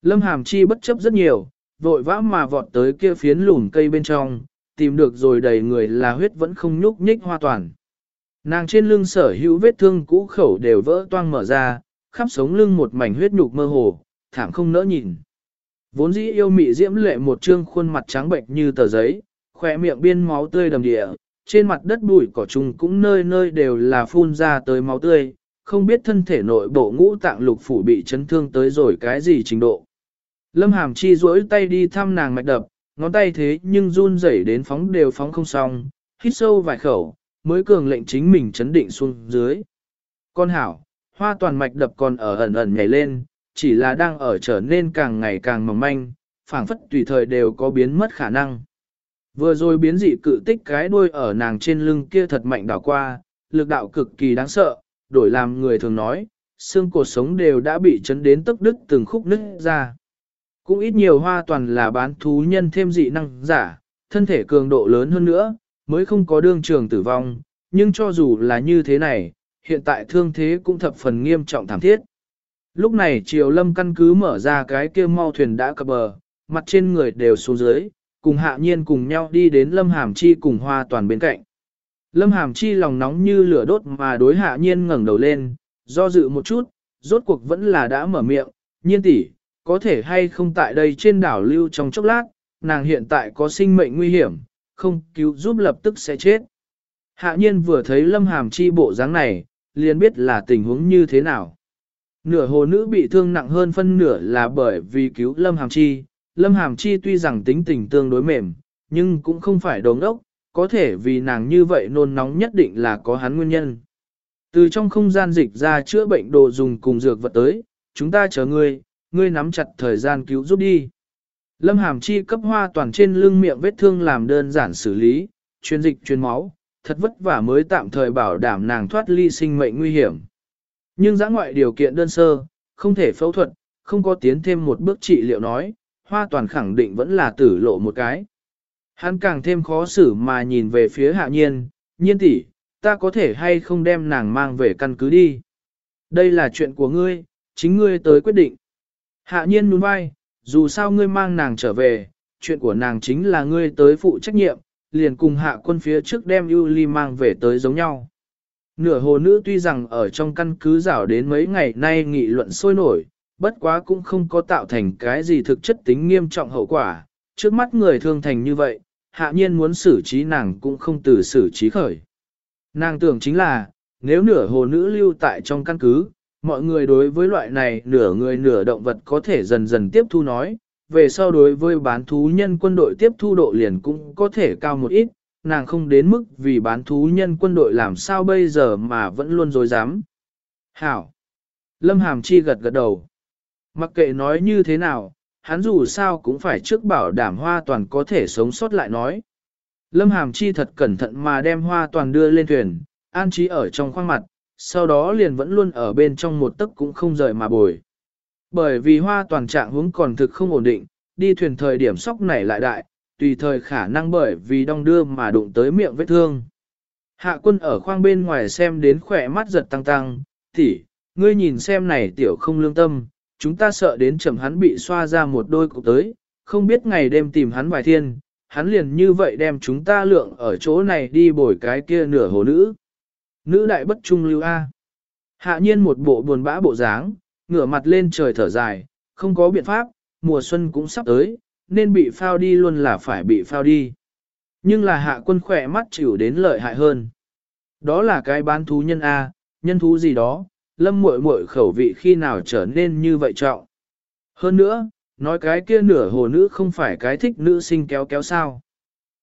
Lâm Hàm Chi bất chấp rất nhiều, vội vã mà vọt tới kia phiến lùn cây bên trong, tìm được rồi đầy người là huyết vẫn không nhúc nhích hoa toàn. Nàng trên lưng sở hữu vết thương cũ khẩu đều vỡ toang mở ra, khắp sống lưng một mảnh huyết nhục mơ hồ, thảm không nỡ nhìn. Vốn dĩ yêu mị diễm lệ một trương khuôn mặt trắng bệnh như tờ giấy, khỏe miệng biên máu tươi đầm địa, trên mặt đất bụi cỏ trùng cũng nơi nơi đều là phun ra tới máu tươi, không biết thân thể nội bộ ngũ tạng lục phủ bị chấn thương tới rồi cái gì trình độ. Lâm Hàm Chi duỗi tay đi thăm nàng mạch đập, ngón tay thế nhưng run rẩy đến phóng đều phóng không xong, hít sâu vài khẩu, mới cường lệnh chính mình chấn định xuống dưới. Con hảo, hoa toàn mạch đập còn ở ẩn ẩn nhảy lên, chỉ là đang ở trở nên càng ngày càng mỏng manh, phảng phất tùy thời đều có biến mất khả năng. Vừa rồi biến dị cự tích cái đuôi ở nàng trên lưng kia thật mạnh đảo qua, lực đạo cực kỳ đáng sợ, đổi làm người thường nói, xương cột sống đều đã bị chấn đến tức đứt từng khúc nứt ra. Cũng ít nhiều hoa toàn là bán thú nhân thêm dị năng giả, thân thể cường độ lớn hơn nữa, mới không có đương trường tử vong, nhưng cho dù là như thế này, hiện tại thương thế cũng thập phần nghiêm trọng thảm thiết. Lúc này triều lâm căn cứ mở ra cái kia mau thuyền đã cập bờ, mặt trên người đều xuống dưới, cùng hạ nhiên cùng nhau đi đến lâm hàm chi cùng hoa toàn bên cạnh. Lâm hàm chi lòng nóng như lửa đốt mà đối hạ nhiên ngẩng đầu lên, do dự một chút, rốt cuộc vẫn là đã mở miệng, nhiên tỷ, có thể hay không tại đây trên đảo lưu trong chốc lát, nàng hiện tại có sinh mệnh nguy hiểm, không cứu giúp lập tức sẽ chết. Hạ nhiên vừa thấy lâm hàm chi bộ dáng này, liền biết là tình huống như thế nào. Nửa hồ nữ bị thương nặng hơn phân nửa là bởi vì cứu lâm hàm chi. Lâm hàm chi tuy rằng tính tình tương đối mềm, nhưng cũng không phải đồ ốc, có thể vì nàng như vậy nôn nóng nhất định là có hắn nguyên nhân. Từ trong không gian dịch ra chữa bệnh đồ dùng cùng dược vật tới, chúng ta chờ ngươi, ngươi nắm chặt thời gian cứu giúp đi. Lâm Hàm Chi cấp hoa toàn trên lưng miệng vết thương làm đơn giản xử lý, chuyên dịch chuyên máu, thật vất vả mới tạm thời bảo đảm nàng thoát ly sinh mệnh nguy hiểm. Nhưng giã ngoại điều kiện đơn sơ, không thể phẫu thuật, không có tiến thêm một bước trị liệu nói, hoa toàn khẳng định vẫn là tử lộ một cái. Hắn càng thêm khó xử mà nhìn về phía hạ nhiên, nhiên tỷ, ta có thể hay không đem nàng mang về căn cứ đi. Đây là chuyện của ngươi, chính ngươi tới quyết định. Hạ nhiên nhún vai, dù sao ngươi mang nàng trở về, chuyện của nàng chính là ngươi tới phụ trách nhiệm, liền cùng hạ quân phía trước đem Yuli mang về tới giống nhau. Nửa hồ nữ tuy rằng ở trong căn cứ rảo đến mấy ngày nay nghị luận sôi nổi, bất quá cũng không có tạo thành cái gì thực chất tính nghiêm trọng hậu quả, trước mắt người thương thành như vậy, hạ nhiên muốn xử trí nàng cũng không từ xử trí khởi. Nàng tưởng chính là, nếu nửa hồ nữ lưu tại trong căn cứ, mọi người đối với loại này nửa người nửa động vật có thể dần dần tiếp thu nói, về sau đối với bán thú nhân quân đội tiếp thu độ liền cũng có thể cao một ít, nàng không đến mức vì bán thú nhân quân đội làm sao bây giờ mà vẫn luôn dối dám. Hảo! Lâm Hàm Chi gật gật đầu. Mặc kệ nói như thế nào, hắn dù sao cũng phải trước bảo đảm hoa toàn có thể sống sót lại nói. Lâm Hàm Chi thật cẩn thận mà đem hoa toàn đưa lên thuyền, an trí ở trong khoang mặt, sau đó liền vẫn luôn ở bên trong một tấc cũng không rời mà bồi. Bởi vì hoa toàn trạng hướng còn thực không ổn định, đi thuyền thời điểm sóc nảy lại đại, tùy thời khả năng bởi vì đong đưa mà đụng tới miệng vết thương. Hạ quân ở khoang bên ngoài xem đến khỏe mắt giật tăng tăng, tỷ ngươi nhìn xem này tiểu không lương tâm, chúng ta sợ đến chậm hắn bị xoa ra một đôi cục tới, không biết ngày đêm tìm hắn vài thiên, hắn liền như vậy đem chúng ta lượng ở chỗ này đi bồi cái kia nửa hồ nữ. Nữ đại bất trung lưu A. Hạ nhiên một bộ buồn bã bộ dáng, ngửa mặt lên trời thở dài, không có biện pháp, mùa xuân cũng sắp tới, nên bị phao đi luôn là phải bị phao đi. Nhưng là hạ quân khỏe mắt chịu đến lợi hại hơn. Đó là cái bán thú nhân A, nhân thú gì đó, lâm muội muội khẩu vị khi nào trở nên như vậy trọng. Hơn nữa, nói cái kia nửa hồ nữ không phải cái thích nữ sinh kéo kéo sao.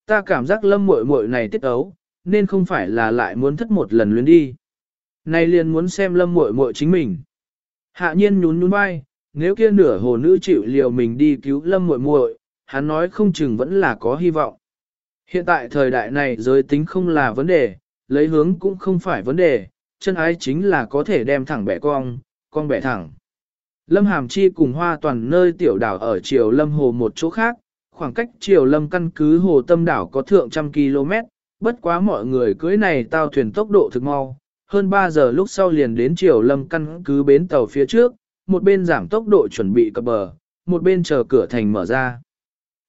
Ta cảm giác lâm muội muội này tiết ấu, nên không phải là lại muốn thất một lần luyến đi. Này liền muốn xem lâm muội muội chính mình. Hạ nhiên nhún nhún vai, nếu kia nửa hồ nữ chịu liều mình đi cứu lâm muội muội, hắn nói không chừng vẫn là có hy vọng. Hiện tại thời đại này giới tính không là vấn đề, lấy hướng cũng không phải vấn đề, chân ái chính là có thể đem thẳng bẻ cong, con bẻ thẳng. Lâm Hàm Chi cùng hoa toàn nơi tiểu đảo ở Triều Lâm Hồ một chỗ khác, khoảng cách Triều Lâm căn cứ Hồ Tâm đảo có thượng trăm km, bất quá mọi người cưới này tao thuyền tốc độ thực mau, hơn 3 giờ lúc sau liền đến Triều Lâm căn cứ bến tàu phía trước, một bên giảm tốc độ chuẩn bị cập bờ, một bên chờ cửa thành mở ra.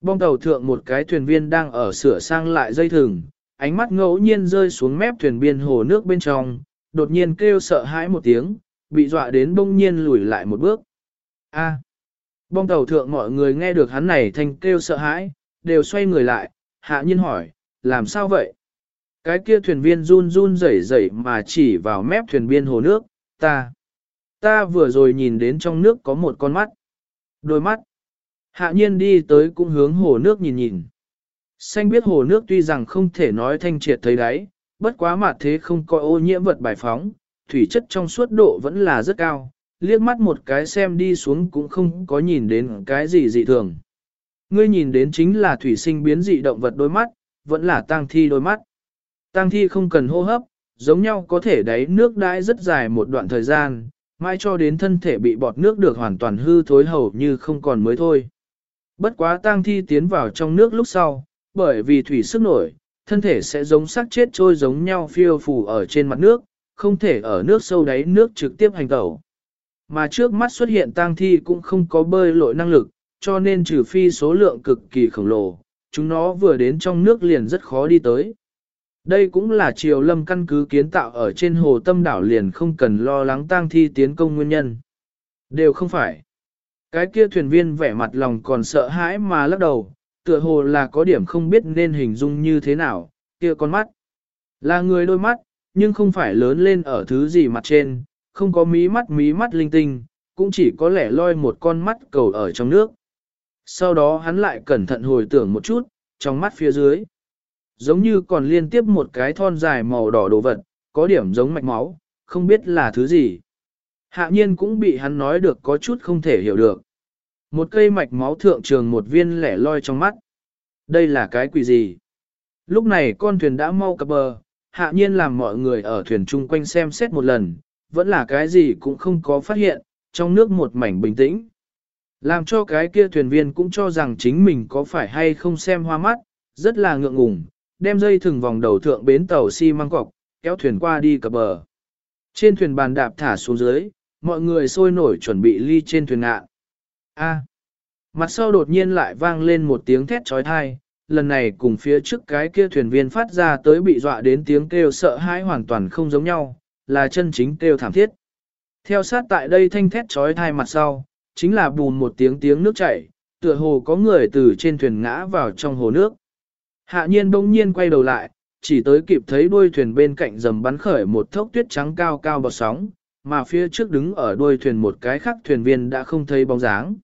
Bong tàu thượng một cái thuyền viên đang ở sửa sang lại dây thừng, ánh mắt ngẫu nhiên rơi xuống mép thuyền biên hồ nước bên trong, đột nhiên kêu sợ hãi một tiếng, bị dọa đến bông nhiên lùi lại một bước. A. Bong tàu thượng mọi người nghe được hắn này thành kêu sợ hãi, đều xoay người lại, hạ nhiên hỏi, làm sao vậy? Cái kia thuyền viên run run rẩy rẩy mà chỉ vào mép thuyền biên hồ nước, ta. Ta vừa rồi nhìn đến trong nước có một con mắt. Đôi mắt. Hạ nhiên đi tới cũng hướng hồ nước nhìn nhìn. Xanh biết hồ nước tuy rằng không thể nói thanh triệt thấy đáy, bất quá mặt thế không coi ô nhiễm vật bài phóng, thủy chất trong suốt độ vẫn là rất cao, liếc mắt một cái xem đi xuống cũng không có nhìn đến cái gì dị thường. Ngươi nhìn đến chính là thủy sinh biến dị động vật đôi mắt, vẫn là tang thi đôi mắt. Tang thi không cần hô hấp, giống nhau có thể đáy nước đãi rất dài một đoạn thời gian, mai cho đến thân thể bị bọt nước được hoàn toàn hư thối hầu như không còn mới thôi. Bất quá tang thi tiến vào trong nước lúc sau, bởi vì thủy sức nổi, thân thể sẽ giống xác chết trôi giống nhau phiêu phù ở trên mặt nước, không thể ở nước sâu đáy nước trực tiếp hành tẩu. Mà trước mắt xuất hiện tang thi cũng không có bơi lội năng lực, cho nên trừ phi số lượng cực kỳ khổng lồ, chúng nó vừa đến trong nước liền rất khó đi tới. Đây cũng là triều lâm căn cứ kiến tạo ở trên hồ tâm đảo liền không cần lo lắng tang thi tiến công nguyên nhân. Đều không phải. Cái kia thuyền viên vẻ mặt lòng còn sợ hãi mà lắc đầu, tựa hồ là có điểm không biết nên hình dung như thế nào, kia con mắt. Là người đôi mắt, nhưng không phải lớn lên ở thứ gì mặt trên, không có mí mắt mí mắt linh tinh, cũng chỉ có lẻ loi một con mắt cầu ở trong nước. Sau đó hắn lại cẩn thận hồi tưởng một chút, trong mắt phía dưới. Giống như còn liên tiếp một cái thon dài màu đỏ đồ vật, có điểm giống mạch máu, không biết là thứ gì. Hạ nhiên cũng bị hắn nói được có chút không thể hiểu được. Một cây mạch máu thượng trường một viên lẻ loi trong mắt. Đây là cái quỷ gì? Lúc này con thuyền đã mau cập bờ, hạ nhiên làm mọi người ở thuyền chung quanh xem xét một lần, vẫn là cái gì cũng không có phát hiện, trong nước một mảnh bình tĩnh. Làm cho cái kia thuyền viên cũng cho rằng chính mình có phải hay không xem hoa mắt, rất là ngượng ngùng, đem dây thừng vòng đầu thượng bến tàu xi si măng cọc, kéo thuyền qua đi cập bờ. Trên thuyền bàn đạp thả xuống dưới, mọi người sôi nổi chuẩn bị ly trên thuyền ngạ. A. Mặt sau đột nhiên lại vang lên một tiếng thét trói thai, lần này cùng phía trước cái kia thuyền viên phát ra tới bị dọa đến tiếng kêu sợ hãi hoàn toàn không giống nhau, là chân chính kêu thảm thiết. Theo sát tại đây thanh thét trói thai mặt sau, chính là bùn một tiếng tiếng nước chảy, tựa hồ có người từ trên thuyền ngã vào trong hồ nước. Hạ nhiên bỗng nhiên quay đầu lại, chỉ tới kịp thấy đuôi thuyền bên cạnh dầm bắn khởi một thốc tuyết trắng cao cao bọt sóng, mà phía trước đứng ở đuôi thuyền một cái khác thuyền viên đã không thấy bóng dáng.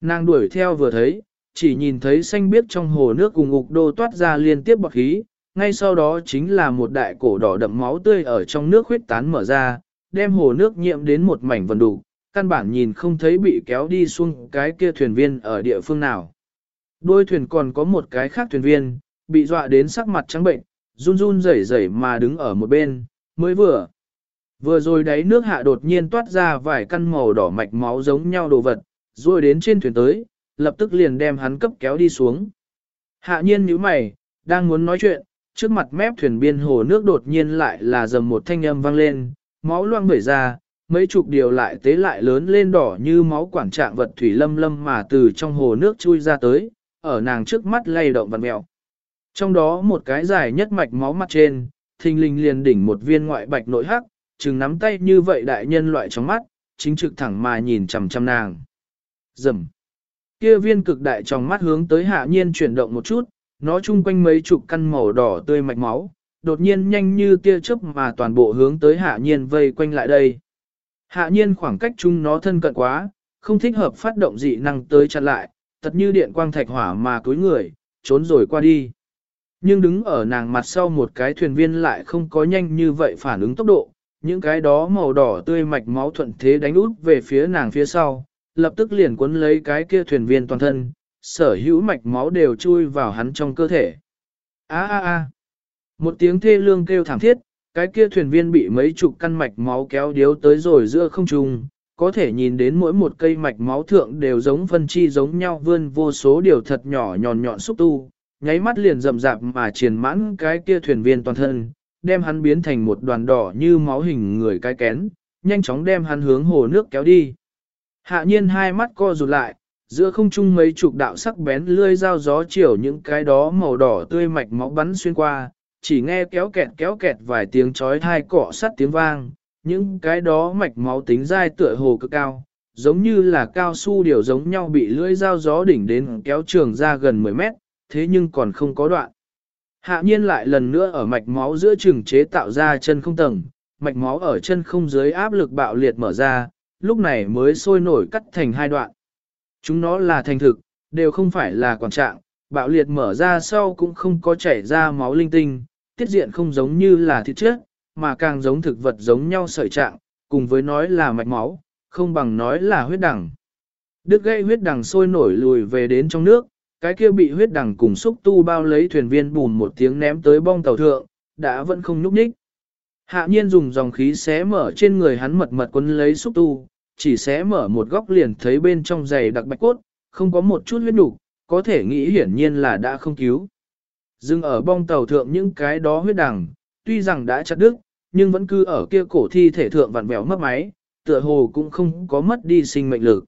Nàng đuổi theo vừa thấy, chỉ nhìn thấy xanh biếc trong hồ nước cùng ngục đô toát ra liên tiếp bọt khí, ngay sau đó chính là một đại cổ đỏ đậm máu tươi ở trong nước huyết tán mở ra, đem hồ nước nhiễm đến một mảnh vần đủ, căn bản nhìn không thấy bị kéo đi xuống cái kia thuyền viên ở địa phương nào. Đôi thuyền còn có một cái khác thuyền viên, bị dọa đến sắc mặt trắng bệnh, run run rẩy rẩy mà đứng ở một bên, mới vừa. Vừa rồi đáy nước hạ đột nhiên toát ra vài căn màu đỏ mạch máu giống nhau đồ vật, rồi đến trên thuyền tới, lập tức liền đem hắn cấp kéo đi xuống. Hạ nhiên nhíu mày, đang muốn nói chuyện, trước mặt mép thuyền biên hồ nước đột nhiên lại là dầm một thanh âm vang lên, máu loang bể ra, mấy chục điều lại tế lại lớn lên đỏ như máu quảng trạng vật thủy lâm lâm mà từ trong hồ nước chui ra tới, ở nàng trước mắt lay động vật mèo. Trong đó một cái dài nhất mạch máu mặt trên, thình lình liền đỉnh một viên ngoại bạch nội hắc, chừng nắm tay như vậy đại nhân loại trong mắt, chính trực thẳng mà nhìn chằm chằm nàng. Dầm. Kia viên cực đại trong mắt hướng tới hạ nhiên chuyển động một chút, nó chung quanh mấy chục căn màu đỏ tươi mạch máu, đột nhiên nhanh như tia chớp mà toàn bộ hướng tới hạ nhiên vây quanh lại đây. Hạ nhiên khoảng cách chung nó thân cận quá, không thích hợp phát động dị năng tới chặn lại, thật như điện quang thạch hỏa mà cúi người, trốn rồi qua đi. Nhưng đứng ở nàng mặt sau một cái thuyền viên lại không có nhanh như vậy phản ứng tốc độ, những cái đó màu đỏ tươi mạch máu thuận thế đánh út về phía nàng phía sau, lập tức liền cuốn lấy cái kia thuyền viên toàn thân, sở hữu mạch máu đều chui vào hắn trong cơ thể. A a a. Một tiếng thê lương kêu thảm thiết, cái kia thuyền viên bị mấy chục căn mạch máu kéo điếu tới rồi giữa không trung, có thể nhìn đến mỗi một cây mạch máu thượng đều giống phân chi giống nhau vươn vô số điều thật nhỏ nhọn nhọn xúc tu, nháy mắt liền rậm rạp mà triền mãn cái kia thuyền viên toàn thân, đem hắn biến thành một đoàn đỏ như máu hình người cái kén, nhanh chóng đem hắn hướng hồ nước kéo đi. Hạ nhiên hai mắt co rụt lại, giữa không trung mấy chục đạo sắc bén lươi dao gió chiều những cái đó màu đỏ tươi mạch máu bắn xuyên qua, chỉ nghe kéo kẹt kéo kẹt vài tiếng chói thai cọ sắt tiếng vang, những cái đó mạch máu tính dai tựa hồ cực cao, giống như là cao su điều giống nhau bị lưỡi dao gió đỉnh đến kéo trường ra gần 10 mét, thế nhưng còn không có đoạn. Hạ nhiên lại lần nữa ở mạch máu giữa trường chế tạo ra chân không tầng, mạch máu ở chân không dưới áp lực bạo liệt mở ra, lúc này mới sôi nổi cắt thành hai đoạn. Chúng nó là thành thực, đều không phải là quản trạng, bạo liệt mở ra sau cũng không có chảy ra máu linh tinh, tiết diện không giống như là thịt chết, mà càng giống thực vật giống nhau sợi trạng, cùng với nói là mạch máu, không bằng nói là huyết đẳng Đức gây huyết đằng sôi nổi lùi về đến trong nước, cái kia bị huyết đằng cùng xúc tu bao lấy thuyền viên bùn một tiếng ném tới bong tàu thượng, đã vẫn không nhúc nhích. Hạ nhiên dùng dòng khí xé mở trên người hắn mật mật quấn lấy xúc tu, chỉ xé mở một góc liền thấy bên trong giày đặc bạch cốt, không có một chút huyết đủ, có thể nghĩ hiển nhiên là đã không cứu. Dừng ở bong tàu thượng những cái đó huyết đằng, tuy rằng đã chặt đứt, nhưng vẫn cứ ở kia cổ thi thể thượng vặn vẹo mất máy, tựa hồ cũng không có mất đi sinh mệnh lực.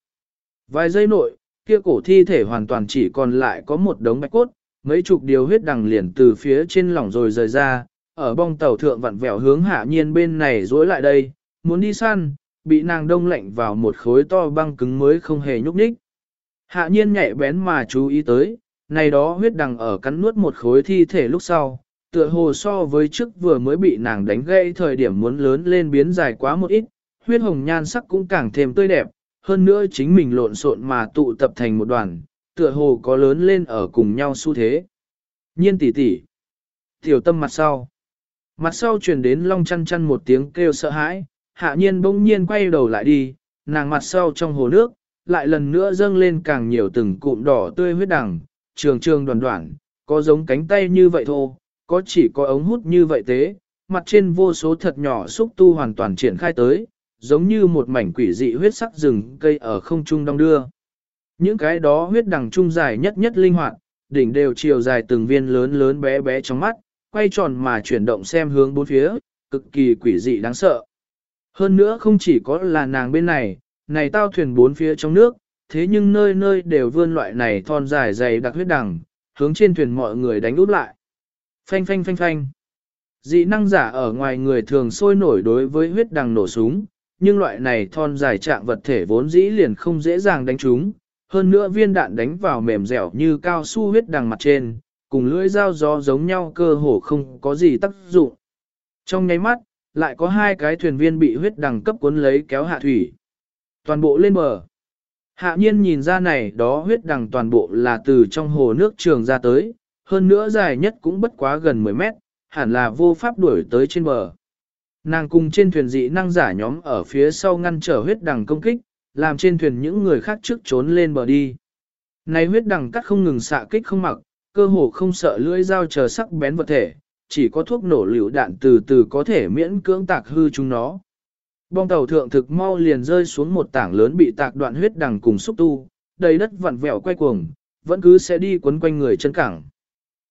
Vài giây nội, kia cổ thi thể hoàn toàn chỉ còn lại có một đống bạch cốt, mấy chục điều huyết đằng liền từ phía trên lỏng rồi rời ra, ở bong tàu thượng vặn vẹo hướng hạ nhiên bên này dối lại đây, muốn đi săn, bị nàng đông lạnh vào một khối to băng cứng mới không hề nhúc nhích. Hạ nhiên nhạy bén mà chú ý tới, này đó huyết đằng ở cắn nuốt một khối thi thể lúc sau, tựa hồ so với trước vừa mới bị nàng đánh gãy thời điểm muốn lớn lên biến dài quá một ít, huyết hồng nhan sắc cũng càng thêm tươi đẹp, hơn nữa chính mình lộn xộn mà tụ tập thành một đoàn, tựa hồ có lớn lên ở cùng nhau xu thế. Nhiên tỷ tỷ, tiểu tâm mặt sau. Mặt sau truyền đến long chăn chăn một tiếng kêu sợ hãi, hạ nhiên bỗng nhiên quay đầu lại đi, nàng mặt sau trong hồ nước, lại lần nữa dâng lên càng nhiều từng cụm đỏ tươi huyết đằng, trường trường đoàn đoàn, có giống cánh tay như vậy thôi, có chỉ có ống hút như vậy thế, mặt trên vô số thật nhỏ xúc tu hoàn toàn triển khai tới, giống như một mảnh quỷ dị huyết sắc rừng cây ở không trung đong đưa. Những cái đó huyết đằng trung dài nhất nhất linh hoạt, đỉnh đều chiều dài từng viên lớn lớn bé bé trong mắt, quay tròn mà chuyển động xem hướng bốn phía, cực kỳ quỷ dị đáng sợ. Hơn nữa không chỉ có là nàng bên này, này tao thuyền bốn phía trong nước, thế nhưng nơi nơi đều vươn loại này thon dài dày đặc huyết đằng, hướng trên thuyền mọi người đánh úp lại. Phanh phanh phanh phanh. Dị năng giả ở ngoài người thường sôi nổi đối với huyết đằng nổ súng, nhưng loại này thon dài trạng vật thể vốn dĩ liền không dễ dàng đánh trúng, hơn nữa viên đạn đánh vào mềm dẻo như cao su huyết đằng mặt trên, cùng lưỡi dao gió giống nhau cơ hồ không có gì tác dụng. Trong nháy mắt, lại có hai cái thuyền viên bị huyết đằng cấp cuốn lấy kéo hạ thủy. Toàn bộ lên bờ. Hạ nhiên nhìn ra này đó huyết đằng toàn bộ là từ trong hồ nước trường ra tới, hơn nữa dài nhất cũng bất quá gần 10 mét, hẳn là vô pháp đuổi tới trên bờ. Nàng cùng trên thuyền dị năng giả nhóm ở phía sau ngăn trở huyết đằng công kích, làm trên thuyền những người khác trước trốn lên bờ đi. Này huyết đằng cắt không ngừng xạ kích không mặc, cơ hồ không sợ lưỡi dao chờ sắc bén vật thể, chỉ có thuốc nổ liều đạn từ từ có thể miễn cưỡng tạc hư chúng nó. Bong tàu thượng thực mau liền rơi xuống một tảng lớn bị tạc đoạn huyết đằng cùng xúc tu, đầy đất vặn vẹo quay cuồng, vẫn cứ sẽ đi quấn quanh người chân cảng.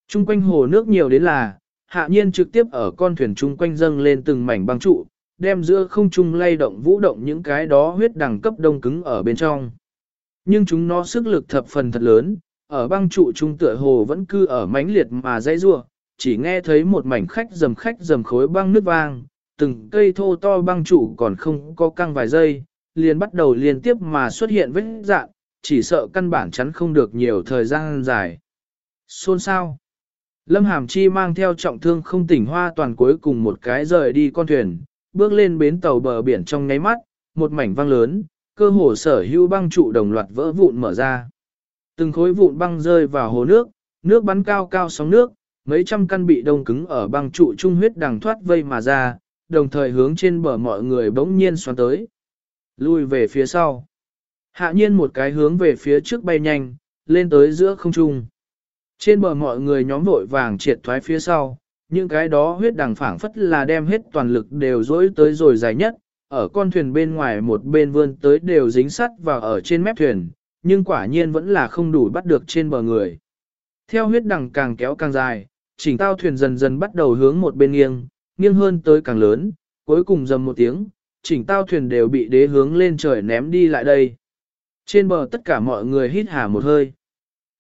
Trung quanh hồ nước nhiều đến là, hạ nhiên trực tiếp ở con thuyền chung quanh dâng lên từng mảnh băng trụ, đem giữa không trung lay động vũ động những cái đó huyết đẳng cấp đông cứng ở bên trong. Nhưng chúng nó sức lực thập phần thật lớn, ở băng trụ trung tựa hồ vẫn cư ở mãnh liệt mà dãy rua, chỉ nghe thấy một mảnh khách dầm khách dầm khối băng nước vang, từng cây thô to băng trụ còn không có căng vài giây, liền bắt đầu liên tiếp mà xuất hiện vết dạng, chỉ sợ căn bản chắn không được nhiều thời gian dài. Xôn sao? Lâm Hàm Chi mang theo trọng thương không tỉnh hoa toàn cuối cùng một cái rời đi con thuyền, bước lên bến tàu bờ biển trong nháy mắt, một mảnh văng lớn, cơ hồ sở hữu băng trụ đồng loạt vỡ vụn mở ra. Từng khối vụn băng rơi vào hồ nước, nước bắn cao cao sóng nước, mấy trăm căn bị đông cứng ở băng trụ trung huyết đằng thoát vây mà ra, đồng thời hướng trên bờ mọi người bỗng nhiên xoắn tới. Lui về phía sau. Hạ nhiên một cái hướng về phía trước bay nhanh, lên tới giữa không trung. Trên bờ mọi người nhóm vội vàng triệt thoái phía sau, những cái đó huyết đằng phảng phất là đem hết toàn lực đều dối tới rồi dài nhất, ở con thuyền bên ngoài một bên vươn tới đều dính sắt vào ở trên mép thuyền, nhưng quả nhiên vẫn là không đủ bắt được trên bờ người. Theo huyết đằng càng kéo càng dài, chỉnh tao thuyền dần dần bắt đầu hướng một bên nghiêng, nghiêng hơn tới càng lớn, cuối cùng dầm một tiếng, chỉnh tao thuyền đều bị đế hướng lên trời ném đi lại đây. Trên bờ tất cả mọi người hít hà một hơi.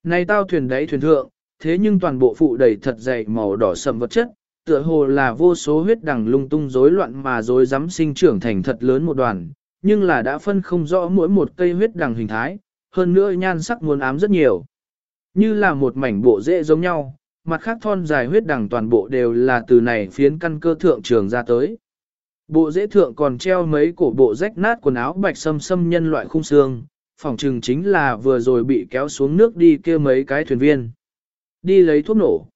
Này tao thuyền đáy thuyền thượng, thế nhưng toàn bộ phụ đầy thật dày màu đỏ sầm vật chất, tựa hồ là vô số huyết đằng lung tung rối loạn mà rối rắm sinh trưởng thành thật lớn một đoàn, nhưng là đã phân không rõ mỗi một cây huyết đằng hình thái, hơn nữa nhan sắc muốn ám rất nhiều. Như là một mảnh bộ rễ giống nhau, mặt khác thon dài huyết đằng toàn bộ đều là từ này phiến căn cơ thượng trường ra tới. Bộ rễ thượng còn treo mấy cổ bộ rách nát quần áo bạch sâm sâm nhân loại khung xương, phòng trừng chính là vừa rồi bị kéo xuống nước đi kia mấy cái thuyền viên. Đi lấy thuốc nổ.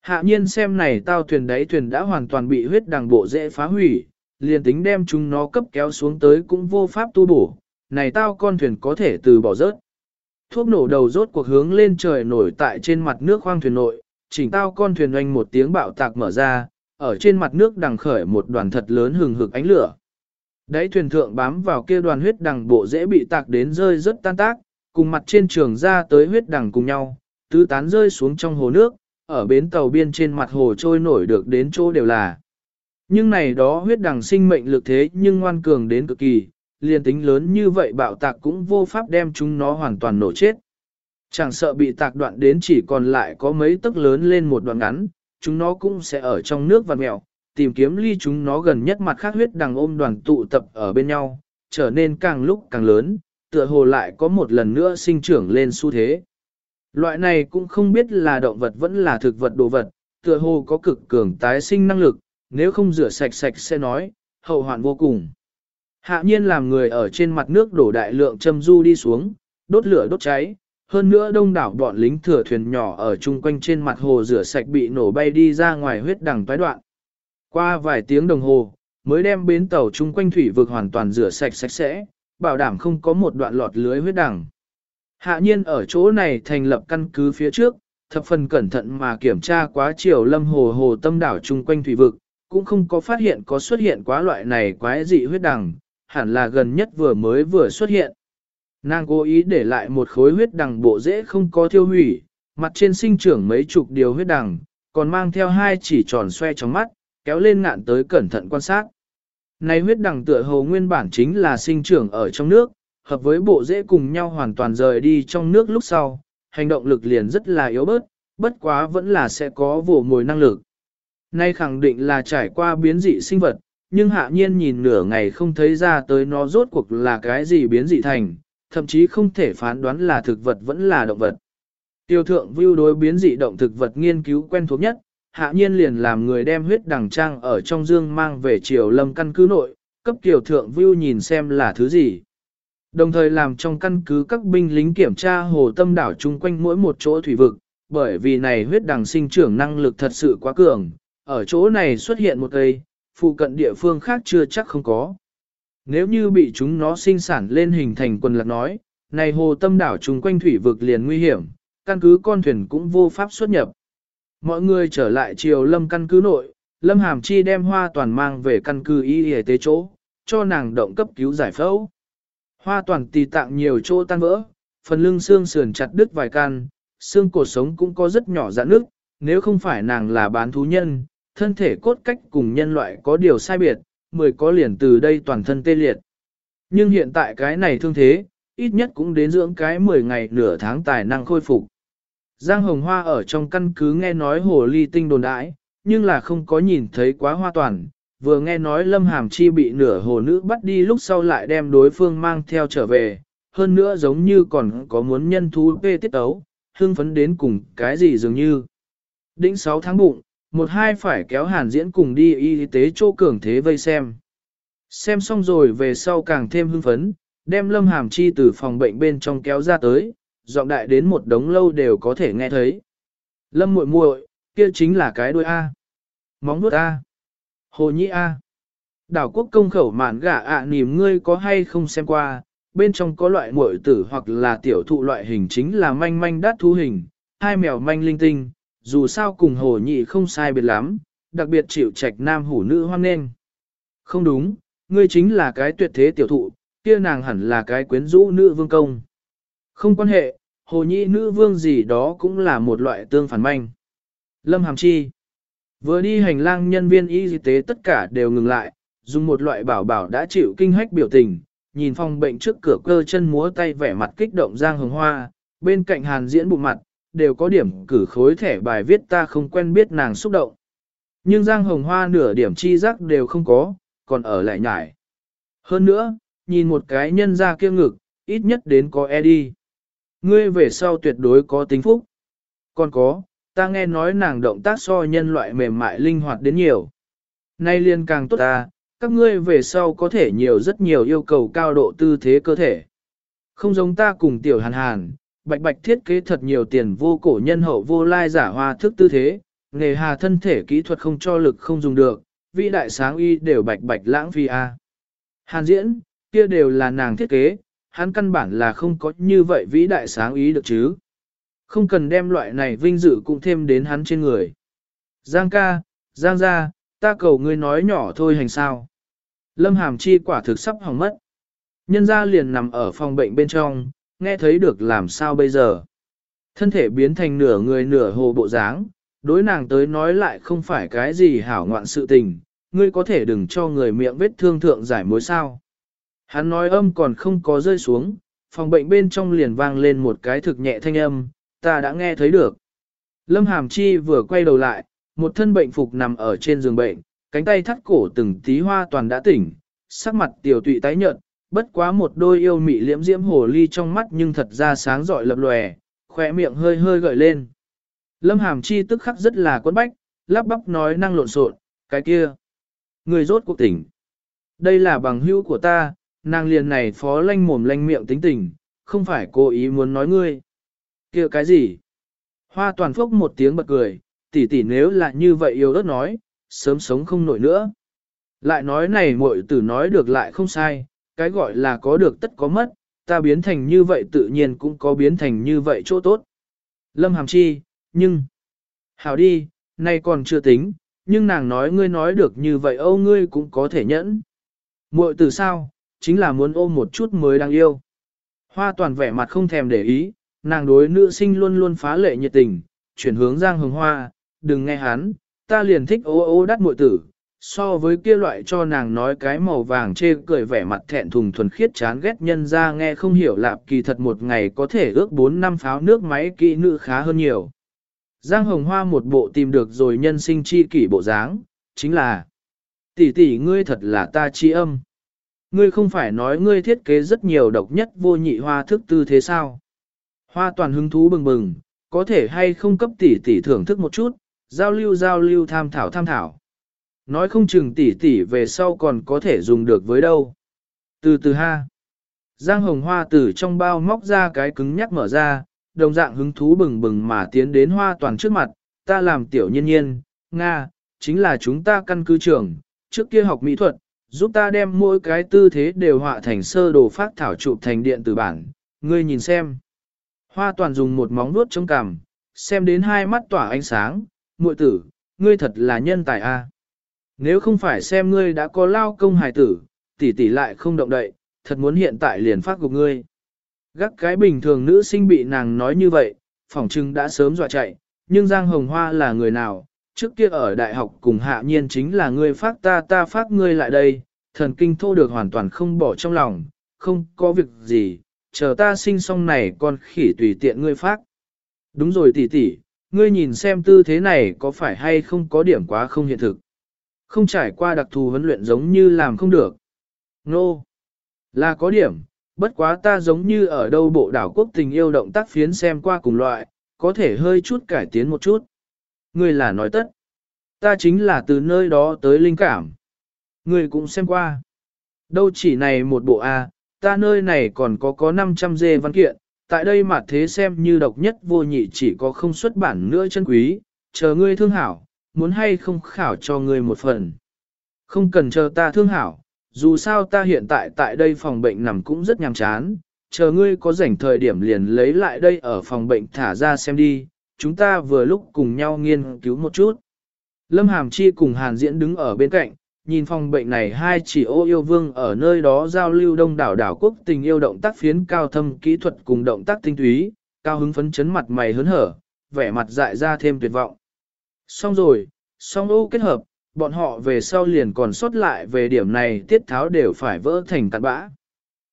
Hạ nhiên xem này tao thuyền đáy thuyền đã hoàn toàn bị huyết đằng bộ dễ phá hủy, liền tính đem chúng nó cấp kéo xuống tới cũng vô pháp tu bổ, này tao con thuyền có thể từ bỏ rớt. Thuốc nổ đầu rốt cuộc hướng lên trời nổi tại trên mặt nước khoang thuyền nội, chỉnh tao con thuyền oanh một tiếng bạo tạc mở ra, ở trên mặt nước đằng khởi một đoàn thật lớn hừng hực ánh lửa. Đáy thuyền thượng bám vào kia đoàn huyết đằng bộ dễ bị tạc đến rơi rất tan tác, cùng mặt trên trường ra tới huyết đằng cùng nhau, tứ tán rơi xuống trong hồ nước, ở bến tàu biên trên mặt hồ trôi nổi được đến chỗ đều là. Nhưng này đó huyết đằng sinh mệnh lực thế nhưng ngoan cường đến cực kỳ, liền tính lớn như vậy bạo tạc cũng vô pháp đem chúng nó hoàn toàn nổ chết. Chẳng sợ bị tạc đoạn đến chỉ còn lại có mấy tấc lớn lên một đoạn ngắn, chúng nó cũng sẽ ở trong nước vặt mèo tìm kiếm ly chúng nó gần nhất mặt khác huyết đằng ôm đoàn tụ tập ở bên nhau, trở nên càng lúc càng lớn, tựa hồ lại có một lần nữa sinh trưởng lên xu thế. Loại này cũng không biết là động vật vẫn là thực vật đồ vật, tựa hồ có cực cường tái sinh năng lực, nếu không rửa sạch sạch sẽ nói, hậu hoạn vô cùng. Hạ nhiên làm người ở trên mặt nước đổ đại lượng châm du đi xuống, đốt lửa đốt cháy, hơn nữa đông đảo bọn lính thừa thuyền nhỏ ở chung quanh trên mặt hồ rửa sạch bị nổ bay đi ra ngoài huyết đằng toái đoạn. Qua vài tiếng đồng hồ, mới đem bến tàu chung quanh thủy vực hoàn toàn rửa sạch sạch sẽ, bảo đảm không có một đoạn lọt lưới huyết đẳng. Hạ nhiên ở chỗ này thành lập căn cứ phía trước, thập phần cẩn thận mà kiểm tra quá chiều lâm hồ hồ tâm đảo chung quanh thủy vực, cũng không có phát hiện có xuất hiện quá loại này quái dị huyết đằng, hẳn là gần nhất vừa mới vừa xuất hiện. Nàng cố ý để lại một khối huyết đằng bộ dễ không có thiêu hủy, mặt trên sinh trưởng mấy chục điều huyết đằng, còn mang theo hai chỉ tròn xoe trong mắt, kéo lên ngạn tới cẩn thận quan sát. Này huyết đằng tựa hồ nguyên bản chính là sinh trưởng ở trong nước, hợp với bộ rễ cùng nhau hoàn toàn rời đi trong nước lúc sau, hành động lực liền rất là yếu bớt, bất quá vẫn là sẽ có vổ mồi năng lực. Nay khẳng định là trải qua biến dị sinh vật, nhưng hạ nhiên nhìn nửa ngày không thấy ra tới nó rốt cuộc là cái gì biến dị thành, thậm chí không thể phán đoán là thực vật vẫn là động vật. Tiêu thượng view đối biến dị động thực vật nghiên cứu quen thuộc nhất, hạ nhiên liền làm người đem huyết đằng trang ở trong dương mang về triều lâm căn cứ nội, cấp tiểu thượng view nhìn xem là thứ gì. Đồng thời làm trong căn cứ các binh lính kiểm tra hồ tâm đảo chung quanh mỗi một chỗ thủy vực, bởi vì này huyết đằng sinh trưởng năng lực thật sự quá cường, ở chỗ này xuất hiện một cây, phụ cận địa phương khác chưa chắc không có. Nếu như bị chúng nó sinh sản lên hình thành quần lạc nói, này hồ tâm đảo chung quanh thủy vực liền nguy hiểm, căn cứ con thuyền cũng vô pháp xuất nhập. Mọi người trở lại chiều lâm căn cứ nội, lâm hàm chi đem hoa toàn mang về căn cứ y y tế chỗ, cho nàng động cấp cứu giải phẫu. Hoa toàn tì tạng nhiều chỗ tan vỡ, phần lưng xương sườn chặt đứt vài căn xương cột sống cũng có rất nhỏ dạn nước, nếu không phải nàng là bán thú nhân, thân thể cốt cách cùng nhân loại có điều sai biệt, mười có liền từ đây toàn thân tê liệt. Nhưng hiện tại cái này thương thế, ít nhất cũng đến dưỡng cái 10 ngày nửa tháng tài năng khôi phục. Giang Hồng Hoa ở trong căn cứ nghe nói hồ ly tinh đồn đãi, nhưng là không có nhìn thấy quá hoa toàn, vừa nghe nói Lâm Hàm Chi bị nửa hồ nữ bắt đi lúc sau lại đem đối phương mang theo trở về, hơn nữa giống như còn có muốn nhân thú về tiết ấu, hưng phấn đến cùng cái gì dường như. Đĩnh 6 tháng bụng, một hai phải kéo hàn diễn cùng đi y tế chỗ cường thế vây xem. Xem xong rồi về sau càng thêm hưng phấn, đem Lâm Hàm Chi từ phòng bệnh bên trong kéo ra tới, giọng đại đến một đống lâu đều có thể nghe thấy. Lâm muội muội, kia chính là cái đuôi A. Móng vuốt A. Hồ nhĩ A. Đảo quốc công khẩu mạn gà ạ à, nìm ngươi có hay không xem qua, bên trong có loại muội tử hoặc là tiểu thụ loại hình chính là manh manh đát thú hình, hai mèo manh linh tinh, dù sao cùng hồ nhị không sai biệt lắm, đặc biệt chịu trạch nam hủ nữ hoang nên. Không đúng, ngươi chính là cái tuyệt thế tiểu thụ, kia nàng hẳn là cái quyến rũ nữ vương công. Không quan hệ, hồ nhi nữ vương gì đó cũng là một loại tương phản manh. Lâm Hàm Chi Vừa đi hành lang nhân viên y tế tất cả đều ngừng lại, dùng một loại bảo bảo đã chịu kinh hách biểu tình, nhìn phòng bệnh trước cửa cơ chân múa tay vẻ mặt kích động Giang Hồng Hoa, bên cạnh hàn diễn bụng mặt, đều có điểm cử khối thẻ bài viết ta không quen biết nàng xúc động. Nhưng Giang Hồng Hoa nửa điểm chi giác đều không có, còn ở lại nhải. Hơn nữa, nhìn một cái nhân ra kia ngực, ít nhất đến có e đi. Ngươi về sau tuyệt đối có tính phúc. Còn có, ta nghe nói nàng động tác so nhân loại mềm mại linh hoạt đến nhiều. Nay liên càng tốt ta, các ngươi về sau có thể nhiều rất nhiều yêu cầu cao độ tư thế cơ thể. Không giống ta cùng tiểu hàn hàn, bạch bạch thiết kế thật nhiều tiền vô cổ nhân hậu vô lai giả hoa thức tư thế, nghề hà thân thể kỹ thuật không cho lực không dùng được, vĩ đại sáng y đều bạch bạch lãng phí a. Hàn diễn, kia đều là nàng thiết kế, hắn căn bản là không có như vậy vĩ đại sáng ý được chứ. Không cần đem loại này vinh dự cũng thêm đến hắn trên người. Giang ca, Giang gia, ta cầu ngươi nói nhỏ thôi hành sao. Lâm Hàm Chi quả thực sắp hỏng mất. Nhân gia liền nằm ở phòng bệnh bên trong, nghe thấy được làm sao bây giờ. Thân thể biến thành nửa người nửa hồ bộ dáng, đối nàng tới nói lại không phải cái gì hảo ngoạn sự tình, ngươi có thể đừng cho người miệng vết thương thượng giải mối sao. Hắn nói âm còn không có rơi xuống, phòng bệnh bên trong liền vang lên một cái thực nhẹ thanh âm, ta đã nghe thấy được. Lâm Hàm Chi vừa quay đầu lại, một thân bệnh phục nằm ở trên giường bệnh, cánh tay thắt cổ từng tí hoa toàn đã tỉnh, sắc mặt tiểu tụy tái nhợt, bất quá một đôi yêu mị liễm diễm hồ ly trong mắt nhưng thật ra sáng rọi lập lòe, khỏe miệng hơi hơi gợi lên. Lâm Hàm Chi tức khắc rất là quấn bách, lắp bắp nói năng lộn xộn, cái kia. Người rốt cuộc tỉnh. Đây là bằng hữu của ta, nàng liền này phó lanh mồm lanh miệng tính tình, không phải cố ý muốn nói ngươi. kia cái gì? Hoa toàn phốc một tiếng bật cười, tỷ tỷ nếu là như vậy yêu đất nói, sớm sống không nổi nữa. Lại nói này muội tử nói được lại không sai, cái gọi là có được tất có mất, ta biến thành như vậy tự nhiên cũng có biến thành như vậy chỗ tốt. Lâm Hàm Chi, nhưng... Hảo đi, nay còn chưa tính, nhưng nàng nói ngươi nói được như vậy âu ngươi cũng có thể nhẫn. muội tử sao, chính là muốn ôm một chút mới đang yêu. Hoa toàn vẻ mặt không thèm để ý, nàng đối nữ sinh luôn luôn phá lệ nhiệt tình, chuyển hướng giang hồng hoa, đừng nghe hắn, ta liền thích ô ô đắt muội tử, so với kia loại cho nàng nói cái màu vàng chê cười vẻ mặt thẹn thùng thuần khiết chán ghét nhân ra nghe không hiểu lạp kỳ thật một ngày có thể ước 4 năm pháo nước máy kỹ nữ khá hơn nhiều. Giang Hồng Hoa một bộ tìm được rồi nhân sinh chi kỷ bộ dáng, chính là Tỷ tỷ ngươi thật là ta chi âm. Ngươi không phải nói ngươi thiết kế rất nhiều độc nhất vô nhị hoa thức tư thế sao? Hoa toàn hứng thú bừng bừng, có thể hay không cấp tỷ tỷ thưởng thức một chút, giao lưu giao lưu tham thảo tham thảo. Nói không chừng tỷ tỷ về sau còn có thể dùng được với đâu. Từ từ ha. Giang hồng hoa từ trong bao móc ra cái cứng nhắc mở ra, đồng dạng hứng thú bừng bừng mà tiến đến hoa toàn trước mặt, ta làm tiểu nhiên nhiên, Nga, chính là chúng ta căn cứ trưởng, trước kia học mỹ thuật, giúp ta đem mỗi cái tư thế đều họa thành sơ đồ phát thảo chụp thành điện tử bản, ngươi nhìn xem. Hoa toàn dùng một móng vuốt trong cằm, xem đến hai mắt tỏa ánh sáng, muội tử, ngươi thật là nhân tài a. Nếu không phải xem ngươi đã có lao công hài tử, tỷ tỷ lại không động đậy, thật muốn hiện tại liền phát gục ngươi. Gác cái bình thường nữ sinh bị nàng nói như vậy, phỏng trưng đã sớm dọa chạy, nhưng Giang Hồng Hoa là người nào, trước kia ở đại học cùng hạ nhiên chính là ngươi phát ta ta phát ngươi lại đây, thần kinh thô được hoàn toàn không bỏ trong lòng, không có việc gì, chờ ta sinh xong này con khỉ tùy tiện ngươi phát. Đúng rồi tỷ tỷ, ngươi nhìn xem tư thế này có phải hay không có điểm quá không hiện thực. Không trải qua đặc thù huấn luyện giống như làm không được. Nô, no. là có điểm, bất quá ta giống như ở đâu bộ đảo quốc tình yêu động tác phiến xem qua cùng loại, có thể hơi chút cải tiến một chút. Ngươi là nói tất. Ta chính là từ nơi đó tới linh cảm. Ngươi cũng xem qua. Đâu chỉ này một bộ A, ta nơi này còn có có 500 dê văn kiện, tại đây mà thế xem như độc nhất vô nhị chỉ có không xuất bản nữa chân quý, chờ ngươi thương hảo, muốn hay không khảo cho ngươi một phần. Không cần chờ ta thương hảo, dù sao ta hiện tại tại đây phòng bệnh nằm cũng rất nhàm chán, chờ ngươi có rảnh thời điểm liền lấy lại đây ở phòng bệnh thả ra xem đi, chúng ta vừa lúc cùng nhau nghiên cứu một chút. Lâm Hàm Chi cùng Hàn Diễn đứng ở bên cạnh, nhìn phòng bệnh này hai chỉ ô yêu vương ở nơi đó giao lưu đông đảo đảo quốc tình yêu động tác phiến cao thâm kỹ thuật cùng động tác tinh túy, cao hứng phấn chấn mặt mày hớn hở, vẻ mặt dại ra thêm tuyệt vọng. Xong rồi, xong ô kết hợp, bọn họ về sau liền còn sót lại về điểm này tiết tháo đều phải vỡ thành tạt bã.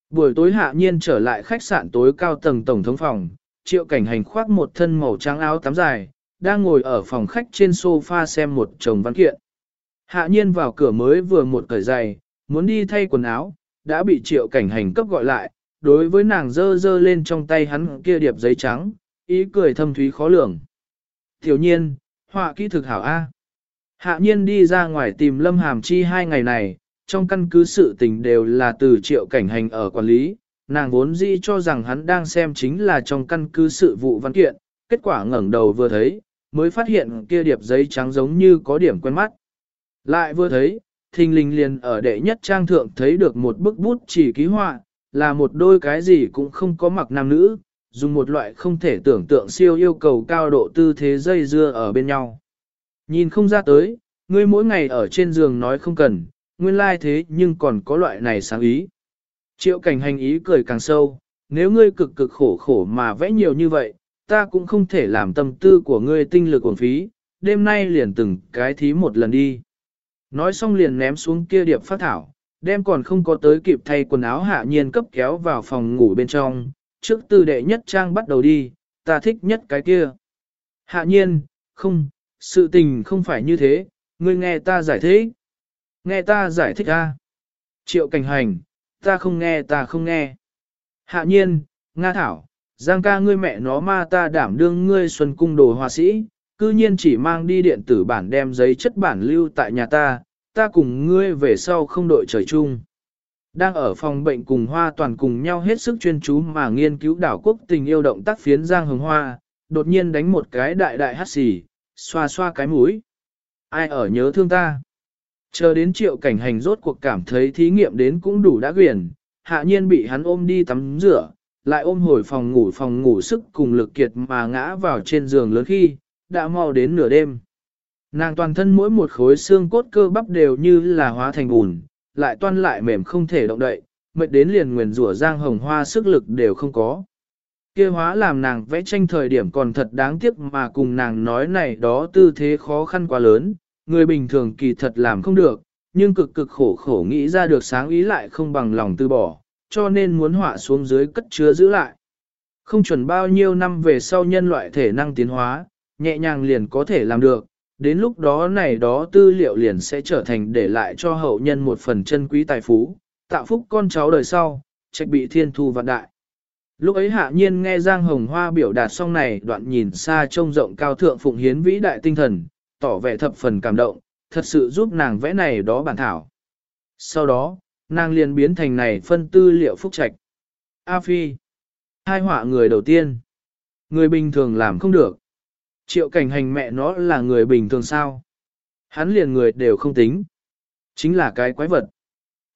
Buổi tối hạ nhiên trở lại khách sạn tối cao tầng tổng thống phòng, triệu cảnh hành khoác một thân màu trắng áo tắm dài, đang ngồi ở phòng khách trên sofa xem một chồng văn kiện. Hạ nhiên vào cửa mới vừa một cởi giày, muốn đi thay quần áo, đã bị triệu cảnh hành cấp gọi lại, đối với nàng dơ dơ lên trong tay hắn kia điệp giấy trắng, ý cười thâm thúy khó lường. Tiểu nhiên, họa kỹ thực hảo A. Hạ nhiên đi ra ngoài tìm Lâm Hàm Chi hai ngày này, trong căn cứ sự tình đều là từ triệu cảnh hành ở quản lý, nàng vốn dĩ cho rằng hắn đang xem chính là trong căn cứ sự vụ văn kiện, kết quả ngẩng đầu vừa thấy, mới phát hiện kia điệp giấy trắng giống như có điểm quen mắt. Lại vừa thấy, thình lình liền ở đệ nhất trang thượng thấy được một bức bút chỉ ký họa, là một đôi cái gì cũng không có mặc nam nữ, dùng một loại không thể tưởng tượng siêu yêu cầu cao độ tư thế dây dưa ở bên nhau. Nhìn không ra tới, ngươi mỗi ngày ở trên giường nói không cần, nguyên lai like thế nhưng còn có loại này sáng ý. Triệu cảnh hành ý cười càng sâu, nếu ngươi cực cực khổ khổ mà vẽ nhiều như vậy, ta cũng không thể làm tâm tư của ngươi tinh lực uổng phí, đêm nay liền từng cái thí một lần đi. Nói xong liền ném xuống kia điệp phát thảo, đem còn không có tới kịp thay quần áo hạ nhiên cấp kéo vào phòng ngủ bên trong, trước từ đệ nhất trang bắt đầu đi, ta thích nhất cái kia. Hạ nhiên, không, sự tình không phải như thế, ngươi nghe ta giải thích. Nghe ta giải thích a. Triệu cảnh hành, ta không nghe ta không nghe. Hạ nhiên, Nga Thảo, Giang ca ngươi mẹ nó ma ta đảm đương ngươi xuân cung đồ hòa sĩ, cư nhiên chỉ mang đi điện tử bản đem giấy chất bản lưu tại nhà ta, ta cùng ngươi về sau không đội trời chung. Đang ở phòng bệnh cùng hoa toàn cùng nhau hết sức chuyên chú mà nghiên cứu đảo quốc tình yêu động tác phiến Giang Hồng Hoa, đột nhiên đánh một cái đại đại hát xì, xoa xoa cái mũi. Ai ở nhớ thương ta? Chờ đến triệu cảnh hành rốt cuộc cảm thấy thí nghiệm đến cũng đủ đã quyền, hạ nhiên bị hắn ôm đi tắm rửa, lại ôm hồi phòng ngủ phòng ngủ sức cùng lực kiệt mà ngã vào trên giường lớn khi, đã mau đến nửa đêm. Nàng toàn thân mỗi một khối xương cốt cơ bắp đều như là hóa thành bùn, lại toan lại mềm không thể động đậy, mệt đến liền nguyền rủa giang hồng hoa sức lực đều không có. kia hóa làm nàng vẽ tranh thời điểm còn thật đáng tiếc mà cùng nàng nói này đó tư thế khó khăn quá lớn, người bình thường kỳ thật làm không được, nhưng cực cực khổ khổ nghĩ ra được sáng ý lại không bằng lòng từ bỏ, cho nên muốn họa xuống dưới cất chứa giữ lại. Không chuẩn bao nhiêu năm về sau nhân loại thể năng tiến hóa, nhẹ nhàng liền có thể làm được, đến lúc đó này đó tư liệu liền sẽ trở thành để lại cho hậu nhân một phần chân quý tài phú, tạo phúc con cháu đời sau, trách bị thiên thu vạn đại. Lúc ấy hạ nhiên nghe Giang Hồng Hoa biểu đạt xong này đoạn nhìn xa trông rộng cao thượng phụng hiến vĩ đại tinh thần, tỏ vẻ thập phần cảm động, thật sự giúp nàng vẽ này đó bản thảo. Sau đó, nàng liền biến thành này phân tư liệu phúc trạch. A Phi, hai họa người đầu tiên. Người bình thường làm không được. Triệu cảnh hành mẹ nó là người bình thường sao? Hắn liền người đều không tính. Chính là cái quái vật.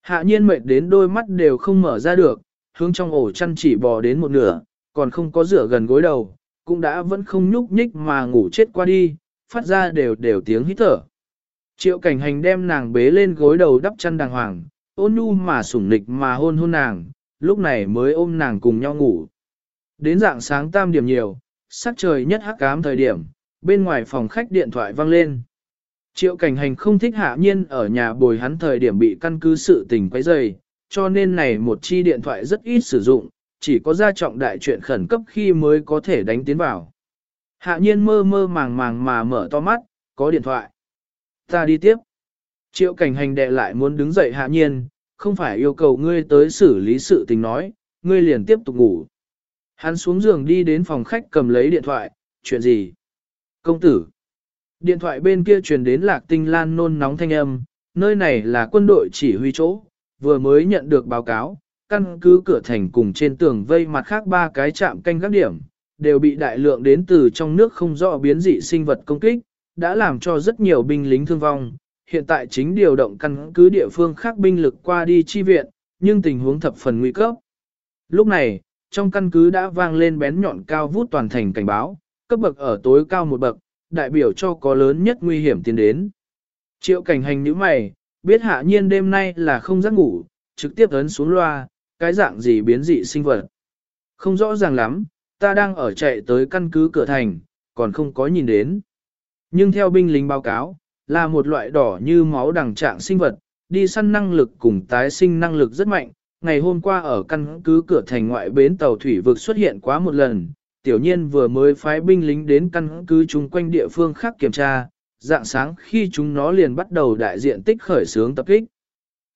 Hạ nhiên mệt đến đôi mắt đều không mở ra được, hướng trong ổ chăn chỉ bò đến một nửa, còn không có rửa gần gối đầu, cũng đã vẫn không nhúc nhích mà ngủ chết qua đi, phát ra đều đều tiếng hít thở. Triệu cảnh hành đem nàng bế lên gối đầu đắp chăn đàng hoàng, ôn nhu mà sủng nịch mà hôn hôn nàng, lúc này mới ôm nàng cùng nhau ngủ. Đến dạng sáng tam điểm nhiều, sắc trời nhất hắc ám thời điểm, bên ngoài phòng khách điện thoại vang lên. Triệu cảnh hành không thích hạ nhiên ở nhà bồi hắn thời điểm bị căn cứ sự tình quấy rầy, cho nên này một chi điện thoại rất ít sử dụng, chỉ có ra trọng đại chuyện khẩn cấp khi mới có thể đánh tiến vào. Hạ nhiên mơ mơ màng màng mà mở to mắt, có điện thoại. Ta đi tiếp. Triệu cảnh hành đệ lại muốn đứng dậy hạ nhiên, không phải yêu cầu ngươi tới xử lý sự tình nói, ngươi liền tiếp tục ngủ. Hắn xuống giường đi đến phòng khách cầm lấy điện thoại, chuyện gì? Công tử. Điện thoại bên kia truyền đến lạc tinh lan nôn nóng thanh âm, nơi này là quân đội chỉ huy chỗ, vừa mới nhận được báo cáo, căn cứ cửa thành cùng trên tường vây mặt khác ba cái chạm canh các điểm, đều bị đại lượng đến từ trong nước không rõ biến dị sinh vật công kích, đã làm cho rất nhiều binh lính thương vong. Hiện tại chính điều động căn cứ địa phương khác binh lực qua đi chi viện, nhưng tình huống thập phần nguy cấp. Lúc này, trong căn cứ đã vang lên bén nhọn cao vút toàn thành cảnh báo, cấp bậc ở tối cao một bậc, đại biểu cho có lớn nhất nguy hiểm tiến đến. Triệu cảnh hành như mày, biết hạ nhiên đêm nay là không giấc ngủ, trực tiếp ấn xuống loa, cái dạng gì biến dị sinh vật. Không rõ ràng lắm, ta đang ở chạy tới căn cứ cửa thành, còn không có nhìn đến. Nhưng theo binh lính báo cáo, là một loại đỏ như máu đằng trạng sinh vật, đi săn năng lực cùng tái sinh năng lực rất mạnh. Ngày hôm qua ở căn cứ cửa thành ngoại bến tàu thủy vực xuất hiện quá một lần, tiểu nhiên vừa mới phái binh lính đến căn cứ chung quanh địa phương khác kiểm tra, dạng sáng khi chúng nó liền bắt đầu đại diện tích khởi xướng tập kích.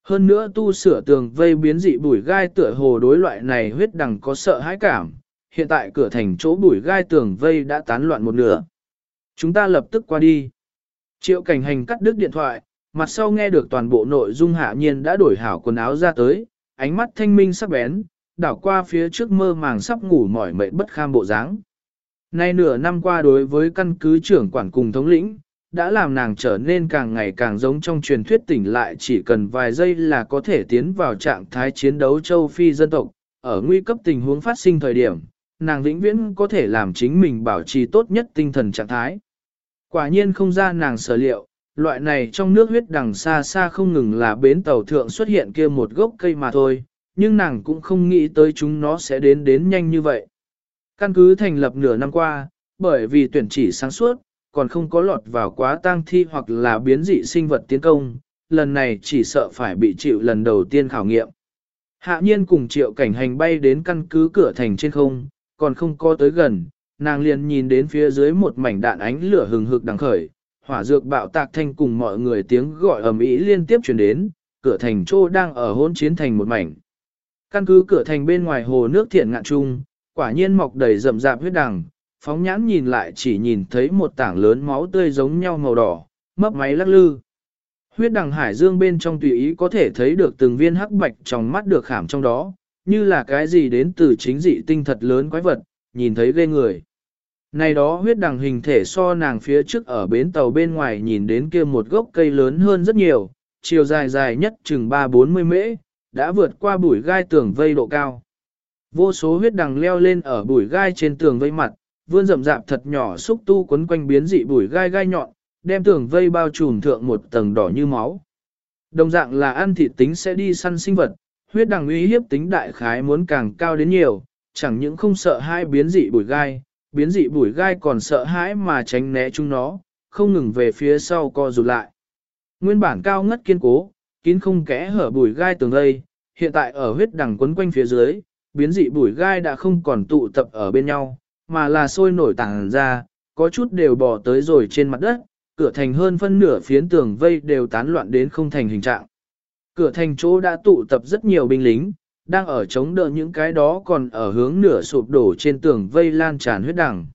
Hơn nữa tu sửa tường vây biến dị bùi gai tựa hồ đối loại này huyết đằng có sợ hãi cảm, hiện tại cửa thành chỗ bụi gai tường vây đã tán loạn một nửa. Chúng ta lập tức qua đi. Triệu cảnh hành cắt đứt điện thoại, mặt sau nghe được toàn bộ nội dung hạ nhiên đã đổi hảo quần áo ra tới, ánh mắt thanh minh sắc bén, đảo qua phía trước mơ màng sắp ngủ mỏi mệt bất kham bộ dáng. Nay nửa năm qua đối với căn cứ trưởng quản cùng thống lĩnh, đã làm nàng trở nên càng ngày càng giống trong truyền thuyết tỉnh lại chỉ cần vài giây là có thể tiến vào trạng thái chiến đấu châu Phi dân tộc, ở nguy cấp tình huống phát sinh thời điểm, nàng vĩnh viễn có thể làm chính mình bảo trì tốt nhất tinh thần trạng thái. Quả nhiên không ra nàng sở liệu, loại này trong nước huyết đằng xa xa không ngừng là bến tàu thượng xuất hiện kia một gốc cây mà thôi, nhưng nàng cũng không nghĩ tới chúng nó sẽ đến đến nhanh như vậy. Căn cứ thành lập nửa năm qua, bởi vì tuyển chỉ sáng suốt, còn không có lọt vào quá tang thi hoặc là biến dị sinh vật tiến công, lần này chỉ sợ phải bị chịu lần đầu tiên khảo nghiệm. Hạ nhiên cùng triệu cảnh hành bay đến căn cứ cửa thành trên không, còn không có tới gần, nàng liền nhìn đến phía dưới một mảnh đạn ánh lửa hừng hực đằng khởi, hỏa dược bạo tạc thanh cùng mọi người tiếng gọi ầm ĩ liên tiếp truyền đến, cửa thành trô đang ở hôn chiến thành một mảnh. Căn cứ cửa thành bên ngoài hồ nước thiện ngạn trung, quả nhiên mọc đầy rậm rạp huyết đằng, phóng nhãn nhìn lại chỉ nhìn thấy một tảng lớn máu tươi giống nhau màu đỏ, mấp máy lắc lư. Huyết đằng hải dương bên trong tùy ý có thể thấy được từng viên hắc bạch trong mắt được khảm trong đó, như là cái gì đến từ chính dị tinh thật lớn quái vật, nhìn thấy ghê người. Này đó huyết đằng hình thể so nàng phía trước ở bến tàu bên ngoài nhìn đến kia một gốc cây lớn hơn rất nhiều, chiều dài dài nhất chừng 3-40 mễ, đã vượt qua bụi gai tường vây độ cao. Vô số huyết đằng leo lên ở bụi gai trên tường vây mặt, vươn rậm rạp thật nhỏ xúc tu quấn quanh biến dị bụi gai gai nhọn, đem tường vây bao trùm thượng một tầng đỏ như máu. Đồng dạng là ăn thịt tính sẽ đi săn sinh vật, huyết đằng uy hiếp tính đại khái muốn càng cao đến nhiều, chẳng những không sợ hai biến dị bùi gai, biến dị bùi gai còn sợ hãi mà tránh né chúng nó, không ngừng về phía sau co rụt lại. Nguyên bản cao ngất kiên cố, kín không kẽ hở bùi gai tường lây, hiện tại ở huyết đằng quấn quanh phía dưới, biến dị bùi gai đã không còn tụ tập ở bên nhau, mà là sôi nổi tàng ra, có chút đều bò tới rồi trên mặt đất, cửa thành hơn phân nửa phiến tường vây đều tán loạn đến không thành hình trạng. Cửa thành chỗ đã tụ tập rất nhiều binh lính, đang ở chống đỡ những cái đó còn ở hướng nửa sụp đổ trên tường vây lan tràn huyết đằng.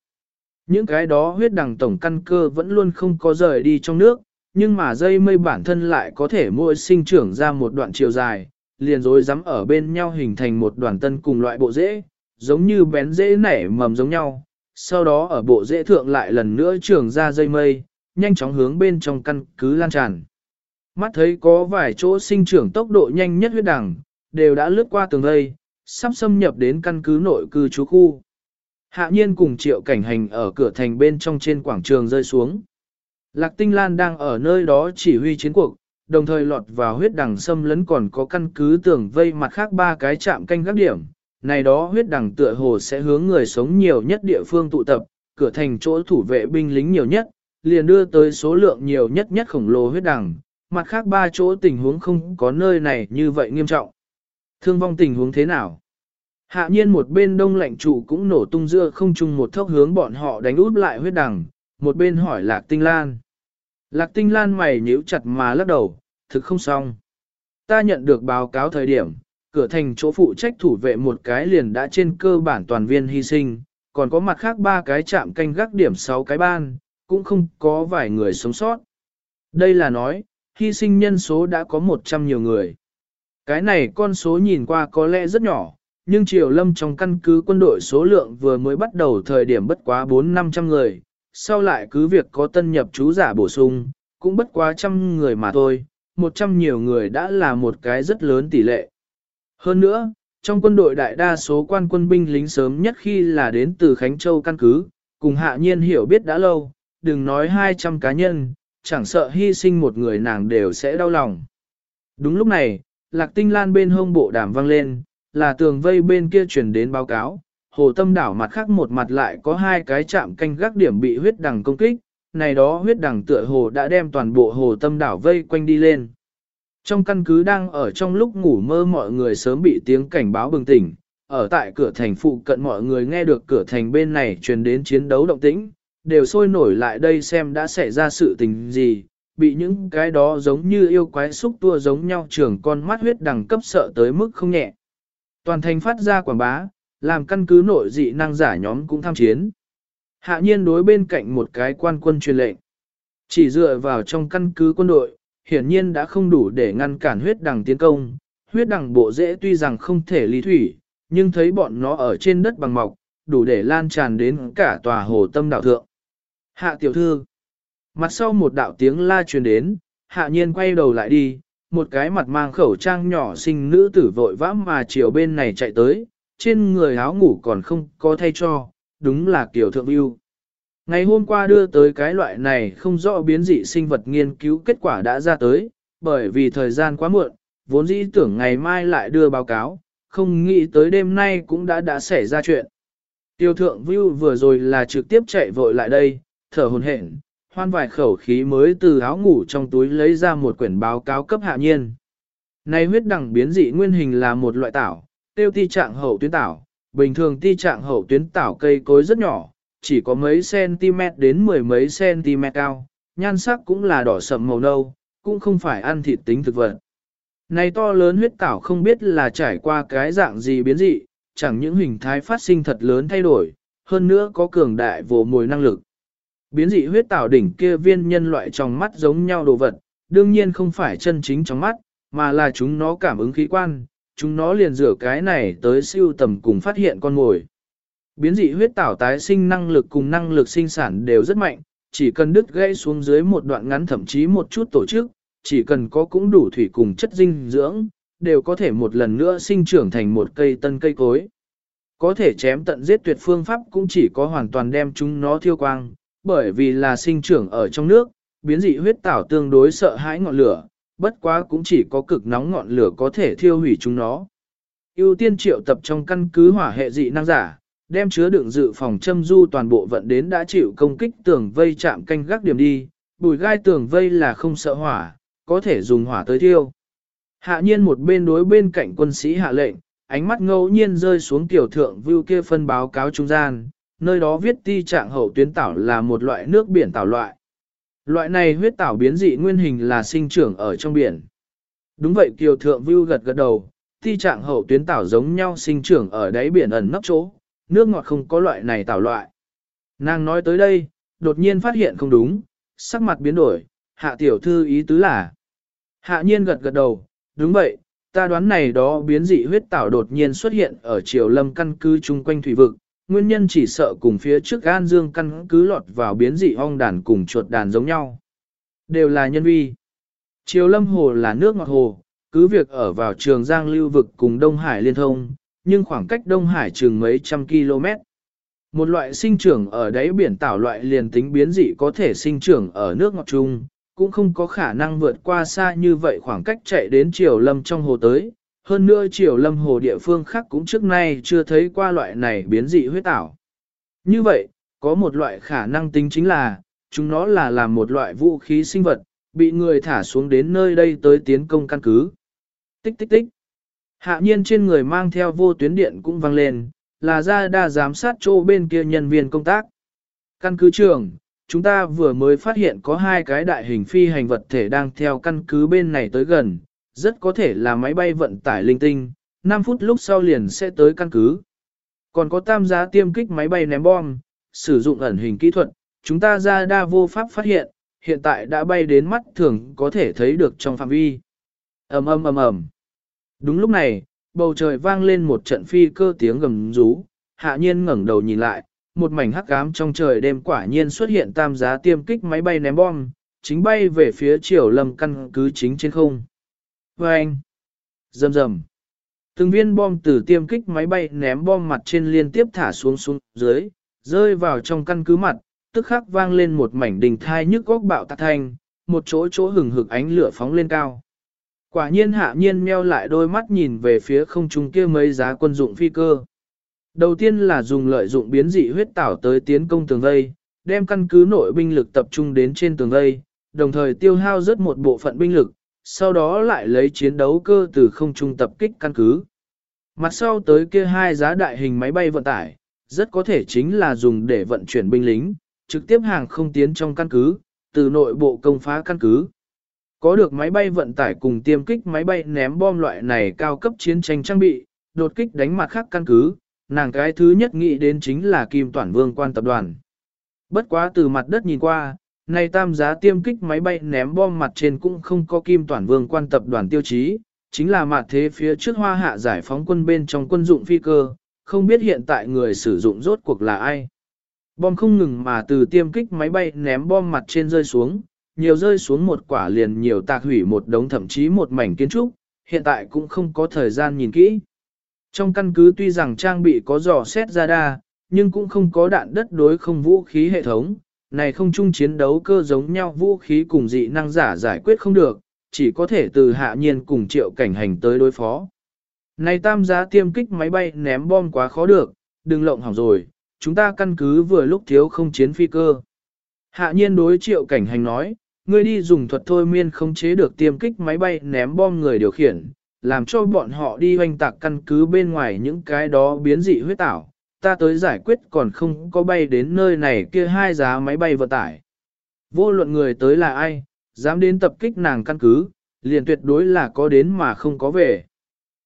Những cái đó huyết đằng tổng căn cơ vẫn luôn không có rời đi trong nước, nhưng mà dây mây bản thân lại có thể mỗi sinh trưởng ra một đoạn chiều dài, liền rối rắm ở bên nhau hình thành một đoàn tân cùng loại bộ rễ, giống như bén rễ nảy mầm giống nhau. Sau đó ở bộ rễ thượng lại lần nữa trưởng ra dây mây, nhanh chóng hướng bên trong căn cứ lan tràn. Mắt thấy có vài chỗ sinh trưởng tốc độ nhanh nhất huyết đằng, đều đã lướt qua tường vây, sắp xâm nhập đến căn cứ nội cư trú khu. Hạ nhiên cùng triệu cảnh hành ở cửa thành bên trong trên quảng trường rơi xuống. Lạc Tinh Lan đang ở nơi đó chỉ huy chiến cuộc, đồng thời lọt vào huyết đằng xâm lấn còn có căn cứ tường vây mặt khác ba cái chạm canh gác điểm. Này đó huyết đằng tựa hồ sẽ hướng người sống nhiều nhất địa phương tụ tập, cửa thành chỗ thủ vệ binh lính nhiều nhất, liền đưa tới số lượng nhiều nhất nhất khổng lồ huyết đằng, mặt khác ba chỗ tình huống không có nơi này như vậy nghiêm trọng. Thương vong tình huống thế nào? Hạ nhiên một bên đông lạnh trụ cũng nổ tung dưa không chung một thốc hướng bọn họ đánh út lại huyết đằng, một bên hỏi Lạc Tinh Lan. Lạc Tinh Lan mày nhíu chặt mà lắc đầu, thực không xong. Ta nhận được báo cáo thời điểm, cửa thành chỗ phụ trách thủ vệ một cái liền đã trên cơ bản toàn viên hy sinh, còn có mặt khác ba cái chạm canh gác điểm sáu cái ban, cũng không có vài người sống sót. Đây là nói, hy sinh nhân số đã có 100 nhiều người. Cái này con số nhìn qua có lẽ rất nhỏ, nhưng Triều Lâm trong căn cứ quân đội số lượng vừa mới bắt đầu thời điểm bất quá 4-500 người, sau lại cứ việc có tân nhập chú giả bổ sung, cũng bất quá trăm người mà thôi, 100 nhiều người đã là một cái rất lớn tỷ lệ. Hơn nữa, trong quân đội đại đa số quan quân binh lính sớm nhất khi là đến từ Khánh Châu căn cứ, cùng hạ nhiên hiểu biết đã lâu, đừng nói 200 cá nhân, chẳng sợ hy sinh một người nàng đều sẽ đau lòng. Đúng lúc này, lạc tinh lan bên hông bộ đàm vang lên, là tường vây bên kia truyền đến báo cáo, hồ tâm đảo mặt khác một mặt lại có hai cái chạm canh gác điểm bị huyết đằng công kích, này đó huyết đằng tựa hồ đã đem toàn bộ hồ tâm đảo vây quanh đi lên. Trong căn cứ đang ở trong lúc ngủ mơ mọi người sớm bị tiếng cảnh báo bừng tỉnh, ở tại cửa thành phụ cận mọi người nghe được cửa thành bên này truyền đến chiến đấu động tĩnh, đều sôi nổi lại đây xem đã xảy ra sự tình gì, bị những cái đó giống như yêu quái xúc tua giống nhau trưởng con mắt huyết đẳng cấp sợ tới mức không nhẹ. Toàn thành phát ra quảng bá, làm căn cứ nội dị năng giả nhóm cũng tham chiến. Hạ nhiên đối bên cạnh một cái quan quân truyền lệnh. Chỉ dựa vào trong căn cứ quân đội, hiển nhiên đã không đủ để ngăn cản huyết đằng tiến công. Huyết đằng bộ dễ tuy rằng không thể lý thủy, nhưng thấy bọn nó ở trên đất bằng mọc, đủ để lan tràn đến cả tòa hồ tâm đảo thượng. Hạ tiểu thư. Mặt sau một đạo tiếng la truyền đến, hạ nhiên quay đầu lại đi, một cái mặt mang khẩu trang nhỏ xinh nữ tử vội vã mà chiều bên này chạy tới, trên người áo ngủ còn không có thay cho, đúng là kiểu thượng yêu. Ngày hôm qua đưa tới cái loại này không rõ biến dị sinh vật nghiên cứu kết quả đã ra tới, bởi vì thời gian quá muộn, vốn dĩ tưởng ngày mai lại đưa báo cáo, không nghĩ tới đêm nay cũng đã đã xảy ra chuyện. Tiêu thượng view vừa rồi là trực tiếp chạy vội lại đây, thở hồn hển, hoan vài khẩu khí mới từ áo ngủ trong túi lấy ra một quyển báo cáo cấp hạ nhiên. Này huyết đẳng biến dị nguyên hình là một loại tảo, tiêu ti trạng hậu tuyến tảo, bình thường ti trạng hậu tuyến tảo cây cối rất nhỏ, chỉ có mấy cm đến mười mấy cm cao, nhan sắc cũng là đỏ sậm màu nâu, cũng không phải ăn thịt tính thực vật. Này to lớn huyết tảo không biết là trải qua cái dạng gì biến dị, chẳng những hình thái phát sinh thật lớn thay đổi, hơn nữa có cường đại vô mồi năng lực. Biến dị huyết tảo đỉnh kia viên nhân loại trong mắt giống nhau đồ vật, đương nhiên không phải chân chính trong mắt, mà là chúng nó cảm ứng khí quan, chúng nó liền rửa cái này tới siêu tầm cùng phát hiện con mồi. Biến dị huyết tảo tái sinh năng lực cùng năng lực sinh sản đều rất mạnh, chỉ cần đứt gãy xuống dưới một đoạn ngắn thậm chí một chút tổ chức, chỉ cần có cũng đủ thủy cùng chất dinh dưỡng, đều có thể một lần nữa sinh trưởng thành một cây tân cây cối. Có thể chém tận giết tuyệt phương pháp cũng chỉ có hoàn toàn đem chúng nó thiêu quang, bởi vì là sinh trưởng ở trong nước, biến dị huyết tảo tương đối sợ hãi ngọn lửa, bất quá cũng chỉ có cực nóng ngọn lửa có thể thiêu hủy chúng nó. ưu tiên triệu tập trong căn cứ hỏa hệ dị năng giả, đem chứa đựng dự phòng châm du toàn bộ vận đến đã chịu công kích tường vây chạm canh gác điểm đi, bùi gai tường vây là không sợ hỏa, có thể dùng hỏa tới thiêu. Hạ nhiên một bên đối bên cạnh quân sĩ hạ lệnh, ánh mắt ngẫu nhiên rơi xuống tiểu thượng vưu kia phân báo cáo trung gian, nơi đó viết ti trạng hậu tuyến tảo là một loại nước biển tảo loại. Loại này huyết tảo biến dị nguyên hình là sinh trưởng ở trong biển. Đúng vậy Kiều Thượng Vưu gật gật đầu, ti trạng hậu tuyến tảo giống nhau sinh trưởng ở đáy biển ẩn nấp chỗ, nước ngọt không có loại này tảo loại. Nàng nói tới đây, đột nhiên phát hiện không đúng, sắc mặt biến đổi, hạ tiểu thư ý tứ là. Hạ nhiên gật gật đầu, đúng vậy, ta đoán này đó biến dị huyết tảo đột nhiên xuất hiện ở triều lâm căn cứ chung quanh thủy vực, nguyên nhân chỉ sợ cùng phía trước gan dương căn cứ lọt vào biến dị ong đàn cùng chuột đàn giống nhau. Đều là nhân vi. Triều lâm hồ là nước ngọt hồ, cứ việc ở vào trường giang lưu vực cùng Đông Hải liên thông, nhưng khoảng cách Đông Hải chừng mấy trăm km. Một loại sinh trưởng ở đáy biển tảo loại liền tính biến dị có thể sinh trưởng ở nước ngọt chung, cũng không có khả năng vượt qua xa như vậy khoảng cách chạy đến triều lâm trong hồ tới. Hơn nữa triều lâm hồ địa phương khác cũng trước nay chưa thấy qua loại này biến dị huyết tảo. Như vậy, có một loại khả năng tính chính là, chúng nó là làm một loại vũ khí sinh vật, bị người thả xuống đến nơi đây tới tiến công căn cứ. Tích tích tích. Hạ nhiên trên người mang theo vô tuyến điện cũng vang lên, là ra đa giám sát chỗ bên kia nhân viên công tác. Căn cứ trưởng, chúng ta vừa mới phát hiện có hai cái đại hình phi hành vật thể đang theo căn cứ bên này tới gần, rất có thể là máy bay vận tải linh tinh, 5 phút lúc sau liền sẽ tới căn cứ. Còn có tam giá tiêm kích máy bay ném bom, sử dụng ẩn hình kỹ thuật, chúng ta ra đa vô pháp phát hiện, hiện tại đã bay đến mắt thường có thể thấy được trong phạm vi. ầm ầm ầm ầm. Đúng lúc này, bầu trời vang lên một trận phi cơ tiếng gầm rú, hạ nhiên ngẩng đầu nhìn lại, một mảnh hắc ám trong trời đêm quả nhiên xuất hiện tam giá tiêm kích máy bay ném bom, chính bay về phía triều lâm căn cứ chính trên không. Và anh, rầm rầm, từng viên bom từ tiêm kích máy bay ném bom mặt trên liên tiếp thả xuống xuống dưới, rơi vào trong căn cứ mặt, tức khắc vang lên một mảnh đình thai nhức góc bạo tạc thanh, một chỗ chỗ hừng hực ánh lửa phóng lên cao. Quả nhiên hạ nhiên meo lại đôi mắt nhìn về phía không trung kia mấy giá quân dụng phi cơ. Đầu tiên là dùng lợi dụng biến dị huyết tảo tới tiến công tường vây, đem căn cứ nội binh lực tập trung đến trên tường vây, đồng thời tiêu hao rất một bộ phận binh lực, sau đó lại lấy chiến đấu cơ từ không trung tập kích căn cứ. Mặt sau tới kia hai giá đại hình máy bay vận tải, rất có thể chính là dùng để vận chuyển binh lính, trực tiếp hàng không tiến trong căn cứ, từ nội bộ công phá căn cứ. Có được máy bay vận tải cùng tiêm kích máy bay ném bom loại này cao cấp chiến tranh trang bị, đột kích đánh mặt khác căn cứ, nàng cái thứ nhất nghĩ đến chính là Kim Toản Vương quan tập đoàn. Bất quá từ mặt đất nhìn qua, này tam giá tiêm kích máy bay ném bom mặt trên cũng không có Kim toàn Vương quan tập đoàn tiêu chí, chính là mặt thế phía trước hoa hạ giải phóng quân bên trong quân dụng phi cơ, không biết hiện tại người sử dụng rốt cuộc là ai. Bom không ngừng mà từ tiêm kích máy bay ném bom mặt trên rơi xuống, nhiều rơi xuống một quả liền nhiều tạc hủy một đống thậm chí một mảnh kiến trúc, hiện tại cũng không có thời gian nhìn kỹ. Trong căn cứ tuy rằng trang bị có dò xét ra đa, nhưng cũng không có đạn đất đối không vũ khí hệ thống, này không chung chiến đấu cơ giống nhau vũ khí cùng dị năng giả giải quyết không được, chỉ có thể từ hạ nhiên cùng triệu cảnh hành tới đối phó. Này tam giá tiêm kích máy bay ném bom quá khó được, đừng lộng hỏng rồi, chúng ta căn cứ vừa lúc thiếu không chiến phi cơ. Hạ nhiên đối triệu cảnh hành nói, ngươi đi dùng thuật thôi miên không chế được tiêm kích máy bay ném bom người điều khiển, làm cho bọn họ đi hoành tạc căn cứ bên ngoài những cái đó biến dị huyết tảo, ta tới giải quyết còn không có bay đến nơi này kia hai giá máy bay vận tải. Vô luận người tới là ai, dám đến tập kích nàng căn cứ, liền tuyệt đối là có đến mà không có về.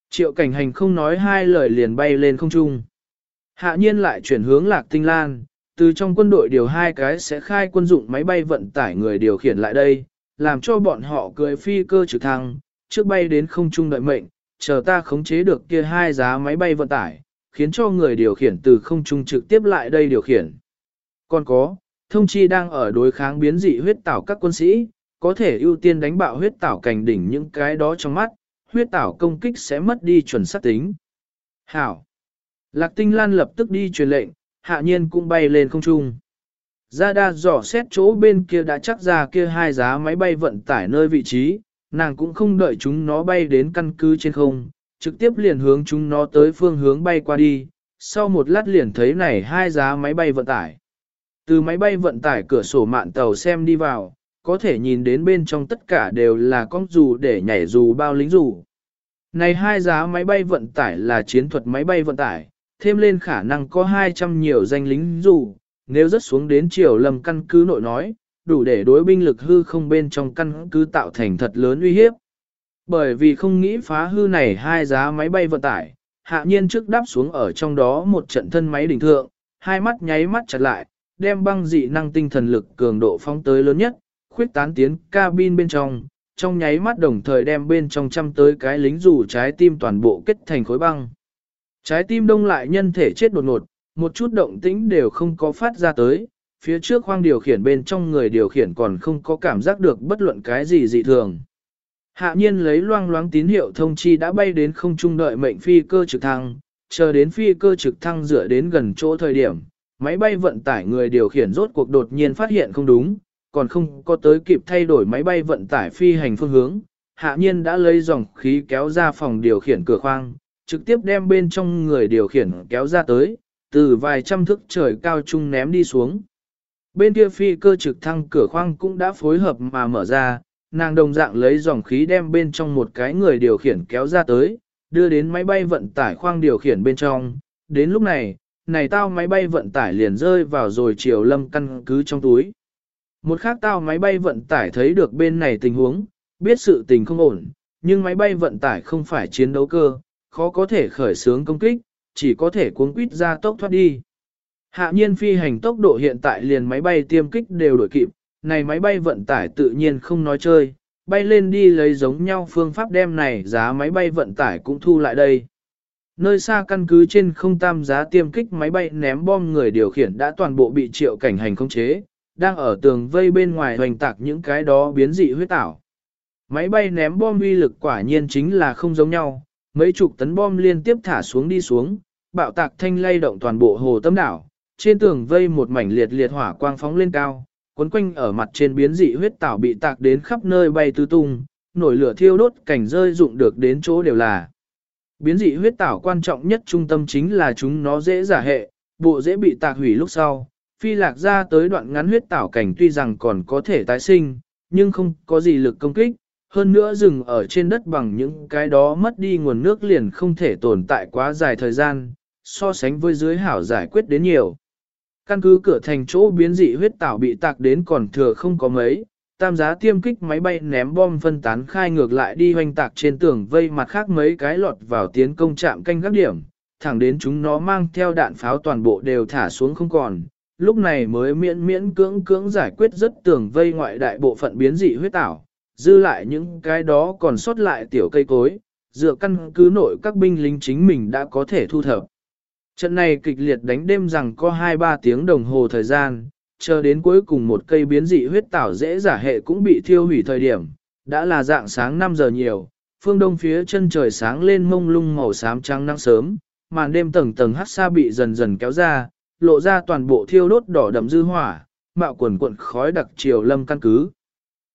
Triệu cảnh hành không nói hai lời liền bay lên không trung. Hạ nhiên lại chuyển hướng lạc tinh lan, từ trong quân đội điều hai cái sẽ khai quân dụng máy bay vận tải người điều khiển lại đây, làm cho bọn họ cười phi cơ trực thăng, trước bay đến không trung đợi mệnh, chờ ta khống chế được kia hai giá máy bay vận tải, khiến cho người điều khiển từ không trung trực tiếp lại đây điều khiển. Còn có, thông chi đang ở đối kháng biến dị huyết tảo các quân sĩ, có thể ưu tiên đánh bạo huyết tảo cành đỉnh những cái đó trong mắt, huyết tảo công kích sẽ mất đi chuẩn xác tính. Hảo! Lạc tinh lan lập tức đi truyền lệnh, hạ nhiên cũng bay lên không trung. Ra đa dò xét chỗ bên kia đã chắc ra kia hai giá máy bay vận tải nơi vị trí, nàng cũng không đợi chúng nó bay đến căn cứ trên không, trực tiếp liền hướng chúng nó tới phương hướng bay qua đi, sau một lát liền thấy này hai giá máy bay vận tải. Từ máy bay vận tải cửa sổ mạn tàu xem đi vào, có thể nhìn đến bên trong tất cả đều là con dù để nhảy dù bao lính dù. Này hai giá máy bay vận tải là chiến thuật máy bay vận tải, thêm lên khả năng có 200 nhiều danh lính dù, nếu rất xuống đến chiều lầm căn cứ nội nói, đủ để đối binh lực hư không bên trong căn cứ tạo thành thật lớn uy hiếp. Bởi vì không nghĩ phá hư này hai giá máy bay vận tải, hạ nhiên trước đáp xuống ở trong đó một trận thân máy đỉnh thượng, hai mắt nháy mắt chặt lại, đem băng dị năng tinh thần lực cường độ phóng tới lớn nhất, khuyết tán tiến cabin bên trong, trong nháy mắt đồng thời đem bên trong chăm tới cái lính dù trái tim toàn bộ kết thành khối băng. Trái tim đông lại nhân thể chết đột ngột, một chút động tĩnh đều không có phát ra tới, phía trước khoang điều khiển bên trong người điều khiển còn không có cảm giác được bất luận cái gì dị thường. Hạ nhiên lấy loang loáng tín hiệu thông chi đã bay đến không trung đợi mệnh phi cơ trực thăng, chờ đến phi cơ trực thăng dựa đến gần chỗ thời điểm, máy bay vận tải người điều khiển rốt cuộc đột nhiên phát hiện không đúng, còn không có tới kịp thay đổi máy bay vận tải phi hành phương hướng. Hạ nhiên đã lấy dòng khí kéo ra phòng điều khiển cửa khoang, trực tiếp đem bên trong người điều khiển kéo ra tới, từ vài trăm thước trời cao trung ném đi xuống. Bên kia phi cơ trực thăng cửa khoang cũng đã phối hợp mà mở ra, nàng đồng dạng lấy dòng khí đem bên trong một cái người điều khiển kéo ra tới, đưa đến máy bay vận tải khoang điều khiển bên trong. Đến lúc này, này tao máy bay vận tải liền rơi vào rồi chiều lâm căn cứ trong túi. Một khác tao máy bay vận tải thấy được bên này tình huống, biết sự tình không ổn, nhưng máy bay vận tải không phải chiến đấu cơ, khó có thể khởi xướng công kích, chỉ có thể cuống quýt ra tốc thoát đi. Hạ nhiên phi hành tốc độ hiện tại liền máy bay tiêm kích đều đổi kịp, này máy bay vận tải tự nhiên không nói chơi, bay lên đi lấy giống nhau phương pháp đem này giá máy bay vận tải cũng thu lại đây. Nơi xa căn cứ trên không tam giá tiêm kích máy bay ném bom người điều khiển đã toàn bộ bị triệu cảnh hành không chế, đang ở tường vây bên ngoài hoành tạc những cái đó biến dị huyết tảo. Máy bay ném bom uy lực quả nhiên chính là không giống nhau, mấy chục tấn bom liên tiếp thả xuống đi xuống, bạo tạc thanh lay động toàn bộ hồ tâm đảo, trên tường vây một mảnh liệt liệt hỏa quang phóng lên cao, cuốn quanh ở mặt trên biến dị huyết tảo bị tạc đến khắp nơi bay tứ tung, nổi lửa thiêu đốt cảnh rơi dụng được đến chỗ đều là. Biến dị huyết tảo quan trọng nhất trung tâm chính là chúng nó dễ giả hệ, bộ dễ bị tạc hủy lúc sau, phi lạc ra tới đoạn ngắn huyết tảo cảnh tuy rằng còn có thể tái sinh, nhưng không có gì lực công kích, hơn nữa rừng ở trên đất bằng những cái đó mất đi nguồn nước liền không thể tồn tại quá dài thời gian, so sánh với dưới hảo giải quyết đến nhiều. Căn cứ cửa thành chỗ biến dị huyết tảo bị tạc đến còn thừa không có mấy, tam giá tiêm kích máy bay ném bom phân tán khai ngược lại đi hoành tạc trên tường vây mặt khác mấy cái lọt vào tiến công trạm canh gác điểm, thẳng đến chúng nó mang theo đạn pháo toàn bộ đều thả xuống không còn, lúc này mới miễn miễn cưỡng cưỡng giải quyết rất tường vây ngoại đại bộ phận biến dị huyết tảo, dư lại những cái đó còn sót lại tiểu cây cối, dựa căn cứ nội các binh lính chính mình đã có thể thu thập. Trận này kịch liệt đánh đêm rằng có 2-3 tiếng đồng hồ thời gian, chờ đến cuối cùng một cây biến dị huyết tảo dễ giả hệ cũng bị thiêu hủy thời điểm, đã là dạng sáng 5 giờ nhiều, phương đông phía chân trời sáng lên mông lung màu xám trắng nắng sớm, màn đêm tầng tầng hắt xa bị dần dần kéo ra, lộ ra toàn bộ thiêu đốt đỏ đậm dư hỏa, mạo quần cuộn khói đặc chiều lâm căn cứ.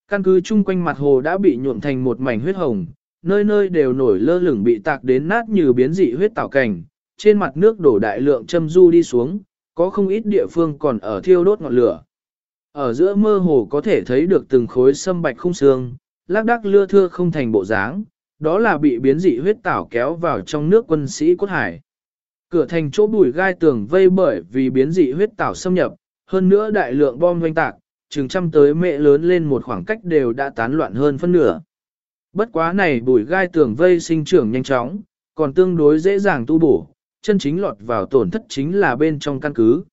Căn cứ chung quanh mặt hồ đã bị nhuộm thành một mảnh huyết hồng, nơi nơi đều nổi lơ lửng bị tạc đến nát như biến dị huyết tảo cảnh, trên mặt nước đổ đại lượng châm du đi xuống, có không ít địa phương còn ở thiêu đốt ngọn lửa. Ở giữa mơ hồ có thể thấy được từng khối sâm bạch không xương, lác đác lưa thưa không thành bộ dáng, đó là bị biến dị huyết tảo kéo vào trong nước quân sĩ cốt hải. Cửa thành chỗ bùi gai tường vây bởi vì biến dị huyết tảo xâm nhập, hơn nữa đại lượng bom doanh tạc, chừng trăm tới mẹ lớn lên một khoảng cách đều đã tán loạn hơn phân nửa. Bất quá này bùi gai tường vây sinh trưởng nhanh chóng, còn tương đối dễ dàng tu bổ, chân chính lọt vào tổn thất chính là bên trong căn cứ.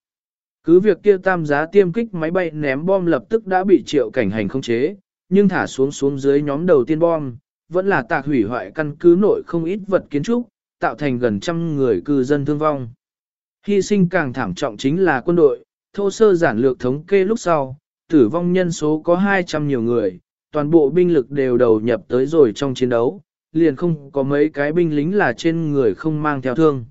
Cứ việc kia tam giá tiêm kích máy bay ném bom lập tức đã bị triệu cảnh hành không chế, nhưng thả xuống xuống dưới nhóm đầu tiên bom, vẫn là tạc hủy hoại căn cứ nội không ít vật kiến trúc, tạo thành gần trăm người cư dân thương vong. Hy sinh càng thảm trọng chính là quân đội, thô sơ giản lược thống kê lúc sau, tử vong nhân số có 200 nhiều người, toàn bộ binh lực đều đầu nhập tới rồi trong chiến đấu, liền không có mấy cái binh lính là trên người không mang theo thương.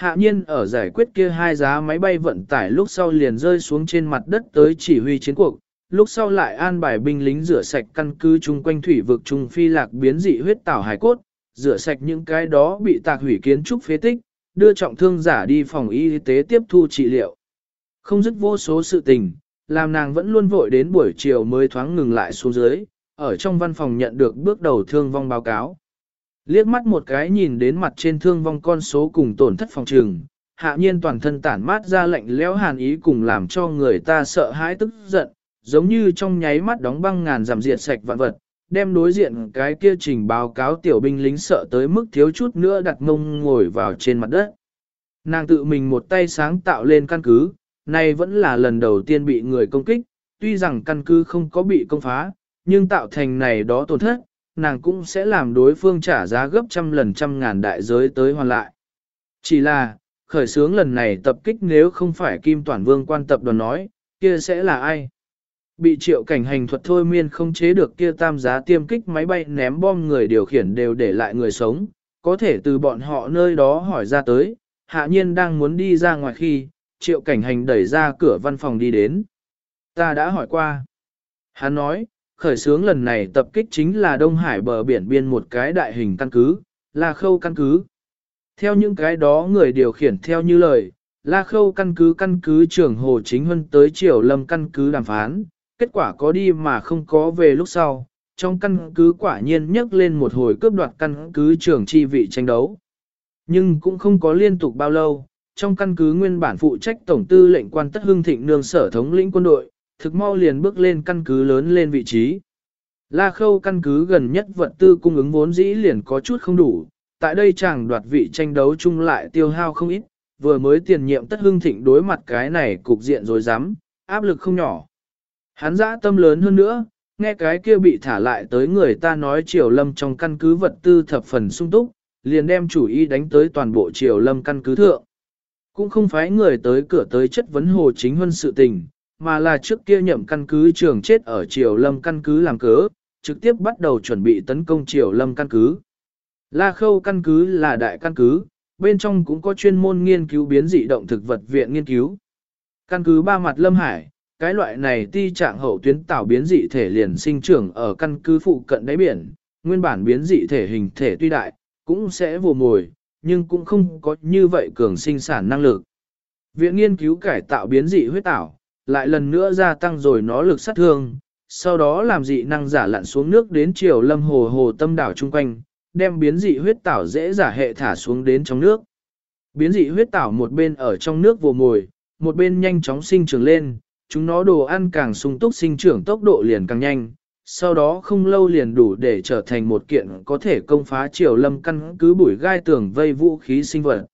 Hạ nhiên ở giải quyết kia hai giá máy bay vận tải lúc sau liền rơi xuống trên mặt đất tới chỉ huy chiến cuộc, lúc sau lại an bài binh lính rửa sạch căn cứ chung quanh thủy vực trung phi lạc biến dị huyết tảo hải cốt, rửa sạch những cái đó bị tạc hủy kiến trúc phế tích, đưa trọng thương giả đi phòng y tế tiếp thu trị liệu. Không dứt vô số sự tình, làm nàng vẫn luôn vội đến buổi chiều mới thoáng ngừng lại xuống dưới, ở trong văn phòng nhận được bước đầu thương vong báo cáo. Liếc mắt một cái nhìn đến mặt trên thương vong con số cùng tổn thất phòng trường, hạ nhiên toàn thân tản mát ra lạnh lẽo hàn ý cùng làm cho người ta sợ hãi tức giận, giống như trong nháy mắt đóng băng ngàn giảm diệt sạch vạn vật, đem đối diện cái kia trình báo cáo tiểu binh lính sợ tới mức thiếu chút nữa đặt mông ngồi vào trên mặt đất. Nàng tự mình một tay sáng tạo lên căn cứ, nay vẫn là lần đầu tiên bị người công kích, tuy rằng căn cứ không có bị công phá, nhưng tạo thành này đó tổn thất, nàng cũng sẽ làm đối phương trả giá gấp trăm lần trăm ngàn đại giới tới hoàn lại. Chỉ là, khởi sướng lần này tập kích nếu không phải Kim Toản Vương quan tập đoàn nói, kia sẽ là ai? Bị triệu cảnh hành thuật thôi miên không chế được kia tam giá tiêm kích máy bay ném bom người điều khiển đều để lại người sống, có thể từ bọn họ nơi đó hỏi ra tới, hạ nhiên đang muốn đi ra ngoài khi, triệu cảnh hành đẩy ra cửa văn phòng đi đến. Ta đã hỏi qua. Hắn nói, khởi xướng lần này tập kích chính là Đông Hải bờ biển biên một cái đại hình căn cứ, là khâu căn cứ. Theo những cái đó người điều khiển theo như lời, La Khâu căn cứ căn cứ trưởng Hồ Chính Huân tới Triều Lâm căn cứ đàm phán, kết quả có đi mà không có về lúc sau, trong căn cứ quả nhiên nhấc lên một hồi cướp đoạt căn cứ trưởng chi vị tranh đấu. Nhưng cũng không có liên tục bao lâu, trong căn cứ nguyên bản phụ trách tổng tư lệnh quan tất hưng thịnh nương sở thống lĩnh quân đội, thực mau liền bước lên căn cứ lớn lên vị trí. La Khâu căn cứ gần nhất vật tư cung ứng vốn dĩ liền có chút không đủ, tại đây chẳng đoạt vị tranh đấu chung lại tiêu hao không ít, vừa mới tiền nhiệm tất hưng thịnh đối mặt cái này cục diện rồi dám, áp lực không nhỏ. Hắn dã tâm lớn hơn nữa, nghe cái kia bị thả lại tới người ta nói triều lâm trong căn cứ vật tư thập phần sung túc, liền đem chủ ý đánh tới toàn bộ triều lâm căn cứ thượng. Cũng không phải người tới cửa tới chất vấn hồ chính huân sự tình, mà là trước kia nhậm căn cứ trường chết ở triều lâm căn cứ làm cớ, trực tiếp bắt đầu chuẩn bị tấn công triều lâm căn cứ. La khâu căn cứ là đại căn cứ, bên trong cũng có chuyên môn nghiên cứu biến dị động thực vật viện nghiên cứu. Căn cứ ba mặt lâm hải, cái loại này ti trạng hậu tuyến tạo biến dị thể liền sinh trưởng ở căn cứ phụ cận đáy biển, nguyên bản biến dị thể hình thể tuy đại, cũng sẽ vồ mồi, nhưng cũng không có như vậy cường sinh sản năng lực. Viện nghiên cứu cải tạo biến dị huyết tảo, lại lần nữa gia tăng rồi nó lực sát thương, sau đó làm dị năng giả lặn xuống nước đến chiều lâm hồ hồ tâm đảo chung quanh, đem biến dị huyết tảo dễ giả hệ thả xuống đến trong nước. Biến dị huyết tảo một bên ở trong nước vồ mồi, một bên nhanh chóng sinh trưởng lên, chúng nó đồ ăn càng sung túc sinh trưởng tốc độ liền càng nhanh, sau đó không lâu liền đủ để trở thành một kiện có thể công phá triều lâm căn cứ bụi gai tường vây vũ khí sinh vật.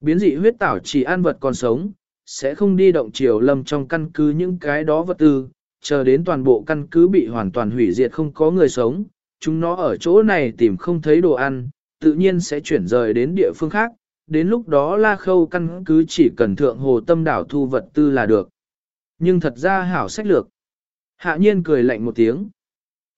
Biến dị huyết tảo chỉ ăn vật còn sống, sẽ không đi động triều lâm trong căn cứ những cái đó vật tư, chờ đến toàn bộ căn cứ bị hoàn toàn hủy diệt không có người sống, chúng nó ở chỗ này tìm không thấy đồ ăn, tự nhiên sẽ chuyển rời đến địa phương khác, đến lúc đó la khâu căn cứ chỉ cần thượng hồ tâm đảo thu vật tư là được. Nhưng thật ra hảo sách lược. Hạ nhiên cười lạnh một tiếng.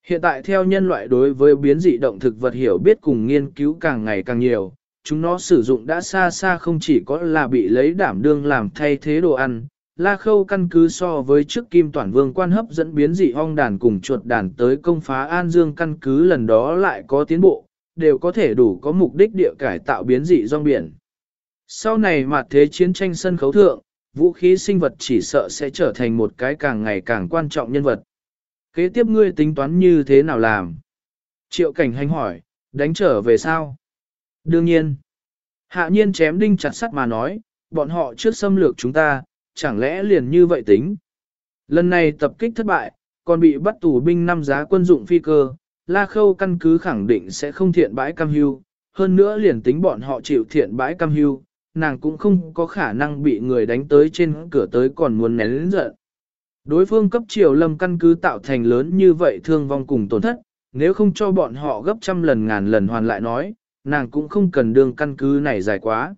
Hiện tại theo nhân loại đối với biến dị động thực vật hiểu biết cùng nghiên cứu càng ngày càng nhiều, chúng nó sử dụng đã xa xa không chỉ có là bị lấy đảm đương làm thay thế đồ ăn, La Khâu căn cứ so với trước Kim toàn Vương quan hấp dẫn biến dị ong đàn cùng chuột đàn tới công phá An Dương căn cứ lần đó lại có tiến bộ, đều có thể đủ có mục đích địa cải tạo biến dị rong biển. Sau này mặt thế chiến tranh sân khấu thượng, vũ khí sinh vật chỉ sợ sẽ trở thành một cái càng ngày càng quan trọng nhân vật. Kế tiếp ngươi tính toán như thế nào làm? Triệu cảnh hành hỏi, đánh trở về sao? Đương nhiên. Hạ nhiên chém đinh chặt sắt mà nói, bọn họ trước xâm lược chúng ta, chẳng lẽ liền như vậy tính? Lần này tập kích thất bại, còn bị bắt tù binh năm giá quân dụng phi cơ, La Khâu căn cứ khẳng định sẽ không thiện bãi cam hưu, hơn nữa liền tính bọn họ chịu thiện bãi cam hưu, nàng cũng không có khả năng bị người đánh tới trên cửa tới còn muốn nén lĩnh giận. Đối phương cấp triều lâm căn cứ tạo thành lớn như vậy thương vong cùng tổn thất, nếu không cho bọn họ gấp trăm lần ngàn lần hoàn lại nói, nàng cũng không cần đường căn cứ này dài quá.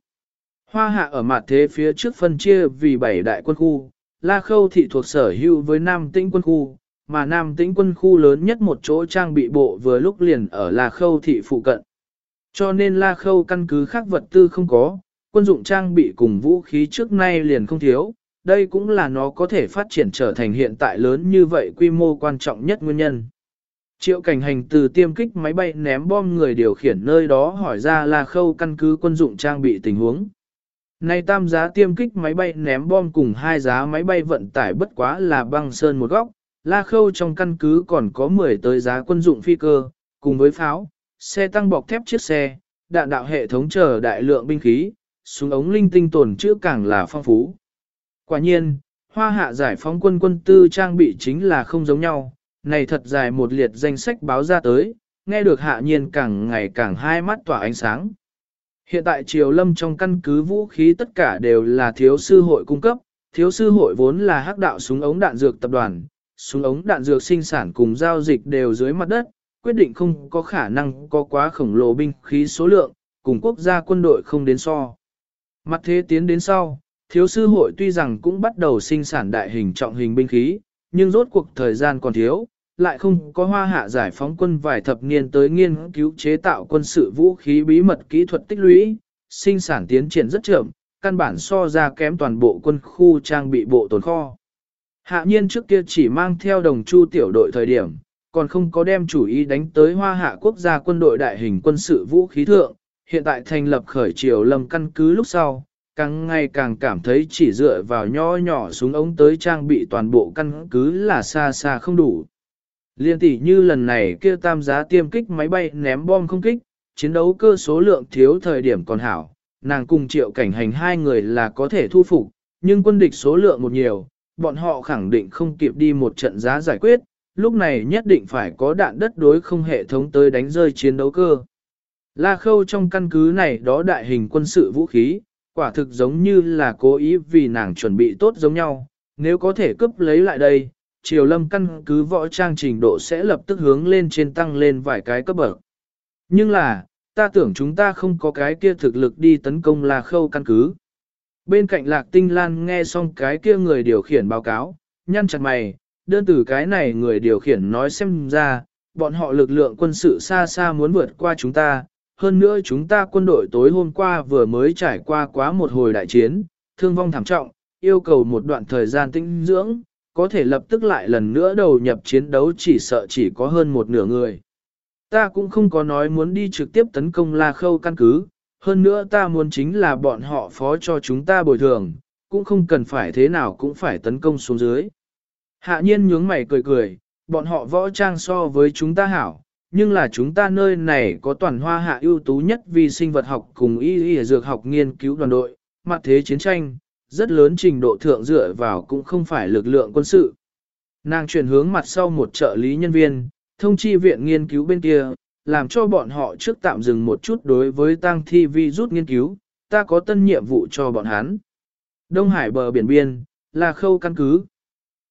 Hoa hạ ở mặt thế phía trước phân chia vì bảy đại quân khu, La Khâu thị thuộc sở hữu với Nam Tĩnh quân khu, mà Nam Tĩnh quân khu lớn nhất một chỗ trang bị bộ vừa lúc liền ở La Khâu thị phụ cận. Cho nên La Khâu căn cứ khác vật tư không có, quân dụng trang bị cùng vũ khí trước nay liền không thiếu, đây cũng là nó có thể phát triển trở thành hiện tại lớn như vậy quy mô quan trọng nhất nguyên nhân. Triệu cảnh hành từ tiêm kích máy bay ném bom người điều khiển nơi đó hỏi ra là khâu căn cứ quân dụng trang bị tình huống. Nay tam giá tiêm kích máy bay ném bom cùng hai giá máy bay vận tải bất quá là băng sơn một góc, la khâu trong căn cứ còn có 10 tới giá quân dụng phi cơ, cùng với pháo, xe tăng bọc thép chiếc xe, đạn đạo hệ thống chờ đại lượng binh khí, súng ống linh tinh tồn chữ càng là phong phú. Quả nhiên, Hoa hạ giải phóng quân quân tư trang bị chính là không giống nhau, này thật dài một liệt danh sách báo ra tới, nghe được hạ nhiên càng ngày càng hai mắt tỏa ánh sáng. Hiện tại triều lâm trong căn cứ vũ khí tất cả đều là thiếu sư hội cung cấp, thiếu sư hội vốn là hắc đạo súng ống đạn dược tập đoàn, súng ống đạn dược sinh sản cùng giao dịch đều dưới mặt đất, quyết định không có khả năng có quá khổng lồ binh khí số lượng, cùng quốc gia quân đội không đến so. Mặt thế tiến đến sau, thiếu sư hội tuy rằng cũng bắt đầu sinh sản đại hình trọng hình binh khí, nhưng rốt cuộc thời gian còn thiếu, lại không có hoa hạ giải phóng quân vài thập niên tới nghiên cứu chế tạo quân sự vũ khí bí mật kỹ thuật tích lũy, sinh sản tiến triển rất chậm, căn bản so ra kém toàn bộ quân khu trang bị bộ tồn kho. Hạ nhiên trước kia chỉ mang theo đồng chu tiểu đội thời điểm, còn không có đem chủ ý đánh tới hoa hạ quốc gia quân đội đại hình quân sự vũ khí thượng, hiện tại thành lập khởi triều lâm căn cứ lúc sau, càng ngày càng cảm thấy chỉ dựa vào nho nhỏ súng ống tới trang bị toàn bộ căn cứ là xa xa không đủ. Liên tỷ như lần này kia tam giá tiêm kích máy bay ném bom không kích, chiến đấu cơ số lượng thiếu thời điểm còn hảo, nàng cùng triệu cảnh hành hai người là có thể thu phục, nhưng quân địch số lượng một nhiều, bọn họ khẳng định không kịp đi một trận giá giải quyết, lúc này nhất định phải có đạn đất đối không hệ thống tới đánh rơi chiến đấu cơ. La khâu trong căn cứ này đó đại hình quân sự vũ khí, quả thực giống như là cố ý vì nàng chuẩn bị tốt giống nhau, nếu có thể cướp lấy lại đây, triều lâm căn cứ võ trang trình độ sẽ lập tức hướng lên trên tăng lên vài cái cấp bậc. Nhưng là, ta tưởng chúng ta không có cái kia thực lực đi tấn công là khâu căn cứ. Bên cạnh lạc tinh lan nghe xong cái kia người điều khiển báo cáo, nhăn chặt mày, đơn từ cái này người điều khiển nói xem ra, bọn họ lực lượng quân sự xa xa muốn vượt qua chúng ta, hơn nữa chúng ta quân đội tối hôm qua vừa mới trải qua quá một hồi đại chiến, thương vong thảm trọng, yêu cầu một đoạn thời gian tinh dưỡng, có thể lập tức lại lần nữa đầu nhập chiến đấu chỉ sợ chỉ có hơn một nửa người. Ta cũng không có nói muốn đi trực tiếp tấn công La Khâu căn cứ, hơn nữa ta muốn chính là bọn họ phó cho chúng ta bồi thường, cũng không cần phải thế nào cũng phải tấn công xuống dưới. Hạ nhiên nhướng mày cười cười, bọn họ võ trang so với chúng ta hảo, nhưng là chúng ta nơi này có toàn hoa hạ ưu tú nhất vì sinh vật học cùng y y dược học nghiên cứu đoàn đội, mặt thế chiến tranh, rất lớn trình độ thượng dựa vào cũng không phải lực lượng quân sự. Nàng chuyển hướng mặt sau một trợ lý nhân viên, thông chi viện nghiên cứu bên kia, làm cho bọn họ trước tạm dừng một chút đối với tăng thi vi rút nghiên cứu, ta có tân nhiệm vụ cho bọn hắn. Đông Hải bờ biển biên, là khâu căn cứ.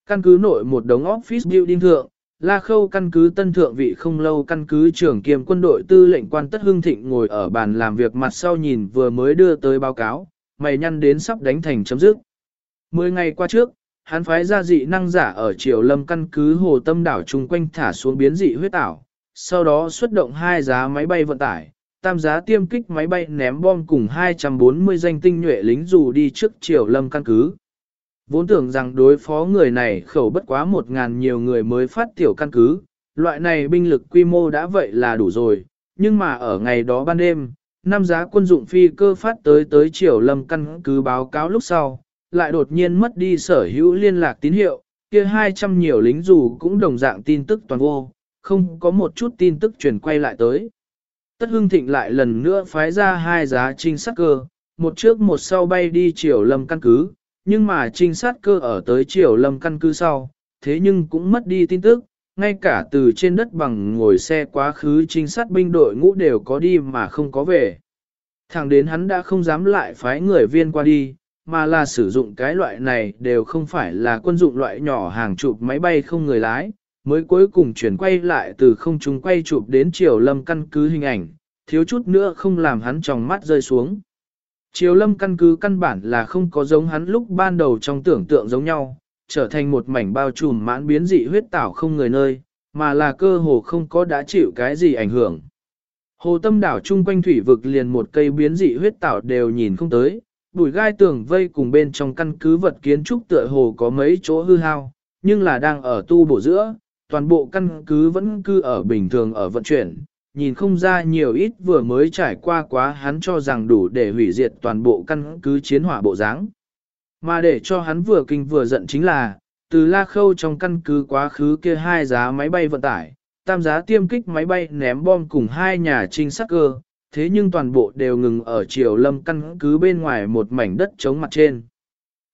Căn cứ nội một đống office building thượng, La Khâu căn cứ tân thượng vị không lâu căn cứ trưởng kiêm quân đội tư lệnh quan tất hưng thịnh ngồi ở bàn làm việc mặt sau nhìn vừa mới đưa tới báo cáo, mày nhăn đến sắp đánh thành chấm dứt. Mười ngày qua trước, hắn phái ra dị năng giả ở triều lâm căn cứ hồ tâm đảo chung quanh thả xuống biến dị huyết ảo, sau đó xuất động hai giá máy bay vận tải, tam giá tiêm kích máy bay ném bom cùng 240 danh tinh nhuệ lính dù đi trước triều lâm căn cứ. Vốn tưởng rằng đối phó người này khẩu bất quá một ngàn nhiều người mới phát tiểu căn cứ, loại này binh lực quy mô đã vậy là đủ rồi, nhưng mà ở ngày đó ban đêm, năm giá quân dụng phi cơ phát tới tới triều lâm căn cứ báo cáo lúc sau, lại đột nhiên mất đi sở hữu liên lạc tín hiệu, kia 200 nhiều lính dù cũng đồng dạng tin tức toàn vô, không có một chút tin tức truyền quay lại tới. Tất hưng thịnh lại lần nữa phái ra hai giá trinh sát cơ, một trước một sau bay đi triều lâm căn cứ, nhưng mà trinh sát cơ ở tới triều lâm căn cứ sau, thế nhưng cũng mất đi tin tức, ngay cả từ trên đất bằng ngồi xe quá khứ trinh sát binh đội ngũ đều có đi mà không có về. Thẳng đến hắn đã không dám lại phái người viên qua đi, mà là sử dụng cái loại này đều không phải là quân dụng loại nhỏ hàng chục máy bay không người lái, mới cuối cùng chuyển quay lại từ không trung quay chụp đến triều lâm căn cứ hình ảnh, thiếu chút nữa không làm hắn tròng mắt rơi xuống. Triều lâm căn cứ căn bản là không có giống hắn lúc ban đầu trong tưởng tượng giống nhau, trở thành một mảnh bao trùm mãn biến dị huyết tảo không người nơi, mà là cơ hồ không có đã chịu cái gì ảnh hưởng. Hồ tâm đảo chung quanh thủy vực liền một cây biến dị huyết tảo đều nhìn không tới, Bụi gai tường vây cùng bên trong căn cứ vật kiến trúc tựa hồ có mấy chỗ hư hao, nhưng là đang ở tu bổ giữa, toàn bộ căn cứ vẫn cư ở bình thường ở vận chuyển, nhìn không ra nhiều ít vừa mới trải qua quá hắn cho rằng đủ để hủy diệt toàn bộ căn cứ chiến hỏa bộ dáng. Mà để cho hắn vừa kinh vừa giận chính là, từ la khâu trong căn cứ quá khứ kia hai giá máy bay vận tải, tam giá tiêm kích máy bay ném bom cùng hai nhà trinh sát cơ, thế nhưng toàn bộ đều ngừng ở triều lâm căn cứ bên ngoài một mảnh đất chống mặt trên.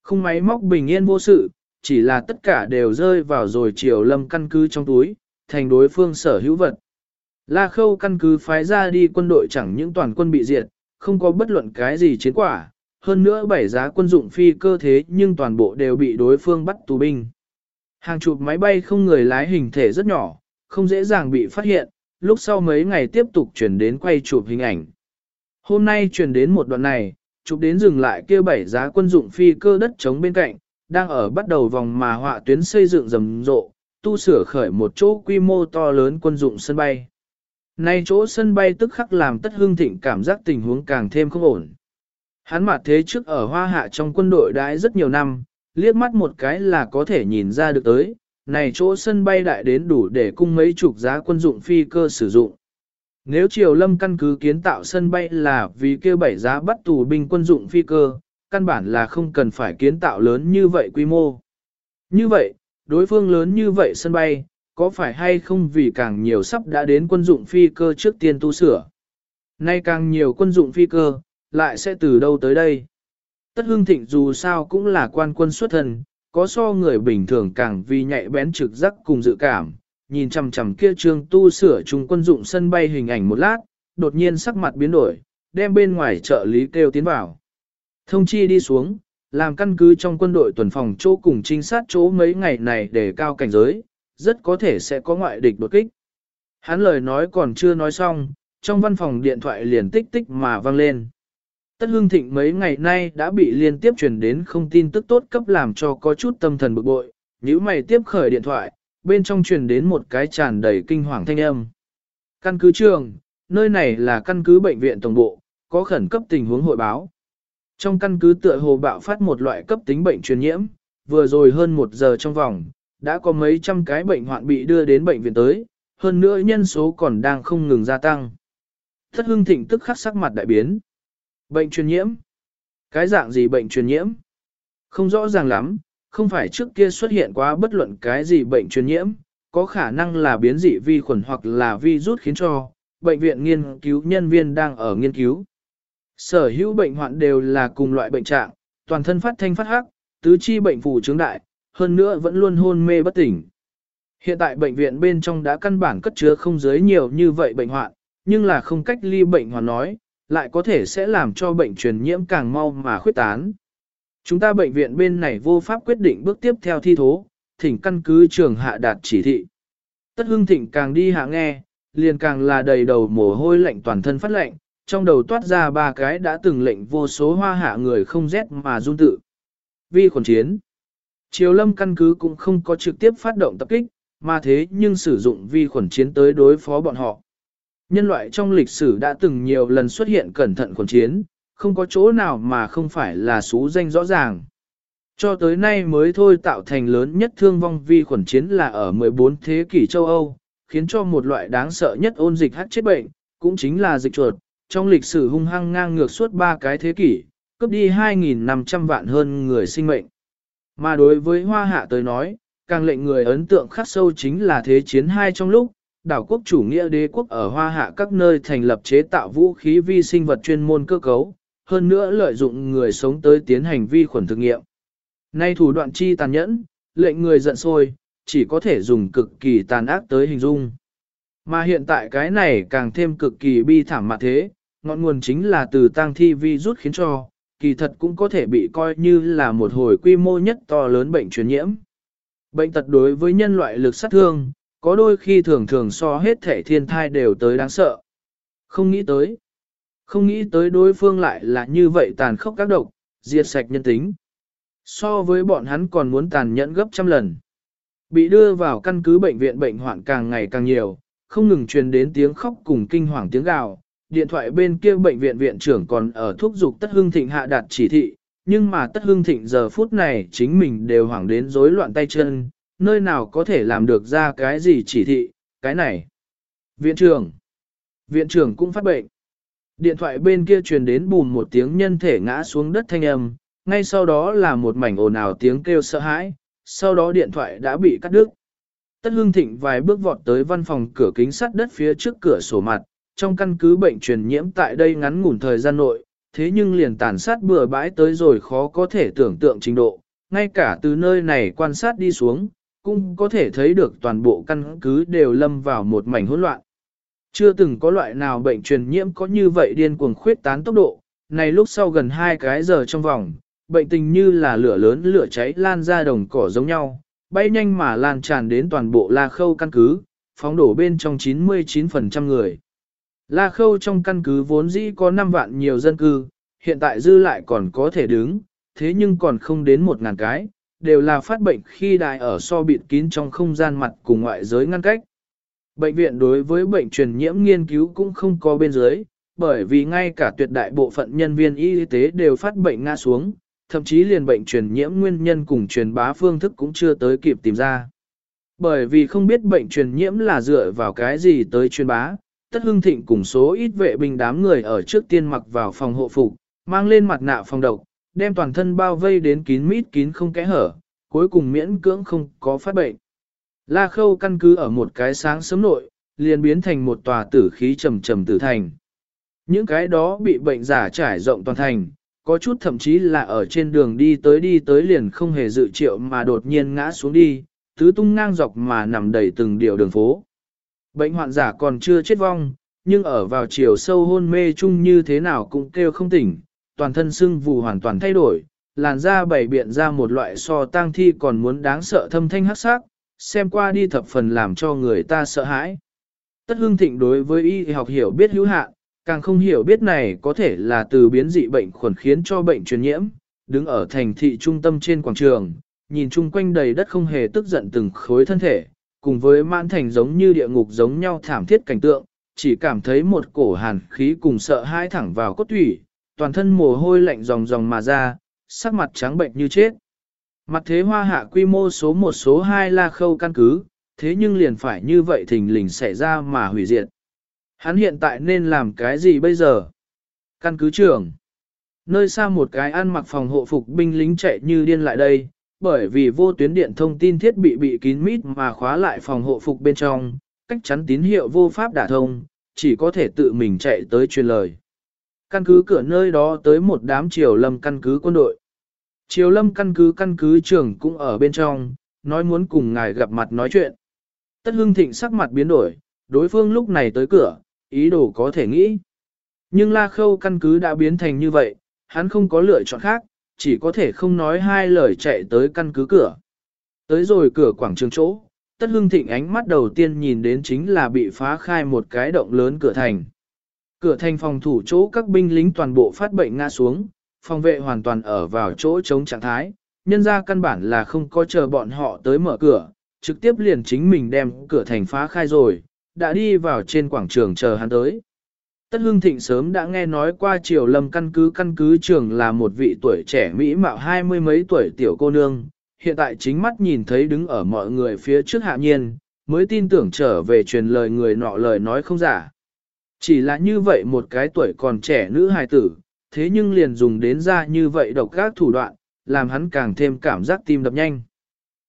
Không máy móc bình yên vô sự, chỉ là tất cả đều rơi vào rồi triều lâm căn cứ trong túi, thành đối phương sở hữu vật. La khâu căn cứ phái ra đi quân đội chẳng những toàn quân bị diệt, không có bất luận cái gì chiến quả, hơn nữa bảy giá quân dụng phi cơ thế nhưng toàn bộ đều bị đối phương bắt tù binh. Hàng chục máy bay không người lái hình thể rất nhỏ, không dễ dàng bị phát hiện, lúc sau mấy ngày tiếp tục chuyển đến quay chụp hình ảnh. Hôm nay chuyển đến một đoạn này, chụp đến dừng lại kia bảy giá quân dụng phi cơ đất chống bên cạnh, đang ở bắt đầu vòng mà họa tuyến xây dựng rầm rộ, tu sửa khởi một chỗ quy mô to lớn quân dụng sân bay. Nay chỗ sân bay tức khắc làm tất hương thịnh cảm giác tình huống càng thêm không ổn. Hắn mặt thế trước ở hoa hạ trong quân đội đãi rất nhiều năm, liếc mắt một cái là có thể nhìn ra được tới, này chỗ sân bay đại đến đủ để cung mấy chục giá quân dụng phi cơ sử dụng. Nếu Triều Lâm căn cứ kiến tạo sân bay là vì kêu bảy giá bắt tù binh quân dụng phi cơ, căn bản là không cần phải kiến tạo lớn như vậy quy mô. Như vậy, đối phương lớn như vậy sân bay, có phải hay không vì càng nhiều sắp đã đến quân dụng phi cơ trước tiên tu sửa. Nay càng nhiều quân dụng phi cơ, lại sẽ từ đâu tới đây? Tất hương thịnh dù sao cũng là quan quân xuất thần, có so người bình thường càng vì nhạy bén trực giác cùng dự cảm, nhìn chằm chằm kia trương tu sửa trung quân dụng sân bay hình ảnh một lát, đột nhiên sắc mặt biến đổi, đem bên ngoài trợ lý kêu tiến vào. Thông chi đi xuống, làm căn cứ trong quân đội tuần phòng chỗ cùng trinh sát chỗ mấy ngày này để cao cảnh giới, rất có thể sẽ có ngoại địch đột kích. Hắn lời nói còn chưa nói xong, trong văn phòng điện thoại liền tích tích mà vang lên. Tất hương thịnh mấy ngày nay đã bị liên tiếp truyền đến không tin tức tốt cấp làm cho có chút tâm thần bực bội, nếu mày tiếp khởi điện thoại, bên trong truyền đến một cái tràn đầy kinh hoàng thanh âm. Căn cứ trường, nơi này là căn cứ bệnh viện tổng bộ, có khẩn cấp tình huống hội báo. Trong căn cứ tựa hồ bạo phát một loại cấp tính bệnh truyền nhiễm, vừa rồi hơn một giờ trong vòng, đã có mấy trăm cái bệnh hoạn bị đưa đến bệnh viện tới, hơn nữa nhân số còn đang không ngừng gia tăng. Thất hưng thịnh tức khắc sắc mặt đại biến. Bệnh truyền nhiễm? Cái dạng gì bệnh truyền nhiễm? Không rõ ràng lắm, không phải trước kia xuất hiện quá bất luận cái gì bệnh truyền nhiễm, có khả năng là biến dị vi khuẩn hoặc là virus khiến cho bệnh viện nghiên cứu nhân viên đang ở nghiên cứu. Sở hữu bệnh hoạn đều là cùng loại bệnh trạng, toàn thân phát thanh phát hắc, tứ chi bệnh phù chứng đại, hơn nữa vẫn luôn hôn mê bất tỉnh. Hiện tại bệnh viện bên trong đã căn bản cất chứa không giới nhiều như vậy bệnh hoạn, nhưng là không cách ly bệnh hoạn nói, lại có thể sẽ làm cho bệnh truyền nhiễm càng mau mà khuyết tán. Chúng ta bệnh viện bên này vô pháp quyết định bước tiếp theo thi thố, thỉnh căn cứ trường hạ đạt chỉ thị. Tất hưng thịnh càng đi hạ nghe, liền càng là đầy đầu mồ hôi lạnh toàn thân phát lạnh, trong đầu toát ra ba cái đã từng lệnh vô số hoa hạ người không rét mà run tự. Vi khuẩn chiến. Triều lâm căn cứ cũng không có trực tiếp phát động tập kích, mà thế nhưng sử dụng vi khuẩn chiến tới đối phó bọn họ. Nhân loại trong lịch sử đã từng nhiều lần xuất hiện cẩn thận khuẩn chiến, không có chỗ nào mà không phải là số danh rõ ràng. Cho tới nay mới thôi tạo thành lớn nhất thương vong vi khuẩn chiến là ở 14 thế kỷ châu Âu, khiến cho một loại đáng sợ nhất ôn dịch hát chết bệnh, cũng chính là dịch chuột, trong lịch sử hung hăng ngang ngược suốt ba cái thế kỷ, cướp đi 2.500 vạn hơn người sinh mệnh. Mà đối với Hoa Hạ tới nói, càng lệnh người ấn tượng khắc sâu chính là thế chiến hai trong lúc, đảo quốc chủ nghĩa đế quốc ở Hoa Hạ các nơi thành lập chế tạo vũ khí vi sinh vật chuyên môn cơ cấu, hơn nữa lợi dụng người sống tới tiến hành vi khuẩn thực nghiệm. Nay thủ đoạn chi tàn nhẫn, lệnh người giận sôi, chỉ có thể dùng cực kỳ tàn ác tới hình dung. Mà hiện tại cái này càng thêm cực kỳ bi thảm mà thế, ngọn nguồn chính là từ tang thi vi rút khiến cho, kỳ thật cũng có thể bị coi như là một hồi quy mô nhất to lớn bệnh truyền nhiễm. Bệnh tật đối với nhân loại lực sát thương, có đôi khi thường thường so hết thể thiên thai đều tới đáng sợ. Không nghĩ tới. Không nghĩ tới đối phương lại là như vậy tàn khốc các độc, diệt sạch nhân tính. So với bọn hắn còn muốn tàn nhẫn gấp trăm lần. Bị đưa vào căn cứ bệnh viện bệnh hoạn càng ngày càng nhiều, không ngừng truyền đến tiếng khóc cùng kinh hoàng tiếng gào. Điện thoại bên kia bệnh viện viện trưởng còn ở thúc giục Tất Hưng Thịnh hạ đạt chỉ thị, nhưng mà Tất Hưng Thịnh giờ phút này chính mình đều hoảng đến rối loạn tay chân, nơi nào có thể làm được ra cái gì chỉ thị, cái này. Viện trưởng. Viện trưởng cũng phát bệnh. Điện thoại bên kia truyền đến bùm một tiếng nhân thể ngã xuống đất thanh âm, ngay sau đó là một mảnh ồn ào tiếng kêu sợ hãi, sau đó điện thoại đã bị cắt đứt. Tất hương thịnh vài bước vọt tới văn phòng cửa kính sắt đất phía trước cửa sổ mặt, trong căn cứ bệnh truyền nhiễm tại đây ngắn ngủn thời gian nội, thế nhưng liền tàn sát bừa bãi tới rồi khó có thể tưởng tượng trình độ, ngay cả từ nơi này quan sát đi xuống, cũng có thể thấy được toàn bộ căn cứ đều lâm vào một mảnh hỗn loạn. Chưa từng có loại nào bệnh truyền nhiễm có như vậy điên cuồng khuyết tán tốc độ, này lúc sau gần hai cái giờ trong vòng, bệnh tình như là lửa lớn lửa cháy lan ra đồng cỏ giống nhau, bay nhanh mà lan tràn đến toàn bộ La Khâu căn cứ, phóng đổ bên trong 99% người. La Khâu trong căn cứ vốn dĩ có 5 vạn nhiều dân cư, hiện tại dư lại còn có thể đứng, thế nhưng còn không đến 1 ngàn cái, đều là phát bệnh khi đại ở so bịt kín trong không gian mặt cùng ngoại giới ngăn cách. Bệnh viện đối với bệnh truyền nhiễm nghiên cứu cũng không có bên dưới, bởi vì ngay cả tuyệt đại bộ phận nhân viên y tế đều phát bệnh ngã xuống, thậm chí liền bệnh truyền nhiễm nguyên nhân cùng truyền bá phương thức cũng chưa tới kịp tìm ra. Bởi vì không biết bệnh truyền nhiễm là dựa vào cái gì tới truyền bá, tất hưng thịnh cùng số ít vệ binh đám người ở trước tiên mặc vào phòng hộ phục, mang lên mặt nạ phòng độc, đem toàn thân bao vây đến kín mít kín không kẽ hở, cuối cùng miễn cưỡng không có phát bệnh. La khâu căn cứ ở một cái sáng sớm nội, liền biến thành một tòa tử khí trầm trầm tử thành. Những cái đó bị bệnh giả trải rộng toàn thành, có chút thậm chí là ở trên đường đi tới đi tới liền không hề dự triệu mà đột nhiên ngã xuống đi, tứ tung ngang dọc mà nằm đầy từng điều đường phố. Bệnh hoạn giả còn chưa chết vong, nhưng ở vào chiều sâu hôn mê chung như thế nào cũng kêu không tỉnh, toàn thân sưng vù hoàn toàn thay đổi, làn da bảy biện ra một loại so tang thi còn muốn đáng sợ thâm thanh hắc sắc, xem qua đi thập phần làm cho người ta sợ hãi. Tất hương thịnh đối với y học hiểu biết hữu hạn, càng không hiểu biết này có thể là từ biến dị bệnh khuẩn khiến cho bệnh truyền nhiễm, đứng ở thành thị trung tâm trên quảng trường, nhìn chung quanh đầy đất không hề tức giận từng khối thân thể, cùng với mãn thành giống như địa ngục giống nhau thảm thiết cảnh tượng, chỉ cảm thấy một cổ hàn khí cùng sợ hãi thẳng vào cốt thủy, toàn thân mồ hôi lạnh ròng ròng mà ra, sắc mặt trắng bệnh như chết. Mặt thế hoa hạ quy mô số một số hai là khâu căn cứ, thế nhưng liền phải như vậy thình lình xảy ra mà hủy diệt. Hắn hiện tại nên làm cái gì bây giờ? Căn cứ trưởng. Nơi xa một cái ăn mặc phòng hộ phục binh lính chạy như điên lại đây, bởi vì vô tuyến điện thông tin thiết bị bị kín mít mà khóa lại phòng hộ phục bên trong, cách chắn tín hiệu vô pháp đả thông, chỉ có thể tự mình chạy tới truyền lời. Căn cứ cửa nơi đó tới một đám triều lâm căn cứ quân đội. Triều lâm căn cứ căn cứ trưởng cũng ở bên trong, nói muốn cùng ngài gặp mặt nói chuyện. Tất hưng thịnh sắc mặt biến đổi, đối phương lúc này tới cửa, ý đồ có thể nghĩ. Nhưng la khâu căn cứ đã biến thành như vậy, hắn không có lựa chọn khác, chỉ có thể không nói hai lời chạy tới căn cứ cửa. Tới rồi cửa quảng trường chỗ, tất hưng thịnh ánh mắt đầu tiên nhìn đến chính là bị phá khai một cái động lớn cửa thành. Cửa thành phòng thủ chỗ các binh lính toàn bộ phát bệnh ngã xuống, phòng vệ hoàn toàn ở vào chỗ chống trạng thái, nhân ra căn bản là không có chờ bọn họ tới mở cửa, trực tiếp liền chính mình đem cửa thành phá khai rồi, đã đi vào trên quảng trường chờ hắn tới. Tất Hưng Thịnh sớm đã nghe nói qua triều lâm căn cứ căn cứ trường là một vị tuổi trẻ Mỹ mạo hai mươi mấy tuổi tiểu cô nương, hiện tại chính mắt nhìn thấy đứng ở mọi người phía trước hạ nhiên, mới tin tưởng trở về truyền lời người nọ lời nói không giả. Chỉ là như vậy một cái tuổi còn trẻ nữ hài tử, thế nhưng liền dùng đến ra như vậy độc các thủ đoạn, làm hắn càng thêm cảm giác tim đập nhanh.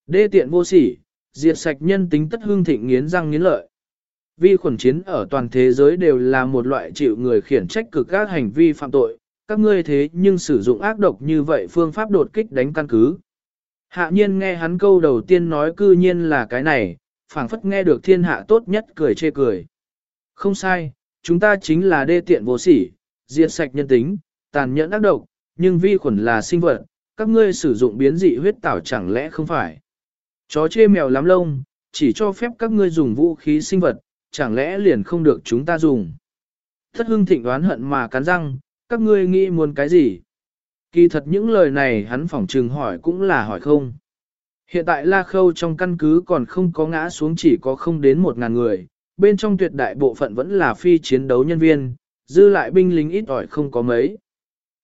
Đê tiện vô sỉ, diệt sạch nhân tính tất hương thịnh nghiến răng nghiến lợi. Vi khuẩn chiến ở toàn thế giới đều là một loại chịu người khiển trách cực các hành vi phạm tội, các ngươi thế nhưng sử dụng ác độc như vậy phương pháp đột kích đánh căn cứ. Hạ nhiên nghe hắn câu đầu tiên nói cư nhiên là cái này, phảng phất nghe được thiên hạ tốt nhất cười chê cười. Không sai, chúng ta chính là đê tiện vô sỉ, diệt sạch nhân tính, tàn nhẫn ác độc, nhưng vi khuẩn là sinh vật, các ngươi sử dụng biến dị huyết tảo chẳng lẽ không phải. Chó chê mèo lắm lông, chỉ cho phép các ngươi dùng vũ khí sinh vật, chẳng lẽ liền không được chúng ta dùng. Thất hưng thịnh đoán hận mà cắn răng, các ngươi nghĩ muốn cái gì? Kỳ thật những lời này hắn phỏng trừng hỏi cũng là hỏi không. Hiện tại La Khâu trong căn cứ còn không có ngã xuống chỉ có không đến một ngàn người, bên trong tuyệt đại bộ phận vẫn là phi chiến đấu nhân viên, dư lại binh lính ít ỏi không có mấy.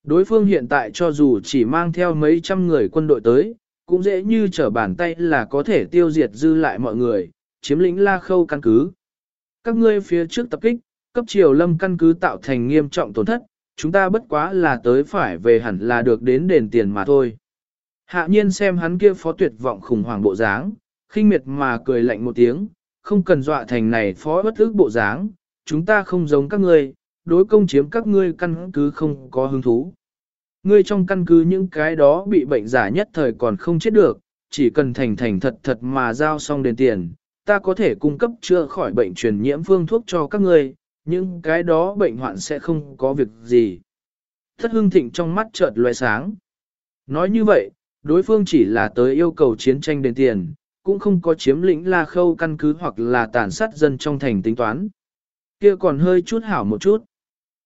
Đối phương hiện tại cho dù chỉ mang theo mấy trăm người quân đội tới, cũng dễ như trở bàn tay là có thể tiêu diệt dư lại mọi người, chiếm lĩnh La Khâu căn cứ. Các ngươi phía trước tập kích, cấp triều lâm căn cứ tạo thành nghiêm trọng tổn thất, chúng ta bất quá là tới phải về hẳn là được đến đền tiền mà thôi. Hạ nhiên xem hắn kia phó tuyệt vọng khủng hoảng bộ dáng, khinh miệt mà cười lạnh một tiếng, không cần dọa thành này phó bất ức bộ dáng, chúng ta không giống các ngươi, đối công chiếm các ngươi căn cứ không có hứng thú. ngươi trong căn cứ những cái đó bị bệnh giả nhất thời còn không chết được, chỉ cần thành thành thật thật mà giao xong đền tiền, ta có thể cung cấp chữa khỏi bệnh truyền nhiễm phương thuốc cho các ngươi, những cái đó bệnh hoạn sẽ không có việc gì. Thất hưng thịnh trong mắt chợt loe sáng. Nói như vậy, đối phương chỉ là tới yêu cầu chiến tranh đền tiền, cũng không có chiếm lĩnh la khâu căn cứ hoặc là tàn sát dân trong thành tính toán. kia còn hơi chút hảo một chút.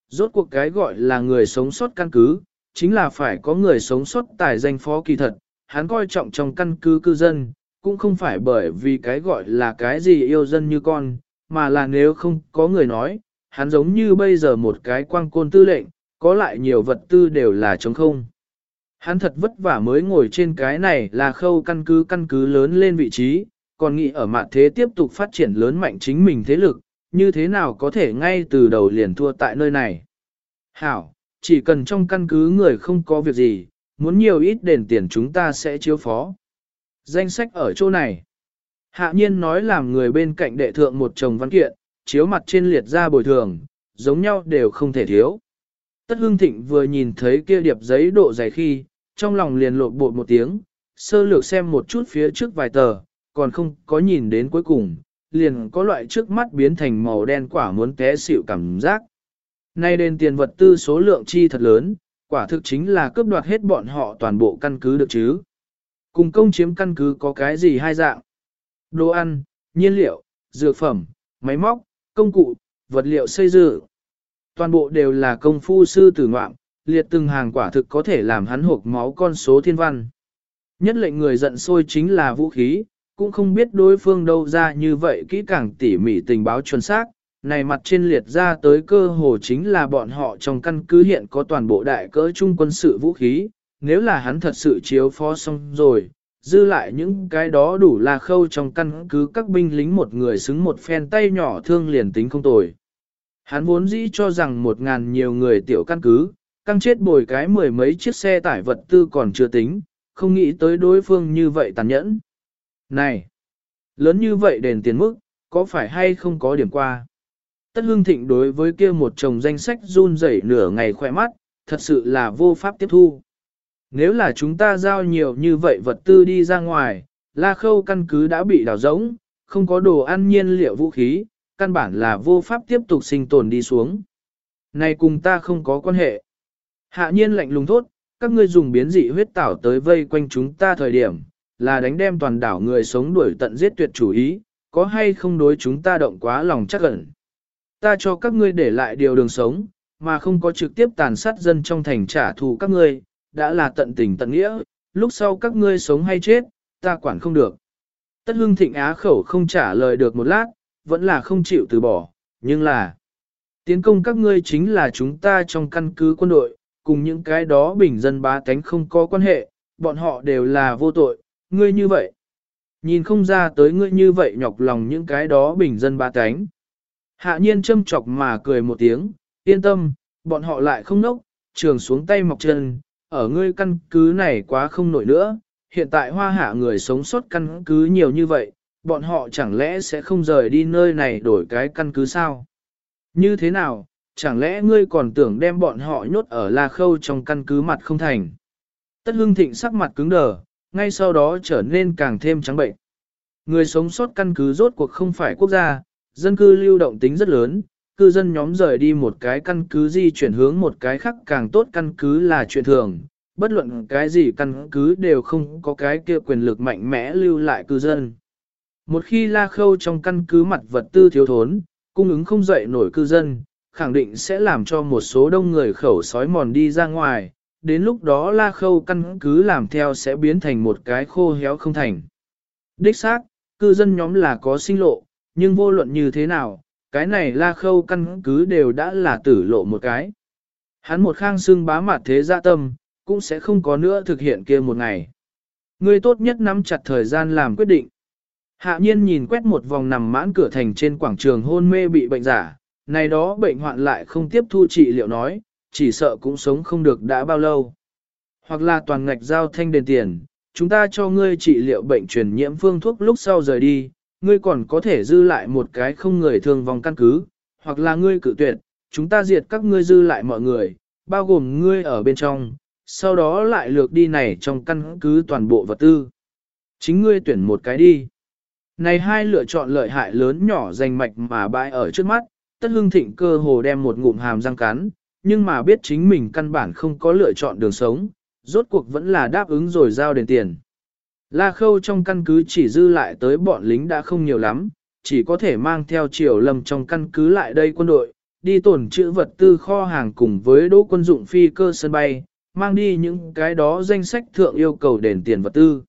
Rốt cuộc cái gọi là người sống sót căn cứ, chính là phải có người sống sót tài danh phó kỳ thật, hắn coi trọng trong căn cứ cư dân, cũng không phải bởi vì cái gọi là cái gì yêu dân như con, mà là nếu không có người nói, hắn giống như bây giờ một cái quang côn tư lệnh, có lại nhiều vật tư đều là trống không. Hắn thật vất vả mới ngồi trên cái này là khâu căn cứ căn cứ lớn lên vị trí, còn nghĩ ở mặt thế tiếp tục phát triển lớn mạnh chính mình thế lực, như thế nào có thể ngay từ đầu liền thua tại nơi này. Hảo, chỉ cần trong căn cứ người không có việc gì, muốn nhiều ít đền tiền chúng ta sẽ chiếu phó. Danh sách ở chỗ này. Hạ nhiên nói làm người bên cạnh đệ thượng một chồng văn kiện, chiếu mặt trên liệt ra bồi thường, giống nhau đều không thể thiếu. Tất hương thịnh vừa nhìn thấy kia điệp giấy độ dày khi, trong lòng liền lộn bột một tiếng, sơ lược xem một chút phía trước vài tờ, còn không có nhìn đến cuối cùng, liền có loại trước mắt biến thành màu đen quả muốn té xịu cảm giác. Nay đền tiền vật tư số lượng chi thật lớn, quả thực chính là cướp đoạt hết bọn họ toàn bộ căn cứ được chứ. Cùng công chiếm căn cứ có cái gì hai dạng? Đồ ăn, nhiên liệu, dược phẩm, máy móc, công cụ, vật liệu xây dựng. Toàn bộ đều là công phu sư tử ngoạm, liệt từng hàng quả thực có thể làm hắn hộp máu con số thiên văn. Nhất lệnh người giận sôi chính là vũ khí, cũng không biết đối phương đâu ra như vậy kỹ càng tỉ mỉ tình báo chuẩn xác, này mặt trên liệt ra tới cơ hồ chính là bọn họ trong căn cứ hiện có toàn bộ đại cỡ trung quân sự vũ khí, nếu là hắn thật sự chiếu phó xong rồi, dư lại những cái đó đủ là khâu trong căn cứ các binh lính một người xứng một phen tay nhỏ thương liền tính không tồi. Hắn vốn dĩ cho rằng một ngàn nhiều người tiểu căn cứ, căng chết bồi cái mười mấy chiếc xe tải vật tư còn chưa tính, không nghĩ tới đối phương như vậy tàn nhẫn. Này! Lớn như vậy đền tiền mức, có phải hay không có điểm qua? Tất hương thịnh đối với kia một chồng danh sách run rẩy nửa ngày khỏe mắt, thật sự là vô pháp tiếp thu. Nếu là chúng ta giao nhiều như vậy vật tư đi ra ngoài, la khâu căn cứ đã bị đào rỗng, không có đồ ăn nhiên liệu vũ khí, căn bản là vô pháp tiếp tục sinh tồn đi xuống. Này cùng ta không có quan hệ. Hạ nhiên lạnh lùng thốt, các ngươi dùng biến dị huyết tảo tới vây quanh chúng ta thời điểm, là đánh đem toàn đảo người sống đuổi tận giết tuyệt chủ ý, có hay không đối chúng ta động quá lòng chắc ẩn. Ta cho các ngươi để lại điều đường sống, mà không có trực tiếp tàn sát dân trong thành trả thù các ngươi, đã là tận tình tận nghĩa, lúc sau các ngươi sống hay chết, ta quản không được. Tất hương thịnh á khẩu không trả lời được một lát, vẫn là không chịu từ bỏ, nhưng là tiến công các ngươi chính là chúng ta trong căn cứ quân đội, cùng những cái đó bình dân bá tánh không có quan hệ, bọn họ đều là vô tội, ngươi như vậy. Nhìn không ra tới ngươi như vậy nhọc lòng những cái đó bình dân bá tánh. Hạ nhiên châm chọc mà cười một tiếng, yên tâm, bọn họ lại không nốc, trường xuống tay mọc chân, ở ngươi căn cứ này quá không nổi nữa, hiện tại hoa hạ người sống sót căn cứ nhiều như vậy, bọn họ chẳng lẽ sẽ không rời đi nơi này đổi cái căn cứ sao? Như thế nào, chẳng lẽ ngươi còn tưởng đem bọn họ nhốt ở La Khâu trong căn cứ mặt không thành? Tất hưng thịnh sắc mặt cứng đờ, ngay sau đó trở nên càng thêm trắng bệnh. Người sống sót căn cứ rốt cuộc không phải quốc gia, dân cư lưu động tính rất lớn, cư dân nhóm rời đi một cái căn cứ di chuyển hướng một cái khác càng tốt căn cứ là chuyện thường, bất luận cái gì căn cứ đều không có cái kia quyền lực mạnh mẽ lưu lại cư dân. Một khi la khâu trong căn cứ mặt vật tư thiếu thốn, cung ứng không dậy nổi cư dân, khẳng định sẽ làm cho một số đông người khẩu sói mòn đi ra ngoài, đến lúc đó la khâu căn cứ làm theo sẽ biến thành một cái khô héo không thành. Đích xác, cư dân nhóm là có sinh lộ, nhưng vô luận như thế nào, cái này la khâu căn cứ đều đã là tử lộ một cái. Hắn một khang xương bá mặt thế gia tâm, cũng sẽ không có nữa thực hiện kia một ngày. Ngươi tốt nhất nắm chặt thời gian làm quyết định. Hạ nhiên nhìn quét một vòng nằm mãn cửa thành trên quảng trường hôn mê bị bệnh giả, này đó bệnh hoạn lại không tiếp thu trị liệu nói, chỉ sợ cũng sống không được đã bao lâu. Hoặc là toàn ngạch giao thanh đền tiền, chúng ta cho ngươi trị liệu bệnh truyền nhiễm phương thuốc lúc sau rời đi, ngươi còn có thể dư lại một cái không người thương vong căn cứ, hoặc là ngươi cự tuyệt, chúng ta diệt các ngươi dư lại mọi người, bao gồm ngươi ở bên trong, sau đó lại lược đi này trong căn cứ toàn bộ vật tư. Chính ngươi tuyển một cái đi. Này hai lựa chọn lợi hại lớn nhỏ danh mạch mà bãi ở trước mắt, tất hương thịnh cơ hồ đem một ngụm hàm răng cắn, nhưng mà biết chính mình căn bản không có lựa chọn đường sống, rốt cuộc vẫn là đáp ứng rồi giao đền tiền. La khâu trong căn cứ chỉ dư lại tới bọn lính đã không nhiều lắm, chỉ có thể mang theo triều lâm trong căn cứ lại đây quân đội, đi tổn trữ vật tư kho hàng cùng với đỗ quân dụng phi cơ sân bay, mang đi những cái đó danh sách thượng yêu cầu đền tiền vật tư.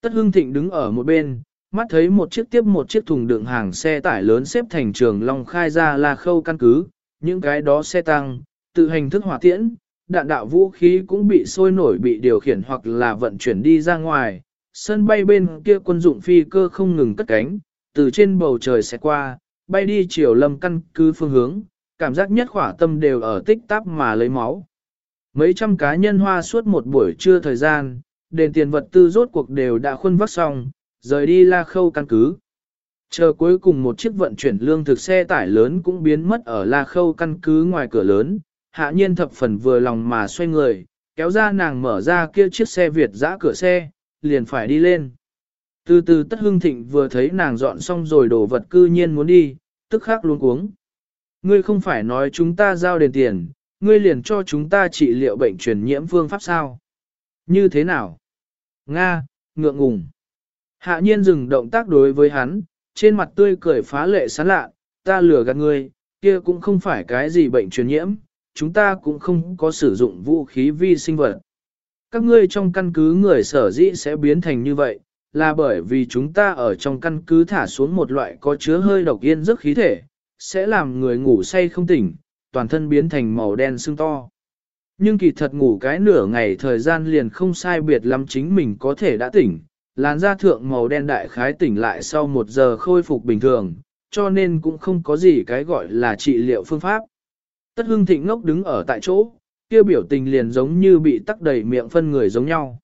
Tất Hưng Thịnh đứng ở một bên, mắt thấy một chiếc tiếp một chiếc thùng đựng hàng xe tải lớn xếp thành trường Long khai ra là khâu căn cứ, những cái đó xe tăng, tự hành thức hỏa tiễn, đạn đạo vũ khí cũng bị sôi nổi bị điều khiển hoặc là vận chuyển đi ra ngoài, sân bay bên kia quân dụng phi cơ không ngừng cất cánh, từ trên bầu trời sẽ qua, bay đi chiều lâm căn cứ phương hướng, cảm giác nhất khỏa tâm đều ở tích tắp mà lấy máu. Mấy trăm cá nhân hoa suốt một buổi trưa thời gian, đền tiền vật tư rốt cuộc đều đã khuân vắt xong, rời đi la khâu căn cứ. Chờ cuối cùng một chiếc vận chuyển lương thực xe tải lớn cũng biến mất ở la khâu căn cứ ngoài cửa lớn, hạ nhiên thập phần vừa lòng mà xoay người, kéo ra nàng mở ra kia chiếc xe Việt giã cửa xe, liền phải đi lên. Từ từ tất hưng thịnh vừa thấy nàng dọn xong rồi đổ vật cư nhiên muốn đi, tức khắc luôn cuống. Ngươi không phải nói chúng ta giao đền tiền, ngươi liền cho chúng ta trị liệu bệnh truyền nhiễm phương pháp sao? Như thế nào? Nga, ngượng ngùng. Hạ nhiên dừng động tác đối với hắn, trên mặt tươi cười phá lệ sán lạ, ta lừa gạt ngươi, kia cũng không phải cái gì bệnh truyền nhiễm, chúng ta cũng không có sử dụng vũ khí vi sinh vật. Các ngươi trong căn cứ người sở dĩ sẽ biến thành như vậy, là bởi vì chúng ta ở trong căn cứ thả xuống một loại có chứa hơi độc yên rất khí thể, sẽ làm người ngủ say không tỉnh, toàn thân biến thành màu đen sưng to. Nhưng kỳ thật ngủ cái nửa ngày thời gian liền không sai biệt lắm chính mình có thể đã tỉnh, làn da thượng màu đen đại khái tỉnh lại sau một giờ khôi phục bình thường, cho nên cũng không có gì cái gọi là trị liệu phương pháp. Tất hưng thịnh ngốc đứng ở tại chỗ, kia biểu tình liền giống như bị tắc đầy miệng phân người giống nhau.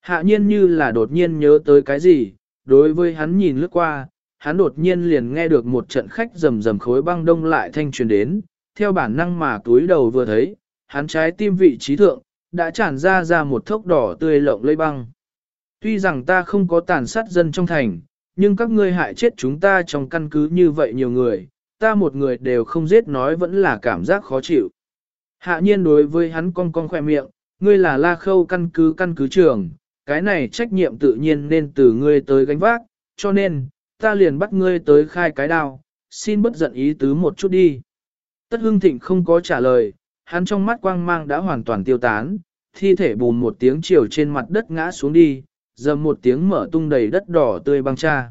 Hạ nhiên như là đột nhiên nhớ tới cái gì, đối với hắn nhìn lướt qua, hắn đột nhiên liền nghe được một trận khách rầm rầm khối băng đông lại thanh truyền đến, theo bản năng mà túi đầu vừa thấy, hắn trái tim vị trí thượng, đã tràn ra ra một thốc đỏ tươi lộng lây băng. Tuy rằng ta không có tàn sát dân trong thành, nhưng các ngươi hại chết chúng ta trong căn cứ như vậy nhiều người, ta một người đều không giết nói vẫn là cảm giác khó chịu. Hạ nhiên đối với hắn cong cong khoe miệng, ngươi là la khâu căn cứ căn cứ trường, cái này trách nhiệm tự nhiên nên từ ngươi tới gánh vác, cho nên, ta liền bắt ngươi tới khai cái đao, xin bất giận ý tứ một chút đi. Tất hưng thịnh không có trả lời, hắn trong mắt quang mang đã hoàn toàn tiêu tán, thi thể bùn một tiếng chiều trên mặt đất ngã xuống đi, dầm một tiếng mở tung đầy đất đỏ tươi băng cha.